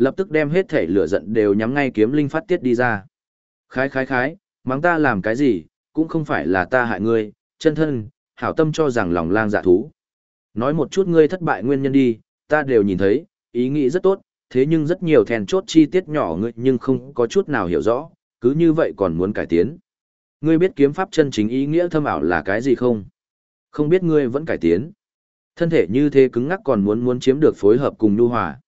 lập tức đem hết thể lửa giận đều nhắm ngay kiếm linh phát tiết đi ra. Khái khái khái, mắng ta làm cái gì, cũng không phải là ta hại ngươi, chân thân, hảo tâm cho rằng lòng lang dạ thú. Nói một chút ngươi thất bại nguyên nhân đi, ta đều nhìn thấy, ý nghĩ rất tốt, thế nhưng rất nhiều thèn chốt chi tiết nhỏ ngươi nhưng không có chút nào hiểu rõ, cứ như vậy còn muốn cải tiến. Ngươi biết kiếm pháp chân chính ý nghĩa thâm ảo là cái gì không? Không biết ngươi vẫn cải tiến. Thân thể như thế cứng ngắc còn muốn muốn chiếm được phối hợp cùng nhu hòa.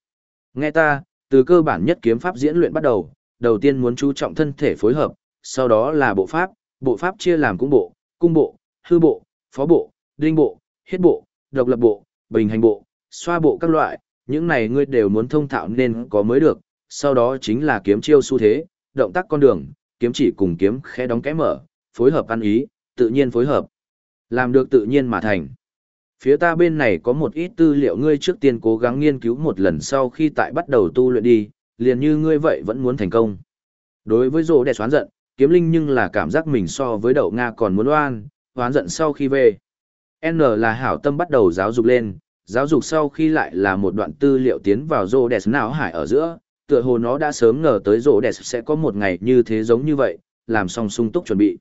Nghe ta, từ cơ bản nhất kiếm pháp diễn luyện bắt đầu, đầu tiên muốn chú trọng thân thể phối hợp, sau đó là bộ pháp, bộ pháp chia làm cung bộ, cung bộ, hư bộ, phó bộ, đinh bộ, hiết bộ, độc lập bộ, bình hành bộ, xoa bộ các loại, những này ngươi đều muốn thông thạo nên có mới được, sau đó chính là kiếm chiêu xu thế, động tác con đường, kiếm chỉ cùng kiếm khẽ đóng kẽ mở, phối hợp ăn ý, tự nhiên phối hợp. Làm được tự nhiên mà thành. Phía ta bên này có một ít tư liệu ngươi trước tiên cố gắng nghiên cứu một lần sau khi tại bắt đầu tu luyện đi, liền như ngươi vậy vẫn muốn thành công. Đối với rồ đẹp xoán giận, kiếm linh nhưng là cảm giác mình so với đậu Nga còn muốn oan, oán giận sau khi về. N là hảo tâm bắt đầu giáo dục lên, giáo dục sau khi lại là một đoạn tư liệu tiến vào rồ đẹp não hải ở giữa, tựa hồ nó đã sớm ngờ tới rổ đẹp sẽ có một ngày như thế giống như vậy, làm xong sung túc chuẩn bị.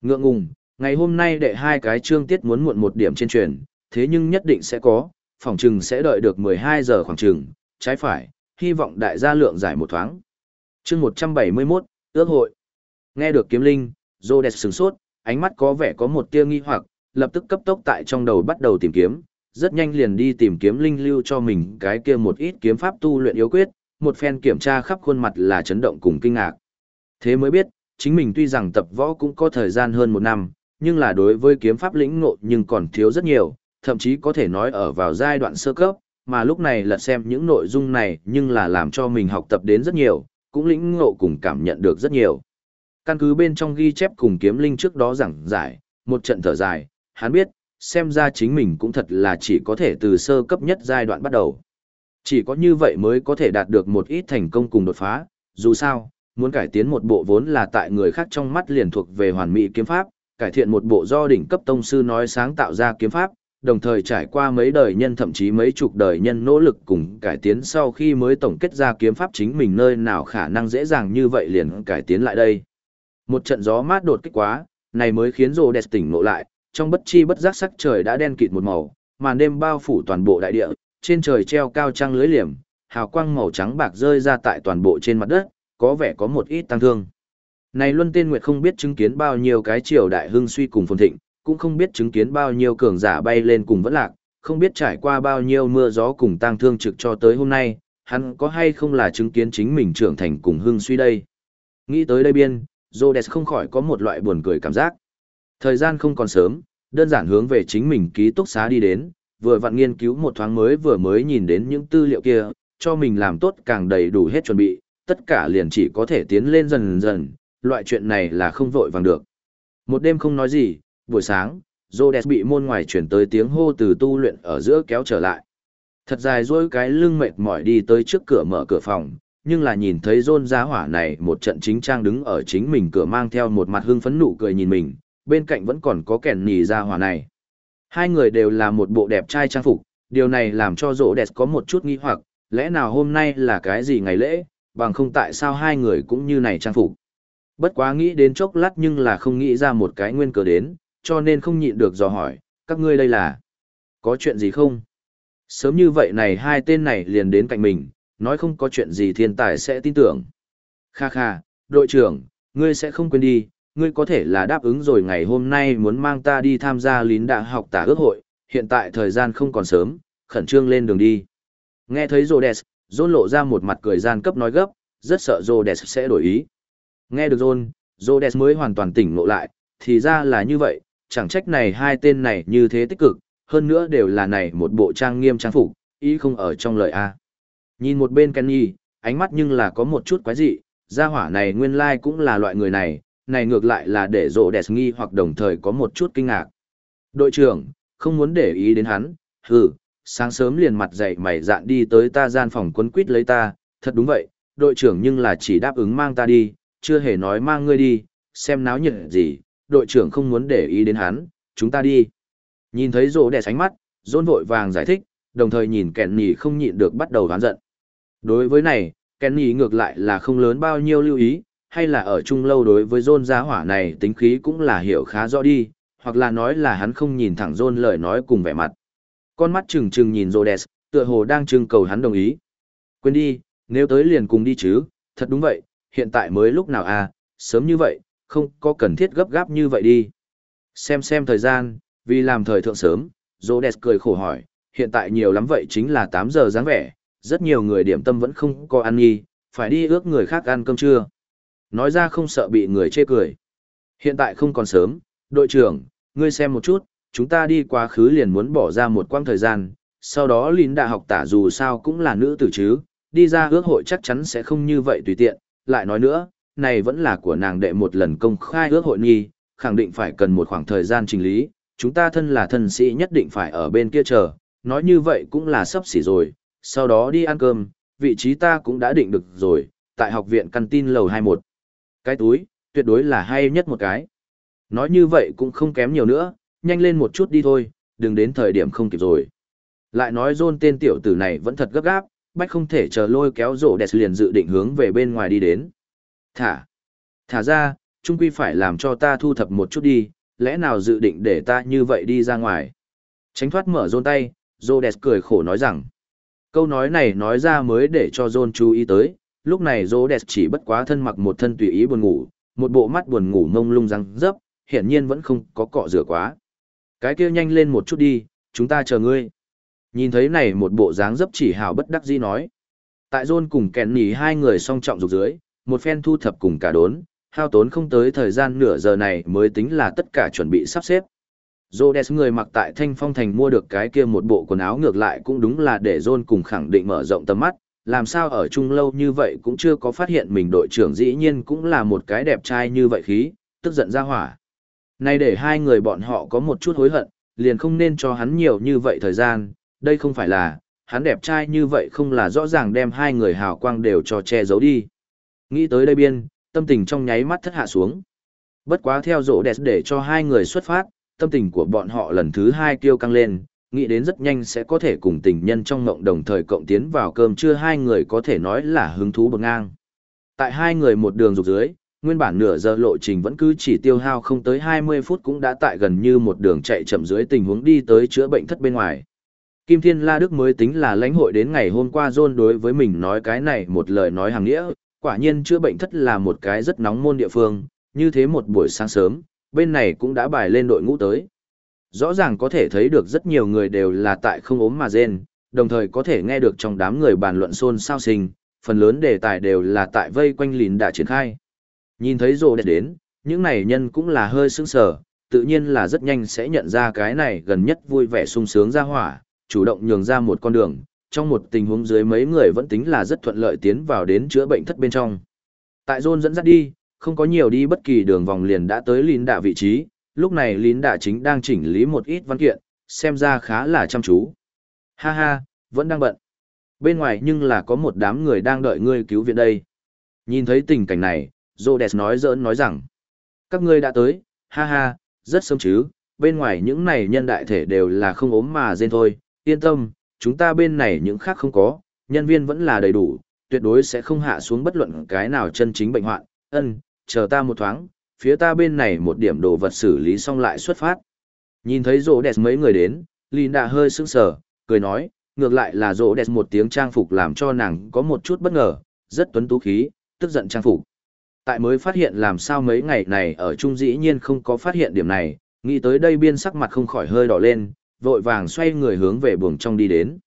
Ngượng ngùng, ngày hôm nay đệ hai cái chương tiết muốn muộn một điểm trên truyền, thế nhưng nhất định sẽ có, phòng trừng sẽ đợi được 12 giờ khoảng trừng, trái phải, hy vọng đại gia lượng giải một thoáng. chương 171, ước hội. Nghe được kiếm linh, Rhodes sửng sốt, ánh mắt có vẻ có một tia nghi hoặc, lập tức cấp tốc tại trong đầu bắt đầu tìm kiếm, rất nhanh liền đi tìm kiếm linh lưu cho mình cái kia một ít kiếm pháp tu luyện yếu quyết, một phen kiểm tra khắp khuôn mặt là chấn động cùng kinh ngạc. Thế mới biết, chính mình tuy rằng tập võ cũng có thời gian hơn một năm, nhưng là đối với kiếm pháp lĩnh ngộ nhưng còn thiếu rất nhiều, thậm chí có thể nói ở vào giai đoạn sơ cấp, mà lúc này lật xem những nội dung này nhưng là làm cho mình học tập đến rất nhiều, cũng lĩnh ngộ cùng cảm nhận được rất nhiều. Căn cứ bên trong ghi chép cùng kiếm linh trước đó giảng giải, một trận thở dài, hắn biết, xem ra chính mình cũng thật là chỉ có thể từ sơ cấp nhất giai đoạn bắt đầu. Chỉ có như vậy mới có thể đạt được một ít thành công cùng đột phá, dù sao, muốn cải tiến một bộ vốn là tại người khác trong mắt liền thuộc về hoàn mỹ kiếm pháp, cải thiện một bộ do đỉnh cấp tông sư nói sáng tạo ra kiếm pháp, đồng thời trải qua mấy đời nhân thậm chí mấy chục đời nhân nỗ lực cùng cải tiến sau khi mới tổng kết ra kiếm pháp chính mình nơi nào khả năng dễ dàng như vậy liền cải tiến lại đây. Một trận gió mát đột kích quá, này mới khiến rồ đẹp tỉnh ngộ lại, trong bất chi bất giác sắc trời đã đen kịt một màu, màn đêm bao phủ toàn bộ đại địa, trên trời treo cao trăng lưới liềm, hào quang màu trắng bạc rơi ra tại toàn bộ trên mặt đất, có vẻ có một ít tăng thương. Này Luân Tên Nguyệt không biết chứng kiến bao nhiêu cái triều đại hưng suy cùng phồn thịnh, cũng không biết chứng kiến bao nhiêu cường giả bay lên cùng vẫn lạc, không biết trải qua bao nhiêu mưa gió cùng tăng thương trực cho tới hôm nay, hắn có hay không là chứng kiến chính mình trưởng thành cùng hưng suy đây. Nghĩ tới đây biên, Rhodes không khỏi có một loại buồn cười cảm giác. Thời gian không còn sớm, đơn giản hướng về chính mình ký túc xá đi đến, vừa vặn nghiên cứu một thoáng mới vừa mới nhìn đến những tư liệu kia, cho mình làm tốt càng đầy đủ hết chuẩn bị, tất cả liền chỉ có thể tiến lên dần dần, loại chuyện này là không vội vàng được. Một đêm không nói gì, buổi sáng, Rhodes bị môn ngoài chuyển tới tiếng hô từ tu luyện ở giữa kéo trở lại. Thật dài dối cái lưng mệt mỏi đi tới trước cửa mở cửa phòng, nhưng là nhìn thấy John giá hỏa này một trận chính trang đứng ở chính mình cửa mang theo một mặt hưng phấn nụ cười nhìn mình, bên cạnh vẫn còn có kẻn nì ra hỏa này. Hai người đều là một bộ đẹp trai trang phục, điều này làm cho rỗ đẹp có một chút nghi hoặc, lẽ nào hôm nay là cái gì ngày lễ, bằng không tại sao hai người cũng như này trang phục. Bất quá nghĩ đến chốc lát nhưng là không nghĩ ra một cái nguyên cớ đến, cho nên không nhịn được dò hỏi, các ngươi đây là, có chuyện gì không? Sớm như vậy này hai tên này liền đến cạnh mình, nói không có chuyện gì thiên tài sẽ tin tưởng. Kha kha, đội trưởng, ngươi sẽ không quên đi, ngươi có thể là đáp ứng rồi ngày hôm nay muốn mang ta đi tham gia lín đạ học tả ước hội, hiện tại thời gian không còn sớm, khẩn trương lên đường đi. Nghe thấy Rhodes, John lộ ra một mặt cười gian cấp nói gấp, rất sợ Rhodes sẽ đổi ý. Nghe được John, Rhodes mới hoàn toàn tỉnh ngộ lại, thì ra là như vậy, chẳng trách này hai tên này như thế tích cực, hơn nữa đều là này một bộ trang nghiêm trang phục, ý không ở trong lời A. Nhìn một bên Kenny, ánh mắt nhưng là có một chút quái dị, gia hỏa này nguyên lai cũng là loại người này, này ngược lại là để rộ đẹp nghi hoặc đồng thời có một chút kinh ngạc. Đội trưởng, không muốn để ý đến hắn, hừ, sáng sớm liền mặt dậy mày dạn đi tới ta gian phòng quấn quýt lấy ta, thật đúng vậy, đội trưởng nhưng là chỉ đáp ứng mang ta đi, chưa hề nói mang ngươi đi, xem náo nhiệt gì, đội trưởng không muốn để ý đến hắn, chúng ta đi. Nhìn thấy rộ đẹp ánh mắt, rôn vội vàng giải thích, đồng thời nhìn kẹn nhì không nhịn được bắt đầu đoán giận. Đối với này, kẹn nhì ngược lại là không lớn bao nhiêu lưu ý, hay là ở chung lâu đối với John gia hỏa này tính khí cũng là hiểu khá rõ đi, hoặc là nói là hắn không nhìn thẳng John lời nói cùng vẻ mặt. Con mắt trừng trừng nhìn Rhodes, tựa hồ đang trưng cầu hắn đồng ý. Quên đi, nếu tới liền cùng đi chứ, thật đúng vậy, hiện tại mới lúc nào à, sớm như vậy, không có cần thiết gấp gáp như vậy đi. Xem xem thời gian, vì làm thời thượng sớm, Rhodes cười khổ hỏi, hiện tại nhiều lắm vậy chính là 8 giờ dáng vẻ, rất nhiều người điểm tâm vẫn không có ăn nghi, phải đi ước người khác ăn cơm trưa. Nói ra không sợ bị người chê cười. Hiện tại không còn sớm, đội trưởng, ngươi xem một chút, chúng ta đi quá khứ liền muốn bỏ ra một quãng thời gian, sau đó Lín đã học tả dù sao cũng là nữ tử chứ, đi ra ước hội chắc chắn sẽ không như vậy tùy tiện, lại nói nữa, này vẫn là của nàng đệ một lần công khai ước hội nghi, khẳng định phải cần một khoảng thời gian trình lý, chúng ta thân là thân sĩ nhất định phải ở bên kia chờ, nói như vậy cũng là sắp xỉ rồi, sau đó đi ăn cơm, vị trí ta cũng đã định được rồi, tại học viện căn tin lầu 21. Cái túi, tuyệt đối là hay nhất một cái. Nói như vậy cũng không kém nhiều nữa, nhanh lên một chút đi thôi, đừng đến thời điểm không kịp rồi. Lại nói John tên tiểu tử này vẫn thật gấp gáp, bách không thể chờ lôi kéo rổ đẹp liền dự định hướng về bên ngoài đi đến. Thả, thả ra, chung quy phải làm cho ta thu thập một chút đi, lẽ nào dự định để ta như vậy đi ra ngoài. Tránh thoát mở John tay, Rhodes cười khổ nói rằng. Câu nói này nói ra mới để cho John chú ý tới, lúc này Rhodes chỉ bất quá thân mặc một thân tùy ý buồn ngủ, một bộ mắt buồn ngủ mông lung răng rấp, hiển nhiên vẫn không có cọ rửa quá. Cái kia nhanh lên một chút đi, chúng ta chờ ngươi. Nhìn thấy này một bộ dáng dấp chỉ hào bất đắc dĩ nói. Tại John cùng kẹn nỉ hai người song trọng dục dưới, một phen thu thập cùng cả đốn, hao tốn không tới thời gian nửa giờ này mới tính là tất cả chuẩn bị sắp xếp. Rhodes người mặc tại Thanh Phong Thành mua được cái kia một bộ quần áo ngược lại cũng đúng là để John cùng khẳng định mở rộng tầm mắt, làm sao ở chung lâu như vậy cũng chưa có phát hiện mình đội trưởng dĩ nhiên cũng là một cái đẹp trai như vậy khí, tức giận ra hỏa. Nay để hai người bọn họ có một chút hối hận, liền không nên cho hắn nhiều như vậy thời gian, đây không phải là, hắn đẹp trai như vậy không là rõ ràng đem hai người hào quang đều cho che giấu đi. Nghĩ tới đây biên, tâm tình trong nháy mắt thất hạ xuống. Bất quá theo rỗ đẹp để cho hai người xuất phát, tâm tình của bọn họ lần thứ hai kêu căng lên, nghĩ đến rất nhanh sẽ có thể cùng tình nhân trong ngộng đồng thời cộng tiến vào cơm trưa hai người có thể nói là hứng thú bậc ngang. Tại hai người một đường rục dưới, nguyên bản nửa giờ lộ trình vẫn cứ chỉ tiêu hao không tới 20 phút cũng đã tại gần như một đường chạy chậm dưới tình huống đi tới chữa bệnh thất bên ngoài. Kim Thiên La Đức mới tính là lãnh hội đến ngày hôm qua John đối với mình nói cái này một lời nói hàng nghĩa, quả nhiên chữa bệnh thất là một cái rất nóng môn địa phương, như thế một buổi sáng sớm, bên này cũng đã bài lên đội ngũ tới. Rõ ràng có thể thấy được rất nhiều người đều là tại không ốm mà rên, đồng thời có thể nghe được trong đám người bàn luận xôn xao sinh, phần lớn đề tài đều là tại vây quanh lìn đã triển khai. Nhìn thấy rồ đẹp đến, những này nhân cũng là hơi sững sờ, tự nhiên là rất nhanh sẽ nhận ra cái này gần nhất vui vẻ sung sướng ra hỏa, chủ động nhường ra một con đường, trong một tình huống dưới mấy người vẫn tính là rất thuận lợi tiến vào đến chữa bệnh thất bên trong. Tại John dẫn dắt đi, không có nhiều đi bất kỳ đường vòng liền đã tới lìn đạ vị trí, lúc này lín đạ chính đang chỉnh lý một ít văn kiện, xem ra khá là chăm chú. Ha ha, vẫn đang bận. Bên ngoài nhưng là có một đám người đang đợi ngươi cứu viện đây. Nhìn thấy tình cảnh này, Rhodes nói dỡn nói rằng, các ngươi đã tới, ha ha, rất sớm chứ, bên ngoài những này nhân đại thể đều là không ốm mà rên thôi, yên tâm, chúng ta bên này những khác không có, nhân viên vẫn là đầy đủ, tuyệt đối sẽ không hạ xuống bất luận cái nào chân chính bệnh hoạn, ân, chờ ta một thoáng, phía ta bên này một điểm đồ vật xử lý xong lại xuất phát. Nhìn thấy rỗ đẹp mấy người đến, Linda hơi sững sờ, cười nói, ngược lại là rỗ đẹp một tiếng trang phục làm cho nàng có một chút bất ngờ, rất tuấn tú khí, tức giận trang phục. Tại mới phát hiện làm sao mấy ngày này ở Trung dĩ nhiên không có phát hiện điểm này, nghĩ tới đây biên sắc mặt không khỏi hơi đỏ lên, vội vàng xoay người hướng về buồng trong đi đến.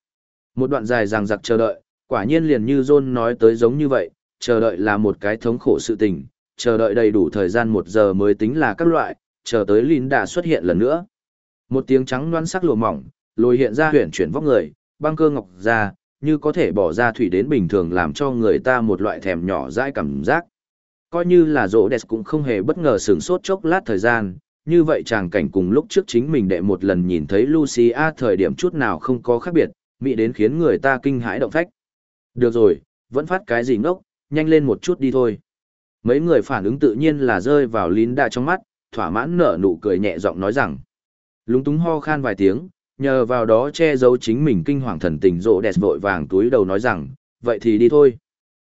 Một đoạn dài ràng giặc chờ đợi, quả nhiên liền như John nói tới giống như vậy, chờ đợi là một cái thống khổ sự tình, chờ đợi đầy đủ thời gian một giờ mới tính là các loại, chờ tới Linh đã xuất hiện lần nữa. Một tiếng trắng loan sắc lùa mỏng, lồi hiện ra huyển chuyển vóc người, băng cơ ngọc ra, như có thể bỏ ra thủy đến bình thường làm cho người ta một loại thèm nhỏ dãi cảm giác. Coi như là rỗ đẹp cũng không hề bất ngờ sửng sốt chốc lát thời gian, như vậy chàng cảnh cùng lúc trước chính mình đệ một lần nhìn thấy Lucia thời điểm chút nào không có khác biệt, mỹ đến khiến người ta kinh hãi động phách. Được rồi, vẫn phát cái gì ngốc, nhanh lên một chút đi thôi. Mấy người phản ứng tự nhiên là rơi vào lín đa trong mắt, thỏa mãn nở nụ cười nhẹ giọng nói rằng. Lúng túng ho khan vài tiếng, nhờ vào đó che giấu chính mình kinh hoàng thần tình rộ đẹp vội vàng túi đầu nói rằng, vậy thì đi thôi.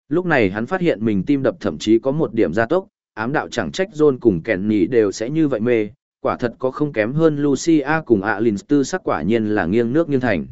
Lúc này hắn phát hiện mình tim đập thậm chí có một điểm gia tốc, ám đạo chẳng trách John cùng kèn nhỉ đều sẽ như vậy mê, quả thật có không kém hơn Lucia cùng Alin tư sắc quả nhiên là nghiêng nước nghiêng thành.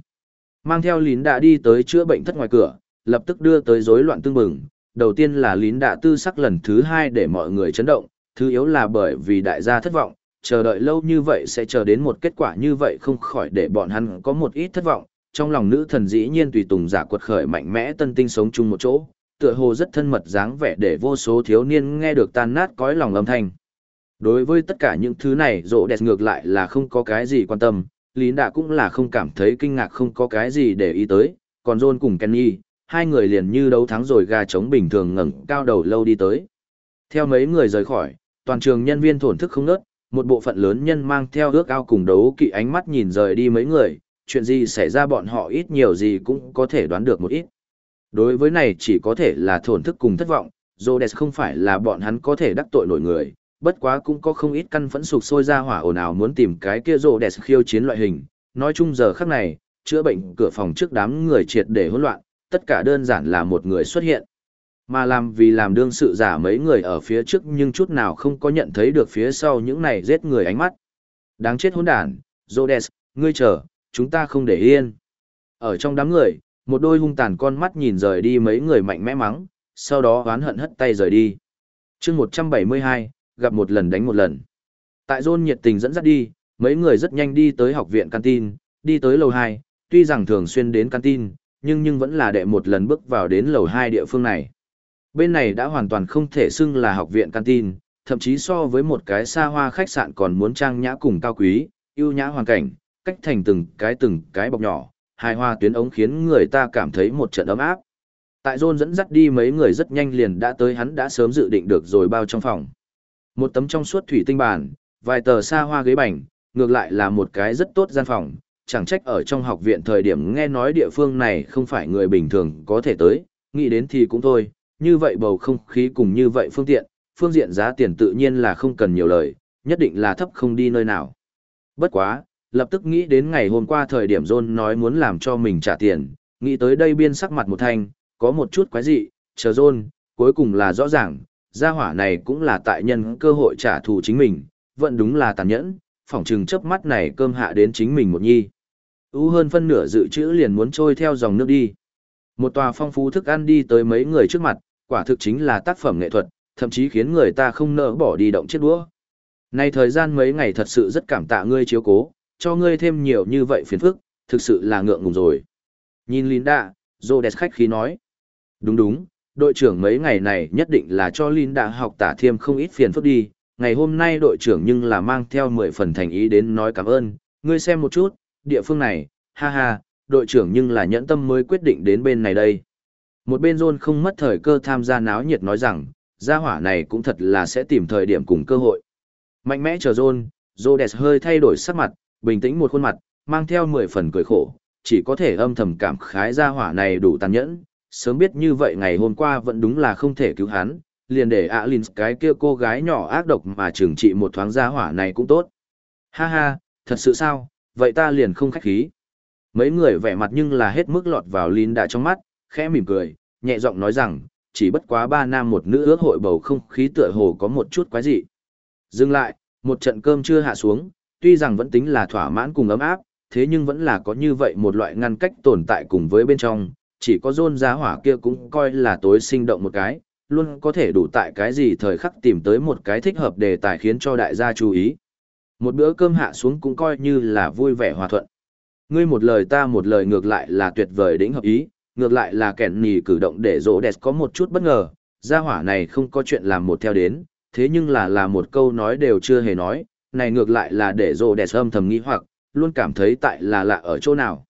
Mang theo lín đã đi tới chữa bệnh thất ngoài cửa, lập tức đưa tới rối loạn tương bừng. Đầu tiên là lín đạ tư sắc lần thứ hai để mọi người chấn động, thứ yếu là bởi vì đại gia thất vọng, chờ đợi lâu như vậy sẽ chờ đến một kết quả như vậy không khỏi để bọn hắn có một ít thất vọng. Trong lòng nữ thần dĩ nhiên tùy tùng giả quật khởi mạnh mẽ tân tinh sống chung một chỗ, tựa hồ rất thân mật dáng vẻ để vô số thiếu niên nghe được tan nát cõi lòng âm thanh. Đối với tất cả những thứ này rộ đẹp ngược lại là không có cái gì quan tâm, Lín Đạ cũng là không cảm thấy kinh ngạc không có cái gì để ý tới, còn John cùng Kenny, hai người liền như đấu thắng rồi gà trống bình thường ngẩng cao đầu lâu đi tới. Theo mấy người rời khỏi, toàn trường nhân viên thổn thức không nớt, một bộ phận lớn nhân mang theo ước ao cùng đấu kỵ ánh mắt nhìn rời đi mấy người, chuyện gì xảy ra bọn họ ít nhiều gì cũng có thể đoán được một ít. Đối với này chỉ có thể là thổn thức cùng thất vọng, Rhodes không phải là bọn hắn có thể đắc tội nổi người, bất quá cũng có không ít căn phẫn sụp sôi ra hỏa ồn ào muốn tìm cái kia Rhodes khiêu chiến loại hình. Nói chung giờ khắc này, chữa bệnh cửa phòng trước đám người triệt để hỗn loạn, tất cả đơn giản là một người xuất hiện. Mà làm vì làm đương sự giả mấy người ở phía trước nhưng chút nào không có nhận thấy được phía sau những này giết người ánh mắt. Đáng chết hỗn đản, Rhodes, ngươi chờ, chúng ta không để yên. Ở trong đám người, một đôi hung tàn con mắt nhìn rời đi mấy người mạnh mẽ mắng, sau đó oán hận hất tay rời đi. chương 172, gặp một lần đánh một lần. Tại John nhiệt tình dẫn dắt đi, mấy người rất nhanh đi tới học viện canteen, đi tới lầu 2, tuy rằng thường xuyên đến canteen, nhưng nhưng vẫn là đệ một lần bước vào đến lầu hai địa phương này. Bên này đã hoàn toàn không thể xưng là học viện canteen, thậm chí so với một cái xa hoa khách sạn còn muốn trang nhã cùng cao quý, yêu nhã hoàn cảnh, cách thành từng cái từng cái bọc nhỏ, hài hoa tuyến ống khiến người ta cảm thấy một trận ấm áp. Tại John dẫn dắt đi mấy người rất nhanh liền đã tới hắn đã sớm dự định được rồi bao trong phòng. Một tấm trong suốt thủy tinh bàn, vài tờ xa hoa ghế bành, ngược lại là một cái rất tốt gian phòng, chẳng trách ở trong học viện thời điểm nghe nói địa phương này không phải người bình thường có thể tới, nghĩ đến thì cũng thôi, như vậy bầu không khí cùng như vậy phương tiện, phương diện giá tiền tự nhiên là không cần nhiều lời, nhất định là thấp không đi nơi nào. Bất quá, lập tức nghĩ đến ngày hôm qua thời điểm John nói muốn làm cho mình trả tiền, nghĩ tới đây biên sắc mặt một thanh, có một chút quái dị, chờ John, cuối cùng là rõ ràng, gia hỏa này cũng là tại nhân cơ hội trả thù chính mình, vẫn đúng là tàn nhẫn, phỏng chừng chớp mắt này cơm hạ đến chính mình một nhi. Ú hơn phân nửa dự trữ liền muốn trôi theo dòng nước đi. Một tòa phong phú thức ăn đi tới mấy người trước mặt, quả thực chính là tác phẩm nghệ thuật, thậm chí khiến người ta không nỡ bỏ đi động chiếc đũa. Nay thời gian mấy ngày thật sự rất cảm tạ ngươi chiếu cố, cho ngươi thêm nhiều như vậy phiền phức, thực sự là ngượng ngùng rồi. Nhìn Linda, Rhodes khách khí nói. Đúng đúng, đội trưởng mấy ngày này nhất định là cho Linda học tả thêm không ít phiền phức đi. Ngày hôm nay đội trưởng nhưng là mang theo 10 phần thành ý đến nói cảm ơn, ngươi xem một chút, địa phương này, ha ha, đội trưởng nhưng là nhẫn tâm mới quyết định đến bên này đây. Một bên John không mất thời cơ tham gia náo nhiệt nói rằng, gia hỏa này cũng thật là sẽ tìm thời điểm cùng cơ hội. Mạnh mẽ chờ John, Rhodes hơi thay đổi sắc mặt, bình tĩnh một khuôn mặt, mang theo mười phần cười khổ, chỉ có thể âm thầm cảm khái gia hỏa này đủ tàn nhẫn, sớm biết như vậy ngày hôm qua vẫn đúng là không thể cứu hắn, liền để Alin cái kia cô gái nhỏ ác độc mà trừng trị một thoáng gia hỏa này cũng tốt. Ha ha, thật sự sao, vậy ta liền không khách khí. Mấy người vẻ mặt nhưng là hết mức lọt vào Lin đã trong mắt, khẽ mỉm cười, nhẹ giọng nói rằng, chỉ bất quá ba nam một nữ ước hội bầu không khí tựa hồ có một chút quái dị. Dừng lại, một trận cơm chưa hạ xuống, tuy rằng vẫn tính là thỏa mãn cùng ấm áp, thế nhưng vẫn là có như vậy một loại ngăn cách tồn tại cùng với bên trong, chỉ có rôn giá hỏa kia cũng coi là tối sinh động một cái, luôn có thể đủ tại cái gì thời khắc tìm tới một cái thích hợp đề tài khiến cho đại gia chú ý. Một bữa cơm hạ xuống cũng coi như là vui vẻ hòa thuận. Ngươi một lời ta một lời ngược lại là tuyệt vời đỉnh hợp ý, ngược lại là kẻn nì cử động để rỗ đẹp có một chút bất ngờ, gia hỏa này không có chuyện làm một theo đến, thế nhưng là là một câu nói đều chưa hề nói, này ngược lại là để rỗ đẹp âm thầm nghi hoặc, luôn cảm thấy tại là lạ ở chỗ nào.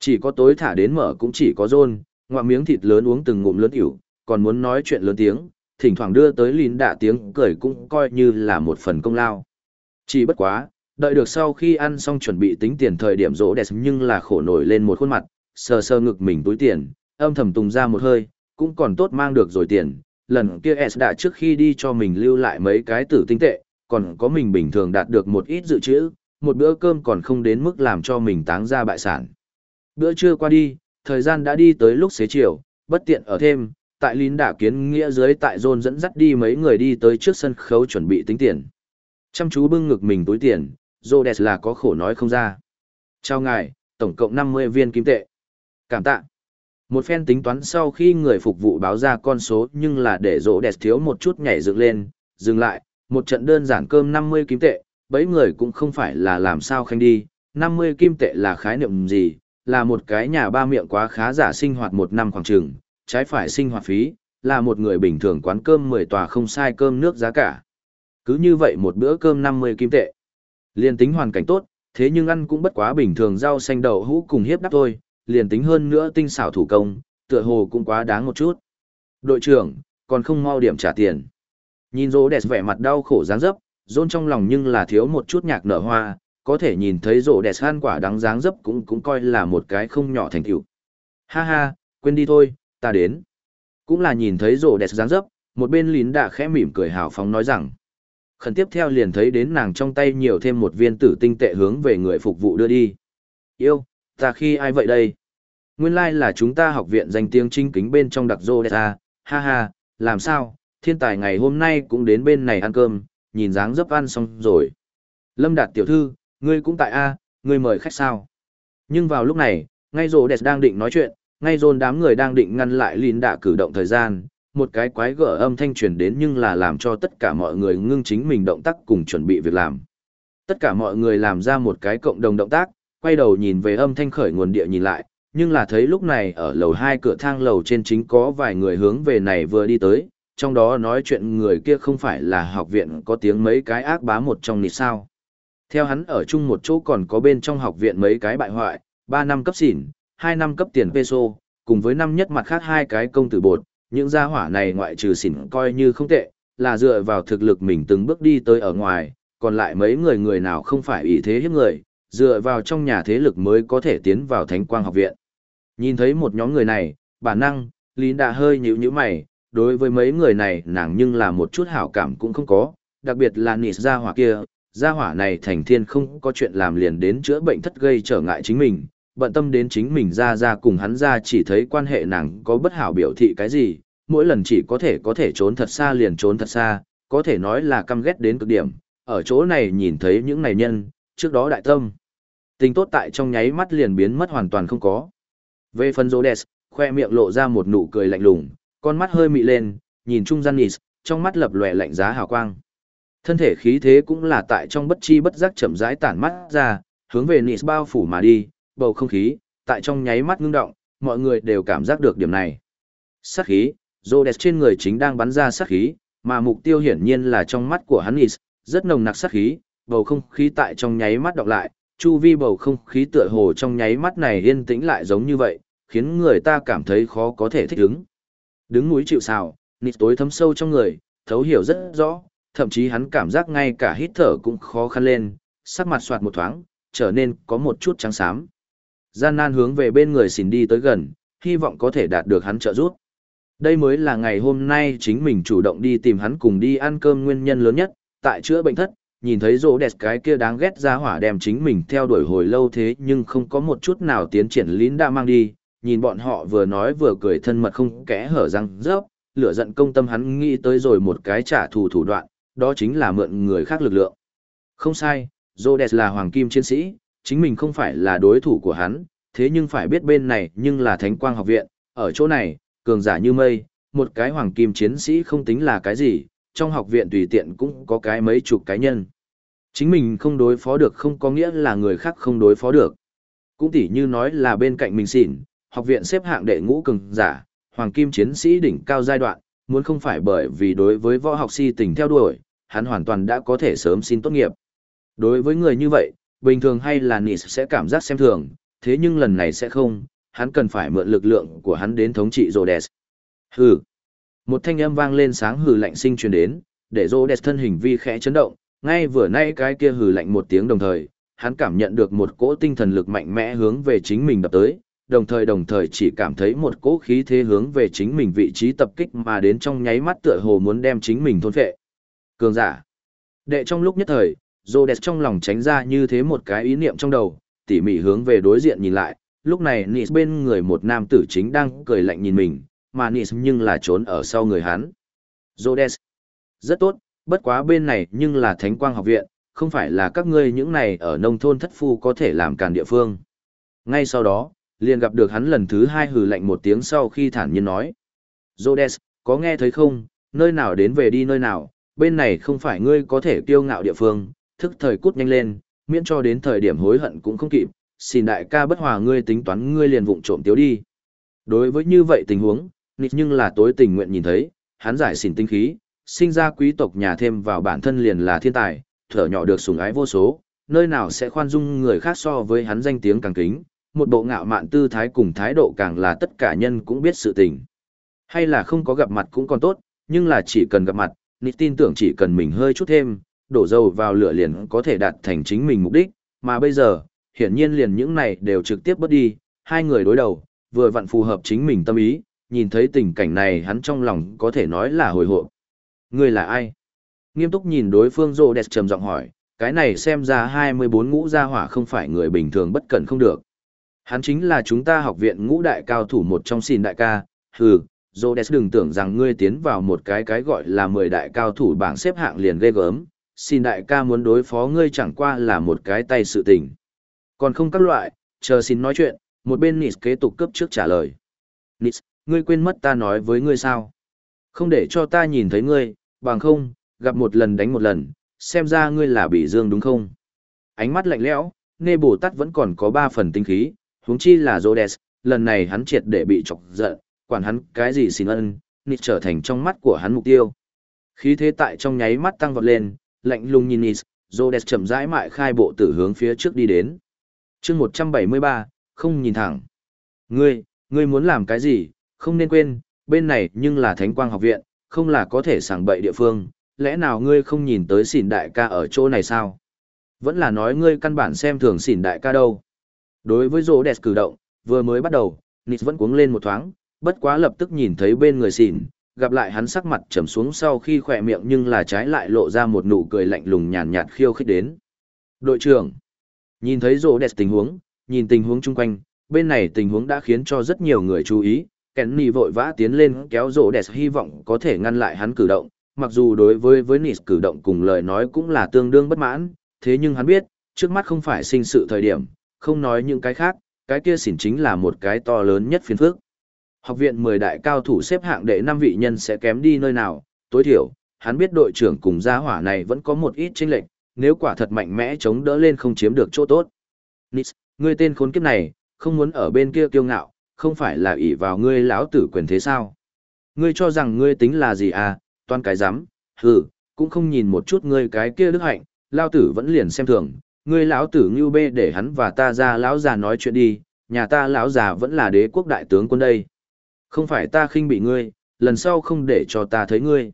Chỉ có tối thả đến mở cũng chỉ có rôn, ngoạm miếng thịt lớn uống từng ngụm lớn ỉu, còn muốn nói chuyện lớn tiếng, thỉnh thoảng đưa tới lín đạ tiếng cười cũng coi như là một phần công lao. Chỉ bất quá, đợi được sau khi ăn xong chuẩn bị tính tiền thời điểm rỗ đẹp nhưng là khổ nổi lên một khuôn mặt, sờ sờ ngực mình túi tiền, âm thầm tùng ra một hơi, cũng còn tốt mang được rồi tiền. Lần kia S đã trước khi đi cho mình lưu lại mấy cái tử tinh tệ, còn có mình bình thường đạt được một ít dự trữ, một bữa cơm còn không đến mức làm cho mình táng ra bại sản. Bữa trưa qua đi, thời gian đã đi tới lúc xế chiều, bất tiện ở thêm, tại lín đả kiến nghĩa dưới tại dôn dẫn dắt đi mấy người đi tới trước sân khấu chuẩn bị tính tiền. Chăm chú bưng ngực mình túi tiền, Rhodes là có khổ nói không ra. Chào ngài, tổng cộng 50 viên kim tệ. Cảm tạ. Một phen tính toán sau khi người phục vụ báo ra con số nhưng là để rỗ đẹp thiếu một chút nhảy dựng lên, dừng lại, một trận đơn giản cơm 50 kim tệ, bấy người cũng không phải là làm sao khanh đi, 50 kim tệ là khái niệm gì, là một cái nhà ba miệng quá khá giả sinh hoạt một năm khoảng trường, trái phải sinh hoạt phí, là một người bình thường quán cơm 10 tòa không sai cơm nước giá cả. Cứ như vậy một bữa cơm 50 kim tệ. Liên tính hoàn cảnh tốt, Thế nhưng ăn cũng bất quá bình thường rau xanh đậu hũ cùng hiếp đắp thôi, liền tính hơn nữa tinh xảo thủ công, tựa hồ cũng quá đáng một chút. Đội trưởng, còn không mau điểm trả tiền. Nhìn rô đẹp vẻ mặt đau khổ dáng dấp, rôn trong lòng nhưng là thiếu một chút nhạc nở hoa, có thể nhìn thấy rô đẹp han quả đáng dáng dấp cũng cũng coi là một cái không nhỏ thành tựu. Ha ha, quên đi thôi, ta đến. Cũng là nhìn thấy rô đẹp dáng dấp, một bên lín đã khẽ mỉm cười hào phóng nói rằng. Khẩn tiếp theo liền thấy đến nàng trong tay nhiều thêm một viên tử tinh tệ hướng về người phục vụ đưa đi. Yêu, ta khi ai vậy đây? Nguyên lai like là chúng ta học viện danh tiếng trinh kính bên trong đặc dô đẹp ra, ha ha, làm sao, thiên tài ngày hôm nay cũng đến bên này ăn cơm, nhìn dáng dấp ăn xong rồi. Lâm Đạt tiểu thư, ngươi cũng tại A, ngươi mời khách sao. Nhưng vào lúc này, ngay rồ đẹp đang định nói chuyện, ngay rôn đám người đang định ngăn lại Linh đạ cử động thời gian, một cái quái gở âm thanh truyền đến nhưng là làm cho tất cả mọi người ngưng chính mình động tác cùng chuẩn bị việc làm. Tất cả mọi người làm ra một cái cộng đồng động tác, quay đầu nhìn về âm thanh khởi nguồn địa nhìn lại, nhưng là thấy lúc này ở lầu hai cửa thang lầu trên chính có vài người hướng về này vừa đi tới, trong đó nói chuyện người kia không phải là học viện có tiếng mấy cái ác bá một trong nịt sao. Theo hắn ở chung một chỗ còn có bên trong học viện mấy cái bại hoại, 3 năm cấp xỉn, 2 năm cấp tiền peso, cùng với năm nhất mặt khác hai cái công tử bột, những gia hỏa này ngoại trừ xỉn coi như không tệ, là dựa vào thực lực mình từng bước đi tới ở ngoài, còn lại mấy người người nào không phải ý thế hiếp người, dựa vào trong nhà thế lực mới có thể tiến vào thánh quang học viện. Nhìn thấy một nhóm người này, bản năng, Lý đã hơi nhíu nhíu mày, đối với mấy người này nàng nhưng là một chút hảo cảm cũng không có, đặc biệt là nịt gia hỏa kia, gia hỏa này thành thiên không có chuyện làm liền đến chữa bệnh thất gây trở ngại chính mình, bận tâm đến chính mình ra ra cùng hắn ra chỉ thấy quan hệ nàng có bất hảo biểu thị cái gì, mỗi lần chỉ có thể có thể trốn thật xa liền trốn thật xa, có thể nói là căm ghét đến cực điểm, ở chỗ này nhìn thấy những này nhân, trước đó đại tâm. Tình tốt tại trong nháy mắt liền biến mất hoàn toàn không có. Về phần Rhodes, khoe miệng lộ ra một nụ cười lạnh lùng, con mắt hơi mị lên, nhìn Trung Gian Nis, trong mắt lập lòe lạnh giá hào quang. Thân thể khí thế cũng là tại trong bất chi bất giác chậm rãi tản mắt ra, hướng về Nis bao phủ mà đi, bầu không khí, tại trong nháy mắt ngưng động, mọi người đều cảm giác được điểm này. Sát khí, rô đẹp trên người chính đang bắn ra sát khí, mà mục tiêu hiển nhiên là trong mắt của hắn Is. rất nồng nặc sát khí, bầu không khí tại trong nháy mắt đọc lại, chu vi bầu không khí tựa hồ trong nháy mắt này yên tĩnh lại giống như vậy, khiến người ta cảm thấy khó có thể thích ứng. Đứng núi chịu sào, nịt tối thấm sâu trong người, thấu hiểu rất rõ, thậm chí hắn cảm giác ngay cả hít thở cũng khó khăn lên, sắc mặt soạt một thoáng, trở nên có một chút trắng xám. Gian nan hướng về bên người xỉn đi tới gần, hy vọng có thể đạt được hắn trợ giúp. Đây mới là ngày hôm nay chính mình chủ động đi tìm hắn cùng đi ăn cơm nguyên nhân lớn nhất, tại chữa bệnh thất, nhìn thấy rô đẹp cái kia đáng ghét ra hỏa đem chính mình theo đuổi hồi lâu thế nhưng không có một chút nào tiến triển lín đã mang đi, nhìn bọn họ vừa nói vừa cười thân mật không kẽ hở răng rớp, lửa giận công tâm hắn nghĩ tới rồi một cái trả thù thủ đoạn, đó chính là mượn người khác lực lượng. Không sai, Rhodes là hoàng kim chiến sĩ, chính mình không phải là đối thủ của hắn, thế nhưng phải biết bên này nhưng là thánh quang học viện, ở chỗ này, cường giả như mây, một cái hoàng kim chiến sĩ không tính là cái gì, trong học viện tùy tiện cũng có cái mấy chục cá nhân. Chính mình không đối phó được không có nghĩa là người khác không đối phó được. Cũng tỉ như nói là bên cạnh mình xỉn, học viện xếp hạng đệ ngũ cường giả, hoàng kim chiến sĩ đỉnh cao giai đoạn, muốn không phải bởi vì đối với võ học si tình theo đuổi, hắn hoàn toàn đã có thể sớm xin tốt nghiệp. Đối với người như vậy, bình thường hay là Nis sẽ cảm giác xem thường, thế nhưng lần này sẽ không, hắn cần phải mượn lực lượng của hắn đến thống trị Rô Rhodes. Hừ. Một thanh âm vang lên sáng hừ lạnh sinh truyền đến, để Rô Rhodes thân hình vi khẽ chấn động, ngay vừa nay cái kia hừ lạnh một tiếng đồng thời, hắn cảm nhận được một cỗ tinh thần lực mạnh mẽ hướng về chính mình đập tới, đồng thời đồng thời chỉ cảm thấy một cỗ khí thế hướng về chính mình vị trí tập kích mà đến trong nháy mắt tựa hồ muốn đem chính mình thôn phệ. Cường giả. Đệ trong lúc nhất thời, Rhodes trong lòng tránh ra như thế một cái ý niệm trong đầu, tỉ mỉ hướng về đối diện nhìn lại, lúc này Nis bên người một nam tử chính đang cười lạnh nhìn mình, mà Nis nhưng là trốn ở sau người hắn. Rhodes. Rất tốt, bất quá bên này nhưng là thánh quang học viện, không phải là các ngươi những này ở nông thôn thất phu có thể làm càn địa phương. Ngay sau đó, liền gặp được hắn lần thứ hai hừ lạnh một tiếng sau khi thản nhiên nói. Rhodes, có nghe thấy không, nơi nào đến về đi nơi nào, bên này không phải ngươi có thể kiêu ngạo địa phương, thức thời cút nhanh lên, miễn cho đến thời điểm hối hận cũng không kịp, xin đại ca bất hòa ngươi tính toán ngươi liền vụng trộm tiếu đi. Đối với như vậy tình huống, nịt nhưng là tối tình nguyện nhìn thấy, hắn giải xỉn tinh khí, sinh ra quý tộc nhà thêm vào bản thân liền là thiên tài, thở nhỏ được sủng ái vô số, nơi nào sẽ khoan dung người khác so với hắn danh tiếng càng kính, một bộ ngạo mạn tư thái cùng thái độ càng là tất cả nhân cũng biết sự tình. Hay là không có gặp mặt cũng còn tốt, nhưng là chỉ cần gặp mặt, nít tin tưởng chỉ cần mình hơi chút thêm, đổ dầu vào lửa liền có thể đạt thành chính mình mục đích, mà bây giờ, hiển nhiên liền những này đều trực tiếp bớt đi, hai người đối đầu, vừa vặn phù hợp chính mình tâm ý, nhìn thấy tình cảnh này hắn trong lòng có thể nói là hồi hộp. Người là ai? Nghiêm túc nhìn đối phương rô đẹp trầm giọng hỏi, cái này xem ra 24 ngũ gia hỏa không phải người bình thường bất cẩn không được. Hắn chính là chúng ta học viện ngũ đại cao thủ một trong xin đại ca, hừ, Rhodes đừng tưởng rằng ngươi tiến vào một cái cái gọi là 10 đại cao thủ bảng xếp hạng liền ghê gớm, xin đại ca muốn đối phó ngươi chẳng qua là một cái tay sự tình. Còn không các loại, chờ xin nói chuyện, một bên Nis kế tục cấp trước trả lời. Nis, ngươi quên mất ta nói với ngươi sao? Không để cho ta nhìn thấy ngươi, bằng không, gặp một lần đánh một lần, xem ra ngươi là bị dương đúng không? Ánh mắt lạnh lẽo, nê bồ tát vẫn còn có ba phần tinh khí, huống chi là Rhodes, lần này hắn triệt để bị chọc giận, quản hắn cái gì xin ân, Nis trở thành trong mắt của hắn mục tiêu. Khí thế tại trong nháy mắt tăng vọt lên, lạnh lùng nhìn nịt, Rhodes chậm rãi mại khai bộ tử hướng phía trước đi đến chương 173, không nhìn thẳng. Ngươi, ngươi muốn làm cái gì, không nên quên, bên này nhưng là thánh quang học viện, không là có thể sảng bậy địa phương, lẽ nào ngươi không nhìn tới xỉn đại ca ở chỗ này sao? Vẫn là nói ngươi căn bản xem thường xỉn đại ca đâu. Đối với rô đẹp cử động, vừa mới bắt đầu, nít vẫn cuống lên một thoáng, bất quá lập tức nhìn thấy bên người xỉn, gặp lại hắn sắc mặt trầm xuống sau khi khỏe miệng nhưng là trái lại lộ ra một nụ cười lạnh lùng nhàn nhạt khiêu khích đến. Đội trưởng, nhìn thấy rô đẹp tình huống, nhìn tình huống chung quanh, bên này tình huống đã khiến cho rất nhiều người chú ý, Kenny vội vã tiến lên kéo rô đẹp hy vọng có thể ngăn lại hắn cử động, mặc dù đối với với Nịt cử động cùng lời nói cũng là tương đương bất mãn, thế nhưng hắn biết, trước mắt không phải sinh sự thời điểm, không nói những cái khác, cái kia xỉn chính là một cái to lớn nhất phiền phức. Học viện 10 đại cao thủ xếp hạng đệ 5 vị nhân sẽ kém đi nơi nào, tối thiểu, hắn biết đội trưởng cùng gia hỏa này vẫn có một ít chênh lệch, nếu quả thật mạnh mẽ chống đỡ lên không chiếm được chỗ tốt. Nix, ngươi tên khốn kiếp này, không muốn ở bên kia kiêu ngạo, không phải là ỷ vào ngươi lão tử quyền thế sao? Ngươi cho rằng ngươi tính là gì à, toàn cái dám, hừ, cũng không nhìn một chút ngươi cái kia đức hạnh, lao tử vẫn liền xem thường, ngươi lão tử ngưu bê để hắn và ta ra lão già nói chuyện đi, nhà ta lão già vẫn là đế quốc đại tướng quân đây. Không phải ta khinh bị ngươi, lần sau không để cho ta thấy ngươi.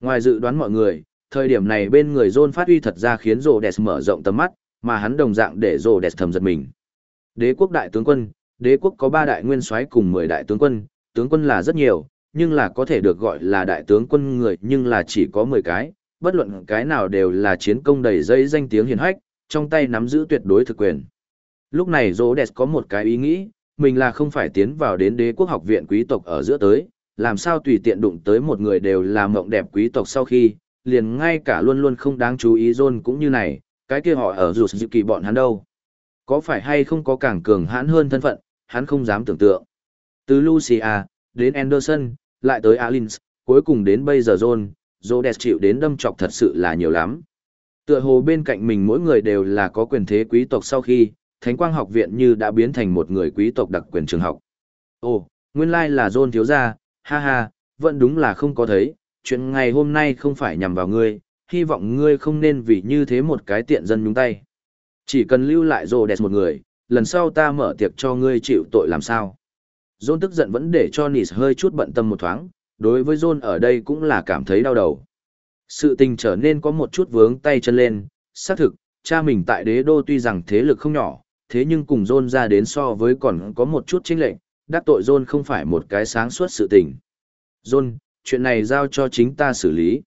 Ngoài dự đoán mọi người, thời điểm này bên người John phát uy thật ra khiến rồ đẹp mở rộng tầm mắt, mà hắn đồng dạng để rồ đẹp thầm giật mình. Đế quốc đại tướng quân, đế quốc có ba đại nguyên soái cùng mười đại tướng quân, tướng quân là rất nhiều, nhưng là có thể được gọi là đại tướng quân người nhưng là chỉ có mười cái, bất luận cái nào đều là chiến công đầy dây danh tiếng hiền hách, trong tay nắm giữ tuyệt đối thực quyền. Lúc này Rhodes có một cái ý nghĩ, mình là không phải tiến vào đến đế quốc học viện quý tộc ở giữa tới, làm sao tùy tiện đụng tới một người đều là mộng đẹp quý tộc sau khi, liền ngay cả luôn luôn không đáng chú ý John cũng như này, cái kia họ ở dù dự kỳ bọn hắn đâu. Có phải hay không có càng cường hãn hơn thân phận, hắn không dám tưởng tượng. Từ Lucia, đến Anderson, lại tới Alins, cuối cùng đến bây giờ John, Rhodes chịu đến đâm chọc thật sự là nhiều lắm. Tựa hồ bên cạnh mình mỗi người đều là có quyền thế quý tộc sau khi, Thánh Quang học viện như đã biến thành một người quý tộc đặc quyền trường học. Ồ, nguyên lai là John thiếu gia, ha ha, vẫn đúng là không có thấy, chuyện ngày hôm nay không phải nhằm vào ngươi, hy vọng ngươi không nên vì như thế một cái tiện dân nhúng tay. Chỉ cần lưu lại rồ đẹp một người, lần sau ta mở tiệc cho ngươi chịu tội làm sao. John tức giận vẫn để cho Nis hơi chút bận tâm một thoáng, đối với John ở đây cũng là cảm thấy đau đầu. Sự tình trở nên có một chút vướng tay chân lên, xác thực, cha mình tại đế đô tuy rằng thế lực không nhỏ, thế nhưng cùng John ra đến so với còn có một chút chênh lệch, đắc tội John không phải một cái sáng suốt sự tình. John, chuyện này giao cho chính ta xử lý.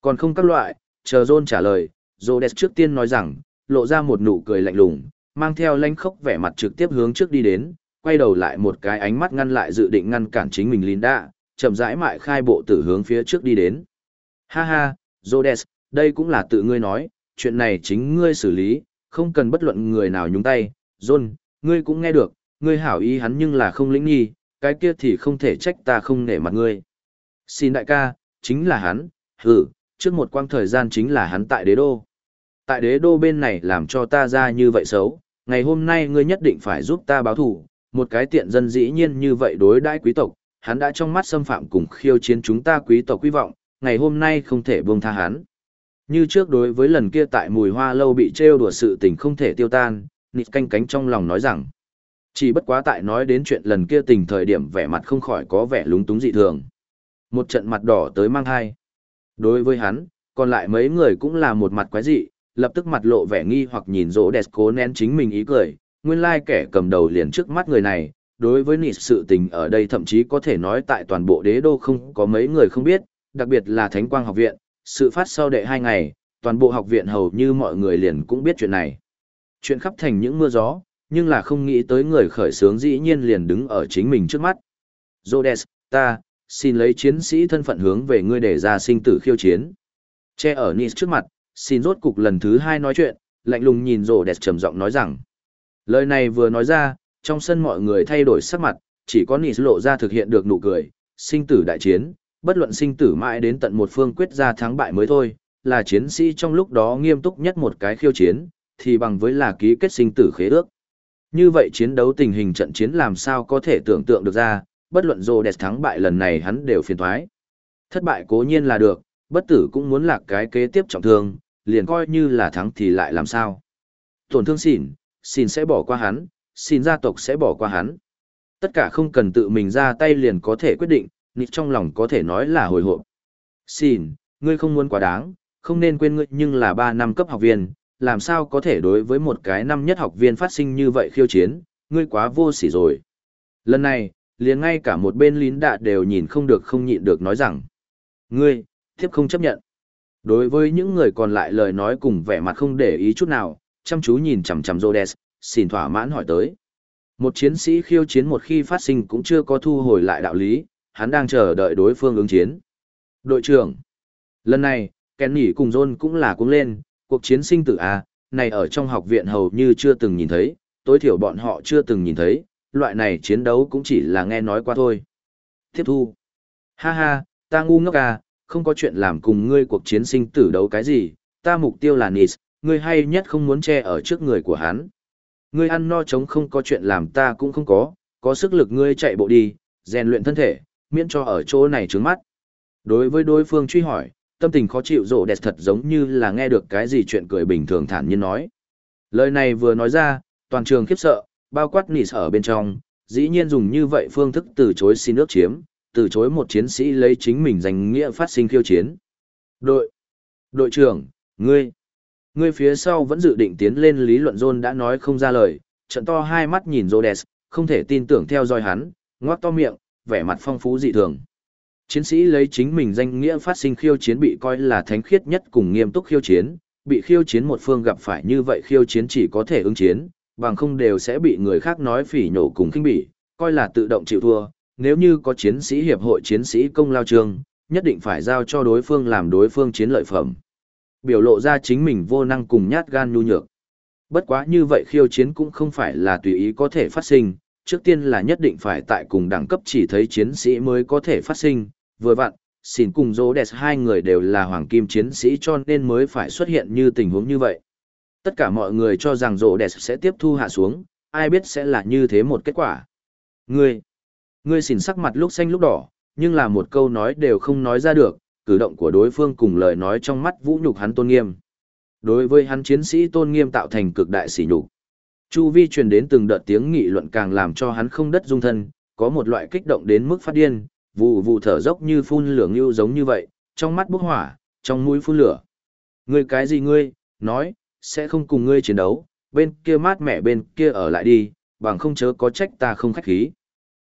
Còn không các loại, chờ John trả lời, Rhodes trước tiên nói rằng, lộ ra một nụ cười lạnh lùng, mang theo lanh khốc vẻ mặt trực tiếp hướng trước đi đến, quay đầu lại một cái ánh mắt ngăn lại dự định ngăn cản chính mình Linda, chậm rãi mại khai bộ tử hướng phía trước đi đến. Ha ha, Rhodes, đây cũng là tự ngươi nói, chuyện này chính ngươi xử lý, không cần bất luận người nào nhúng tay. John, ngươi cũng nghe được, ngươi hảo ý hắn nhưng là không lĩnh nghi, cái kia thì không thể trách ta không nể mặt ngươi. Xin đại ca, chính là hắn, hừ, trước một quang thời gian chính là hắn tại đế đô. Tại đế đô bên này làm cho ta ra như vậy xấu, ngày hôm nay ngươi nhất định phải giúp ta báo thủ, một cái tiện dân dĩ nhiên như vậy đối đãi quý tộc, hắn đã trong mắt xâm phạm cùng khiêu chiến chúng ta quý tộc quý vọng, ngày hôm nay không thể buông tha hắn. Như trước đối với lần kia tại mùi hoa lâu bị trêu đùa sự tình không thể tiêu tan, nịt canh cánh trong lòng nói rằng. Chỉ bất quá tại nói đến chuyện lần kia tình thời điểm vẻ mặt không khỏi có vẻ lúng túng dị thường. Một trận mặt đỏ tới mang hai. Đối với hắn, còn lại mấy người cũng là một mặt quái dị, lập tức mặt lộ vẻ nghi hoặc nhìn rỗ đẹp cố nén chính mình ý cười, nguyên lai kẻ cầm đầu liền trước mắt người này, đối với nịt sự tình ở đây thậm chí có thể nói tại toàn bộ đế đô không có mấy người không biết, đặc biệt là Thánh Quang học viện, sự phát sau đệ hai ngày, toàn bộ học viện hầu như mọi người liền cũng biết chuyện này. Chuyện khắp thành những mưa gió, nhưng là không nghĩ tới người khởi sướng dĩ nhiên liền đứng ở chính mình trước mắt. Rhodes, ta, xin lấy chiến sĩ thân phận hướng về ngươi để ra sinh tử khiêu chiến. Che ở Nis trước mặt, xin rốt cục lần thứ hai nói chuyện, lạnh lùng nhìn Rhodes trầm giọng nói rằng. Lời này vừa nói ra, trong sân mọi người thay đổi sắc mặt, chỉ có Nis lộ ra thực hiện được nụ cười, sinh tử đại chiến, bất luận sinh tử mãi đến tận một phương quyết ra thắng bại mới thôi, là chiến sĩ trong lúc đó nghiêm túc nhất một cái khiêu chiến, thì bằng với là ký kết sinh tử khế ước. Như vậy chiến đấu tình hình trận chiến làm sao có thể tưởng tượng được ra, bất luận rô đẹp thắng bại lần này hắn đều phiền thoái. Thất bại cố nhiên là được, bất tử cũng muốn lạc cái kế tiếp trọng thương, liền coi như là thắng thì lại làm sao. Tổn thương xỉn, xỉn sẽ bỏ qua hắn, xỉn gia tộc sẽ bỏ qua hắn. Tất cả không cần tự mình ra tay liền có thể quyết định, nịt trong lòng có thể nói là hồi hộp. Xỉn, ngươi không muốn quá đáng, không nên quên ngươi nhưng là ba năm cấp học viên, làm sao có thể đối với một cái năm nhất học viên phát sinh như vậy khiêu chiến, ngươi quá vô sỉ rồi. Lần này, liền ngay cả một bên lín đạ đều nhìn không được không nhịn được nói rằng, ngươi, thiếp không chấp nhận. Đối với những người còn lại lời nói cùng vẻ mặt không để ý chút nào, chăm chú nhìn chằm chằm Rhodes, xin thỏa mãn hỏi tới. Một chiến sĩ khiêu chiến một khi phát sinh cũng chưa có thu hồi lại đạo lý, hắn đang chờ đợi đối phương ứng chiến. Đội trưởng, lần này, Kenny cùng John cũng là cuống lên, cuộc chiến sinh tử A, này ở trong học viện hầu như chưa từng nhìn thấy, tối thiểu bọn họ chưa từng nhìn thấy, loại này chiến đấu cũng chỉ là nghe nói qua thôi. Tiếp thu. Ha ha, ta ngu ngốc à, không có chuyện làm cùng ngươi cuộc chiến sinh tử đấu cái gì, ta mục tiêu là Nis, ngươi hay nhất không muốn che ở trước người của hắn. Ngươi ăn no chống không có chuyện làm ta cũng không có, có sức lực ngươi chạy bộ đi, rèn luyện thân thể, miễn cho ở chỗ này trướng mắt. Đối với đối phương truy hỏi, tâm tình khó chịu rộ đẹp thật giống như là nghe được cái gì chuyện cười bình thường thản nhiên nói. Lời này vừa nói ra, toàn trường khiếp sợ, bao quát nỉ ở bên trong, dĩ nhiên dùng như vậy phương thức từ chối xin ước chiếm, từ chối một chiến sĩ lấy chính mình danh nghĩa phát sinh khiêu chiến. Đội, đội trưởng, ngươi, ngươi phía sau vẫn dự định tiến lên lý luận John đã nói không ra lời, trận to hai mắt nhìn Rhodes, không thể tin tưởng theo dõi hắn, ngoác to miệng, vẻ mặt phong phú dị thường. Chiến sĩ lấy chính mình danh nghĩa phát sinh khiêu chiến bị coi là thánh khiết nhất cùng nghiêm túc khiêu chiến, bị khiêu chiến một phương gặp phải như vậy khiêu chiến chỉ có thể ứng chiến, bằng không đều sẽ bị người khác nói phỉ nhổ cùng khinh bỉ, coi là tự động chịu thua. Nếu như có chiến sĩ hiệp hội chiến sĩ công lao trường, nhất định phải giao cho đối phương làm đối phương chiến lợi phẩm. Biểu lộ ra chính mình vô năng cùng nhát gan nhu nhược. Bất quá như vậy khiêu chiến cũng không phải là tùy ý có thể phát sinh, trước tiên là nhất định phải tại cùng đẳng cấp chỉ thấy chiến sĩ mới có thể phát sinh, vừa vặn, xin cùng dô đẹp hai người đều là hoàng kim chiến sĩ cho nên mới phải xuất hiện như tình huống như vậy. Tất cả mọi người cho rằng rộ đẹp sẽ tiếp thu hạ xuống, ai biết sẽ là như thế một kết quả. Ngươi, ngươi xỉn sắc mặt lúc xanh lúc đỏ, nhưng là một câu nói đều không nói ra được, cử động của đối phương cùng lời nói trong mắt vũ nhục hắn tôn nghiêm. Đối với hắn chiến sĩ tôn nghiêm tạo thành cực đại sỉ nhục. Chu vi truyền đến từng đợt tiếng nghị luận càng làm cho hắn không đất dung thân, có một loại kích động đến mức phát điên, vụ vụ thở dốc như phun lửa ngưu giống như vậy, trong mắt bốc hỏa, trong mũi phun lửa. Ngươi cái gì ngươi, nói, sẽ không cùng ngươi chiến đấu, bên kia mát mẻ bên kia ở lại đi, bằng không chớ có trách ta không khách khí.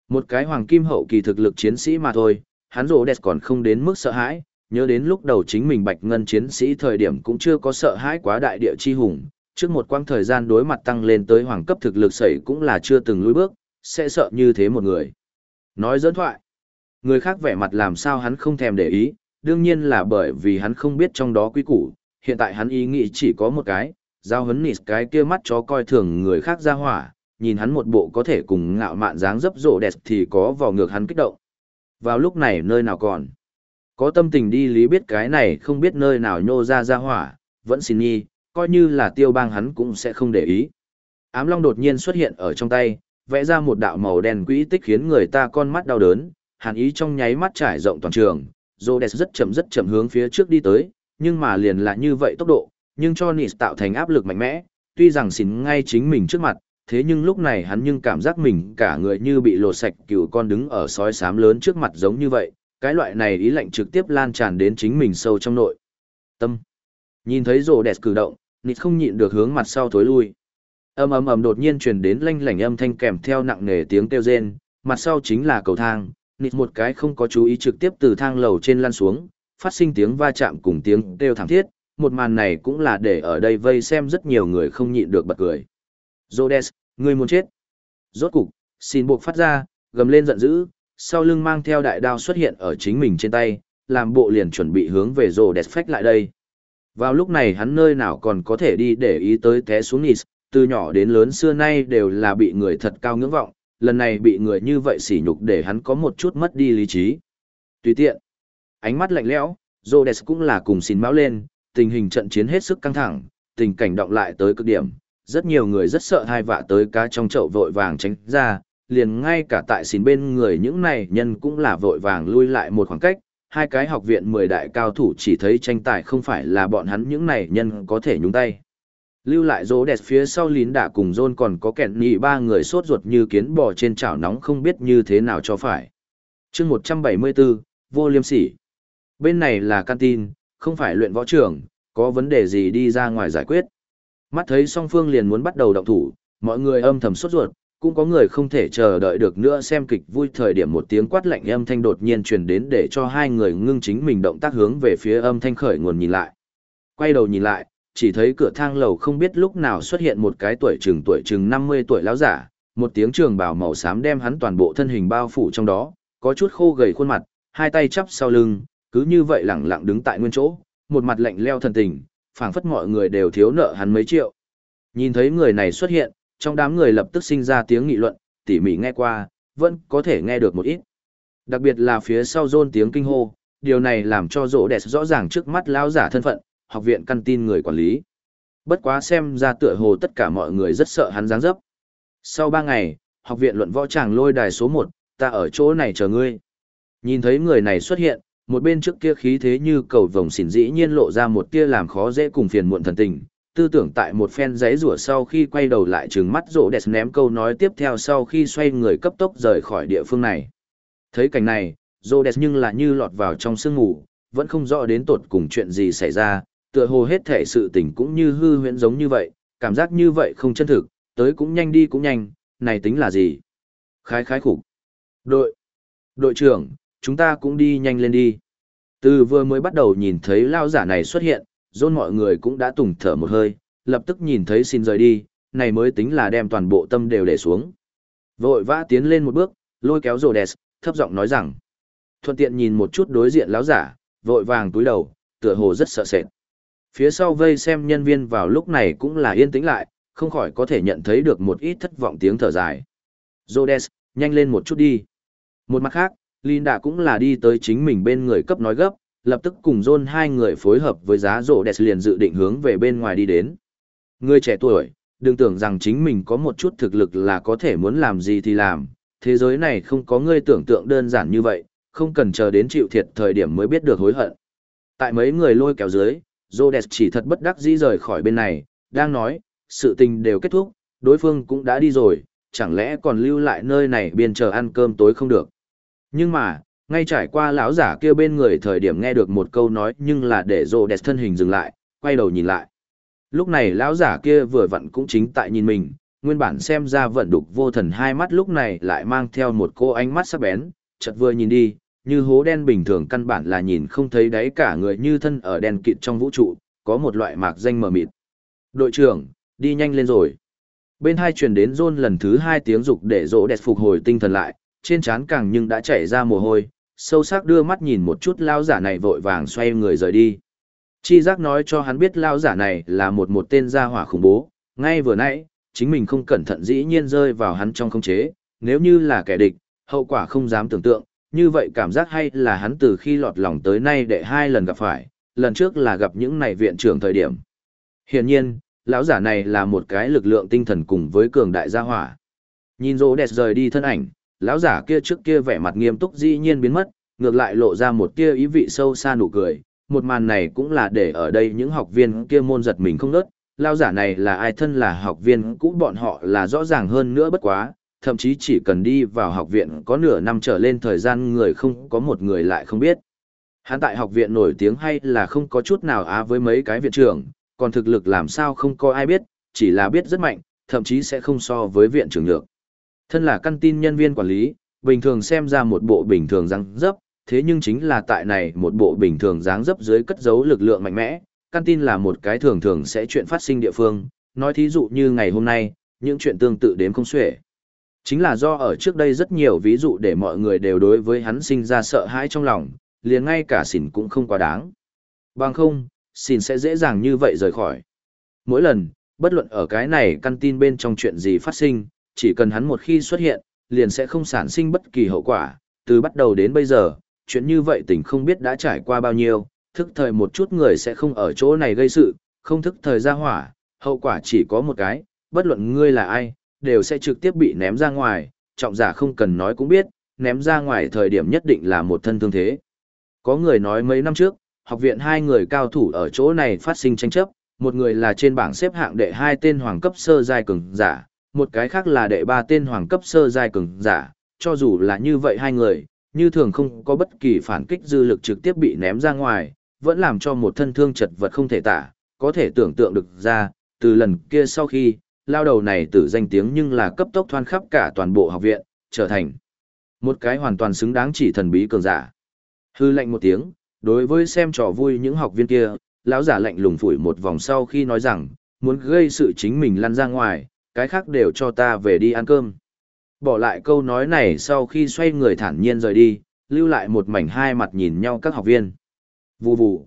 Một cái hoàng kim hậu kỳ thực lực chiến sĩ mà thôi, hắn rồ đẹp còn không đến mức sợ hãi, nhớ đến lúc đầu chính mình bạch ngân chiến sĩ thời điểm cũng chưa có sợ hãi quá đại địa chi hùng, trước một quãng thời gian đối mặt tăng lên tới hoàng cấp thực lực sẩy cũng là chưa từng lùi bước, sẽ sợ như thế một người. Nói dẫn thoại, người khác vẻ mặt làm sao hắn không thèm để ý, đương nhiên là bởi vì hắn không biết trong đó quy củ, hiện tại hắn ý nghĩ chỉ có một cái, giao hấn nịt cái kia mắt chó coi thường người khác ra hỏa, nhìn hắn một bộ có thể cùng ngạo mạn dáng dấp rộ đẹp thì có vào ngược hắn kích động. Vào lúc này nơi nào còn, có tâm tình đi lý biết cái này không biết nơi nào nhô ra ra hỏa, vẫn xin nhi, coi như là tiêu bang hắn cũng sẽ không để ý. Ám long đột nhiên xuất hiện ở trong tay, vẽ ra một đạo màu đen quỹ tích khiến người ta con mắt đau đớn, hàn ý trong nháy mắt trải rộng toàn trường. Rhodes rất chậm rất chậm hướng phía trước đi tới, nhưng mà liền là như vậy tốc độ, nhưng cho Nis tạo thành áp lực mạnh mẽ, tuy rằng xỉn ngay chính mình trước mặt, thế nhưng lúc này hắn nhưng cảm giác mình cả người như bị lột sạch cừu con đứng ở sói xám lớn trước mặt giống như vậy, cái loại này ý lạnh trực tiếp lan tràn đến chính mình sâu trong nội. Tâm. Nhìn thấy rồ đẹp cử động, Nis không nhịn được hướng mặt sau thối lui. ầm ầm ầm đột nhiên truyền đến lanh lảnh âm thanh kèm theo nặng nề tiếng kêu rên, mặt sau chính là cầu thang, Nịt một cái không có chú ý trực tiếp từ thang lầu trên lăn xuống, phát sinh tiếng va chạm cùng tiếng kêu thảm thiết, một màn này cũng là để ở đây vây xem rất nhiều người không nhịn được bật cười. Rhodes, người muốn chết. Rốt cục, xin buộc phát ra, gầm lên giận dữ, sau lưng mang theo đại đao xuất hiện ở chính mình trên tay, làm bộ liền chuẩn bị hướng về Rhodes phách lại đây. Vào lúc này hắn nơi nào còn có thể đi để ý tới té xuống Nis, từ nhỏ đến lớn xưa nay đều là bị người thật cao ngưỡng vọng, lần này bị người như vậy sỉ nhục để hắn có một chút mất đi lý trí. Tùy tiện. Ánh mắt lạnh lẽo, Rhodes cũng là cùng xin máu lên, tình hình trận chiến hết sức căng thẳng, tình cảnh động lại tới cực điểm, rất nhiều người rất sợ hai vạ tới cá trong chậu vội vàng tránh ra, liền ngay cả tại xin bên người những này nhân cũng là vội vàng lui lại một khoảng cách, hai cái học viện mười đại cao thủ chỉ thấy tranh tài không phải là bọn hắn những này nhân có thể nhúng tay. Lưu lại rỗ đẹp phía sau lín đả cùng John còn có kẹn nhị ba người sốt ruột như kiến bò trên chảo nóng không biết như thế nào cho phải. chương 174, vô liêm sỉ. Bên này là canteen, không phải luyện võ trưởng, có vấn đề gì đi ra ngoài giải quyết. Mắt thấy song phương liền muốn bắt đầu động thủ, mọi người âm thầm sốt ruột, cũng có người không thể chờ đợi được nữa xem kịch vui thời điểm một tiếng quát lạnh âm thanh đột nhiên truyền đến để cho hai người ngưng chính mình động tác hướng về phía âm thanh khởi nguồn nhìn lại. Quay đầu nhìn lại, chỉ thấy cửa thang lầu không biết lúc nào xuất hiện một cái tuổi chừng tuổi chừng 50 tuổi lão giả, một tiếng trường bào màu xám đem hắn toàn bộ thân hình bao phủ trong đó, có chút khô gầy khuôn mặt, hai tay chắp sau lưng, cứ như vậy lẳng lặng đứng tại nguyên chỗ, một mặt lạnh leo thần tình, phảng phất mọi người đều thiếu nợ hắn mấy triệu. Nhìn thấy người này xuất hiện, trong đám người lập tức sinh ra tiếng nghị luận, tỉ mỉ nghe qua, vẫn có thể nghe được một ít. Đặc biệt là phía sau rôn tiếng kinh hô, điều này làm cho rỗ đẹp rõ ràng trước mắt lão giả thân phận, học viện căn tin người quản lý. Bất quá xem ra tựa hồ tất cả mọi người rất sợ hắn dáng dấp. Sau ba ngày, học viện luận võ tràng lôi đài số một, ta ở chỗ này chờ ngươi. Nhìn thấy người này xuất hiện, một bên trước kia khí thế như cầu vồng xỉn dĩ nhiên lộ ra một tia làm khó dễ cùng phiền muộn thần tình, tư tưởng tại một phen giấy rủa sau khi quay đầu lại trừng mắt rỗ đẹp ném câu nói tiếp theo sau khi xoay người cấp tốc rời khỏi địa phương này. Thấy cảnh này, rỗ đẹp nhưng là như lọt vào trong sương ngủ, vẫn không rõ đến tột cùng chuyện gì xảy ra, tựa hồ hết thể sự tình cũng như hư huyễn giống như vậy, cảm giác như vậy không chân thực, tới cũng nhanh đi cũng nhanh, này tính là gì? Khái khái khục Đội, đội trưởng, chúng ta cũng đi nhanh lên đi. Từ vừa mới bắt đầu nhìn thấy lao giả này xuất hiện, dôn mọi người cũng đã tùng thở một hơi, lập tức nhìn thấy xin rời đi, này mới tính là đem toàn bộ tâm đều để xuống. Vội vã tiến lên một bước, lôi kéo rồ đẹp, thấp giọng nói rằng. Thuận tiện nhìn một chút đối diện lão giả, vội vàng túi đầu, tựa hồ rất sợ sệt. Phía sau vây xem nhân viên vào lúc này cũng là yên tĩnh lại, không khỏi có thể nhận thấy được một ít thất vọng tiếng thở dài. Rhodes, nhanh lên một chút đi. Một mặt khác, Linda cũng là đi tới chính mình bên người cấp nói gấp, lập tức cùng John hai người phối hợp với giá rổ đẹp liền dự định hướng về bên ngoài đi đến. Người trẻ tuổi, đừng tưởng rằng chính mình có một chút thực lực là có thể muốn làm gì thì làm, thế giới này không có người tưởng tượng đơn giản như vậy, không cần chờ đến chịu thiệt thời điểm mới biết được hối hận. Tại mấy người lôi kéo dưới, Rhodes chỉ thật bất đắc dĩ rời khỏi bên này, đang nói, sự tình đều kết thúc, đối phương cũng đã đi rồi, chẳng lẽ còn lưu lại nơi này biên chờ ăn cơm tối không được. Nhưng mà, ngay trải qua lão giả kia bên người thời điểm nghe được một câu nói nhưng là để rồ đẹp thân hình dừng lại, quay đầu nhìn lại. Lúc này lão giả kia vừa vặn cũng chính tại nhìn mình, nguyên bản xem ra vận đục vô thần hai mắt lúc này lại mang theo một cô ánh mắt sắc bén, chợt vừa nhìn đi, như hố đen bình thường căn bản là nhìn không thấy đáy cả người như thân ở đen kịt trong vũ trụ, có một loại mạc danh mờ mịt. Đội trưởng, đi nhanh lên rồi. Bên hai truyền đến rôn lần thứ hai tiếng dục để rỗ đẹp phục hồi tinh thần lại, trên trán càng nhưng đã chảy ra mồ hôi, sâu sắc đưa mắt nhìn một chút lao giả này vội vàng xoay người rời đi. Chi giác nói cho hắn biết lao giả này là một một tên gia hỏa khủng bố, ngay vừa nãy, chính mình không cẩn thận dĩ nhiên rơi vào hắn trong không chế, nếu như là kẻ địch, hậu quả không dám tưởng tượng, như vậy cảm giác hay là hắn từ khi lọt lòng tới nay để hai lần gặp phải, lần trước là gặp những này viện trưởng thời điểm. Hiển nhiên, lão giả này là một cái lực lượng tinh thần cùng với cường đại gia hỏa. Nhìn rô đẹp rời đi thân ảnh, lão giả kia trước kia vẻ mặt nghiêm túc dĩ nhiên biến mất, ngược lại lộ ra một tia ý vị sâu xa nụ cười, một màn này cũng là để ở đây những học viên kia môn giật mình không nớt, Lão giả này là ai thân là học viên cũ bọn họ là rõ ràng hơn nữa bất quá, thậm chí chỉ cần đi vào học viện có nửa năm trở lên thời gian người không có một người lại không biết. Hắn tại học viện nổi tiếng hay là không có chút nào á với mấy cái viện trưởng, còn thực lực làm sao không có ai biết, chỉ là biết rất mạnh, thậm chí sẽ không so với viện trưởng được. Thân là căn tin nhân viên quản lý, bình thường xem ra một bộ bình thường răng dấp, thế nhưng chính là tại này một bộ bình thường dáng dấp dưới cất giấu lực lượng mạnh mẽ, căn tin là một cái thường thường sẽ chuyện phát sinh địa phương, nói thí dụ như ngày hôm nay, những chuyện tương tự đến không xuể. Chính là do ở trước đây rất nhiều ví dụ để mọi người đều đối với hắn sinh ra sợ hãi trong lòng, liền ngay cả xỉn cũng không quá đáng. Bằng không, xỉn sẽ dễ dàng như vậy rời khỏi. Mỗi lần, bất luận ở cái này căn tin bên trong chuyện gì phát sinh, chỉ cần hắn một khi xuất hiện, liền sẽ không sản sinh bất kỳ hậu quả, từ bắt đầu đến bây giờ, chuyện như vậy tình không biết đã trải qua bao nhiêu, thức thời một chút người sẽ không ở chỗ này gây sự, không thức thời ra hỏa, hậu quả chỉ có một cái, bất luận ngươi là ai, đều sẽ trực tiếp bị ném ra ngoài, trọng giả không cần nói cũng biết, ném ra ngoài thời điểm nhất định là một thân thương thế. Có người nói mấy năm trước, học viện hai người cao thủ ở chỗ này phát sinh tranh chấp, một người là trên bảng xếp hạng đệ hai tên hoàng cấp sơ giai cường giả, một cái khác là đệ ba tên hoàng cấp sơ giai cường giả, cho dù là như vậy hai người, như thường không có bất kỳ phản kích dư lực trực tiếp bị ném ra ngoài, vẫn làm cho một thân thương chật vật không thể tả, có thể tưởng tượng được ra, từ lần kia sau khi, lao đầu này tử danh tiếng nhưng là cấp tốc thoan khắp cả toàn bộ học viện, trở thành một cái hoàn toàn xứng đáng chỉ thần bí cường giả. Hư lệnh một tiếng, đối với xem trò vui những học viên kia, lão giả lạnh lùng phủi một vòng sau khi nói rằng, muốn gây sự chính mình lăn ra ngoài, cái khác đều cho ta về đi ăn cơm. Bỏ lại câu nói này sau khi xoay người thản nhiên rời đi, lưu lại một mảnh hai mặt nhìn nhau các học viên. Vù vù.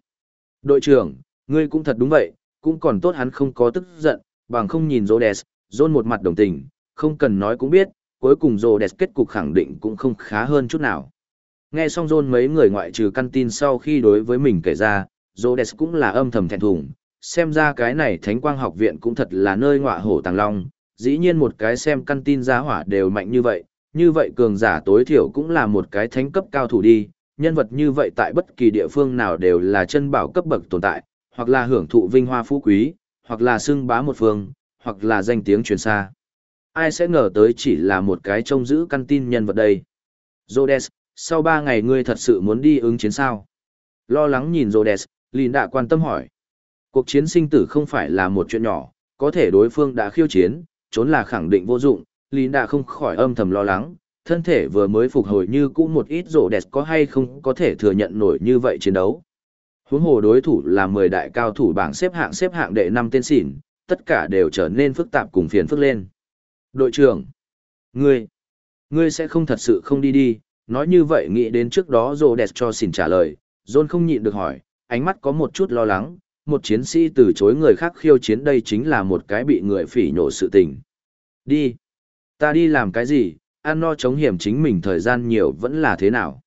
Đội trưởng, ngươi cũng thật đúng vậy, cũng còn tốt hắn không có tức giận, bằng không nhìn Rhodes, John một mặt đồng tình, không cần nói cũng biết, cuối cùng Rhodes kết cục khẳng định cũng không khá hơn chút nào. Nghe xong John mấy người ngoại trừ căn tin sau khi đối với mình kể ra, Rhodes cũng là âm thầm thẹn thùng, xem ra cái này Thánh Quang học viện cũng thật là nơi ngọa hổ tàng long, dĩ nhiên một cái xem căn tin giá hỏa đều mạnh như vậy, như vậy cường giả tối thiểu cũng là một cái thánh cấp cao thủ đi, nhân vật như vậy tại bất kỳ địa phương nào đều là chân bảo cấp bậc tồn tại, hoặc là hưởng thụ vinh hoa phú quý, hoặc là xưng bá một phương, hoặc là danh tiếng truyền xa. Ai sẽ ngờ tới chỉ là một cái trông giữ căn tin nhân vật đây. Rhodes, sau ba ngày ngươi thật sự muốn đi ứng chiến sao? Lo lắng nhìn Rhodes, Lin đã quan tâm hỏi. Cuộc chiến sinh tử không phải là một chuyện nhỏ, có thể đối phương đã khiêu chiến, trốn là khẳng định vô dụng, Lin đã không khỏi âm thầm lo lắng, thân thể vừa mới phục hồi như cũ một ít rổ đẹp có hay không có thể thừa nhận nổi như vậy chiến đấu. Huống hồ đối thủ là 10 đại cao thủ bảng xếp hạng xếp hạng đệ 5 tên xỉn, tất cả đều trở nên phức tạp cùng phiền phức lên. Đội trưởng, ngươi, ngươi sẽ không thật sự không đi đi, nói như vậy nghĩ đến trước đó rổ đẹp cho xỉn trả lời, John không nhịn được hỏi, ánh mắt có một chút lo lắng, một chiến sĩ từ chối người khác khiêu chiến đây chính là một cái bị người phỉ nhổ sự tình. Đi, ta đi làm cái gì, ăn no chống hiểm chính mình thời gian nhiều vẫn là thế nào.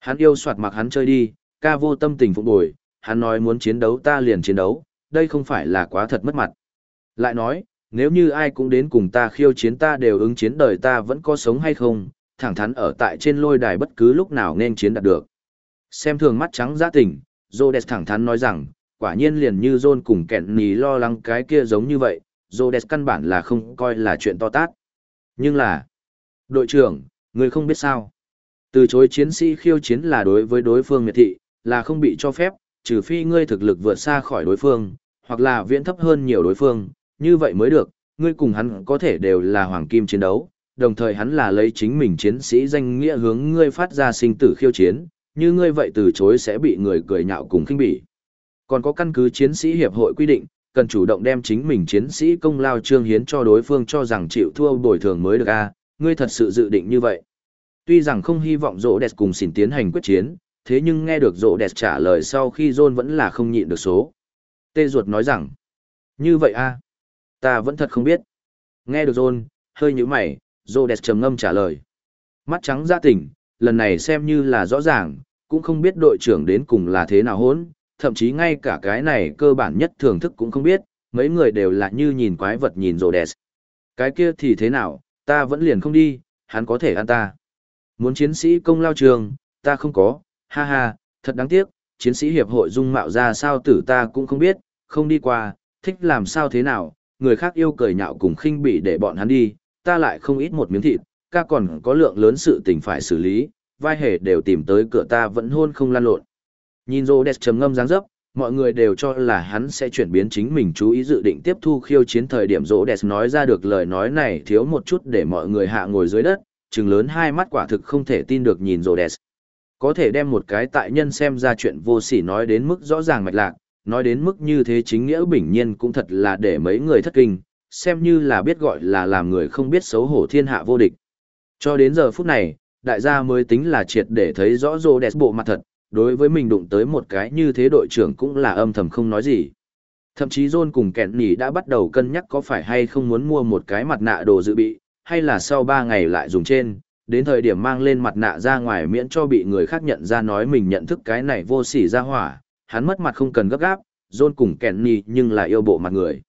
Hắn yêu soạt mặc hắn chơi đi, ca vô tâm tình phục bồi, hắn nói muốn chiến đấu ta liền chiến đấu, đây không phải là quá thật mất mặt. Lại nói, nếu như ai cũng đến cùng ta khiêu chiến ta đều ứng chiến đời ta vẫn có sống hay không, thẳng thắn ở tại trên lôi đài bất cứ lúc nào nên chiến đạt được. Xem thường mắt trắng giã tỉnh, Rhodes thẳng thắn nói rằng, quả nhiên liền như John cùng kẹn ní lo lắng cái kia giống như vậy, Rhodes căn bản là không coi là chuyện to tát. Nhưng là, Đội trưởng, người không biết sao. Từ chối chiến sĩ khiêu chiến là đối với đối phương miệt thị, là không bị cho phép, trừ phi ngươi thực lực vượt xa khỏi đối phương, hoặc là viễn thấp hơn nhiều đối phương, như vậy mới được, ngươi cùng hắn có thể đều là hoàng kim chiến đấu, đồng thời hắn là lấy chính mình chiến sĩ danh nghĩa hướng ngươi phát ra sinh tử khiêu chiến, như ngươi vậy từ chối sẽ bị người cười nhạo cùng khinh bỉ. Còn có căn cứ chiến sĩ hiệp hội quy định, cần chủ động đem chính mình chiến sĩ công lao trương hiến cho đối phương cho rằng chịu thua bồi thường mới được a ngươi thật sự dự định như vậy. Tuy rằng không hy vọng rỗ đẹp cùng xỉn tiến hành quyết chiến, thế nhưng nghe được rỗ đẹp trả lời sau khi John vẫn là không nhịn được số. Tê ruột nói rằng, như vậy a ta vẫn thật không biết. Nghe được John, hơi như mày, rỗ đẹp trầm ngâm trả lời. Mắt trắng ra tỉnh, lần này xem như là rõ ràng, cũng không biết đội trưởng đến cùng là thế nào hốn, thậm chí ngay cả cái này cơ bản nhất thưởng thức cũng không biết, mấy người đều là như nhìn quái vật nhìn rồ đẹp. Cái kia thì thế nào, ta vẫn liền không đi, hắn có thể ăn ta. Muốn chiến sĩ công lao trường, ta không có, ha ha, thật đáng tiếc, chiến sĩ hiệp hội dung mạo ra sao tử ta cũng không biết, không đi qua, thích làm sao thế nào, người khác yêu cười nhạo cùng khinh bị để bọn hắn đi, ta lại không ít một miếng thịt, ca còn có lượng lớn sự tình phải xử lý, vai hề đều tìm tới cửa ta vẫn hôn không lan lộn. Nhìn rô đẹp trầm ngâm dáng dấp, mọi người đều cho là hắn sẽ chuyển biến chính mình chú ý dự định tiếp thu khiêu chiến thời điểm rô đẹp nói ra được lời nói này thiếu một chút để mọi người hạ ngồi dưới đất, trừng lớn hai mắt quả thực không thể tin được nhìn rô đẹp. Có thể đem một cái tại nhân xem ra chuyện vô sỉ nói đến mức rõ ràng mạch lạc, nói đến mức như thế chính nghĩa bình nhiên cũng thật là để mấy người thất kinh, xem như là biết gọi là làm người không biết xấu hổ thiên hạ vô địch. Cho đến giờ phút này, đại gia mới tính là triệt để thấy rõ rô đẹp bộ mặt thật, đối với mình đụng tới một cái như thế đội trưởng cũng là âm thầm không nói gì. Thậm chí John cùng kẹn nỉ đã bắt đầu cân nhắc có phải hay không muốn mua một cái mặt nạ đồ dự bị, hay là sau 3 ngày lại dùng trên, đến thời điểm mang lên mặt nạ ra ngoài miễn cho bị người khác nhận ra nói mình nhận thức cái này vô sỉ ra hỏa, hắn mất mặt không cần gấp gáp, John cùng Kenny nhưng là yêu bộ mặt người.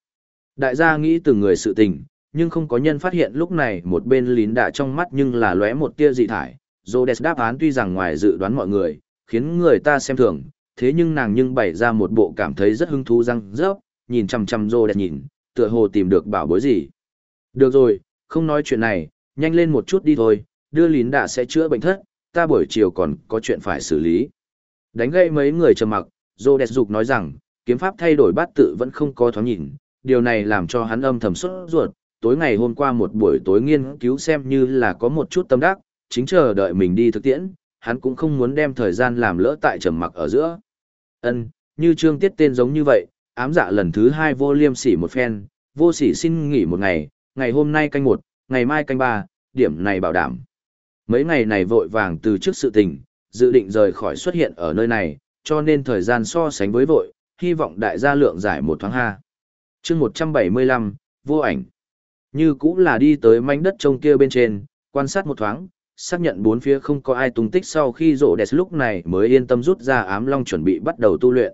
Đại gia nghĩ từng người sự tình, nhưng không có nhân phát hiện lúc này một bên lín đạ trong mắt nhưng là lóe một tia dị thải. Rhodes đáp án tuy rằng ngoài dự đoán mọi người, khiến người ta xem thường, thế nhưng nàng nhưng bày ra một bộ cảm thấy rất hứng thú răng rớp, nhìn chằm chằm đẹp nhìn, tựa hồ tìm được bảo bối gì. Được rồi, không nói chuyện này, nhanh lên một chút đi thôi, đưa lín đã sẽ chữa bệnh thất, ta buổi chiều còn có chuyện phải xử lý. Đánh gây mấy người trầm mặc, Rhodes dục nói rằng, kiếm pháp thay đổi bát tự vẫn không có thoáng nhìn, điều này làm cho hắn âm thầm xuất ruột, tối ngày hôm qua một buổi tối nghiên cứu xem như là có một chút tâm đắc, chính chờ đợi mình đi thực tiễn, hắn cũng không muốn đem thời gian làm lỡ tại trầm mặc ở giữa. Ân, như trương tiết tên giống như vậy, ám dạ lần thứ hai vô liêm sỉ một phen, vô sỉ xin nghỉ một ngày, ngày hôm nay canh một, ngày mai canh ba, điểm này bảo đảm. Mấy ngày này vội vàng từ trước sự tình, dự định rời khỏi xuất hiện ở nơi này, cho nên thời gian so sánh với vội, hy vọng đại gia lượng giải một thoáng ha. chương 175, vô ảnh. Như cũng là đi tới mảnh đất trông kia bên trên, quan sát một thoáng, xác nhận bốn phía không có ai tung tích sau khi rộ đẹp lúc này mới yên tâm rút ra ám long chuẩn bị bắt đầu tu luyện.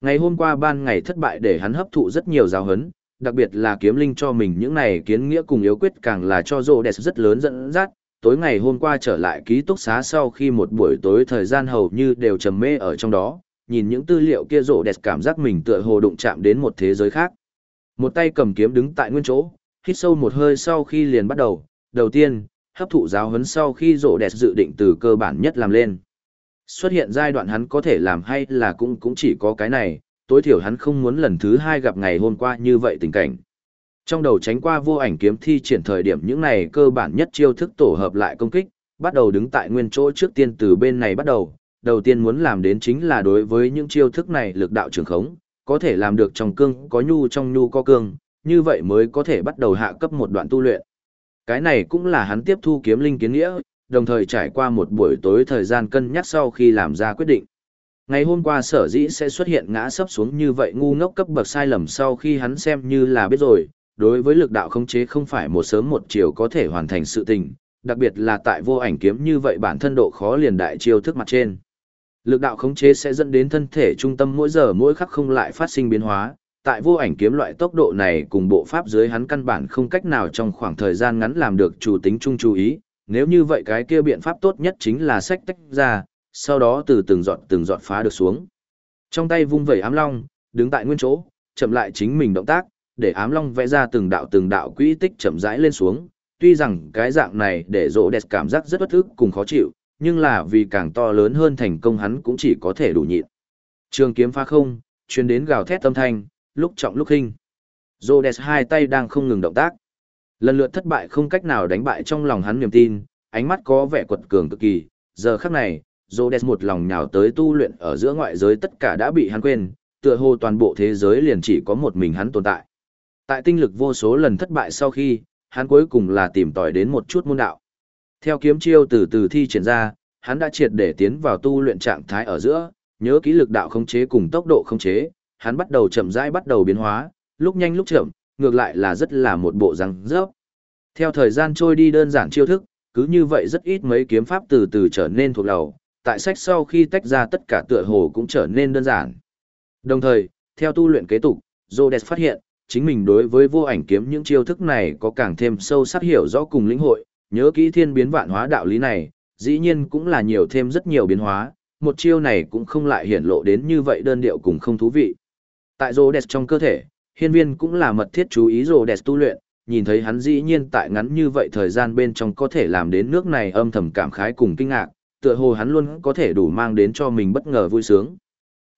Ngày hôm qua ban ngày thất bại để hắn hấp thụ rất nhiều giáo hấn, đặc biệt là kiếm linh cho mình những này kiến nghĩa cùng yếu quyết càng là cho rộ đẹp rất lớn dẫn dắt. Tối ngày hôm qua trở lại ký túc xá sau khi một buổi tối thời gian hầu như đều trầm mê ở trong đó, nhìn những tư liệu kia rộ đẹp cảm giác mình tựa hồ đụng chạm đến một thế giới khác. Một tay cầm kiếm đứng tại nguyên chỗ, hít sâu một hơi sau khi liền bắt đầu, đầu tiên, hấp thụ giáo huấn sau khi rổ đẹp dự định từ cơ bản nhất làm lên. Xuất hiện giai đoạn hắn có thể làm hay là cũng cũng chỉ có cái này, tối thiểu hắn không muốn lần thứ hai gặp ngày hôm qua như vậy tình cảnh. Trong đầu tránh qua vô ảnh kiếm thi triển thời điểm những này cơ bản nhất chiêu thức tổ hợp lại công kích, bắt đầu đứng tại nguyên chỗ trước tiên từ bên này bắt đầu, đầu tiên muốn làm đến chính là đối với những chiêu thức này lực đạo trường khống, có thể làm được trong cương có nhu trong nhu có cương, như vậy mới có thể bắt đầu hạ cấp một đoạn tu luyện. Cái này cũng là hắn tiếp thu kiếm linh kiến nghĩa, đồng thời trải qua một buổi tối thời gian cân nhắc sau khi làm ra quyết định. Ngày hôm qua sở dĩ sẽ xuất hiện ngã sấp xuống như vậy ngu ngốc cấp bậc sai lầm sau khi hắn xem như là biết rồi, đối với lực đạo khống chế không phải một sớm một chiều có thể hoàn thành sự tình, đặc biệt là tại vô ảnh kiếm như vậy bản thân độ khó liền đại chiêu thức mặt trên. Lực đạo khống chế sẽ dẫn đến thân thể trung tâm mỗi giờ mỗi khắc không lại phát sinh biến hóa, tại vô ảnh kiếm loại tốc độ này cùng bộ pháp dưới hắn căn bản không cách nào trong khoảng thời gian ngắn làm được chủ tính chung chú ý, nếu như vậy cái kia biện pháp tốt nhất chính là sách tách ra, sau đó từ từng giọt từng giọt phá được xuống. Trong tay vung vẩy ám long, đứng tại nguyên chỗ, chậm lại chính mình động tác, để ám long vẽ ra từng đạo từng đạo quỹ tích chậm rãi lên xuống. Tuy rằng cái dạng này để rỗ đẹp cảm giác rất bất ức cùng khó chịu, nhưng là vì càng to lớn hơn thành công hắn cũng chỉ có thể đủ nhịn. Trường kiếm phá không, chuyên đến gào thét âm thanh, lúc trọng lúc hình. Rhodes hai tay đang không ngừng động tác. Lần lượt thất bại không cách nào đánh bại trong lòng hắn niềm tin, ánh mắt có vẻ quật cường cực kỳ. Giờ khắc này, Rhodes một lòng nhào tới tu luyện ở giữa ngoại giới tất cả đã bị hắn quên, tựa hồ toàn bộ thế giới liền chỉ có một mình hắn tồn tại. Tại tinh lực vô số lần thất bại sau khi, hắn cuối cùng là tìm tòi đến một chút môn đạo. Theo kiếm chiêu từ từ thi triển ra, hắn đã triệt để tiến vào tu luyện trạng thái ở giữa, nhớ kỹ lực đạo khống chế cùng tốc độ khống chế, hắn bắt đầu chậm rãi bắt đầu biến hóa, lúc nhanh lúc chậm, ngược lại là rất là một bộ răng rớp. Theo thời gian trôi đi đơn giản chiêu thức, cứ như vậy rất ít mấy kiếm pháp từ từ trở nên thuộc đầu, tại sách sau khi tách ra tất cả tựa hồ cũng trở nên đơn giản. Đồng thời, theo tu luyện kế tục, Rhodes phát hiện, chính mình đối với vô ảnh kiếm những chiêu thức này có càng thêm sâu sắc hiểu rõ cùng lĩnh hội, nhớ kỹ thiên biến vạn hóa đạo lý này, dĩ nhiên cũng là nhiều thêm rất nhiều biến hóa, một chiêu này cũng không lại hiển lộ đến như vậy đơn điệu cùng không thú vị. Tại Rhodes trong cơ thể, hiên viên cũng là mật thiết chú ý Rhodes tu luyện, nhìn thấy hắn dĩ nhiên tại ngắn như vậy thời gian bên trong có thể làm đến nước này âm thầm cảm khái cùng kinh ngạc, tựa hồ hắn luôn có thể đủ mang đến cho mình bất ngờ vui sướng.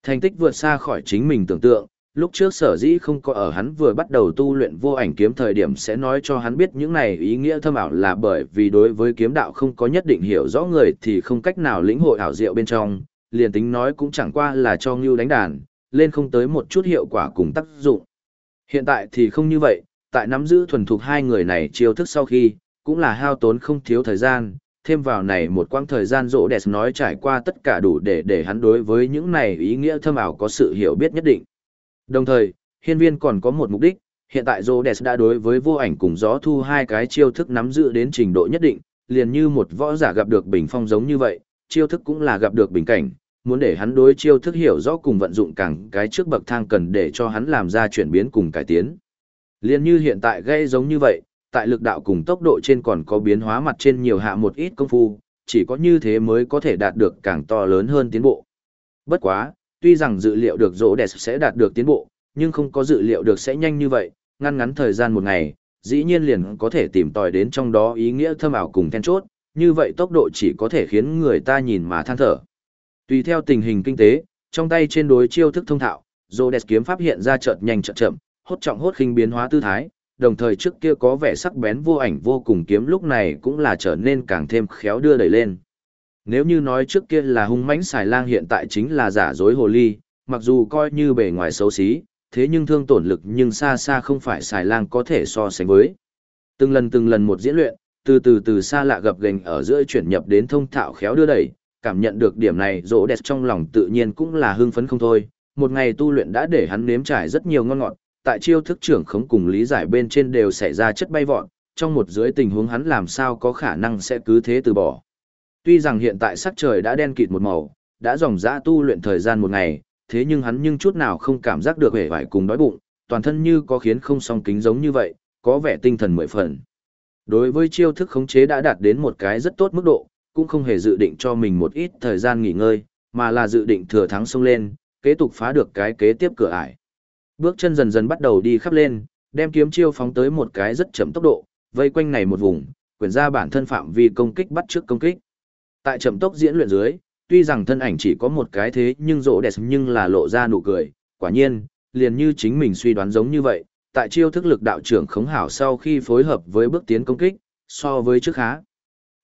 Thành tích vượt xa khỏi chính mình tưởng tượng, lúc trước sở dĩ không có ở hắn vừa bắt đầu tu luyện vô ảnh kiếm thời điểm sẽ nói cho hắn biết những này ý nghĩa thâm ảo là bởi vì đối với kiếm đạo không có nhất định hiểu rõ người thì không cách nào lĩnh hội ảo diệu bên trong, liền tính nói cũng chẳng qua là cho ngưu đánh đàn, lên không tới một chút hiệu quả cùng tác dụng. Hiện tại thì không như vậy, tại nắm giữ thuần thục hai người này chiêu thức sau khi, cũng là hao tốn không thiếu thời gian, thêm vào này một quãng thời gian rỗ đẹp nói trải qua tất cả đủ để để hắn đối với những này ý nghĩa thâm ảo có sự hiểu biết nhất định. Đồng thời, hiên viên còn có một mục đích, hiện tại rỗ đẹp đã đối với vô ảnh cùng gió thu hai cái chiêu thức nắm giữ đến trình độ nhất định, liền như một võ giả gặp được bình phong giống như vậy, chiêu thức cũng là gặp được bình cảnh, muốn để hắn đối chiêu thức hiểu rõ cùng vận dụng càng cái trước bậc thang cần để cho hắn làm ra chuyển biến cùng cải tiến. Liên như hiện tại gây giống như vậy, tại lực đạo cùng tốc độ trên còn có biến hóa mặt trên nhiều hạ một ít công phu, chỉ có như thế mới có thể đạt được càng to lớn hơn tiến bộ. Bất quá, tuy rằng dự liệu được rỗ đẹp sẽ đạt được tiến bộ, nhưng không có dự liệu được sẽ nhanh như vậy, ngăn ngắn thời gian một ngày, dĩ nhiên liền có thể tìm tòi đến trong đó ý nghĩa thâm ảo cùng then chốt, như vậy tốc độ chỉ có thể khiến người ta nhìn mà than thở. Tùy theo tình hình kinh tế, trong tay trên đối chiêu thức thông thạo, Rhodes kiếm pháp hiện ra chợt nhanh chợt chậm, hốt trọng hốt khinh biến hóa tư thái, đồng thời trước kia có vẻ sắc bén vô ảnh vô cùng kiếm lúc này cũng là trở nên càng thêm khéo đưa đẩy lên. Nếu như nói trước kia là hung mãnh xài lang hiện tại chính là giả dối hồ ly, mặc dù coi như bề ngoài xấu xí, thế nhưng thương tổn lực nhưng xa xa không phải xài lang có thể so sánh với. Từng lần từng lần một diễn luyện, từ từ từ xa lạ gập gành ở giữa chuyển nhập đến thông thạo khéo đưa đẩy, cảm nhận được điểm này rỗ đẹp trong lòng tự nhiên cũng là hưng phấn không thôi. Một ngày tu luyện đã để hắn nếm trải rất nhiều ngon ngọt, tại chiêu thức trưởng khống cùng lý giải bên trên đều xảy ra chất bay vọt, trong một dưới tình huống hắn làm sao có khả năng sẽ cứ thế từ bỏ. Tuy rằng hiện tại sắc trời đã đen kịt một màu, đã dòng dã tu luyện thời gian một ngày, thế nhưng hắn nhưng chút nào không cảm giác được hề vải cùng đói bụng, toàn thân như có khiến không song kính giống như vậy, có vẻ tinh thần mười phần. Đối với chiêu thức khống chế đã đạt đến một cái rất tốt mức độ, cũng không hề dự định cho mình một ít thời gian nghỉ ngơi, mà là dự định thừa thắng xông lên, kế tục phá được cái kế tiếp cửa ải. Bước chân dần dần bắt đầu đi khắp lên, đem kiếm chiêu phóng tới một cái rất chậm tốc độ, vây quanh này một vùng, quyển ra bản thân phạm vi công kích bắt trước công kích. Tại chậm tốc diễn luyện dưới, tuy rằng thân ảnh chỉ có một cái thế nhưng rộ đẹp nhưng là lộ ra nụ cười, quả nhiên, liền như chính mình suy đoán giống như vậy, tại chiêu thức lực đạo trưởng khống hảo sau khi phối hợp với bước tiến công kích, so với trước khá.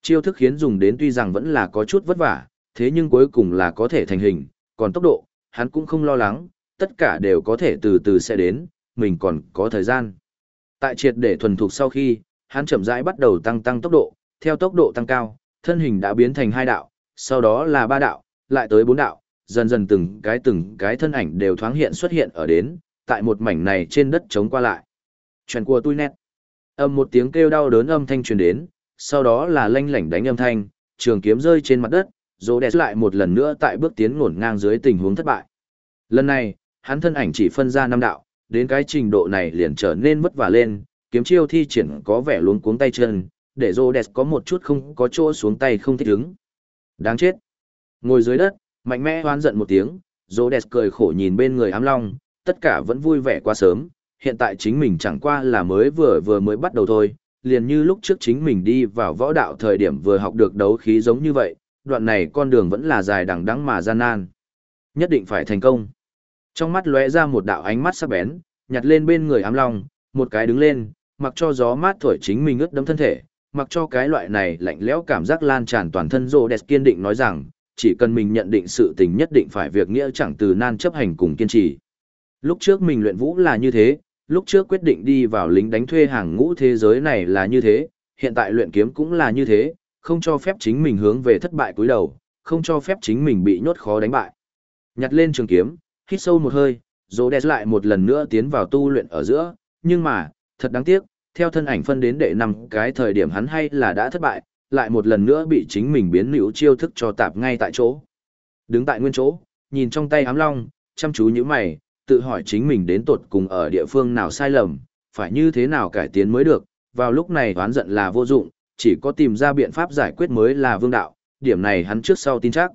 Chiêu thức khiến dùng đến tuy rằng vẫn là có chút vất vả, thế nhưng cuối cùng là có thể thành hình, còn tốc độ, hắn cũng không lo lắng, tất cả đều có thể từ từ sẽ đến, mình còn có thời gian. Tại triệt để thuần thục sau khi, hắn chậm rãi bắt đầu tăng tăng tốc độ, theo tốc độ tăng cao, thân hình đã biến thành hai đạo, sau đó là ba đạo, lại tới bốn đạo, dần dần từng cái từng cái thân ảnh đều thoáng hiện xuất hiện ở đến, tại một mảnh này trên đất trống qua lại. Chuyện của tôi nét. Âm một tiếng kêu đau đớn âm thanh truyền đến, sau đó là lanh lảnh đánh âm thanh, trường kiếm rơi trên mặt đất, rô đẹp lại một lần nữa tại bước tiến ngổn ngang dưới tình huống thất bại. Lần này, hắn thân ảnh chỉ phân ra năm đạo, đến cái trình độ này liền trở nên vất vả lên, kiếm chiêu thi triển có vẻ luống cuống tay chân, để rô đẹp có một chút không có chỗ xuống tay không thích ứng. Đáng chết. Ngồi dưới đất, mạnh mẽ hoán giận một tiếng, rô đẹp cười khổ nhìn bên người ám long, tất cả vẫn vui vẻ quá sớm, hiện tại chính mình chẳng qua là mới vừa vừa mới bắt đầu thôi, liền như lúc trước chính mình đi vào võ đạo thời điểm vừa học được đấu khí giống như vậy, đoạn này con đường vẫn là dài đằng đẵng mà gian nan. Nhất định phải thành công. Trong mắt lóe ra một đạo ánh mắt sắc bén, nhặt lên bên người ám long, một cái đứng lên, mặc cho gió mát thổi chính mình ướt đẫm thân thể, mặc cho cái loại này lạnh lẽo cảm giác lan tràn toàn thân rô đẹp kiên định nói rằng, chỉ cần mình nhận định sự tình nhất định phải việc nghĩa chẳng từ nan chấp hành cùng kiên trì. Lúc trước mình luyện vũ là như thế, lúc trước quyết định đi vào lính đánh thuê hàng ngũ thế giới này là như thế, hiện tại luyện kiếm cũng là như thế, không cho phép chính mình hướng về thất bại cúi đầu, không cho phép chính mình bị nhốt khó đánh bại. Nhặt lên trường kiếm, hít sâu một hơi, dỗ đẹp lại một lần nữa tiến vào tu luyện ở giữa, nhưng mà, thật đáng tiếc, theo thân ảnh phân đến đệ năm cái thời điểm hắn hay là đã thất bại, lại một lần nữa bị chính mình biến nữ chiêu thức cho tạp ngay tại chỗ. Đứng tại nguyên chỗ, nhìn trong tay ám long, chăm chú như mày, tự hỏi chính mình đến tột cùng ở địa phương nào sai lầm, phải như thế nào cải tiến mới được, vào lúc này oán giận là vô dụng, chỉ có tìm ra biện pháp giải quyết mới là vương đạo, điểm này hắn trước sau tin chắc.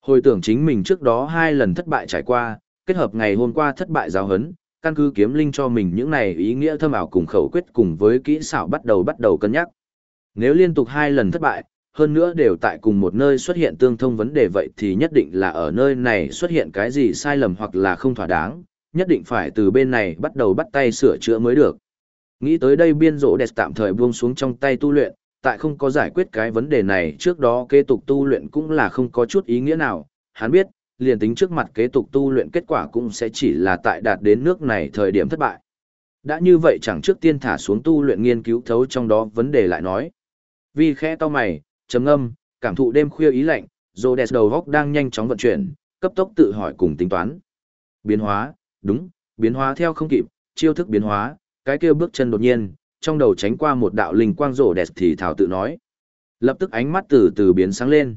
Hồi tưởng chính mình trước đó hai lần thất bại trải qua, kết hợp ngày hôm qua thất bại giáo hấn, căn cứ kiếm linh cho mình những này ý nghĩa thâm ảo cùng khẩu quyết cùng với kỹ xảo bắt đầu bắt đầu cân nhắc. Nếu liên tục hai lần thất bại, hơn nữa đều tại cùng một nơi xuất hiện tương thông vấn đề vậy thì nhất định là ở nơi này xuất hiện cái gì sai lầm hoặc là không thỏa đáng, nhất định phải từ bên này bắt đầu bắt tay sửa chữa mới được. Nghĩ tới đây biên rỗ đẹp tạm thời buông xuống trong tay tu luyện, tại không có giải quyết cái vấn đề này trước đó kế tục tu luyện cũng là không có chút ý nghĩa nào, hắn biết, liền tính trước mặt kế tục tu luyện kết quả cũng sẽ chỉ là tại đạt đến nước này thời điểm thất bại. Đã như vậy chẳng trước tiên thả xuống tu luyện nghiên cứu thấu trong đó vấn đề lại nói. Vì khẽ to mày, trầm ngâm, cảm thụ đêm khuya ý lạnh, Rhodes đầu góc đang nhanh chóng vận chuyển, cấp tốc tự hỏi cùng tính toán. Biến hóa, đúng, biến hóa theo không kịp, chiêu thức biến hóa, cái kia bước chân đột nhiên, trong đầu tránh qua một đạo linh quang Rhodes thì thảo tự nói. Lập tức ánh mắt từ từ biến sáng lên.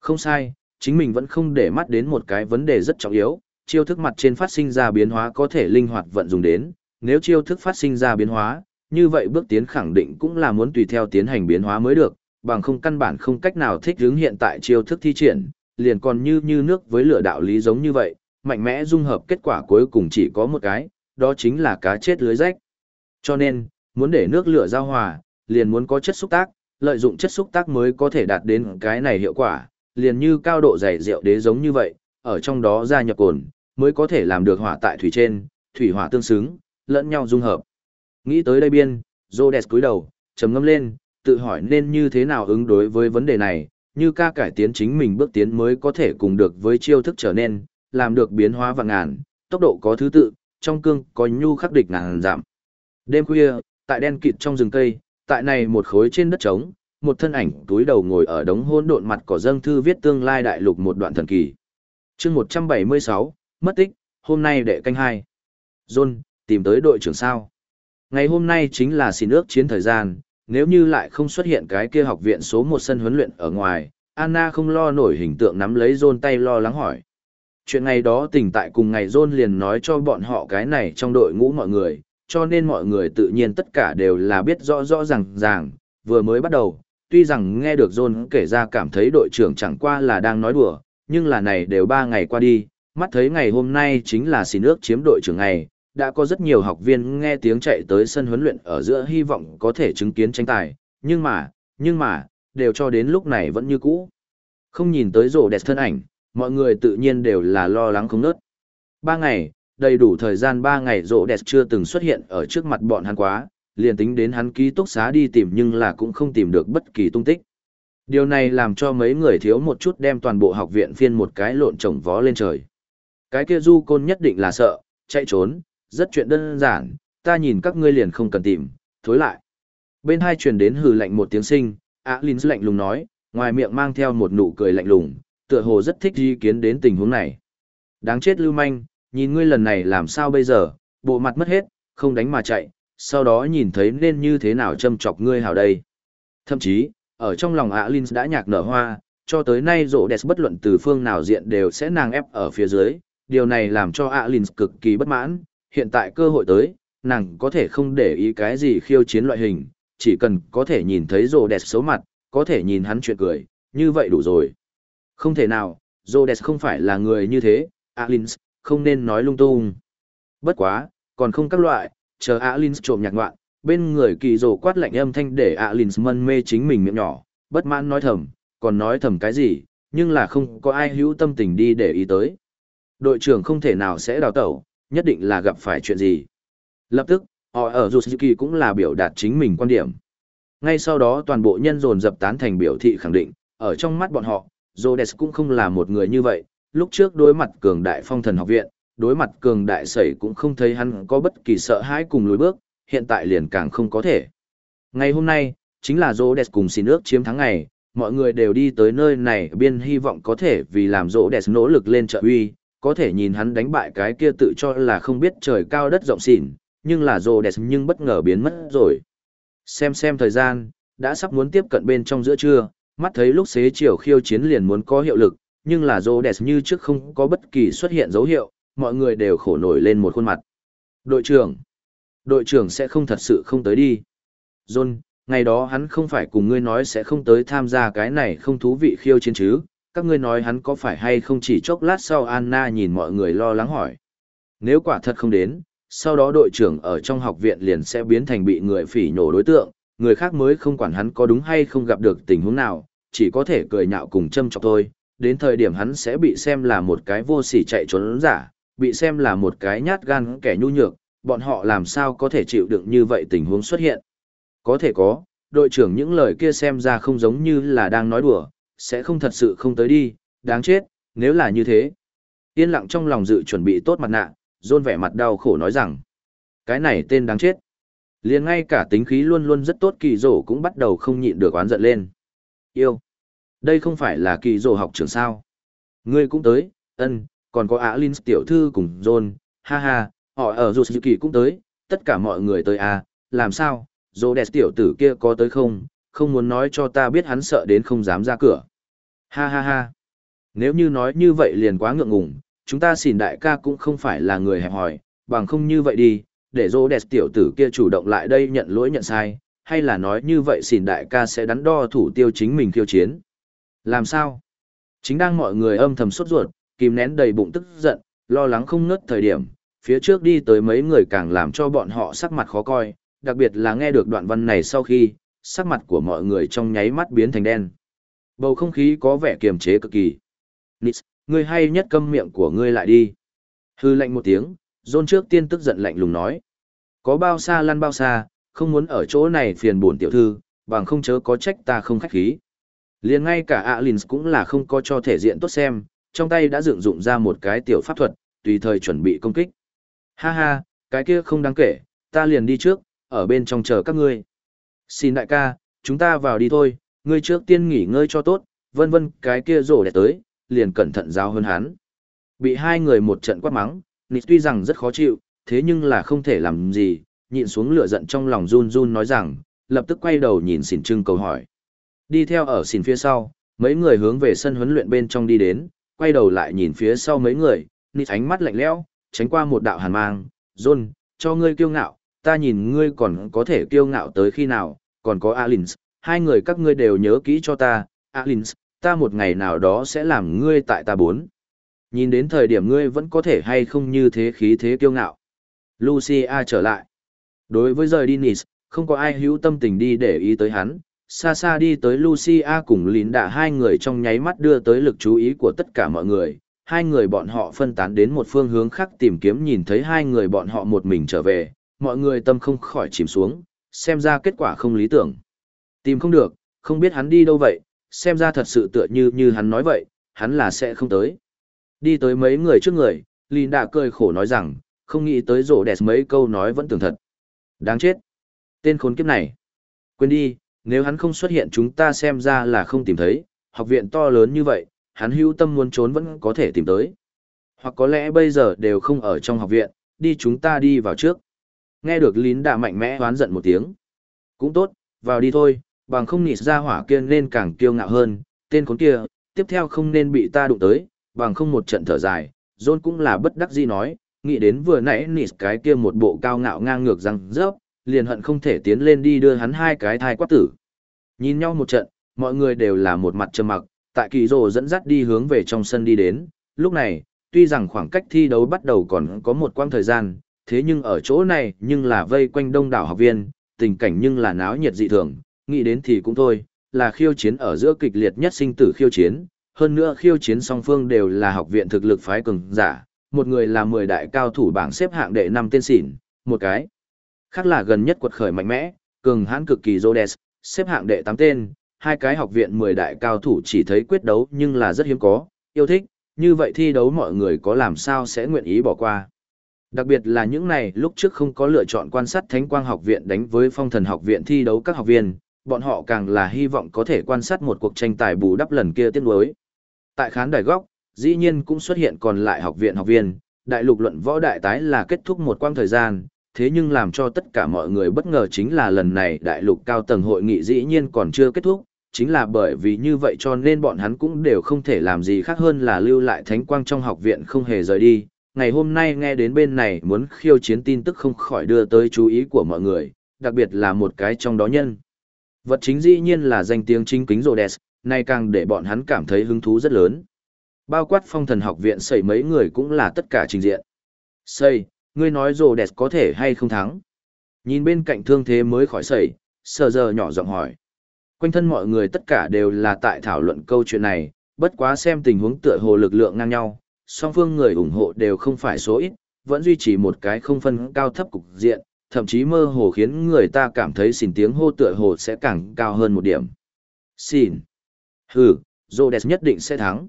Không sai, chính mình vẫn không để mắt đến một cái vấn đề rất trọng yếu, chiêu thức mặt trên phát sinh ra biến hóa có thể linh hoạt vận dụng đến, nếu chiêu thức phát sinh ra biến hóa, như vậy bước tiến khẳng định cũng là muốn tùy theo tiến hành biến hóa mới được, bằng không căn bản không cách nào thích ứng hiện tại chiêu thức thi triển, liền còn như như nước với lửa đạo lý giống như vậy, mạnh mẽ dung hợp kết quả cuối cùng chỉ có một cái, đó chính là cá chết lưới rách. Cho nên, muốn để nước lửa giao hòa, liền muốn có chất xúc tác, lợi dụng chất xúc tác mới có thể đạt đến cái này hiệu quả, liền như cao độ dày rượu đế giống như vậy, ở trong đó gia nhập cồn, mới có thể làm được hỏa tại thủy trên, thủy hỏa tương xứng, lẫn nhau dung hợp. Nghĩ tới đây biên, Rhodes cúi đầu, trầm ngâm lên, tự hỏi nên như thế nào ứng đối với vấn đề này, như ca cải tiến chính mình bước tiến mới có thể cùng được với chiêu thức trở nên, làm được biến hóa và ngàn, tốc độ có thứ tự, trong cương có nhu khắc địch ngàn giảm. Đêm khuya, tại đen kịt trong rừng cây, tại này một khối trên đất trống, một thân ảnh túi đầu ngồi ở đống hôn độn mặt cỏ dâng thư viết tương lai đại lục một đoạn thần kỳ. chương 176, mất tích, hôm nay đệ canh hai. John, tìm tới đội trưởng sao. Ngày hôm nay chính là xin ước chiến thời gian, nếu như lại không xuất hiện cái kia học viện số một sân huấn luyện ở ngoài, Anna không lo nổi hình tượng nắm lấy John tay lo lắng hỏi. Chuyện ngày đó tỉnh tại cùng ngày John liền nói cho bọn họ cái này trong đội ngũ mọi người, cho nên mọi người tự nhiên tất cả đều là biết rõ rõ ràng ràng, vừa mới bắt đầu, tuy rằng nghe được John kể ra cảm thấy đội trưởng chẳng qua là đang nói đùa, nhưng là này đều ba ngày qua đi, mắt thấy ngày hôm nay chính là xin ước chiếm đội trưởng ngày, đã có rất nhiều học viên nghe tiếng chạy tới sân huấn luyện ở giữa hy vọng có thể chứng kiến tranh tài, nhưng mà, nhưng mà, đều cho đến lúc này vẫn như cũ. Không nhìn tới rổ đẹp thân ảnh, mọi người tự nhiên đều là lo lắng không nớt. Ba ngày, đầy đủ thời gian ba ngày rổ đẹp chưa từng xuất hiện ở trước mặt bọn hắn quá, liền tính đến hắn ký túc xá đi tìm nhưng là cũng không tìm được bất kỳ tung tích. Điều này làm cho mấy người thiếu một chút đem toàn bộ học viện phiên một cái lộn trồng vó lên trời. Cái kia du côn nhất định là sợ, chạy trốn, rất chuyện đơn giản, ta nhìn các ngươi liền không cần tìm, thối lại. Bên hai truyền đến hừ lạnh một tiếng sinh, Á Linh lạnh lùng nói, ngoài miệng mang theo một nụ cười lạnh lùng, tựa hồ rất thích ý kiến đến tình huống này. Đáng chết lưu manh, nhìn ngươi lần này làm sao bây giờ, bộ mặt mất hết, không đánh mà chạy, sau đó nhìn thấy nên như thế nào châm chọc ngươi hào đây. Thậm chí, ở trong lòng Á Linh đã nhạc nở hoa, cho tới nay rộ đẹp bất luận từ phương nào diện đều sẽ nàng ép ở phía dưới, điều này làm cho Á Linh cực kỳ bất mãn, hiện tại cơ hội tới, nàng có thể không để ý cái gì khiêu chiến loại hình, chỉ cần có thể nhìn thấy rồ đẹp xấu mặt, có thể nhìn hắn chuyện cười, như vậy đủ rồi. Không thể nào, rồ đẹp không phải là người như thế, Alins, không nên nói lung tung. Bất quá, còn không các loại, chờ Alins trộm nhạc ngoạn, bên người kỳ rồ quát lạnh âm thanh để Alins mân mê chính mình miệng nhỏ, bất mãn nói thầm, còn nói thầm cái gì, nhưng là không có ai hữu tâm tình đi để ý tới. Đội trưởng không thể nào sẽ đào tẩu, nhất định là gặp phải chuyện gì. Lập tức, họ ở Yusuki cũng là biểu đạt chính mình quan điểm. Ngay sau đó toàn bộ nhân dồn dập tán thành biểu thị khẳng định, ở trong mắt bọn họ, Rhodes cũng không là một người như vậy, lúc trước đối mặt cường đại phong thần học viện, đối mặt cường đại sẩy cũng không thấy hắn có bất kỳ sợ hãi cùng lùi bước, hiện tại liền càng không có thể. Ngày hôm nay, chính là Rhodes cùng xin ước chiếm thắng ngày, mọi người đều đi tới nơi này biên hy vọng có thể vì làm Rhodes nỗ lực lên trợ uy, có thể nhìn hắn đánh bại cái kia tự cho là không biết trời cao đất rộng xỉn, nhưng là rồ đẹp nhưng bất ngờ biến mất rồi. Xem xem thời gian, đã sắp muốn tiếp cận bên trong giữa trưa, mắt thấy lúc xế chiều khiêu chiến liền muốn có hiệu lực, nhưng là rồ đẹp như trước không có bất kỳ xuất hiện dấu hiệu, mọi người đều khổ nổi lên một khuôn mặt. Đội trưởng, đội trưởng sẽ không thật sự không tới đi. John, ngày đó hắn không phải cùng ngươi nói sẽ không tới tham gia cái này không thú vị khiêu chiến chứ, các ngươi nói hắn có phải hay không chỉ chốc lát sau Anna nhìn mọi người lo lắng hỏi. Nếu quả thật không đến, sau đó đội trưởng ở trong học viện liền sẽ biến thành bị người phỉ nhổ đối tượng, người khác mới không quản hắn có đúng hay không gặp được tình huống nào, chỉ có thể cười nhạo cùng châm chọc thôi, đến thời điểm hắn sẽ bị xem là một cái vô sỉ chạy trốn giả, bị xem là một cái nhát gan kẻ nhu nhược, bọn họ làm sao có thể chịu đựng như vậy tình huống xuất hiện. Có thể có, đội trưởng những lời kia xem ra không giống như là đang nói đùa, sẽ không thật sự không tới đi, đáng chết, nếu là như thế. Yên lặng trong lòng dự chuẩn bị tốt mặt nạ, rôn vẻ mặt đau khổ nói rằng, cái này tên đáng chết. liền ngay cả tính khí luôn luôn rất tốt kỳ rổ cũng bắt đầu không nhịn được oán giận lên. Yêu. Đây không phải là kỳ rổ học trưởng sao. Ngươi cũng tới, ân, còn có Á Linh tiểu thư cùng John, ha ha, họ ở dù kỳ cũng tới, tất cả mọi người tới à, làm sao, dô đẹp tiểu tử kia có tới không, không muốn nói cho ta biết hắn sợ đến không dám ra cửa. Ha ha ha. Nếu như nói như vậy liền quá ngượng ngùng, chúng ta xỉn đại ca cũng không phải là người hẹp hòi, bằng không như vậy đi, để dô đẹp tiểu tử kia chủ động lại đây nhận lỗi nhận sai, hay là nói như vậy xỉn đại ca sẽ đắn đo thủ tiêu chính mình khiêu chiến. Làm sao? Chính đang mọi người âm thầm sốt ruột, kìm nén đầy bụng tức giận, lo lắng không ngớt thời điểm, phía trước đi tới mấy người càng làm cho bọn họ sắc mặt khó coi, đặc biệt là nghe được đoạn văn này sau khi, sắc mặt của mọi người trong nháy mắt biến thành đen. Bầu không khí có vẻ kiềm chế cực kỳ. Nix, ngươi hay nhất câm miệng của ngươi lại đi. Hư lạnh một tiếng, John trước tiên tức giận lạnh lùng nói. Có bao xa lăn bao xa, không muốn ở chỗ này phiền buồn tiểu thư, bằng không chớ có trách ta không khách khí. liền ngay cả Alins cũng là không có cho thể diện tốt xem, trong tay đã dựng dụng ra một cái tiểu pháp thuật, tùy thời chuẩn bị công kích. Ha ha, cái kia không đáng kể, ta liền đi trước, ở bên trong chờ các ngươi. Xin đại ca, chúng ta vào đi thôi, ngươi trước tiên nghỉ ngơi cho tốt, vân vân cái kia rổ đẹp tới, liền cẩn thận giao hơn hắn. Bị hai người một trận quát mắng, Nịt tuy rằng rất khó chịu, thế nhưng là không thể làm gì, nhịn xuống lửa giận trong lòng run run nói rằng, lập tức quay đầu nhìn xỉn trưng cầu hỏi. Đi theo ở xỉn phía sau, mấy người hướng về sân huấn luyện bên trong đi đến, quay đầu lại nhìn phía sau mấy người, Nịt ánh mắt lạnh lẽo, tránh qua một đạo hàn mang, John, cho ngươi kiêu ngạo, ta nhìn ngươi còn có thể kiêu ngạo tới khi nào, còn có Alins, hai người các ngươi đều nhớ kỹ cho ta, Alins, ta một ngày nào đó sẽ làm ngươi tại ta bốn. Nhìn đến thời điểm ngươi vẫn có thể hay không như thế khí thế kiêu ngạo. Lucia trở lại. Đối với rời đi Nis, không có ai hữu tâm tình đi để ý tới hắn, xa xa đi tới Lucia cùng lín đạ hai người trong nháy mắt đưa tới lực chú ý của tất cả mọi người. Hai người bọn họ phân tán đến một phương hướng khác tìm kiếm nhìn thấy hai người bọn họ một mình trở về, mọi người tâm không khỏi chìm xuống, xem ra kết quả không lý tưởng. Tìm không được, không biết hắn đi đâu vậy, xem ra thật sự tựa như như hắn nói vậy, hắn là sẽ không tới. Đi tới mấy người trước người, Linh đã cười khổ nói rằng, không nghĩ tới rổ đẹp mấy câu nói vẫn tưởng thật. Đáng chết. Tên khốn kiếp này. Quên đi, nếu hắn không xuất hiện chúng ta xem ra là không tìm thấy, học viện to lớn như vậy, hắn hữu tâm muốn trốn vẫn có thể tìm tới. Hoặc có lẽ bây giờ đều không ở trong học viện, đi chúng ta đi vào trước. Nghe được lín đã mạnh mẽ oán giận một tiếng. Cũng tốt, vào đi thôi, bằng không nịt ra hỏa kia nên càng kiêu ngạo hơn, tên khốn kia, tiếp theo không nên bị ta đụng tới, bằng không một trận thở dài, John cũng là bất đắc dĩ nói, nghĩ đến vừa nãy nịt cái kia một bộ cao ngạo ngang ngược răng rớp, liền hận không thể tiến lên đi đưa hắn hai cái thai quát tử. Nhìn nhau một trận, mọi người đều là một mặt trầm mặc, tại kỳ rồ dẫn dắt đi hướng về trong sân đi đến, lúc này, tuy rằng khoảng cách thi đấu bắt đầu còn có một quãng thời gian, thế nhưng ở chỗ này nhưng là vây quanh đông đảo học viên, tình cảnh nhưng là náo nhiệt dị thường, nghĩ đến thì cũng thôi, là khiêu chiến ở giữa kịch liệt nhất sinh tử khiêu chiến, hơn nữa khiêu chiến song phương đều là học viện thực lực phái cường giả, một người là 10 đại cao thủ bảng xếp hạng đệ 5 tên xỉn, một cái khác là gần nhất quật khởi mạnh mẽ, cường hãn cực kỳ Rhodes, xếp hạng đệ 8 tên, hai cái học viện 10 đại cao thủ chỉ thấy quyết đấu nhưng là rất hiếm có, yêu thích, như vậy thi đấu mọi người có làm sao sẽ nguyện ý bỏ qua. Đặc biệt là những này lúc trước không có lựa chọn quan sát Thánh Quang học viện đánh với Phong Thần học viện thi đấu các học viên, bọn họ càng là hy vọng có thể quan sát một cuộc tranh tài bù đắp lần kia tiết đối. Tại khán đài góc, dĩ nhiên cũng xuất hiện còn lại học viện học viên, đại lục luận võ đại tái là kết thúc một quãng thời gian, thế nhưng làm cho tất cả mọi người bất ngờ chính là lần này đại lục cao tầng hội nghị dĩ nhiên còn chưa kết thúc, chính là bởi vì như vậy cho nên bọn hắn cũng đều không thể làm gì khác hơn là lưu lại thánh quang trong học viện không hề rời đi, ngày hôm nay nghe đến bên này muốn khiêu chiến tin tức không khỏi đưa tới chú ý của mọi người, đặc biệt là một cái trong đó nhân. Vật chính dĩ nhiên là danh tiếng chính kính Rhodes, nay càng để bọn hắn cảm thấy hứng thú rất lớn. Bao quát phong thần học viện xây mấy người cũng là tất cả trình diện. Xây, ngươi nói Rhodes có thể hay không thắng. Nhìn bên cạnh thương thế mới khỏi sẩy, sờ giờ nhỏ giọng hỏi. Quanh thân mọi người tất cả đều là tại thảo luận câu chuyện này, bất quá xem tình huống tựa hồ lực lượng ngang nhau, song phương người ủng hộ đều không phải số ít, vẫn duy trì một cái không phân cao thấp cục diện, thậm chí mơ hồ khiến người ta cảm thấy xỉn tiếng hô tựa hồ sẽ càng cao hơn một điểm. Xỉn. Hừ, Rhodes nhất định sẽ thắng.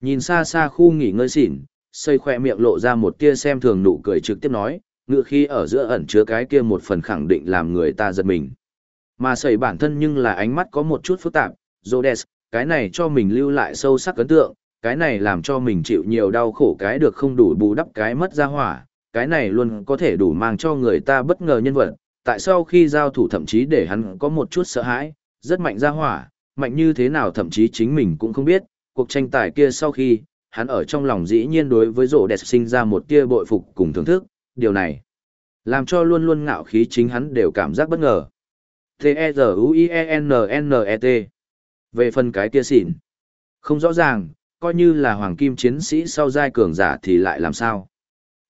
Nhìn xa xa khu nghỉ ngơi xỉn, xây khoe miệng lộ ra một tia xem thường nụ cười trực tiếp nói, ngựa khi ở giữa ẩn chứa cái kia một phần khẳng định làm người ta giật mình. Mà sẩy bản thân nhưng là ánh mắt có một chút phức tạp, Rhodes, cái này cho mình lưu lại sâu sắc ấn tượng, cái này làm cho mình chịu nhiều đau khổ cái được không đủ bù đắp cái mất ra hỏa, cái này luôn có thể đủ mang cho người ta bất ngờ nhân vật, tại sao khi giao thủ thậm chí để hắn có một chút sợ hãi, rất mạnh ra hỏa, mạnh như thế nào thậm chí chính mình cũng không biết, cuộc tranh tài kia sau khi, hắn ở trong lòng dĩ nhiên đối với rổ đẹp sinh ra một tia bội phục cùng thưởng thức, điều này làm cho luôn luôn ngạo khí chính hắn đều cảm giác bất ngờ. T-E-Z-U-I-E-N-N-E-T Về phần cái kia xỉn, không rõ ràng, coi như là hoàng kim chiến sĩ sau giai cường giả thì lại làm sao.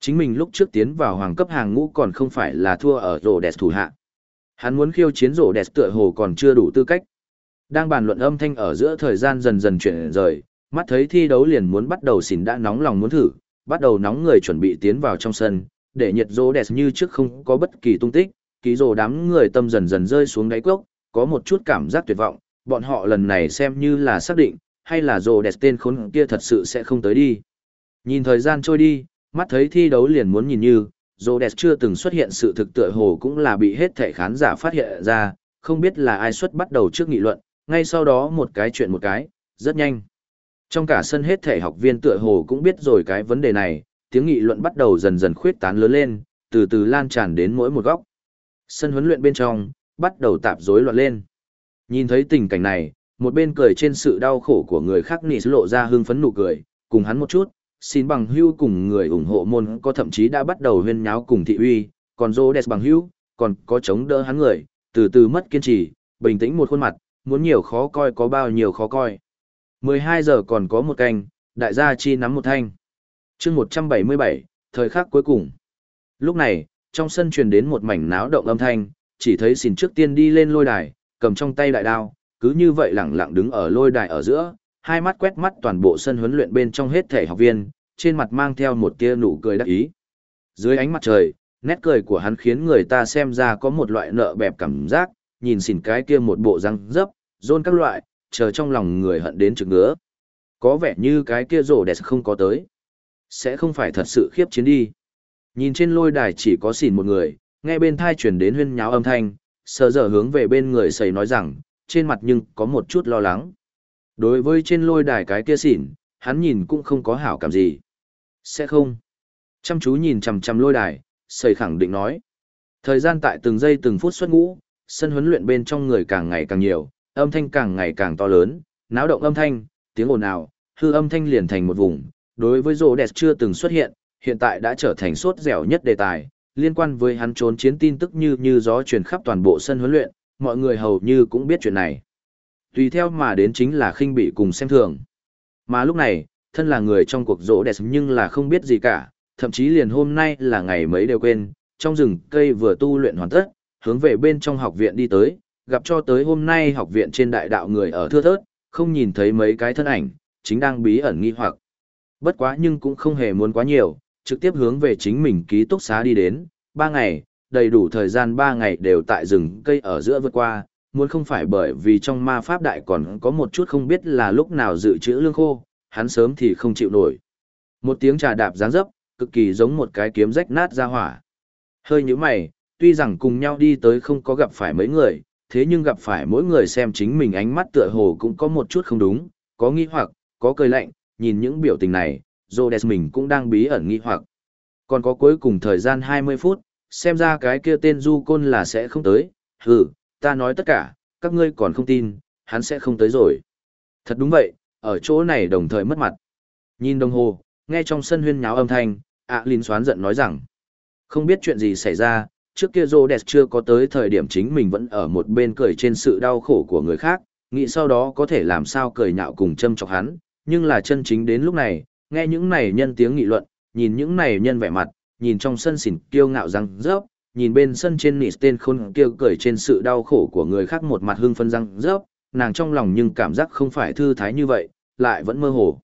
Chính mình lúc trước tiến vào hoàng cấp hàng ngũ còn không phải là thua ở rổ đẹp thủ hạ. Hắn muốn khiêu chiến rổ đẹp tựa hồ còn chưa đủ tư cách. Đang bàn luận âm thanh ở giữa thời gian dần dần chuyển rời, mắt thấy thi đấu liền muốn bắt đầu xỉn đã nóng lòng muốn thử, bắt đầu nóng người chuẩn bị tiến vào trong sân, để nhiệt rổ đẹp như trước không có bất kỳ tung tích, ký rổ đám người tâm dần dần rơi xuống đáy cốc, có một chút cảm giác tuyệt vọng, bọn họ lần này xem như là xác định, hay là rồ đẹp tên khốn kia thật sự sẽ không tới đi. Nhìn thời gian trôi đi, mắt thấy thi đấu liền muốn nhìn như, rồ đẹp chưa từng xuất hiện sự thực tựa hồ cũng là bị hết thể khán giả phát hiện ra, không biết là ai xuất bắt đầu trước nghị luận, ngay sau đó một cái chuyện một cái, rất nhanh. Trong cả sân hết thể học viên tựa hồ cũng biết rồi cái vấn đề này, tiếng nghị luận bắt đầu dần dần khuyết tán lớn lên, từ từ lan tràn đến mỗi một góc. Sân huấn luyện bên trong, bắt đầu tạp rối loạn lên. Nhìn thấy tình cảnh này, một bên cười trên sự đau khổ của người khác nị lộ ra hưng phấn nụ cười, cùng hắn một chút, xin bằng hưu cùng người ủng hộ môn có thậm chí đã bắt đầu huyên nháo cùng thị uy, còn dô đẹp bằng hưu, còn có chống đỡ hắn người, từ từ mất kiên trì, bình tĩnh một khuôn mặt, muốn nhiều khó coi có bao nhiêu khó coi. 12 giờ còn có một canh, đại gia chi nắm một thanh. chương 177, thời khắc cuối cùng. Lúc này, trong sân truyền đến một mảnh náo động âm thanh, chỉ thấy xin trước tiên đi lên lôi đài, cầm trong tay đại đao, cứ như vậy lẳng lặng đứng ở lôi đài ở giữa, hai mắt quét mắt toàn bộ sân huấn luyện bên trong hết thể học viên, trên mặt mang theo một tia nụ cười đắc ý. Dưới ánh mặt trời, nét cười của hắn khiến người ta xem ra có một loại nợ bẹp cảm giác, nhìn xỉn cái kia một bộ răng dấp, rôn các loại, chờ trong lòng người hận đến trực ngứa. Có vẻ như cái kia rổ đẹp không có tới. Sẽ không phải thật sự khiếp chiến đi. Nhìn trên lôi đài chỉ có xỉn một người, nghe bên thai chuyển đến huyên nháo âm thanh, sờ dở hướng về bên người sầy nói rằng, trên mặt nhưng có một chút lo lắng. Đối với trên lôi đài cái kia xỉn, hắn nhìn cũng không có hảo cảm gì. Sẽ không. Chăm chú nhìn chằm chằm lôi đài, sầy khẳng định nói. Thời gian tại từng giây từng phút xuất ngũ, sân huấn luyện bên trong người càng ngày càng nhiều, âm thanh càng ngày càng to lớn, náo động âm thanh, tiếng ồn ào, hư âm thanh liền thành một vùng. Đối với rô đẹp chưa từng xuất hiện, hiện tại đã trở thành sốt dẻo nhất đề tài, liên quan với hắn trốn chiến tin tức như như gió truyền khắp toàn bộ sân huấn luyện, mọi người hầu như cũng biết chuyện này. Tùy theo mà đến chính là khinh bị cùng xem thường. Mà lúc này, thân là người trong cuộc rỗ đẹp nhưng là không biết gì cả, thậm chí liền hôm nay là ngày mấy đều quên, trong rừng cây vừa tu luyện hoàn tất, hướng về bên trong học viện đi tới, gặp cho tới hôm nay học viện trên đại đạo người ở thưa thớt, không nhìn thấy mấy cái thân ảnh, chính đang bí ẩn nghi hoặc. Bất quá nhưng cũng không hề muốn quá nhiều, trực tiếp hướng về chính mình ký túc xá đi đến, ba ngày, đầy đủ thời gian ba ngày đều tại rừng cây ở giữa vượt qua, muốn không phải bởi vì trong ma pháp đại còn có một chút không biết là lúc nào dự trữ lương khô, hắn sớm thì không chịu nổi. Một tiếng trà đạp dáng dấp, cực kỳ giống một cái kiếm rách nát ra hỏa. Hơi như mày, tuy rằng cùng nhau đi tới không có gặp phải mấy người, thế nhưng gặp phải mỗi người xem chính mình ánh mắt tựa hồ cũng có một chút không đúng, có nghi hoặc, có cười lạnh, nhìn những biểu tình này, Rhodes mình cũng đang bí ẩn nghi hoặc. Còn có cuối cùng thời gian 20 phút, xem ra cái kia tên du côn là sẽ không tới, hừ, ta nói tất cả, các ngươi còn không tin, hắn sẽ không tới rồi. Thật đúng vậy, ở chỗ này đồng thời mất mặt. Nhìn đồng hồ, nghe trong sân huyên nháo âm thanh, ạ Linh xoán giận nói rằng, không biết chuyện gì xảy ra, trước kia Rô Đẹp chưa có tới thời điểm chính mình vẫn ở một bên cười trên sự đau khổ của người khác, nghĩ sau đó có thể làm sao cười nhạo cùng châm chọc hắn, nhưng là chân chính đến lúc này, nghe những này nhân tiếng nghị luận, nhìn những này nhân vẻ mặt, nhìn trong sân xỉn kiêu ngạo răng rớp, nhìn bên sân trên nị tên khôn kêu cười trên sự đau khổ của người khác một mặt hưng phân răng rớp, nàng trong lòng nhưng cảm giác không phải thư thái như vậy, lại vẫn mơ hồ.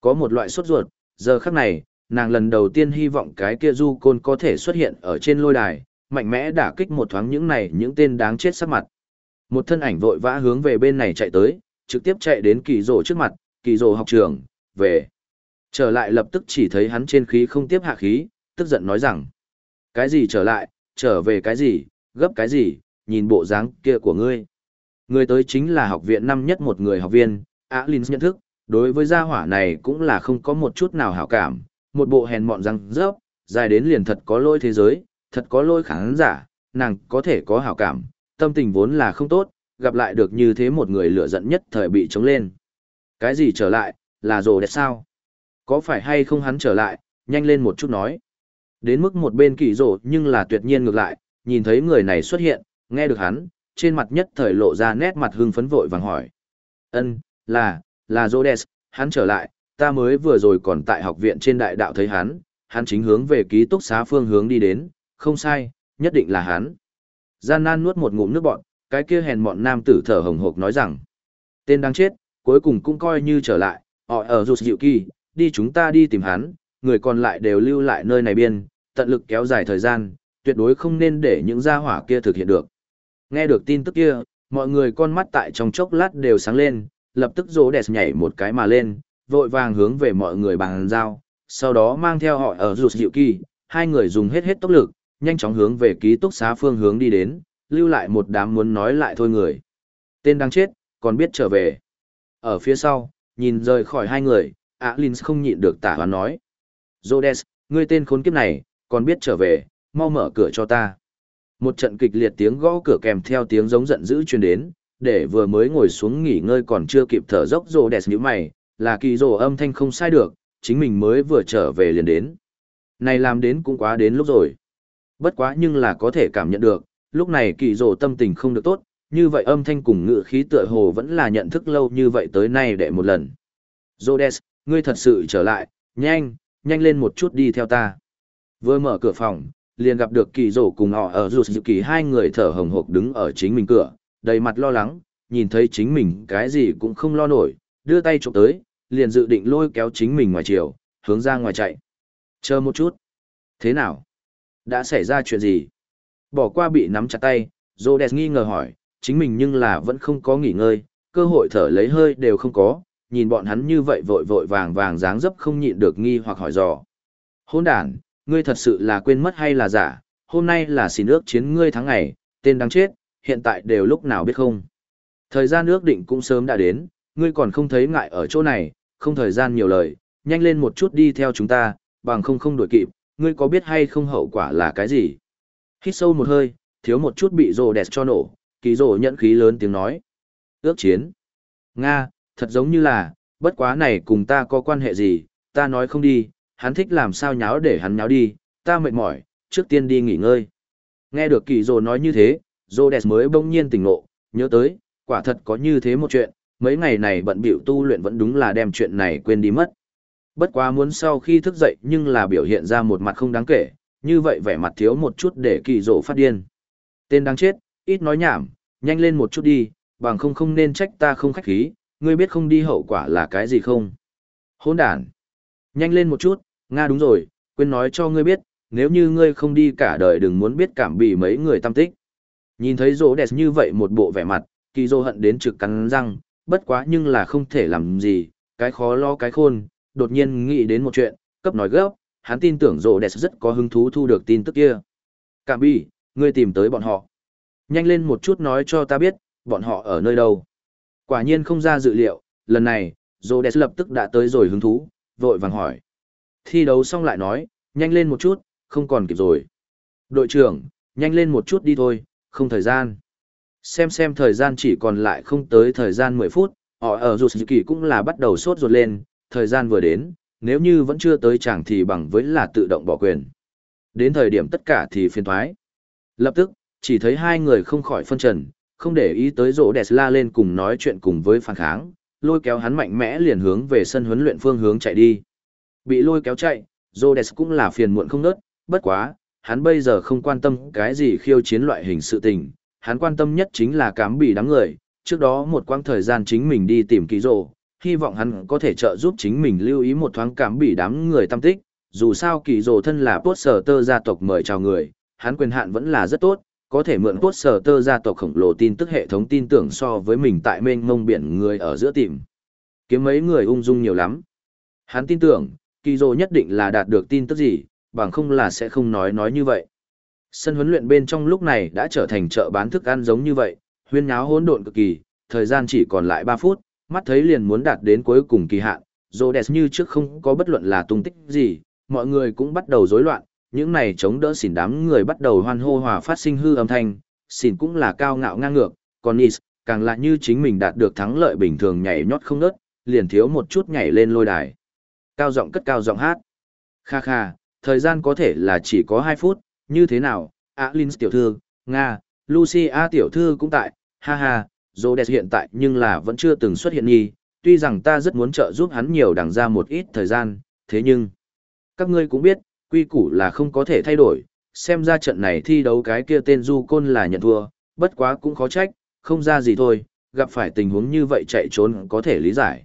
Có một loại sốt ruột, giờ khắc này, nàng lần đầu tiên hy vọng cái kia du côn có thể xuất hiện ở trên lôi đài, mạnh mẽ đả kích một thoáng những này những tên đáng chết sắc mặt. Một thân ảnh vội vã hướng về bên này chạy tới, trực tiếp chạy đến kỳ rồ trước mặt, kỳ rồ học trường, về. Trở lại lập tức chỉ thấy hắn trên khí không tiếp hạ khí, tức giận nói rằng. Cái gì trở lại, trở về cái gì, gấp cái gì, nhìn bộ dáng kia của ngươi. Người tới chính là học viện năm nhất một người học viên, Alin nhận thức, đối với gia hỏa này cũng là không có một chút nào hảo cảm, một bộ hèn mọn răng rớp, dài đến liền thật có lôi thế giới, thật có lôi khán giả, nàng có thể có hảo cảm, tâm tình vốn là không tốt, gặp lại được như thế một người lửa giận nhất thời bị chống lên. Cái gì trở lại, là rồ đẹp sao? Có phải hay không hắn trở lại, nhanh lên một chút nói. Đến mức một bên kỳ rộ nhưng là tuyệt nhiên ngược lại, nhìn thấy người này xuất hiện, nghe được hắn, trên mặt nhất thời lộ ra nét mặt hưng phấn vội vàng hỏi. ân là, là Rhodes, hắn trở lại, ta mới vừa rồi còn tại học viện trên đại đạo thấy hắn, hắn chính hướng về ký túc xá phương hướng đi đến, không sai, nhất định là hắn. Gian nan nuốt một ngụm nước bọn, cái kia hèn mọn nam tử thở hồng hộc nói rằng, tên đáng chết, cuối cùng cũng coi như trở lại, họ ở rụt dịu kỳ, đi chúng ta đi tìm hắn, người còn lại đều lưu lại nơi này biên, tận lực kéo dài thời gian, tuyệt đối không nên để những gia hỏa kia thực hiện được. Nghe được tin tức kia, mọi người con mắt tại trong chốc lát đều sáng lên, lập tức rỗ đẹp nhảy một cái mà lên, vội vàng hướng về mọi người bằng dao, sau đó mang theo họ ở rụt dịu kỳ, hai người dùng hết hết tốc lực, nhanh chóng hướng về ký túc xá phương hướng đi đến, lưu lại một đám muốn nói lại thôi người. Tên đang chết, còn biết trở về. Ở phía sau, nhìn rời khỏi hai người, Alins không nhịn được tả hoán nói. Rhodes, ngươi tên khốn kiếp này, còn biết trở về, mau mở cửa cho ta. Một trận kịch liệt tiếng gõ cửa kèm theo tiếng giống giận dữ truyền đến, để vừa mới ngồi xuống nghỉ ngơi còn chưa kịp thở dốc Rhodes như mày, là kỳ rồ âm thanh không sai được, chính mình mới vừa trở về liền đến. Này làm đến cũng quá đến lúc rồi. Bất quá nhưng là có thể cảm nhận được, lúc này kỳ rồ tâm tình không được tốt, như vậy âm thanh cùng ngựa khí tựa hồ vẫn là nhận thức lâu như vậy tới nay để một lần. Rhodes, ngươi thật sự trở lại, nhanh, nhanh lên một chút đi theo ta. Vừa mở cửa phòng, liền gặp được kỳ rổ cùng họ ở rụt dự kỳ hai người thở hồng hộc đứng ở chính mình cửa, đầy mặt lo lắng, nhìn thấy chính mình cái gì cũng không lo nổi, đưa tay chụp tới, liền dự định lôi kéo chính mình ngoài chiều, hướng ra ngoài chạy. Chờ một chút. Thế nào? Đã xảy ra chuyện gì? Bỏ qua bị nắm chặt tay, Rhodes nghi ngờ hỏi, chính mình nhưng là vẫn không có nghỉ ngơi, cơ hội thở lấy hơi đều không có, nhìn bọn hắn như vậy vội vội vàng vàng dáng dấp không nhịn được nghi hoặc hỏi dò. Hôn đàn, ngươi thật sự là quên mất hay là giả, hôm nay là xin ước chiến ngươi tháng ngày, tên đáng chết, hiện tại đều lúc nào biết không. Thời gian ước định cũng sớm đã đến, ngươi còn không thấy ngại ở chỗ này, không thời gian nhiều lời, nhanh lên một chút đi theo chúng ta, bằng không không đuổi kịp, ngươi có biết hay không hậu quả là cái gì? Hít sâu một hơi, thiếu một chút bị rồ đẹp cho nổ, kỳ rồ nhận khí lớn tiếng nói. Ước chiến. Nga, thật giống như là, bất quá này cùng ta có quan hệ gì, ta nói không đi, hắn thích làm sao nháo để hắn nháo đi, ta mệt mỏi, trước tiên đi nghỉ ngơi. Nghe được kỳ rồ nói như thế, rồ đẹp mới bỗng nhiên tỉnh ngộ, nhớ tới, quả thật có như thế một chuyện, mấy ngày này bận biểu tu luyện vẫn đúng là đem chuyện này quên đi mất. Bất quá muốn sau khi thức dậy nhưng là biểu hiện ra một mặt không đáng kể, như vậy vẻ mặt thiếu một chút để kỳ rộ phát điên. Tên đáng chết, ít nói nhảm, nhanh lên một chút đi, bằng không không nên trách ta không khách khí, ngươi biết không đi hậu quả là cái gì không? Hôn đàn. Nhanh lên một chút, Nga đúng rồi, quên nói cho ngươi biết, nếu như ngươi không đi cả đời đừng muốn biết cảm bị mấy người tâm tích. Nhìn thấy rỗ đẹp như vậy một bộ vẻ mặt, kỳ dô hận đến trực cắn răng, bất quá nhưng là không thể làm gì, cái khó lo cái khôn, đột nhiên nghĩ đến một chuyện, cấp nói gấp, hắn tin tưởng rỗ đẹp rất có hứng thú thu được tin tức kia. Cảm bi, ngươi tìm tới bọn họ. Nhanh lên một chút nói cho ta biết, bọn họ ở nơi đâu. Quả nhiên không ra dự liệu, lần này, rỗ đẹp lập tức đã tới rồi hứng thú, vội vàng hỏi. Thi đấu xong lại nói, nhanh lên một chút, không còn kịp rồi. Đội trưởng, nhanh lên một chút đi thôi, không thời gian. Xem xem thời gian chỉ còn lại không tới thời gian 10 phút, họ ở dù kỳ cũng là bắt đầu sốt ruột lên, thời gian vừa đến, nếu như vẫn chưa tới chẳng thì bằng với là tự động bỏ quyền. Đến thời điểm tất cả thì phiền thoái. Lập tức, chỉ thấy hai người không khỏi phân trần, không để ý tới rỗ đẹp la lên cùng nói chuyện cùng với phản kháng, lôi kéo hắn mạnh mẽ liền hướng về sân huấn luyện phương hướng chạy đi. Bị lôi kéo chạy, Rhodes cũng là phiền muộn không nớt, bất quá, hắn bây giờ không quan tâm cái gì khiêu chiến loại hình sự tình, hắn quan tâm nhất chính là cám bị đám người, trước đó một quãng thời gian chính mình đi tìm kỳ rồ, hy vọng hắn có thể trợ giúp chính mình lưu ý một thoáng cám bị đám người tâm tích, dù sao kỳ rồ thân là bốt sở tơ gia tộc mời chào người, hắn quyền hạn vẫn là rất tốt, có thể mượn bốt sở tơ gia tộc khổng lồ tin tức hệ thống tin tưởng so với mình tại mênh mông biển người ở giữa tìm. Kiếm mấy người ung dung nhiều lắm. Hắn tin tưởng, kỳ Dô nhất định là đạt được tin tức gì, bằng không là sẽ không nói nói như vậy. Sân huấn luyện bên trong lúc này đã trở thành chợ bán thức ăn giống như vậy, huyên náo hỗn độn cực kỳ, thời gian chỉ còn lại ba phút, mắt thấy liền muốn đạt đến cuối cùng kỳ hạn, Dô đẹp như trước không có bất luận là tung tích gì, mọi người cũng bắt đầu rối loạn, những này chống đỡ xỉn đám người bắt đầu hoan hô hòa phát sinh hư âm thanh, xỉn cũng là cao ngạo ngang ngược, còn Nis, càng là như chính mình đạt được thắng lợi bình thường nhảy nhót không nớt, liền thiếu một chút nhảy lên lôi đài. Cao giọng cất cao giọng hát. Kha kha, thời gian có thể là chỉ có 2 phút, như thế nào, à, Alin tiểu thư, Nga, Lucia tiểu thư cũng tại, ha ha, Rhodes hiện tại nhưng là vẫn chưa từng xuất hiện nghi, tuy rằng ta rất muốn trợ giúp hắn nhiều đằng ra một ít thời gian, thế nhưng, các ngươi cũng biết, quy củ là không có thể thay đổi, xem ra trận này thi đấu cái kia tên Du Côn là nhận thua, bất quá cũng khó trách, không ra gì thôi, gặp phải tình huống như vậy chạy trốn có thể lý giải.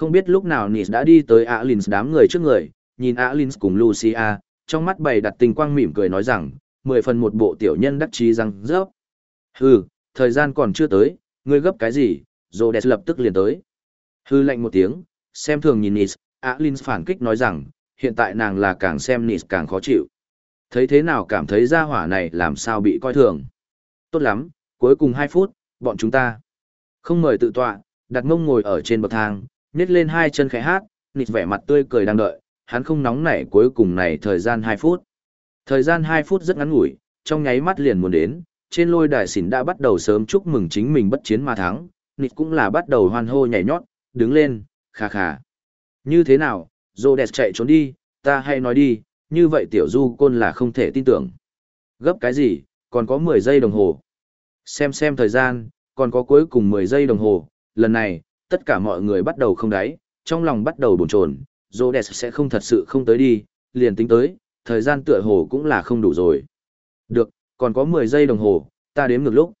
Không biết lúc nào Nis đã đi tới Alins đám người trước người, nhìn Alins cùng Lucia, trong mắt bày đặt tình quang mỉm cười nói rằng, mười phần một bộ tiểu nhân đắc chí răng rớp. Hừ, thời gian còn chưa tới, ngươi gấp cái gì, Rhodes lập tức liền tới. Hư lạnh một tiếng, xem thường nhìn Nis, Alins phản kích nói rằng, hiện tại nàng là càng xem Nis càng khó chịu. Thấy thế nào cảm thấy gia hỏa này làm sao bị coi thường. Tốt lắm, cuối cùng 2 phút, bọn chúng ta. Không mời tự tọa, đặt mông ngồi ở trên bậc thang, nhét lên hai chân khẽ hát, nịt vẻ mặt tươi cười đang đợi, hắn không nóng nảy cuối cùng này thời gian 2 phút. Thời gian 2 phút rất ngắn ngủi, trong nháy mắt liền muốn đến, trên lôi đài xỉn đã bắt đầu sớm chúc mừng chính mình bất chiến mà thắng, nịt cũng là bắt đầu hoan hô nhảy nhót, đứng lên, khà khà. Như thế nào, Rhodes chạy trốn đi, ta hay nói đi, như vậy tiểu du côn là không thể tin tưởng. Gấp cái gì, còn có 10 giây đồng hồ. Xem xem thời gian, còn có cuối cùng 10 giây đồng hồ, lần này, tất cả mọi người bắt đầu không đáy, trong lòng bắt đầu bồn chồn, Rhodes sẽ không thật sự không tới đi, liền tính tới, thời gian tựa hồ cũng là không đủ rồi. Được, còn có 10 giây đồng hồ, ta đếm ngược lúc.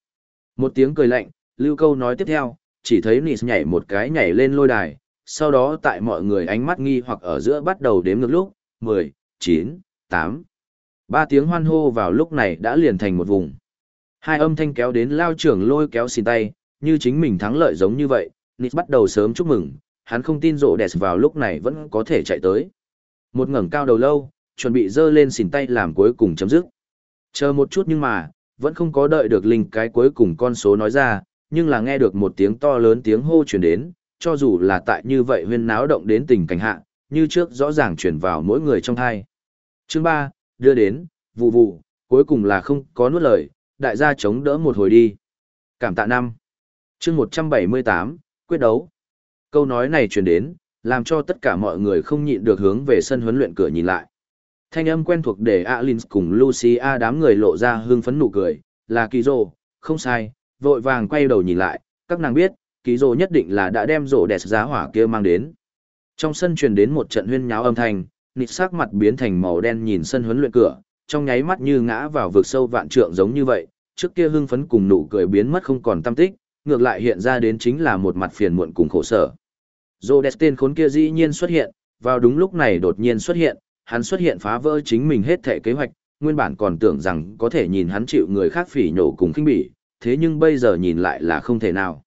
Một tiếng cười lạnh, Lưu Câu nói tiếp theo, chỉ thấy Nis nhảy một cái nhảy lên lôi đài, sau đó tại mọi người ánh mắt nghi hoặc ở giữa bắt đầu đếm ngược lúc, 10, 9, 8. Ba tiếng hoan hô vào lúc này đã liền thành một vùng. Hai âm thanh kéo đến lao trưởng lôi kéo xin tay, như chính mình thắng lợi giống như vậy, Nít bắt đầu sớm chúc mừng, hắn không tin rộ đẹp vào lúc này vẫn có thể chạy tới. Một ngẩng cao đầu lâu, chuẩn bị dơ lên xỉn tay làm cuối cùng chấm dứt. Chờ một chút nhưng mà, vẫn không có đợi được linh cái cuối cùng con số nói ra, nhưng là nghe được một tiếng to lớn tiếng hô truyền đến, cho dù là tại như vậy huyên náo động đến tình cảnh hạ, như trước rõ ràng truyền vào mỗi người trong hai. Chương 3, đưa đến, vụ vụ, cuối cùng là không có nuốt lời, đại gia chống đỡ một hồi đi. Cảm tạ năm. Chương 178, quyết đấu. Câu nói này truyền đến, làm cho tất cả mọi người không nhịn được hướng về sân huấn luyện cửa nhìn lại. Thanh âm quen thuộc để Alins cùng Lucia đám người lộ ra hưng phấn nụ cười, là Kizo, không sai, vội vàng quay đầu nhìn lại, các nàng biết, Kizo nhất định là đã đem rổ đẹp giá hỏa kia mang đến. Trong sân truyền đến một trận huyên nháo âm thanh, nịt sắc mặt biến thành màu đen nhìn sân huấn luyện cửa, trong nháy mắt như ngã vào vực sâu vạn trượng giống như vậy, trước kia hưng phấn cùng nụ cười biến mất không còn tâm tích, ngược lại hiện ra đến chính là một mặt phiền muộn cùng khổ sở. Rhodes tên khốn kia dĩ nhiên xuất hiện, vào đúng lúc này đột nhiên xuất hiện, hắn xuất hiện phá vỡ chính mình hết thể kế hoạch, nguyên bản còn tưởng rằng có thể nhìn hắn chịu người khác phỉ nhổ cùng khinh bỉ, thế nhưng bây giờ nhìn lại là không thể nào.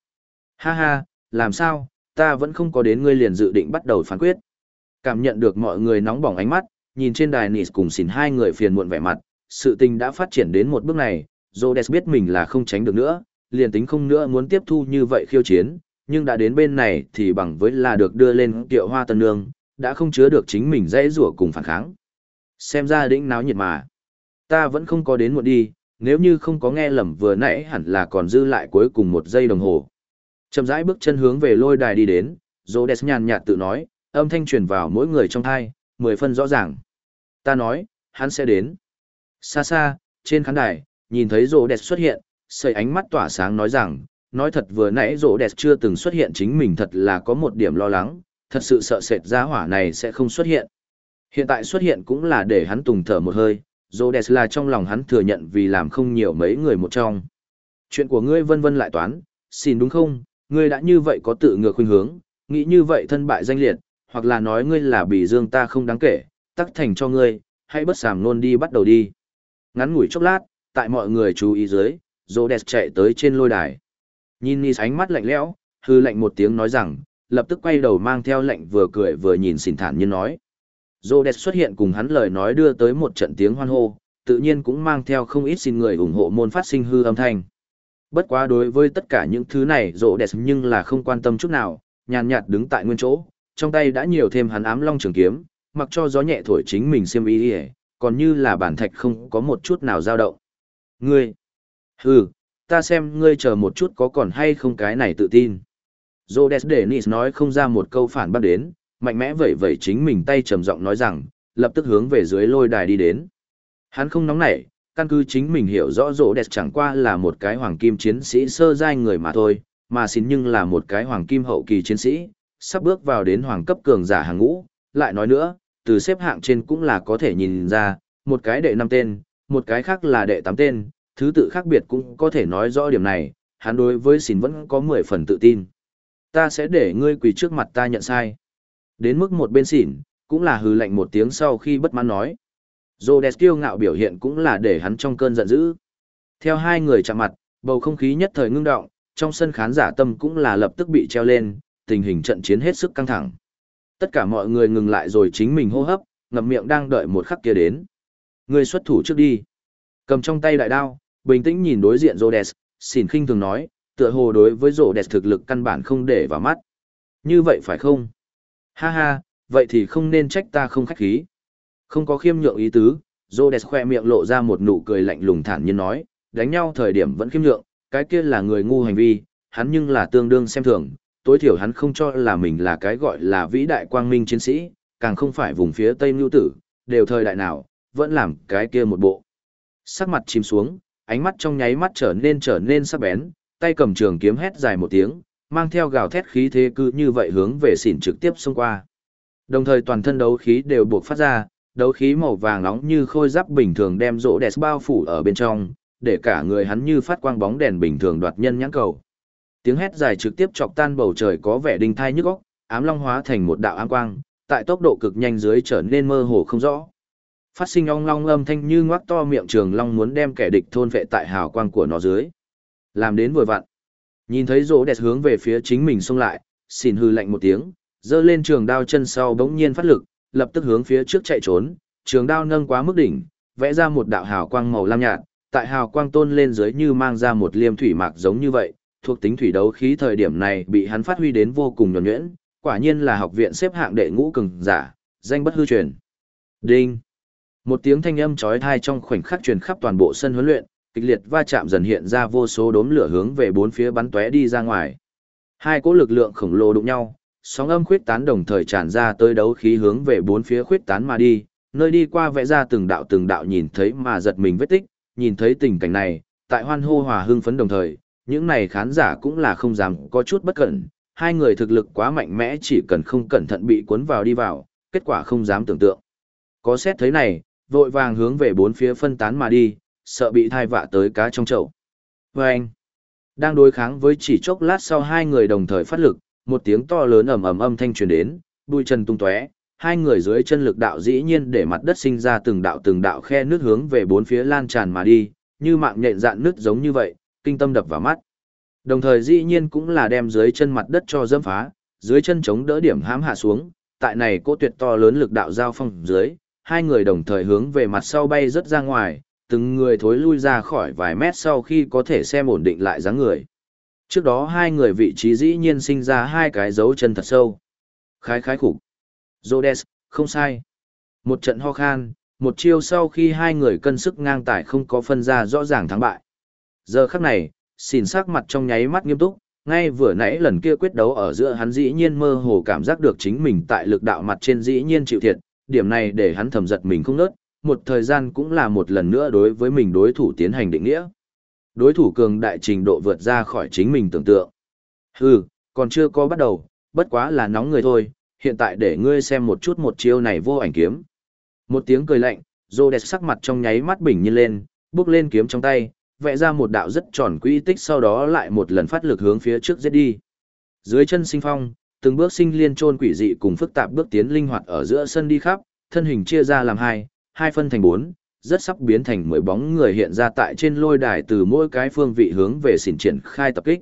Ha ha, làm sao, ta vẫn không có đến ngươi liền dự định bắt đầu phán quyết. Cảm nhận được mọi người nóng bỏng ánh mắt, nhìn trên đài nịt cùng xỉn hai người phiền muộn vẻ mặt, sự tình đã phát triển đến một bước này, Rhodes biết mình là không tránh được nữa, liền tính không nữa muốn tiếp thu như vậy khiêu chiến, nhưng đã đến bên này thì bằng với là được đưa lên tiệu hoa tân nương, đã không chứa được chính mình dễ rủa cùng phản kháng. Xem ra đĩnh náo nhiệt mà. Ta vẫn không có đến muộn đi, nếu như không có nghe lầm vừa nãy hẳn là còn dư lại cuối cùng một giây đồng hồ. Chậm rãi bước chân hướng về lôi đài đi đến, Rhodes nhàn nhạt tự nói, âm thanh truyền vào mỗi người trong thai, mười phân rõ ràng. Ta nói, hắn sẽ đến. Xa xa, trên khán đài, nhìn thấy Rhodes xuất hiện, sợi ánh mắt tỏa sáng nói rằng, nói thật vừa nãy rỗ đẹp chưa từng xuất hiện chính mình thật là có một điểm lo lắng, thật sự sợ sệt giá hỏa này sẽ không xuất hiện. Hiện tại xuất hiện cũng là để hắn tùng thở một hơi, rỗ đẹp là trong lòng hắn thừa nhận vì làm không nhiều mấy người một trong. Chuyện của ngươi vân vân lại toán, xin đúng không, ngươi đã như vậy có tự ngược khuynh hướng, nghĩ như vậy thân bại danh liệt, hoặc là nói ngươi là bị dương ta không đáng kể, tắc thành cho ngươi, hãy bất sàm luôn đi bắt đầu đi. Ngắn ngủi chốc lát, tại mọi người chú ý dưới, rô đẹp chạy tới trên lôi đài. Nhìn Nis ánh mắt lạnh lẽo, hư lạnh một tiếng nói rằng, lập tức quay đầu mang theo lệnh vừa cười vừa nhìn xỉn thản nhiên nói. rô đẹp xuất hiện cùng hắn lời nói đưa tới một trận tiếng hoan hô, tự nhiên cũng mang theo không ít xin người ủng hộ môn phát sinh hư âm thanh. Bất quá đối với tất cả những thứ này rô đẹp nhưng là không quan tâm chút nào, nhàn nhạt đứng tại nguyên chỗ, trong tay đã nhiều thêm hắn ám long trường kiếm, mặc cho gió nhẹ thổi chính mình xiêm y ỉa còn như là bản thạch không có một chút nào dao động. Ngươi, hừ, ta xem ngươi chờ một chút có còn hay không cái này tự tin. Rhodes Dennis nói không ra một câu phản bác đến, mạnh mẽ vẩy vẩy chính mình tay trầm giọng nói rằng, lập tức hướng về dưới lôi đài đi đến. Hắn không nóng nảy, căn cứ chính mình hiểu rõ Rhodes chẳng qua là một cái hoàng kim chiến sĩ sơ giai người mà thôi, mà xin nhưng là một cái hoàng kim hậu kỳ chiến sĩ, sắp bước vào đến hoàng cấp cường giả hàng ngũ, lại nói nữa, từ xếp hạng trên cũng là có thể nhìn ra, một cái đệ năm tên, một cái khác là đệ tám tên, thứ tự khác biệt cũng có thể nói rõ điểm này, hắn đối với xin vẫn có 10 phần tự tin. Ta sẽ để ngươi quỳ trước mặt ta nhận sai. Đến mức một bên xỉn, cũng là hừ lạnh một tiếng sau khi bất mãn nói. Rhodes kiêu ngạo biểu hiện cũng là để hắn trong cơn giận dữ. Theo hai người chạm mặt, bầu không khí nhất thời ngưng động, trong sân khán giả tâm cũng là lập tức bị treo lên, tình hình trận chiến hết sức căng thẳng. Tất cả mọi người ngừng lại rồi chính mình hô hấp, ngậm miệng đang đợi một khắc kia đến. Người xuất thủ trước đi. Cầm trong tay đại đao, bình tĩnh nhìn đối diện Rhodes, xỉn khinh thường nói, tựa hồ đối với Rhodes thực lực căn bản không để vào mắt. Như vậy phải không? Ha ha, vậy thì không nên trách ta không khách khí. Không có khiêm nhượng ý tứ, Rhodes khoe miệng lộ ra một nụ cười lạnh lùng thản nhiên nói, đánh nhau thời điểm vẫn khiêm nhượng, cái kia là người ngu hành vi, hắn nhưng là tương đương xem thường, tối thiểu hắn không cho là mình là cái gọi là vĩ đại quang minh chiến sĩ, càng không phải vùng phía Tây Nưu Tử, đều thời đại nào, vẫn làm cái kia một bộ. Sắc mặt chìm xuống, ánh mắt trong nháy mắt trở nên trở nên sắc bén, tay cầm trường kiếm hét dài một tiếng, mang theo gào thét khí thế cứ như vậy hướng về xỉn trực tiếp xông qua. Đồng thời toàn thân đấu khí đều buộc phát ra, đấu khí màu vàng nóng như khôi giáp bình thường đem rỗ đẹp bao phủ ở bên trong, để cả người hắn như phát quang bóng đèn bình thường đoạt nhân nhãn cầu. Tiếng hét dài trực tiếp chọc tan bầu trời có vẻ đinh thai nhức óc, ám long hóa thành một đạo ám quang, tại tốc độ cực nhanh dưới trở nên mơ hồ không rõ. Phát sinh ong long âm thanh như ngoác to miệng trường long muốn đem kẻ địch thôn vệ tại hào quang của nó dưới. Làm đến vừa vặn. Nhìn thấy rỗ đẹp hướng về phía chính mình xông lại, xin hư lạnh một tiếng, giơ lên trường đao chân sau bỗng nhiên phát lực, lập tức hướng phía trước chạy trốn, trường đao nâng quá mức đỉnh, vẽ ra một đạo hào quang màu lam nhạt, tại hào quang tôn lên dưới như mang ra một liêm thủy mạc giống như vậy, thuộc tính thủy đấu khí thời điểm này bị hắn phát huy đến vô cùng nhuần nhuyễn, quả nhiên là học viện xếp hạng đệ ngũ cường giả, danh bất hư truyền. Đinh. Một tiếng thanh âm chói tai trong khoảnh khắc truyền khắp toàn bộ sân huấn luyện, kịch liệt va chạm dần hiện ra vô số đốm lửa hướng về bốn phía bắn tóe đi ra ngoài. Hai cỗ lực lượng khổng lồ đụng nhau, sóng âm khuyết tán đồng thời tràn ra tới đấu khí hướng về bốn phía khuyết tán mà đi, nơi đi qua vẽ ra từng đạo từng đạo nhìn thấy mà giật mình vết tích, nhìn thấy tình cảnh này, tại hoan hô hòa hưng phấn đồng thời, những này khán giả cũng là không dám có chút bất cẩn, hai người thực lực quá mạnh mẽ chỉ cần không cẩn thận bị cuốn vào đi vào, kết quả không dám tưởng tượng. Có xét thấy này, vội vàng hướng về bốn phía phân tán mà đi, sợ bị thai vạ tới cá trong chậu. Và anh, đang đối kháng với chỉ chốc lát sau hai người đồng thời phát lực, một tiếng to lớn ầm ầm âm thanh truyền đến, bụi trần tung tóe, hai người dưới chân lực đạo dĩ nhiên để mặt đất sinh ra từng đạo từng đạo khe nước hướng về bốn phía lan tràn mà đi, như mạng nhện dạn nước giống như vậy, kinh tâm đập vào mắt. Đồng thời dĩ nhiên cũng là đem dưới chân mặt đất cho dâm phá, dưới chân chống đỡ điểm hãm hạ xuống, tại này cô tuyệt to lớn lực đạo giao phong dưới, hai người đồng thời hướng về mặt sau bay rất ra ngoài, từng người thối lui ra khỏi vài mét sau khi có thể xem ổn định lại dáng người. Trước đó hai người vị trí dĩ nhiên sinh ra hai cái dấu chân thật sâu. Khái khái khủng. Rhodes, không sai. Một trận ho khan, một chiêu sau khi hai người cân sức ngang tải không có phân ra rõ ràng thắng bại. Giờ khắc này, xỉn sắc mặt trong nháy mắt nghiêm túc, ngay vừa nãy lần kia quyết đấu ở giữa hắn dĩ nhiên mơ hồ cảm giác được chính mình tại lực đạo mặt trên dĩ nhiên chịu thiệt, điểm này để hắn thầm giật mình không nớt, một thời gian cũng là một lần nữa đối với mình đối thủ tiến hành định nghĩa. Đối thủ cường đại trình độ vượt ra khỏi chính mình tưởng tượng. Hừ, còn chưa có bắt đầu, bất quá là nóng người thôi, hiện tại để ngươi xem một chút một chiêu này vô ảnh kiếm. Một tiếng cười lạnh, đẹp sắc mặt trong nháy mắt bình nhiên lên, bước lên kiếm trong tay, vẽ ra một đạo rất tròn quỹ tích sau đó lại một lần phát lực hướng phía trước giết đi. Dưới chân sinh phong, từng bước sinh liên trôn quỷ dị cùng phức tạp bước tiến linh hoạt ở giữa sân đi khắp, thân hình chia ra làm hai, hai phân thành bốn, rất sắp biến thành mười bóng người hiện ra tại trên lôi đài từ mỗi cái phương vị hướng về xỉn triển khai tập kích.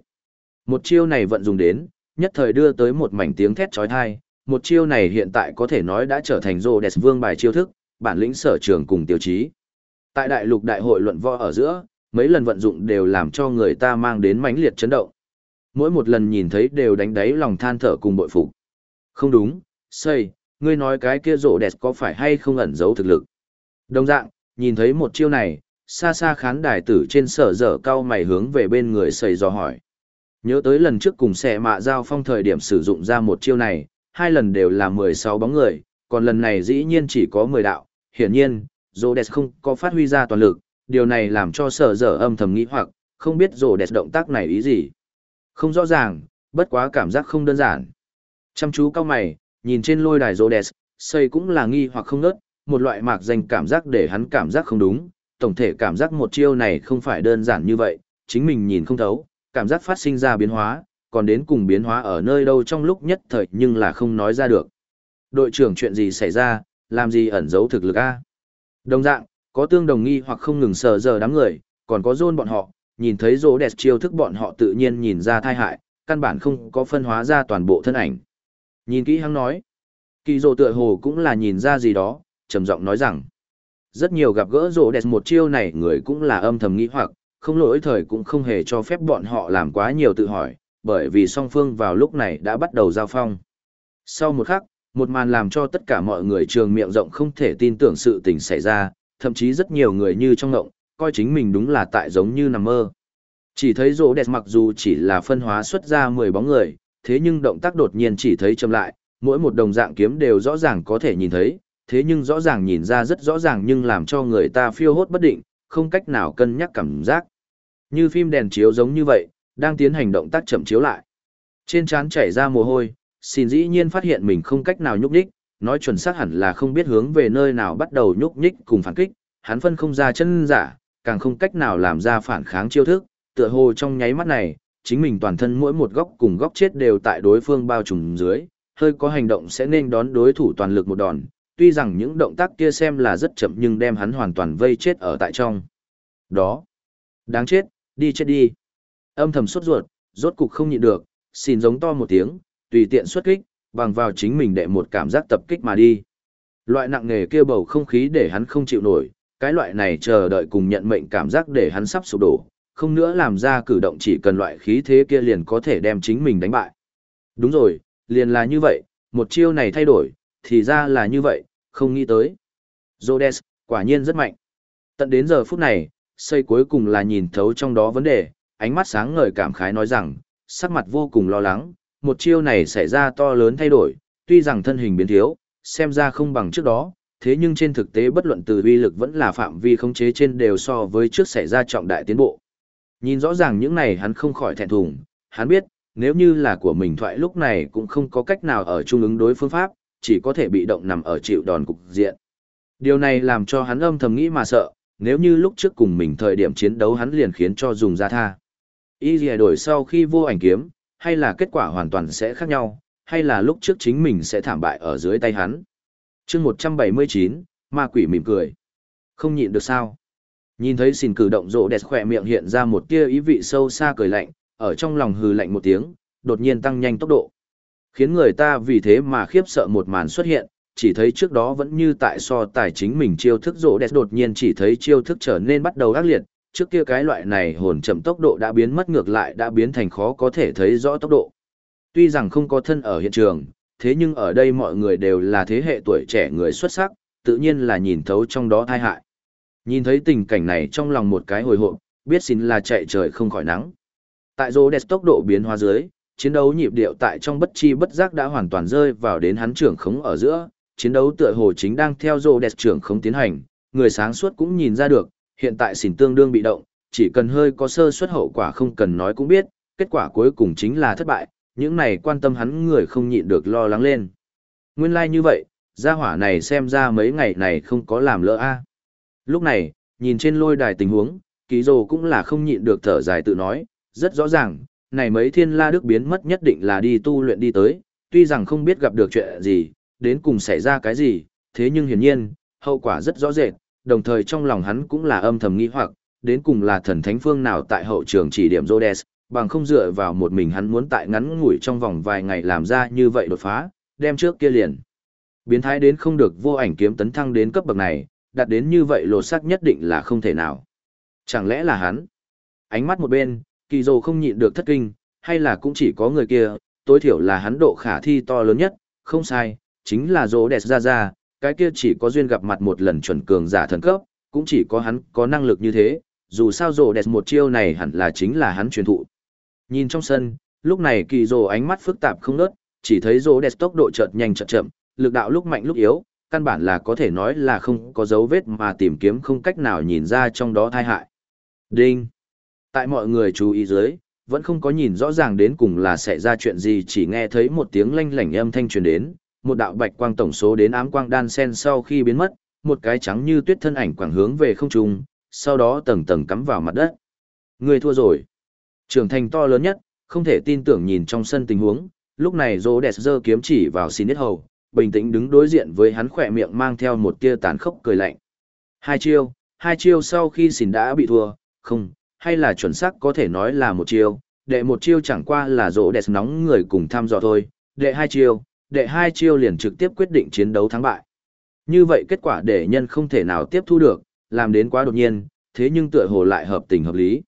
Một chiêu này vận dùng đến, nhất thời đưa tới một mảnh tiếng thét chói tai, một chiêu này hiện tại có thể nói đã trở thành rô đẹp vương bài chiêu thức, bản lĩnh sở trường cùng tiêu chí. Tại đại lục đại hội luận võ ở giữa, mấy lần vận dụng đều làm cho người ta mang đến mãnh liệt chấn động. Mỗi một lần nhìn thấy đều đánh đáy lòng than thở cùng bội phục. Không đúng, xây, ngươi nói cái kia rộ đẹp có phải hay không ẩn giấu thực lực. Đồng dạng, nhìn thấy một chiêu này, xa xa khán đài tử trên sở dở cao mày hướng về bên người xây dò hỏi. Nhớ tới lần trước cùng xe mạ giao phong thời điểm sử dụng ra một chiêu này, hai lần đều là 16 bóng người, còn lần này dĩ nhiên chỉ có 10 đạo. Hiển nhiên, Rhodes không có phát huy ra toàn lực, điều này làm cho sở dở âm thầm nghĩ hoặc, không biết Rhodes động tác này ý gì. Không rõ ràng, bất quá cảm giác không đơn giản. Chăm chú cao mày, nhìn trên lôi đài Rhodes, xây cũng là nghi hoặc không nớt, một loại mạc danh cảm giác để hắn cảm giác không đúng, tổng thể cảm giác một chiêu này không phải đơn giản như vậy, chính mình nhìn không thấu, cảm giác phát sinh ra biến hóa, còn đến cùng biến hóa ở nơi đâu trong lúc nhất thời nhưng là không nói ra được. Đội trưởng chuyện gì xảy ra, làm gì ẩn giấu thực lực a? Đồng dạng, có tương đồng nghi hoặc không ngừng sờ giờ đám người, còn có dôn bọn họ, nhìn thấy rô đẹp chiêu thức bọn họ tự nhiên nhìn ra thai hại, căn bản không có phân hóa ra toàn bộ thân ảnh. Nhìn kỹ hắn nói, kỳ rô tựa hồ cũng là nhìn ra gì đó, trầm giọng nói rằng, rất nhiều gặp gỡ rô đẹp một chiêu này người cũng là âm thầm nghĩ hoặc, không lỗi thời cũng không hề cho phép bọn họ làm quá nhiều tự hỏi, bởi vì song phương vào lúc này đã bắt đầu giao phong. Sau một khắc, một màn làm cho tất cả mọi người trường miệng rộng không thể tin tưởng sự tình xảy ra, thậm chí rất nhiều người như trong ngộng, coi chính mình đúng là tại giống như nằm mơ. Chỉ thấy rỗ đẹp mặc dù chỉ là phân hóa xuất ra 10 bóng người, thế nhưng động tác đột nhiên chỉ thấy chậm lại, mỗi một đồng dạng kiếm đều rõ ràng có thể nhìn thấy, thế nhưng rõ ràng nhìn ra rất rõ ràng nhưng làm cho người ta phiêu hốt bất định, không cách nào cân nhắc cảm giác. Như phim đèn chiếu giống như vậy, đang tiến hành động tác chậm chiếu lại. Trên trán chảy ra mồ hôi, xin dĩ nhiên phát hiện mình không cách nào nhúc nhích, nói chuẩn xác hẳn là không biết hướng về nơi nào bắt đầu nhúc nhích cùng phản kích, hắn phân không ra chân giả, càng không cách nào làm ra phản kháng chiêu thức, tựa hồ trong nháy mắt này, chính mình toàn thân mỗi một góc cùng góc chết đều tại đối phương bao trùm dưới, hơi có hành động sẽ nên đón đối thủ toàn lực một đòn, tuy rằng những động tác kia xem là rất chậm nhưng đem hắn hoàn toàn vây chết ở tại trong. Đó, đáng chết, đi chết đi. Âm thầm sốt ruột, rốt cục không nhịn được, xin giống to một tiếng, tùy tiện xuất kích, bằng vào chính mình để một cảm giác tập kích mà đi. Loại nặng nghề kia bầu không khí để hắn không chịu nổi, cái loại này chờ đợi cùng nhận mệnh cảm giác để hắn sắp sụp đổ, không nữa làm ra cử động chỉ cần loại khí thế kia liền có thể đem chính mình đánh bại. Đúng rồi, liền là như vậy, một chiêu này thay đổi, thì ra là như vậy, không nghĩ tới. Rhodes, quả nhiên rất mạnh. Tận đến giờ phút này, xây cuối cùng là nhìn thấu trong đó vấn đề, ánh mắt sáng ngời cảm khái nói rằng, sắc mặt vô cùng lo lắng, một chiêu này xảy ra to lớn thay đổi, tuy rằng thân hình biến thiếu, xem ra không bằng trước đó, thế nhưng trên thực tế bất luận từ uy lực vẫn là phạm vi khống chế trên đều so với trước xảy ra trọng đại tiến bộ. Nhìn rõ ràng những này hắn không khỏi thẹn thùng, hắn biết, nếu như là của mình thoại lúc này cũng không có cách nào ở trung ứng đối phương pháp, chỉ có thể bị động nằm ở chịu đòn cục diện. Điều này làm cho hắn âm thầm nghĩ mà sợ, nếu như lúc trước cùng mình thời điểm chiến đấu hắn liền khiến cho dùng ra tha. Y lìa à, đổi sau khi vô ảnh kiếm, hay là kết quả hoàn toàn sẽ khác nhau, hay là lúc trước chính mình sẽ thảm bại ở dưới tay hắn chương 179, ma quỷ mỉm cười. Không nhịn được sao. Nhìn thấy xin cử động rộ đẹp khỏe miệng hiện ra một tia ý vị sâu xa cười lạnh, ở trong lòng hừ lạnh một tiếng, đột nhiên tăng nhanh tốc độ. Khiến người ta vì thế mà khiếp sợ một màn xuất hiện, chỉ thấy trước đó vẫn như tại so tài chính mình chiêu thức rộ đẹp đột nhiên chỉ thấy chiêu thức trở nên bắt đầu ác liệt, trước kia cái loại này hồn chậm tốc độ đã biến mất ngược lại đã biến thành khó có thể thấy rõ tốc độ. Tuy rằng không có thân ở hiện trường, thế nhưng ở đây mọi người đều là thế hệ tuổi trẻ người xuất sắc, tự nhiên là nhìn thấu trong đó thai hại. Nhìn thấy tình cảnh này trong lòng một cái hồi hộp, biết xin là chạy trời không khỏi nắng. Tại rô đẹp tốc độ biến hóa dưới, chiến đấu nhịp điệu tại trong bất chi bất giác đã hoàn toàn rơi vào đến hắn trưởng khống ở giữa, chiến đấu tựa hồ chính đang theo rô đẹp trưởng khống tiến hành, người sáng suốt cũng nhìn ra được, hiện tại xỉn tương đương bị động, chỉ cần hơi có sơ suất hậu quả không cần nói cũng biết, kết quả cuối cùng chính là thất bại, những này quan tâm hắn người không nhịn được lo lắng lên. Nguyên lai like như vậy, gia hỏa này xem ra mấy ngày này không có làm lỡ a. Lúc này, nhìn trên lôi đài tình huống, ký rồ cũng là không nhịn được thở dài tự nói, rất rõ ràng, này mấy thiên la đức biến mất nhất định là đi tu luyện đi tới, tuy rằng không biết gặp được chuyện gì, đến cùng xảy ra cái gì, thế nhưng hiển nhiên, hậu quả rất rõ rệt, đồng thời trong lòng hắn cũng là âm thầm nghi hoặc, đến cùng là thần thánh phương nào tại hậu trường chỉ điểm Rhodes, bằng không dựa vào một mình hắn muốn tại ngắn ngủi trong vòng vài ngày làm ra như vậy đột phá, đem trước kia liền. Biến thái đến không được vô ảnh kiếm tấn thăng đến cấp bậc này, đạt đến như vậy lột xác nhất định là không thể nào. Chẳng lẽ là hắn? Ánh mắt một bên, kỳ dồ không nhịn được thất kinh, hay là cũng chỉ có người kia, tối thiểu là hắn độ khả thi to lớn nhất, không sai, chính là dồ đẹp ra ra, cái kia chỉ có duyên gặp mặt một lần chuẩn cường giả thần cấp, cũng chỉ có hắn có năng lực như thế, dù sao dồ đẹp một chiêu này hẳn là chính là hắn truyền thụ. Nhìn trong sân, lúc này kỳ rồ ánh mắt phức tạp không nớt, chỉ thấy rồ đẹp tốc độ chợt nhanh chợt chậm, lực đạo lúc mạnh lúc yếu, căn bản là có thể nói là không có dấu vết mà tìm kiếm không cách nào nhìn ra trong đó thai hại. Đinh! Tại mọi người chú ý dưới, vẫn không có nhìn rõ ràng đến cùng là xảy ra chuyện gì chỉ nghe thấy một tiếng lanh lảnh âm thanh truyền đến, một đạo bạch quang tổng số đến ám quang đan sen sau khi biến mất, một cái trắng như tuyết thân ảnh quảng hướng về không trung, sau đó tầng tầng cắm vào mặt đất. Người thua rồi. Trưởng thành to lớn nhất, không thể tin tưởng nhìn trong sân tình huống, lúc này Rô Đẹp giơ kiếm chỉ vào xin hết hầu, bình tĩnh đứng đối diện với hắn khỏe miệng mang theo một tia tàn khốc cười lạnh. Hai chiêu, hai chiêu sau khi xin đã bị thua, không, hay là chuẩn xác có thể nói là một chiêu, đệ một chiêu chẳng qua là Rô Đẹp nóng người cùng tham dò thôi, đệ hai chiêu, đệ hai chiêu liền trực tiếp quyết định chiến đấu thắng bại. Như vậy kết quả để nhân không thể nào tiếp thu được, làm đến quá đột nhiên, thế nhưng tựa hồ lại hợp tình hợp lý.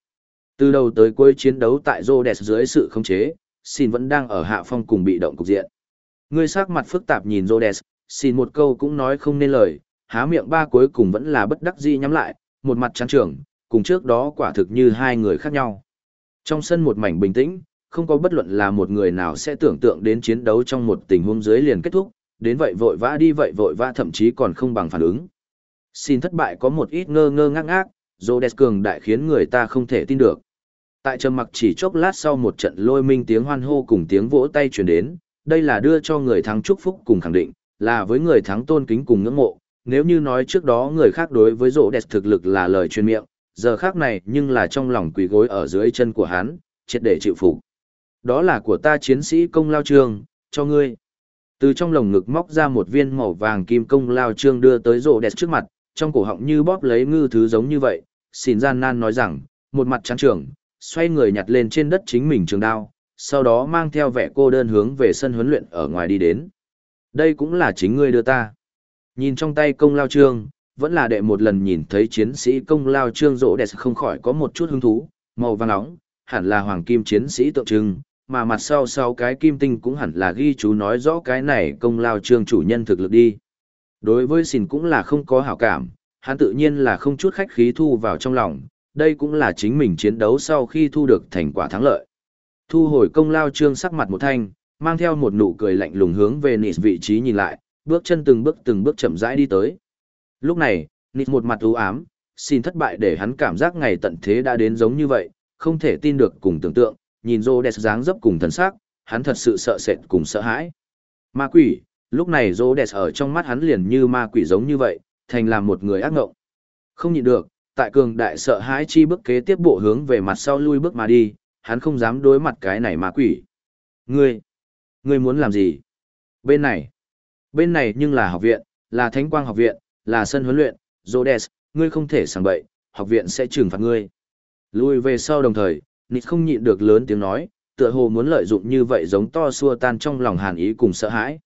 Từ đầu tới cuối chiến đấu tại Rhodes dưới sự khống chế, xin vẫn đang ở hạ phong cùng bị động cục diện. Người sắc mặt phức tạp nhìn Rhodes, xin một câu cũng nói không nên lời, há miệng ba cuối cùng vẫn là bất đắc dĩ nhắm lại, một mặt trắng trưởng, cùng trước đó quả thực như hai người khác nhau. Trong sân một mảnh bình tĩnh, không có bất luận là một người nào sẽ tưởng tượng đến chiến đấu trong một tình huống dưới liền kết thúc, đến vậy vội vã đi vậy vội vã thậm chí còn không bằng phản ứng. Xin thất bại có một ít ngơ ngơ ngác ngác, Rhodes cường đại khiến người ta không thể tin được. Tại trầm mặc chỉ chốc lát sau một trận lôi minh tiếng hoan hô cùng tiếng vỗ tay truyền đến, đây là đưa cho người thắng chúc phúc cùng khẳng định, là với người thắng tôn kính cùng ngưỡng mộ. Nếu như nói trước đó người khác đối với Rhodes thực lực là lời truyền miệng, giờ khác này nhưng là trong lòng quỳ gối ở dưới chân của hắn, triệt để chịu phục. Đó là của ta chiến sĩ công lao trường, cho ngươi. Từ trong lồng ngực móc ra một viên màu vàng kim công lao trương đưa tới rỗ đẹp trước mặt, trong cổ họng như bóp lấy ngư thứ giống như vậy, xin gian nan nói rằng, một mặt trắng trường, xoay người nhặt lên trên đất chính mình trường đao, sau đó mang theo vẻ cô đơn hướng về sân huấn luyện ở ngoài đi đến. Đây cũng là chính ngươi đưa ta. Nhìn trong tay công lao trương, vẫn là đệ một lần nhìn thấy chiến sĩ công lao trương rỗ đẹp không khỏi có một chút hứng thú, màu vàng nóng, hẳn là hoàng kim chiến sĩ tượng trưng, mà mặt sau sau cái kim tinh cũng hẳn là ghi chú nói rõ cái này công lao trương chủ nhân thực lực đi. Đối với xìn cũng là không có hảo cảm, hắn tự nhiên là không chút khách khí thu vào trong lòng, đây cũng là chính mình chiến đấu sau khi thu được thành quả thắng lợi. Thu hồi công lao trương sắc mặt một thanh, mang theo một nụ cười lạnh lùng hướng về nịt vị trí nhìn lại, bước chân từng bước từng bước chậm rãi đi tới. Lúc này, nịt một mặt u ám, xin thất bại để hắn cảm giác ngày tận thế đã đến giống như vậy, không thể tin được cùng tưởng tượng, nhìn rô đẹp dáng dấp cùng thần sắc, hắn thật sự sợ sệt cùng sợ hãi. Ma quỷ, lúc này rô đẹp ở trong mắt hắn liền như ma quỷ giống như vậy, thành làm một người ác ngộng. Không nhịn được, tại cường đại sợ hãi chi bước kế tiếp bộ hướng về mặt sau lui bước mà đi, hắn không dám đối mặt cái này ma quỷ. Ngươi, ngươi muốn làm gì? Bên này, bên này nhưng là học viện, là thánh quang học viện, là sân huấn luyện, Rhodes, ngươi không thể sảng bậy, học viện sẽ trừng phạt ngươi. Lui về sau đồng thời, Nịt không nhịn được lớn tiếng nói, tựa hồ muốn lợi dụng như vậy giống to xua tan trong lòng hàn ý cùng sợ hãi.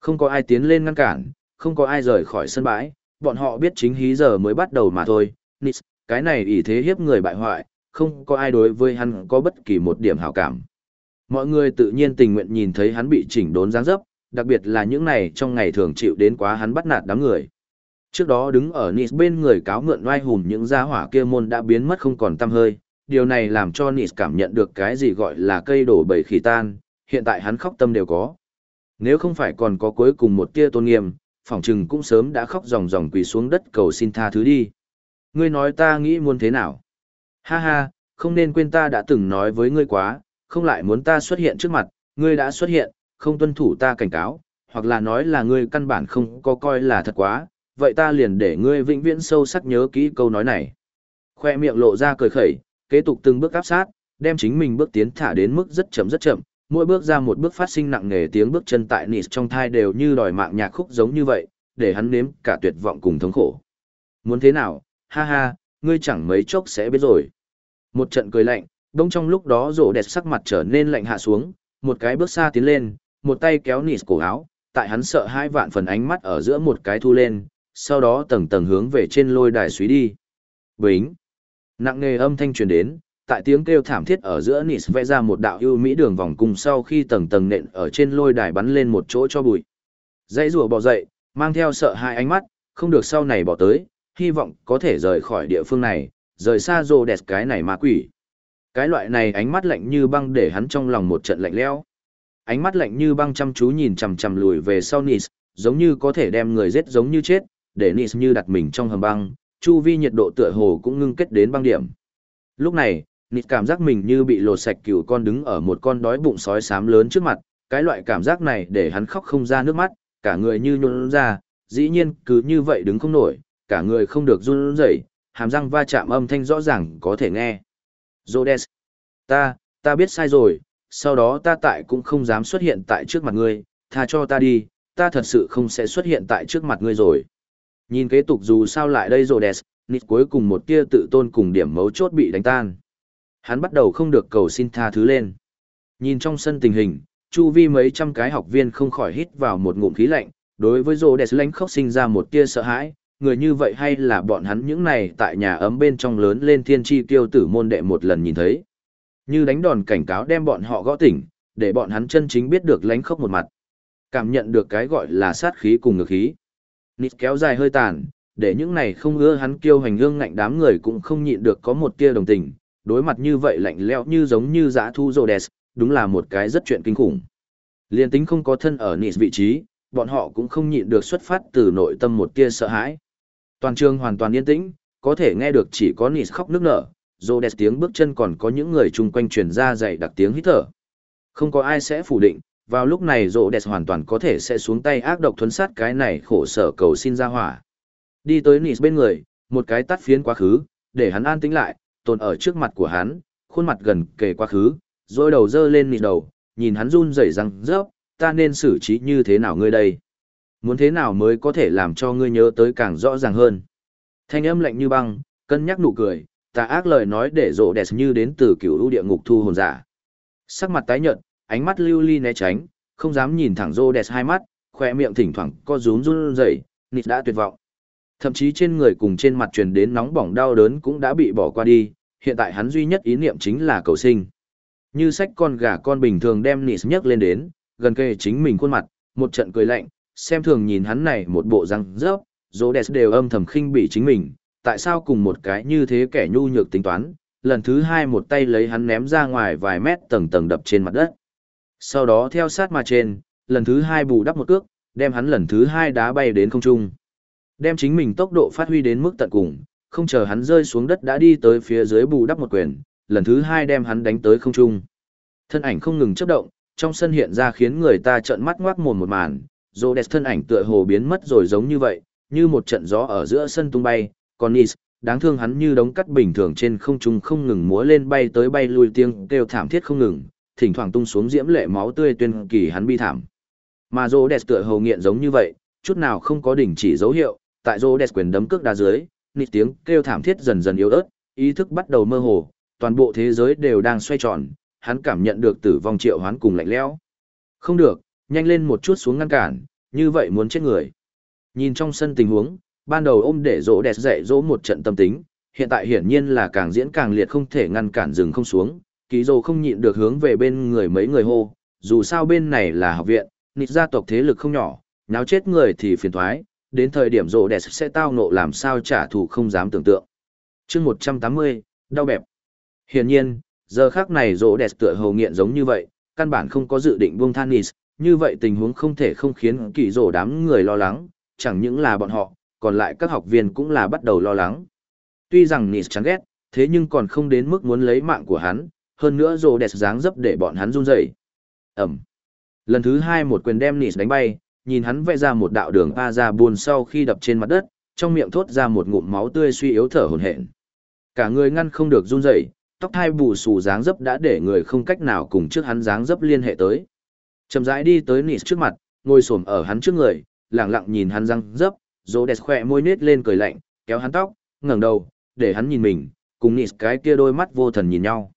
Không có ai tiến lên ngăn cản, không có ai rời khỏi sân bãi, bọn họ biết chính hí giờ mới bắt đầu mà thôi. Nis, cái này ý thế hiếp người bại hoại, không có ai đối với hắn có bất kỳ một điểm hảo cảm. Mọi người tự nhiên tình nguyện nhìn thấy hắn bị chỉnh đốn giáng dấp, đặc biệt là những này trong ngày thường chịu đến quá hắn bắt nạt đám người. Trước đó đứng ở Nis bên người cáo mượn oai hùng những gia hỏa kia môn đã biến mất không còn tăm hơi, điều này làm cho Nis cảm nhận được cái gì gọi là cây đổ bầy khỉ tan, hiện tại hắn khóc tâm đều có. Nếu không phải còn có cuối cùng một tia tôn nghiêm, phỏng chừng cũng sớm đã khóc ròng ròng quỳ xuống đất cầu xin tha thứ đi. Ngươi nói ta nghĩ muốn thế nào? Ha ha, không nên quên ta đã từng nói với ngươi quá, không lại muốn ta xuất hiện trước mặt, ngươi đã xuất hiện, không tuân thủ ta cảnh cáo, hoặc là nói là ngươi căn bản không có coi là thật quá, vậy ta liền để ngươi vĩnh viễn sâu sắc nhớ kỹ câu nói này. Khoe miệng lộ ra cười khẩy, kế tục từng bước áp sát, đem chính mình bước tiến thả đến mức rất chậm rất chậm, mỗi bước ra một bước phát sinh nặng nề tiếng bước chân tại nịt trong thai đều như đòi mạng nhạc khúc giống như vậy, để hắn nếm cả tuyệt vọng cùng thống khổ. Muốn thế nào, ha ha, ngươi chẳng mấy chốc sẽ biết rồi. Một trận cười lạnh, đông trong lúc đó rộ đẹp sắc mặt trở nên lạnh hạ xuống, một cái bước xa tiến lên, một tay kéo nịt cổ áo, tại hắn sợ hai vạn phần ánh mắt ở giữa một cái thu lên, sau đó tầng tầng hướng về trên lôi đài suý đi. Bính! Nặng nề âm thanh truyền đến, tại tiếng kêu thảm thiết ở giữa Nis vẽ ra một đạo ưu mỹ đường vòng cùng sau khi tầng tầng nện ở trên lôi đài bắn lên một chỗ cho bụi. Dãy rùa bò dậy, mang theo sợ hai ánh mắt, không được sau này bỏ tới, hy vọng có thể rời khỏi địa phương này, rời xa rồ đẹp cái này ma quỷ. Cái loại này ánh mắt lạnh như băng để hắn trong lòng một trận lạnh lẽo. Ánh mắt lạnh như băng chăm chú nhìn chằm chằm lùi về sau Nis, giống như có thể đem người giết giống như chết, để Nis như đặt mình trong hầm băng, chu vi nhiệt độ tựa hồ cũng ngưng kết đến băng điểm. Lúc này, Nis cảm giác mình như bị lột sạch cừu con đứng ở một con đói bụng sói xám lớn trước mặt, cái loại cảm giác này để hắn khóc không ra nước mắt, cả người như nhũn ra, dĩ nhiên cứ như vậy đứng không nổi, cả người không được run rẩy, hàm răng va chạm âm thanh rõ ràng có thể nghe. Rhodes, ta, ta biết sai rồi, sau đó ta tại cũng không dám xuất hiện tại trước mặt ngươi, tha cho ta đi, ta thật sự không sẽ xuất hiện tại trước mặt ngươi rồi. Nhìn kế tục dù sao lại đây Rhodes, nít cuối cùng một tia tự tôn cùng điểm mấu chốt bị đánh tan. Hắn bắt đầu không được cầu xin tha thứ lên. Nhìn trong sân tình hình, chu vi mấy trăm cái học viên không khỏi hít vào một ngụm khí lạnh, đối với Rhodes lãnh khốc sinh ra một tia sợ hãi, người như vậy hay là bọn hắn những này tại nhà ấm bên trong lớn lên thiên tri tiêu tử môn đệ một lần nhìn thấy. Như đánh đòn cảnh cáo đem bọn họ gõ tỉnh, để bọn hắn chân chính biết được lánh khốc một mặt. Cảm nhận được cái gọi là sát khí cùng ngược khí. Nít kéo dài hơi tàn, để những này không ưa hắn kiêu hành hương ngạnh đám người cũng không nhịn được có một tia đồng tình. Đối mặt như vậy lạnh lẽo như giống như giã thu Rhodes, đúng là một cái rất chuyện kinh khủng. Liên tính không có thân ở Nít vị trí, bọn họ cũng không nhịn được xuất phát từ nội tâm một tia sợ hãi. Toàn trường hoàn toàn yên tĩnh, có thể nghe được chỉ có nịt khóc nức nở, Rhodes tiếng bước chân còn có những người chung quanh truyền ra dày đặc tiếng hít thở. Không có ai sẽ phủ định, vào lúc này Rhodes hoàn toàn có thể sẽ xuống tay ác độc thuấn sát cái này khổ sở cầu xin ra hỏa. Đi tới nịt bên người, một cái tắt phiến quá khứ, để hắn an tĩnh lại, tồn ở trước mặt của hắn, khuôn mặt gần kề quá khứ, rồi đầu dơ lên nịt đầu, nhìn hắn run rẩy răng rớp, ta nên xử trí như thế nào ngươi đây? Muốn thế nào mới có thể làm cho ngươi nhớ tới càng rõ ràng hơn? Thanh âm lạnh như băng, cân nhắc nụ cười, tà ác lời nói để rộ đẹp như đến từ kiểu lũ địa ngục thu hồn giả. Sắc mặt tái nhợt, ánh mắt lưu ly né tránh, không dám nhìn thẳng rô đẹp hai mắt, khỏe miệng thỉnh thoảng co rúm run rẩy, nịt đã tuyệt vọng. Thậm chí trên người cùng trên mặt truyền đến nóng bỏng đau đớn cũng đã bị bỏ qua đi, hiện tại hắn duy nhất ý niệm chính là cầu sinh. Như sách con gà con bình thường đem nịt nhấc lên đến, gần kề chính mình khuôn mặt, một trận cười lạnh, xem thường nhìn hắn này một bộ răng rớp, dỗ đẹp đều âm thầm khinh bỉ chính mình, tại sao cùng một cái như thế kẻ nhu nhược tính toán, lần thứ hai một tay lấy hắn ném ra ngoài vài mét tầng tầng đập trên mặt đất. Sau đó theo sát mà trên, lần thứ hai bù đắp một cước, đem hắn lần thứ hai đá bay đến không trung. Đem chính mình tốc độ phát huy đến mức tận cùng, không chờ hắn rơi xuống đất đã đi tới phía dưới bù đắp một quyền, lần thứ hai đem hắn đánh tới không trung. Thân ảnh không ngừng chấp động, trong sân hiện ra khiến người ta trợn mắt ngoác mồm một màn, Rhodes thân ảnh tựa hồ biến mất rồi giống như vậy, như một trận gió ở giữa sân tung bay, còn Nis, đáng thương hắn như đống cắt bình thường trên không trung không ngừng múa lên bay tới bay lui tiếng kêu thảm thiết không ngừng, thỉnh thoảng tung xuống diễm lệ máu tươi tuyên kỳ hắn bi thảm. Mà Rhodes tựa hồ nghiện giống như vậy, chút nào không có đỉnh chỉ dấu hiệu, tại Rhodes quyền đấm cước đá dưới, Nis tiếng kêu thảm thiết dần dần yếu ớt, ý thức bắt đầu mơ hồ, toàn bộ thế giới đều đang xoay tròn, hắn cảm nhận được tử vong triệu hoán cùng lạnh lẽo. Không được, nhanh lên một chút xuống ngăn cản, như vậy muốn chết người. Nhìn trong sân tình huống, ban đầu ôm để rỗ đẹp dạy dỗ một trận tâm tính, hiện tại hiển nhiên là càng diễn càng liệt không thể ngăn cản dừng không xuống, ký dô không nhịn được hướng về bên người mấy người hô, dù sao bên này là học viện, nịt gia tộc thế lực không nhỏ, nháo chết người thì phiền thoái, đến thời điểm rỗ đẹp sẽ tao nộ làm sao trả thù không dám tưởng tượng. chương 180, đau bẹp. Hiển nhiên, giờ khác này rỗ đẹp tựa hồ nghiện giống như vậy, căn bản không có dự định buông than nịt, như vậy tình huống không thể không khiến kỳ rổ đám người lo lắng, chẳng những là bọn họ, còn lại các học viên cũng là bắt đầu lo lắng. Tuy rằng Nis chán ghét, Thế nhưng còn không đến mức muốn lấy mạng của hắn, hơn nữa rồ đẹp dáng dấp để bọn hắn run rẩy. Ẩm. Lần thứ hai một quyền đem Nis đánh bay, nhìn hắn vẽ ra một đạo đường pa ra buồn sau khi đập trên mặt đất, trong miệng thốt ra một ngụm máu tươi suy yếu thở hổn hển. Cả người ngăn không được run rẩy, tóc hai bù xù dáng dấp đã để người không cách nào cùng trước hắn dáng dấp liên hệ tới. Chậm rãi đi tới Nis trước mặt, ngồi xổm ở hắn trước người, lặng lặng nhìn hắn răng rấp, rô đẹp khỏe môi nết lên cười lạnh, kéo hắn tóc, ngẩng đầu, để hắn nhìn mình, cùng Nis cái kia đôi mắt vô thần nhìn nhau.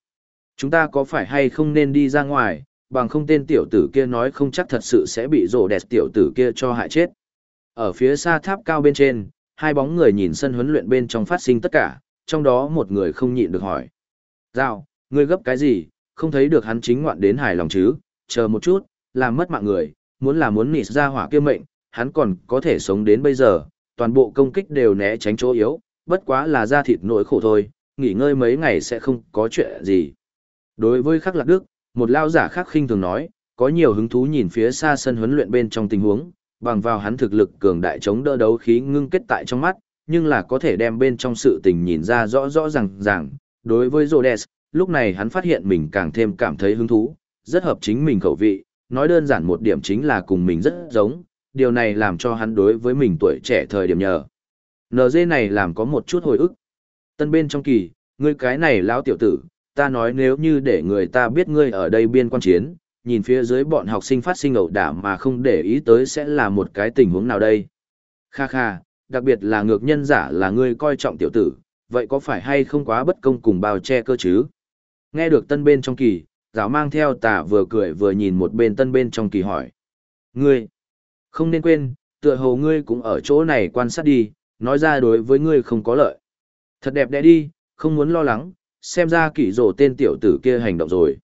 Chúng ta có phải hay không nên đi ra ngoài, bằng không tên tiểu tử kia nói không chắc thật sự sẽ bị rổ đẹp tiểu tử kia cho hại chết. Ở phía xa tháp cao bên trên, hai bóng người nhìn sân huấn luyện bên trong phát sinh tất cả, trong đó một người không nhịn được hỏi. Giao, ngươi gấp cái gì, không thấy được hắn chính ngoạn đến hài lòng chứ, chờ một chút, làm mất mạng người, muốn là muốn nịt ra hỏa kia mệnh, hắn còn có thể sống đến bây giờ, toàn bộ công kích đều né tránh chỗ yếu, bất quá là da thịt nỗi khổ thôi, nghỉ ngơi mấy ngày sẽ không có chuyện gì. Đối với khắc lạc đức, một lao giả khác khinh thường nói, có nhiều hứng thú nhìn phía xa sân huấn luyện bên trong tình huống, bằng vào hắn thực lực cường đại chống đỡ đấu khí ngưng kết tại trong mắt, nhưng là có thể đem bên trong sự tình nhìn ra rõ rõ ràng ràng. Đối với Rhodes, lúc này hắn phát hiện mình càng thêm cảm thấy hứng thú, rất hợp chính mình khẩu vị, nói đơn giản một điểm chính là cùng mình rất giống, điều này làm cho hắn đối với mình tuổi trẻ thời điểm nhờ. NG này làm có một chút hồi ức. Tân bên trong kỳ, ngươi cái này lão tiểu tử, ta nói nếu như để người ta biết ngươi ở đây biên quan chiến, nhìn phía dưới bọn học sinh phát sinh ẩu đả mà không để ý tới sẽ là một cái tình huống nào đây. Kha kha, đặc biệt là ngược nhân giả là ngươi coi trọng tiểu tử, vậy có phải hay không quá bất công cùng bao che cơ chứ? Nghe được tân bên trong kỳ, giáo mang theo tà vừa cười vừa nhìn một bên tân bên trong kỳ hỏi. Ngươi, không nên quên, tựa hồ ngươi cũng ở chỗ này quan sát đi, nói ra đối với ngươi không có lợi. Thật đẹp đẽ đi, không muốn lo lắng, xem ra kỳ rổ tên tiểu tử kia hành động rồi.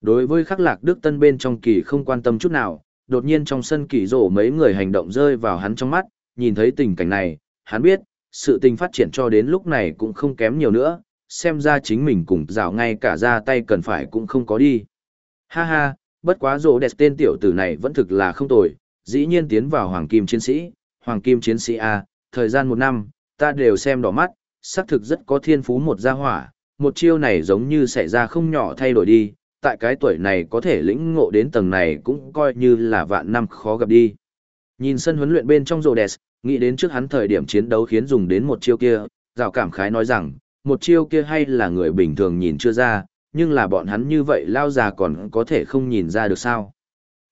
Đối với khắc lạc đức tân bên trong kỳ không quan tâm chút nào, đột nhiên trong sân kỳ rổ mấy người hành động rơi vào hắn trong mắt, nhìn thấy tình cảnh này, hắn biết, sự tình phát triển cho đến lúc này cũng không kém nhiều nữa, xem ra chính mình cùng rào ngay cả ra tay cần phải cũng không có đi. Ha ha, bất quá rổ đẹp tên tiểu tử này vẫn thực là không tồi, dĩ nhiên tiến vào hoàng kim chiến sĩ, hoàng kim chiến sĩ A, thời gian một năm, ta đều xem đỏ mắt, xác thực rất có thiên phú một gia hỏa, một chiêu này giống như xảy ra không nhỏ thay đổi đi, tại cái tuổi này có thể lĩnh ngộ đến tầng này cũng coi như là vạn năm khó gặp đi. Nhìn sân huấn luyện bên trong rồ đẹp, nghĩ đến trước hắn thời điểm chiến đấu khiến dùng đến một chiêu kia, rào cảm khái nói rằng, một chiêu kia hay là người bình thường nhìn chưa ra, nhưng là bọn hắn như vậy lao già còn có thể không nhìn ra được sao.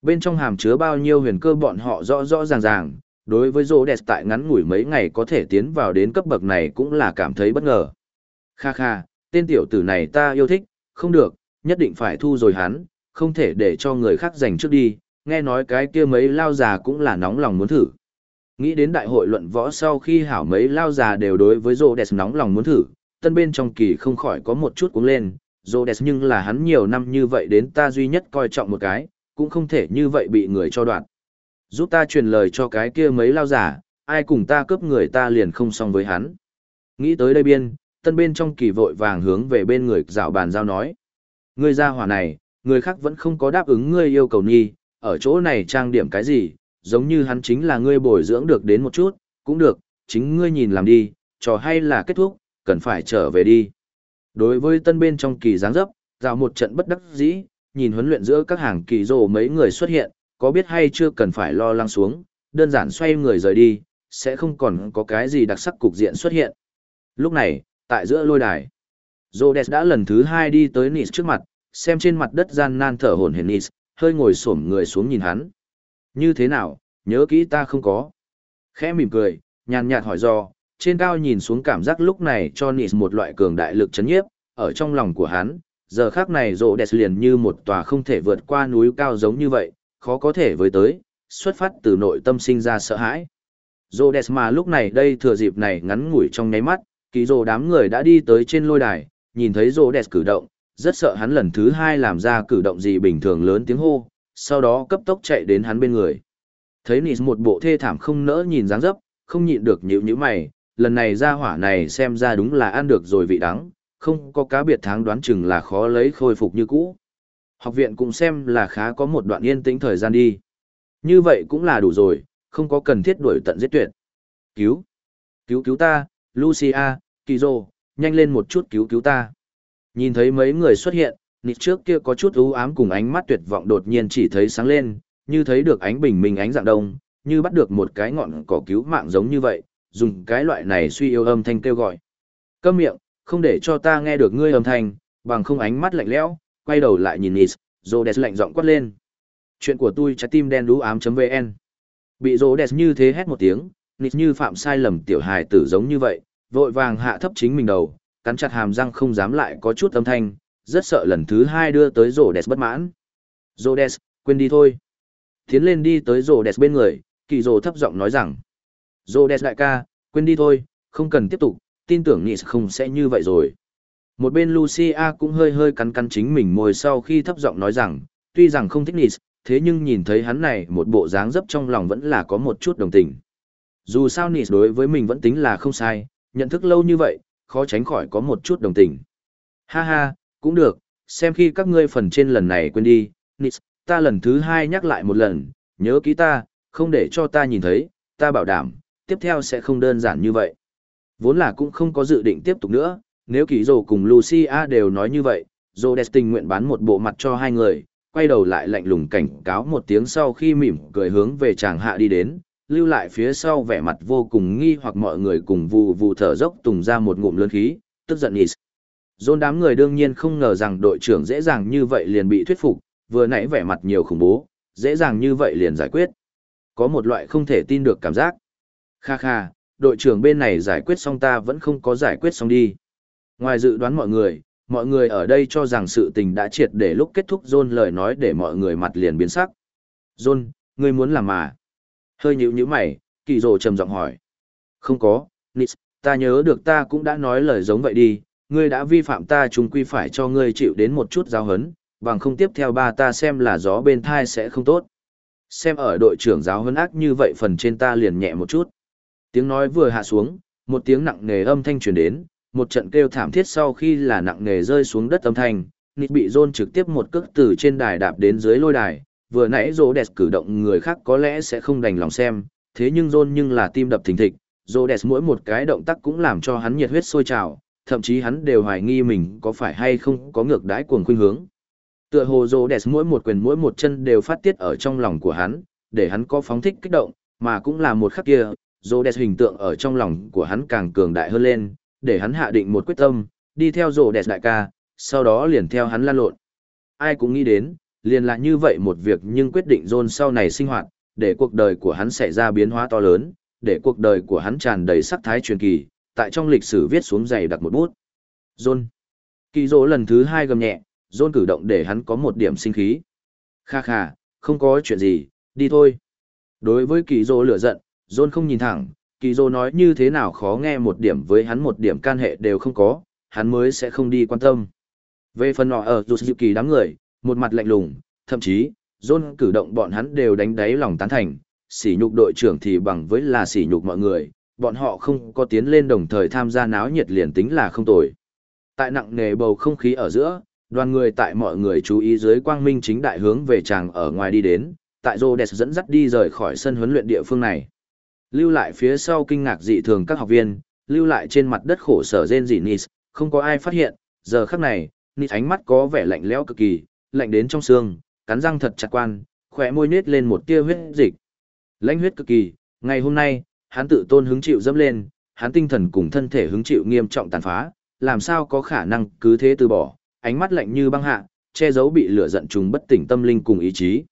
Bên trong hàm chứa bao nhiêu huyền cơ bọn họ rõ rõ ràng ràng, đối với Rô đẹp tại ngắn ngủi mấy ngày có thể tiến vào đến cấp bậc này cũng là cảm thấy bất ngờ. Kha kha, tên tiểu tử này ta yêu thích, không được, nhất định phải thu rồi hắn, không thể để cho người khác giành trước đi, nghe nói cái kia mấy lao già cũng là nóng lòng muốn thử. Nghĩ đến đại hội luận võ sau khi hảo mấy lao già đều đối với rô đẹp nóng lòng muốn thử, tân bên trong kỳ không khỏi có một chút cuống lên, Rhodes nhưng là hắn nhiều năm như vậy đến ta duy nhất coi trọng một cái, cũng không thể như vậy bị người cho đoạn. Giúp ta truyền lời cho cái kia mấy lao giả, ai cùng ta cướp người ta liền không xong với hắn. Nghĩ tới đây biên, tân bên trong kỳ vội vàng hướng về bên người dạo bàn giao nói. Ngươi ra hỏa này, người khác vẫn không có đáp ứng ngươi yêu cầu nhi, ở chỗ này trang điểm cái gì, giống như hắn chính là ngươi bồi dưỡng được đến một chút, cũng được, chính ngươi nhìn làm đi, trò hay là kết thúc, cần phải trở về đi. Đối với tân bên trong kỳ giáng dấp, rào một trận bất đắc dĩ, nhìn huấn luyện giữa các hàng kỳ rồ mấy người xuất hiện, có biết hay chưa cần phải lo lắng xuống, đơn giản xoay người rời đi, sẽ không còn có cái gì đặc sắc cục diện xuất hiện. Lúc này, tại giữa lôi đài, Rhodes đã lần thứ hai đi tới Nis trước mặt, xem trên mặt đất gian nan thở hổn hển Nis, hơi ngồi xổm người xuống nhìn hắn. Như thế nào, nhớ kỹ ta không có. Khẽ mỉm cười, nhàn nhạt hỏi do, trên cao nhìn xuống cảm giác lúc này cho Nis một loại cường đại lực chấn nhiếp, ở trong lòng của hắn, giờ khác này Rhodes liền như một tòa không thể vượt qua núi cao giống như vậy, khó có thể với tới, xuất phát từ nội tâm sinh ra sợ hãi. Rhodes mà lúc này đây thừa dịp này ngắn ngủi trong nháy mắt, ký rộ đám người đã đi tới trên lôi đài, nhìn thấy rộ đẹp cử động, rất sợ hắn lần thứ hai làm ra cử động gì bình thường lớn tiếng hô, sau đó cấp tốc chạy đến hắn bên người. Thấy Nis một bộ thê thảm không nỡ nhìn dáng dấp, không nhịn được nhíu nhíu mày, lần này ra hỏa này xem ra đúng là ăn được rồi vị đắng, không có cá biệt tháng đoán chừng là khó lấy khôi phục như cũ. Học viện cũng xem là khá có một đoạn yên tĩnh thời gian đi. Như vậy cũng là đủ rồi, không có cần thiết đuổi tận giết tuyệt. Cứu! Cứu cứu ta, Lucia, Kizo, nhanh lên một chút cứu cứu ta. Nhìn thấy mấy người xuất hiện, nịt trước kia có chút ưu ám cùng ánh mắt tuyệt vọng đột nhiên chỉ thấy sáng lên, như thấy được ánh bình minh ánh dạng đông, như bắt được một cái ngọn cỏ cứu mạng giống như vậy, dùng cái loại này suy yêu âm thanh kêu gọi. Câm miệng, không để cho ta nghe được ngươi âm thanh, bằng không ánh mắt lạnh lẽo, quay đầu lại nhìn Nis, Rhodes lạnh giọng quát lên. Chuyện của tôi trái tim đen đú ám.vn Bị Rhodes như thế hét một tiếng, Nis như phạm sai lầm tiểu hài tử giống như vậy, vội vàng hạ thấp chính mình đầu, cắn chặt hàm răng không dám lại có chút âm thanh, rất sợ lần thứ hai đưa tới Rhodes bất mãn. Rhodes, quên đi thôi. Tiến lên đi tới Rhodes bên người, kỳ rồ thấp giọng nói rằng. Rhodes đại ca, quên đi thôi, không cần tiếp tục, tin tưởng Nis không sẽ như vậy rồi. Một bên Lucia cũng hơi hơi cắn cắn chính mình môi sau khi thấp giọng nói rằng, tuy rằng không thích Nis, thế nhưng nhìn thấy hắn này một bộ dáng dấp trong lòng vẫn là có một chút đồng tình. Dù sao Nis đối với mình vẫn tính là không sai, nhận thức lâu như vậy, khó tránh khỏi có một chút đồng tình. Ha ha, cũng được, xem khi các ngươi phần trên lần này quên đi, Nis, ta lần thứ hai nhắc lại một lần, nhớ kỹ ta, không để cho ta nhìn thấy, ta bảo đảm, tiếp theo sẽ không đơn giản như vậy. Vốn là cũng không có dự định tiếp tục nữa, nếu kỳ rồ cùng Lucia đều nói như vậy, Rhodes tình nguyện bán một bộ mặt cho hai người, quay đầu lại lạnh lùng cảnh cáo một tiếng sau khi mỉm cười hướng về chàng hạ đi đến, lưu lại phía sau vẻ mặt vô cùng nghi hoặc mọi người cùng vù vù thở dốc tùng ra một ngụm lớn khí, tức giận nhỉ. Dôn đám người đương nhiên không ngờ rằng đội trưởng dễ dàng như vậy liền bị thuyết phục, vừa nãy vẻ mặt nhiều khủng bố, dễ dàng như vậy liền giải quyết. Có một loại không thể tin được cảm giác. Kha kha, đội trưởng bên này giải quyết xong ta vẫn không có giải quyết xong đi. Ngoài dự đoán mọi người, mọi người ở đây cho rằng sự tình đã triệt để lúc kết thúc John lời nói để mọi người mặt liền biến sắc. John, ngươi muốn làm mà? Hơi nhíu nhíu mày, kỳ rồ trầm giọng hỏi. Không có, Nix, ta nhớ được ta cũng đã nói lời giống vậy đi, ngươi đã vi phạm ta chúng quy phải cho ngươi chịu đến một chút giáo hấn, bằng không tiếp theo ba ta xem là gió bên thai sẽ không tốt. Xem ở đội trưởng giáo hấn ác như vậy phần trên ta liền nhẹ một chút. Tiếng nói vừa hạ xuống, một tiếng nặng nề âm thanh truyền đến, một trận kêu thảm thiết sau khi là nặng nề rơi xuống đất âm thanh, nịt bị John trực tiếp một cước từ trên đài đạp đến dưới lôi đài, vừa nãy rô đẹp cử động người khác có lẽ sẽ không đành lòng xem, thế nhưng John nhưng là tim đập thình thịch, rô đẹp mỗi một cái động tác cũng làm cho hắn nhiệt huyết sôi trào, thậm chí hắn đều hoài nghi mình có phải hay không có ngược đãi cuồng khuynh hướng. Tựa hồ rô đẹp mỗi một quyền mỗi một chân đều phát tiết ở trong lòng của hắn, để hắn có phóng thích kích động, mà cũng là một khắc kia, rô đẹp hình tượng ở trong lòng của hắn càng cường đại hơn lên, để hắn hạ định một quyết tâm, đi theo rô đẹp đại ca, sau đó liền theo hắn lan lộn. Ai cũng nghĩ đến, liền là như vậy một việc nhưng quyết định John sau này sinh hoạt, để cuộc đời của hắn xảy ra biến hóa to lớn, để cuộc đời của hắn tràn đầy sắc thái truyền kỳ, tại trong lịch sử viết xuống dày đặt một bút. John. Kỳ dỗ lần thứ hai gầm nhẹ, John cử động để hắn có một điểm sinh khí. Kha kha, không có chuyện gì, đi thôi. Đối với kỳ dỗ lửa giận, John không nhìn thẳng, kỳ dô nói như thế nào khó nghe một điểm với hắn một điểm can hệ đều không có, hắn mới sẽ không đi quan tâm. Về phần họ ở dù dự kỳ đám người, một mặt lạnh lùng, thậm chí, John cử động bọn hắn đều đánh đáy lòng tán thành, sỉ nhục đội trưởng thì bằng với là sỉ nhục mọi người, bọn họ không có tiến lên đồng thời tham gia náo nhiệt liền tính là không tồi. Tại nặng nề bầu không khí ở giữa, đoàn người tại mọi người chú ý dưới quang minh chính đại hướng về chàng ở ngoài đi đến, tại Rhodes dẫn dắt đi rời khỏi sân huấn luyện địa phương này lưu lại phía sau kinh ngạc dị thường các học viên, lưu lại trên mặt đất khổ sở rên rỉ Nis, không có ai phát hiện, giờ khắc này, Nis ánh mắt có vẻ lạnh lẽo cực kỳ, lạnh đến trong xương, cắn răng thật chặt quan, khỏe môi nết lên một tia huyết dịch. Lãnh huyết cực kỳ, ngày hôm nay, hắn tự tôn hứng chịu dẫm lên, hắn tinh thần cùng thân thể hứng chịu nghiêm trọng tàn phá, làm sao có khả năng cứ thế từ bỏ, ánh mắt lạnh như băng hạ, che giấu bị lửa giận trùng bất tỉnh tâm linh cùng ý chí.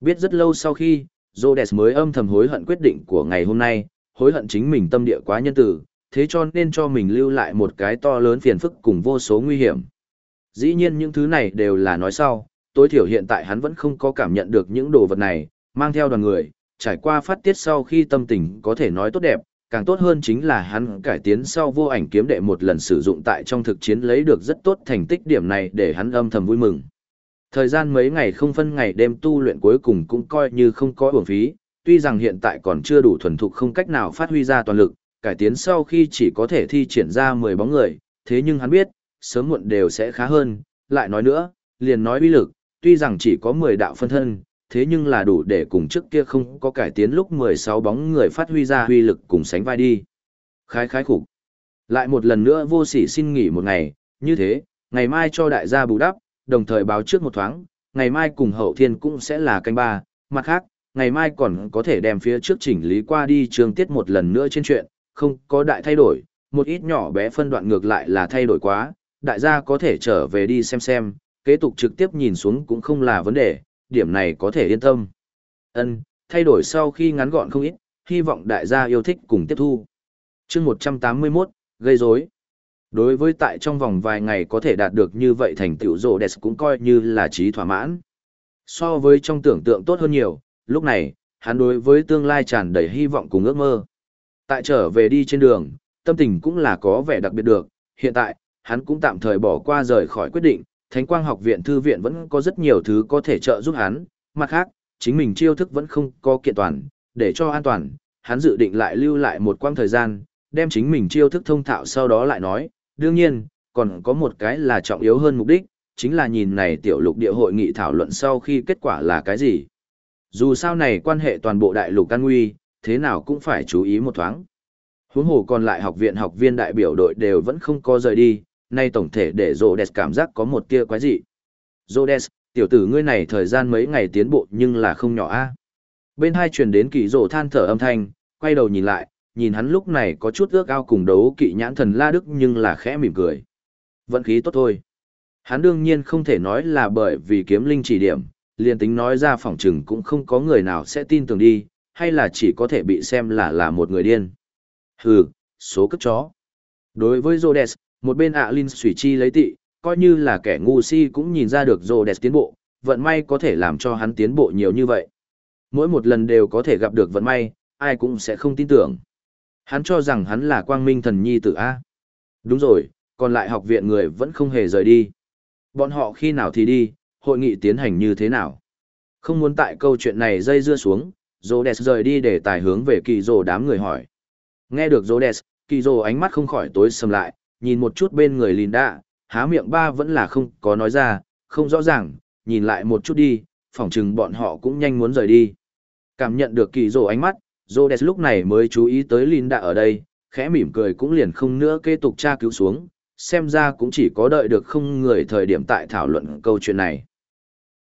Biết rất lâu sau khi, Rhodes mới âm thầm hối hận quyết định của ngày hôm nay, hối hận chính mình tâm địa quá nhân tử, thế cho nên cho mình lưu lại một cái to lớn phiền phức cùng vô số nguy hiểm. Dĩ nhiên những thứ này đều là nói sau, tối thiểu hiện tại hắn vẫn không có cảm nhận được những đồ vật này, mang theo đoàn người, trải qua phát tiết sau khi tâm tình có thể nói tốt đẹp, càng tốt hơn chính là hắn cải tiến sau vô ảnh kiếm đệ một lần sử dụng tại trong thực chiến lấy được rất tốt thành tích điểm này để hắn âm thầm vui mừng. Thời gian mấy ngày không phân ngày đêm tu luyện cuối cùng cũng coi như không có uổng phí, tuy rằng hiện tại còn chưa đủ thuần thục không cách nào phát huy ra toàn lực, cải tiến sau khi chỉ có thể thi triển ra 10 bóng người, thế nhưng hắn biết, sớm muộn đều sẽ khá hơn, lại nói nữa, liền nói uy lực, tuy rằng chỉ có 10 đạo phân thân, thế nhưng là đủ để cùng trước kia không có cải tiến lúc 16 bóng người phát huy ra uy lực cùng sánh vai đi. Khái khái khủng. Lại một lần nữa vô sỉ xin nghỉ một ngày, như thế, ngày mai cho đại gia bù đắp, đồng thời báo trước một thoáng, ngày mai cùng hậu thiên cũng sẽ là canh ba, mặt khác, ngày mai còn có thể đem phía trước chỉnh lý qua đi trường tiết một lần nữa trên chuyện, không có đại thay đổi, một ít nhỏ bé phân đoạn ngược lại là thay đổi quá, đại gia có thể trở về đi xem xem, kế tục trực tiếp nhìn xuống cũng không là vấn đề, điểm này có thể yên tâm. Ân, thay đổi sau khi ngắn gọn không ít, hy vọng đại gia yêu thích cùng tiếp thu. chương 181, gây rối Đối với tại trong vòng vài ngày có thể đạt được như vậy thành tựu rộ đẹp cũng coi như là trí thỏa mãn. So với trong tưởng tượng tốt hơn nhiều, lúc này, hắn đối với tương lai tràn đầy hy vọng cùng ước mơ. Tại trở về đi trên đường, tâm tình cũng là có vẻ đặc biệt được, hiện tại, hắn cũng tạm thời bỏ qua rời khỏi quyết định, Thánh Quang Học viện Thư viện vẫn có rất nhiều thứ có thể trợ giúp hắn, mặt khác, chính mình chiêu thức vẫn không có kiện toàn, để cho an toàn, hắn dự định lại lưu lại một quãng thời gian, đem chính mình chiêu thức thông thạo sau đó lại nói, đương nhiên, còn có một cái là trọng yếu hơn mục đích, chính là nhìn này tiểu lục địa hội nghị thảo luận sau khi kết quả là cái gì. Dù sao này quan hệ toàn bộ đại lục căn nguy, thế nào cũng phải chú ý một thoáng. Huống hồ còn lại học viện học viên đại biểu đội đều vẫn không có rời đi, nay tổng thể để Rhodes cảm giác có một tia quái dị. Rhodes, tiểu tử ngươi này thời gian mấy ngày tiến bộ nhưng là không nhỏ a. Bên hai truyền đến kỳ rồ than thở âm thanh, quay đầu nhìn lại, nhìn hắn lúc này có chút ước ao cùng đấu kỵ nhãn thần La Đức nhưng là khẽ mỉm cười. Vận khí tốt thôi. Hắn đương nhiên không thể nói là bởi vì kiếm linh chỉ điểm, liền tính nói ra phỏng chừng cũng không có người nào sẽ tin tưởng đi, hay là chỉ có thể bị xem là là một người điên. Hừ, số cất chó. Đối với Rhodes, một bên ạ Linh Sủy Chi lấy tị, coi như là kẻ ngu si cũng nhìn ra được Rhodes tiến bộ, vận may có thể làm cho hắn tiến bộ nhiều như vậy. Mỗi một lần đều có thể gặp được vận may, ai cũng sẽ không tin tưởng. Hắn cho rằng hắn là quang minh thần nhi tử A. Đúng rồi, còn lại học viện người vẫn không hề rời đi. Bọn họ khi nào thì đi, hội nghị tiến hành như thế nào. Không muốn tại câu chuyện này dây dưa xuống, Rhodes rời đi để tài hướng về kỳ rồ đám người hỏi. Nghe được Rhodes, kỳ rồ ánh mắt không khỏi tối sầm lại, nhìn một chút bên người Linda, há miệng ba vẫn là không có nói ra, không rõ ràng, nhìn lại một chút đi, phỏng chừng bọn họ cũng nhanh muốn rời đi. Cảm nhận được kỳ rồ ánh mắt, Rhodes lúc này mới chú ý tới Linda ở đây, khẽ mỉm cười cũng liền không nữa kế tục tra cứu xuống, xem ra cũng chỉ có đợi được không người thời điểm tại thảo luận câu chuyện này.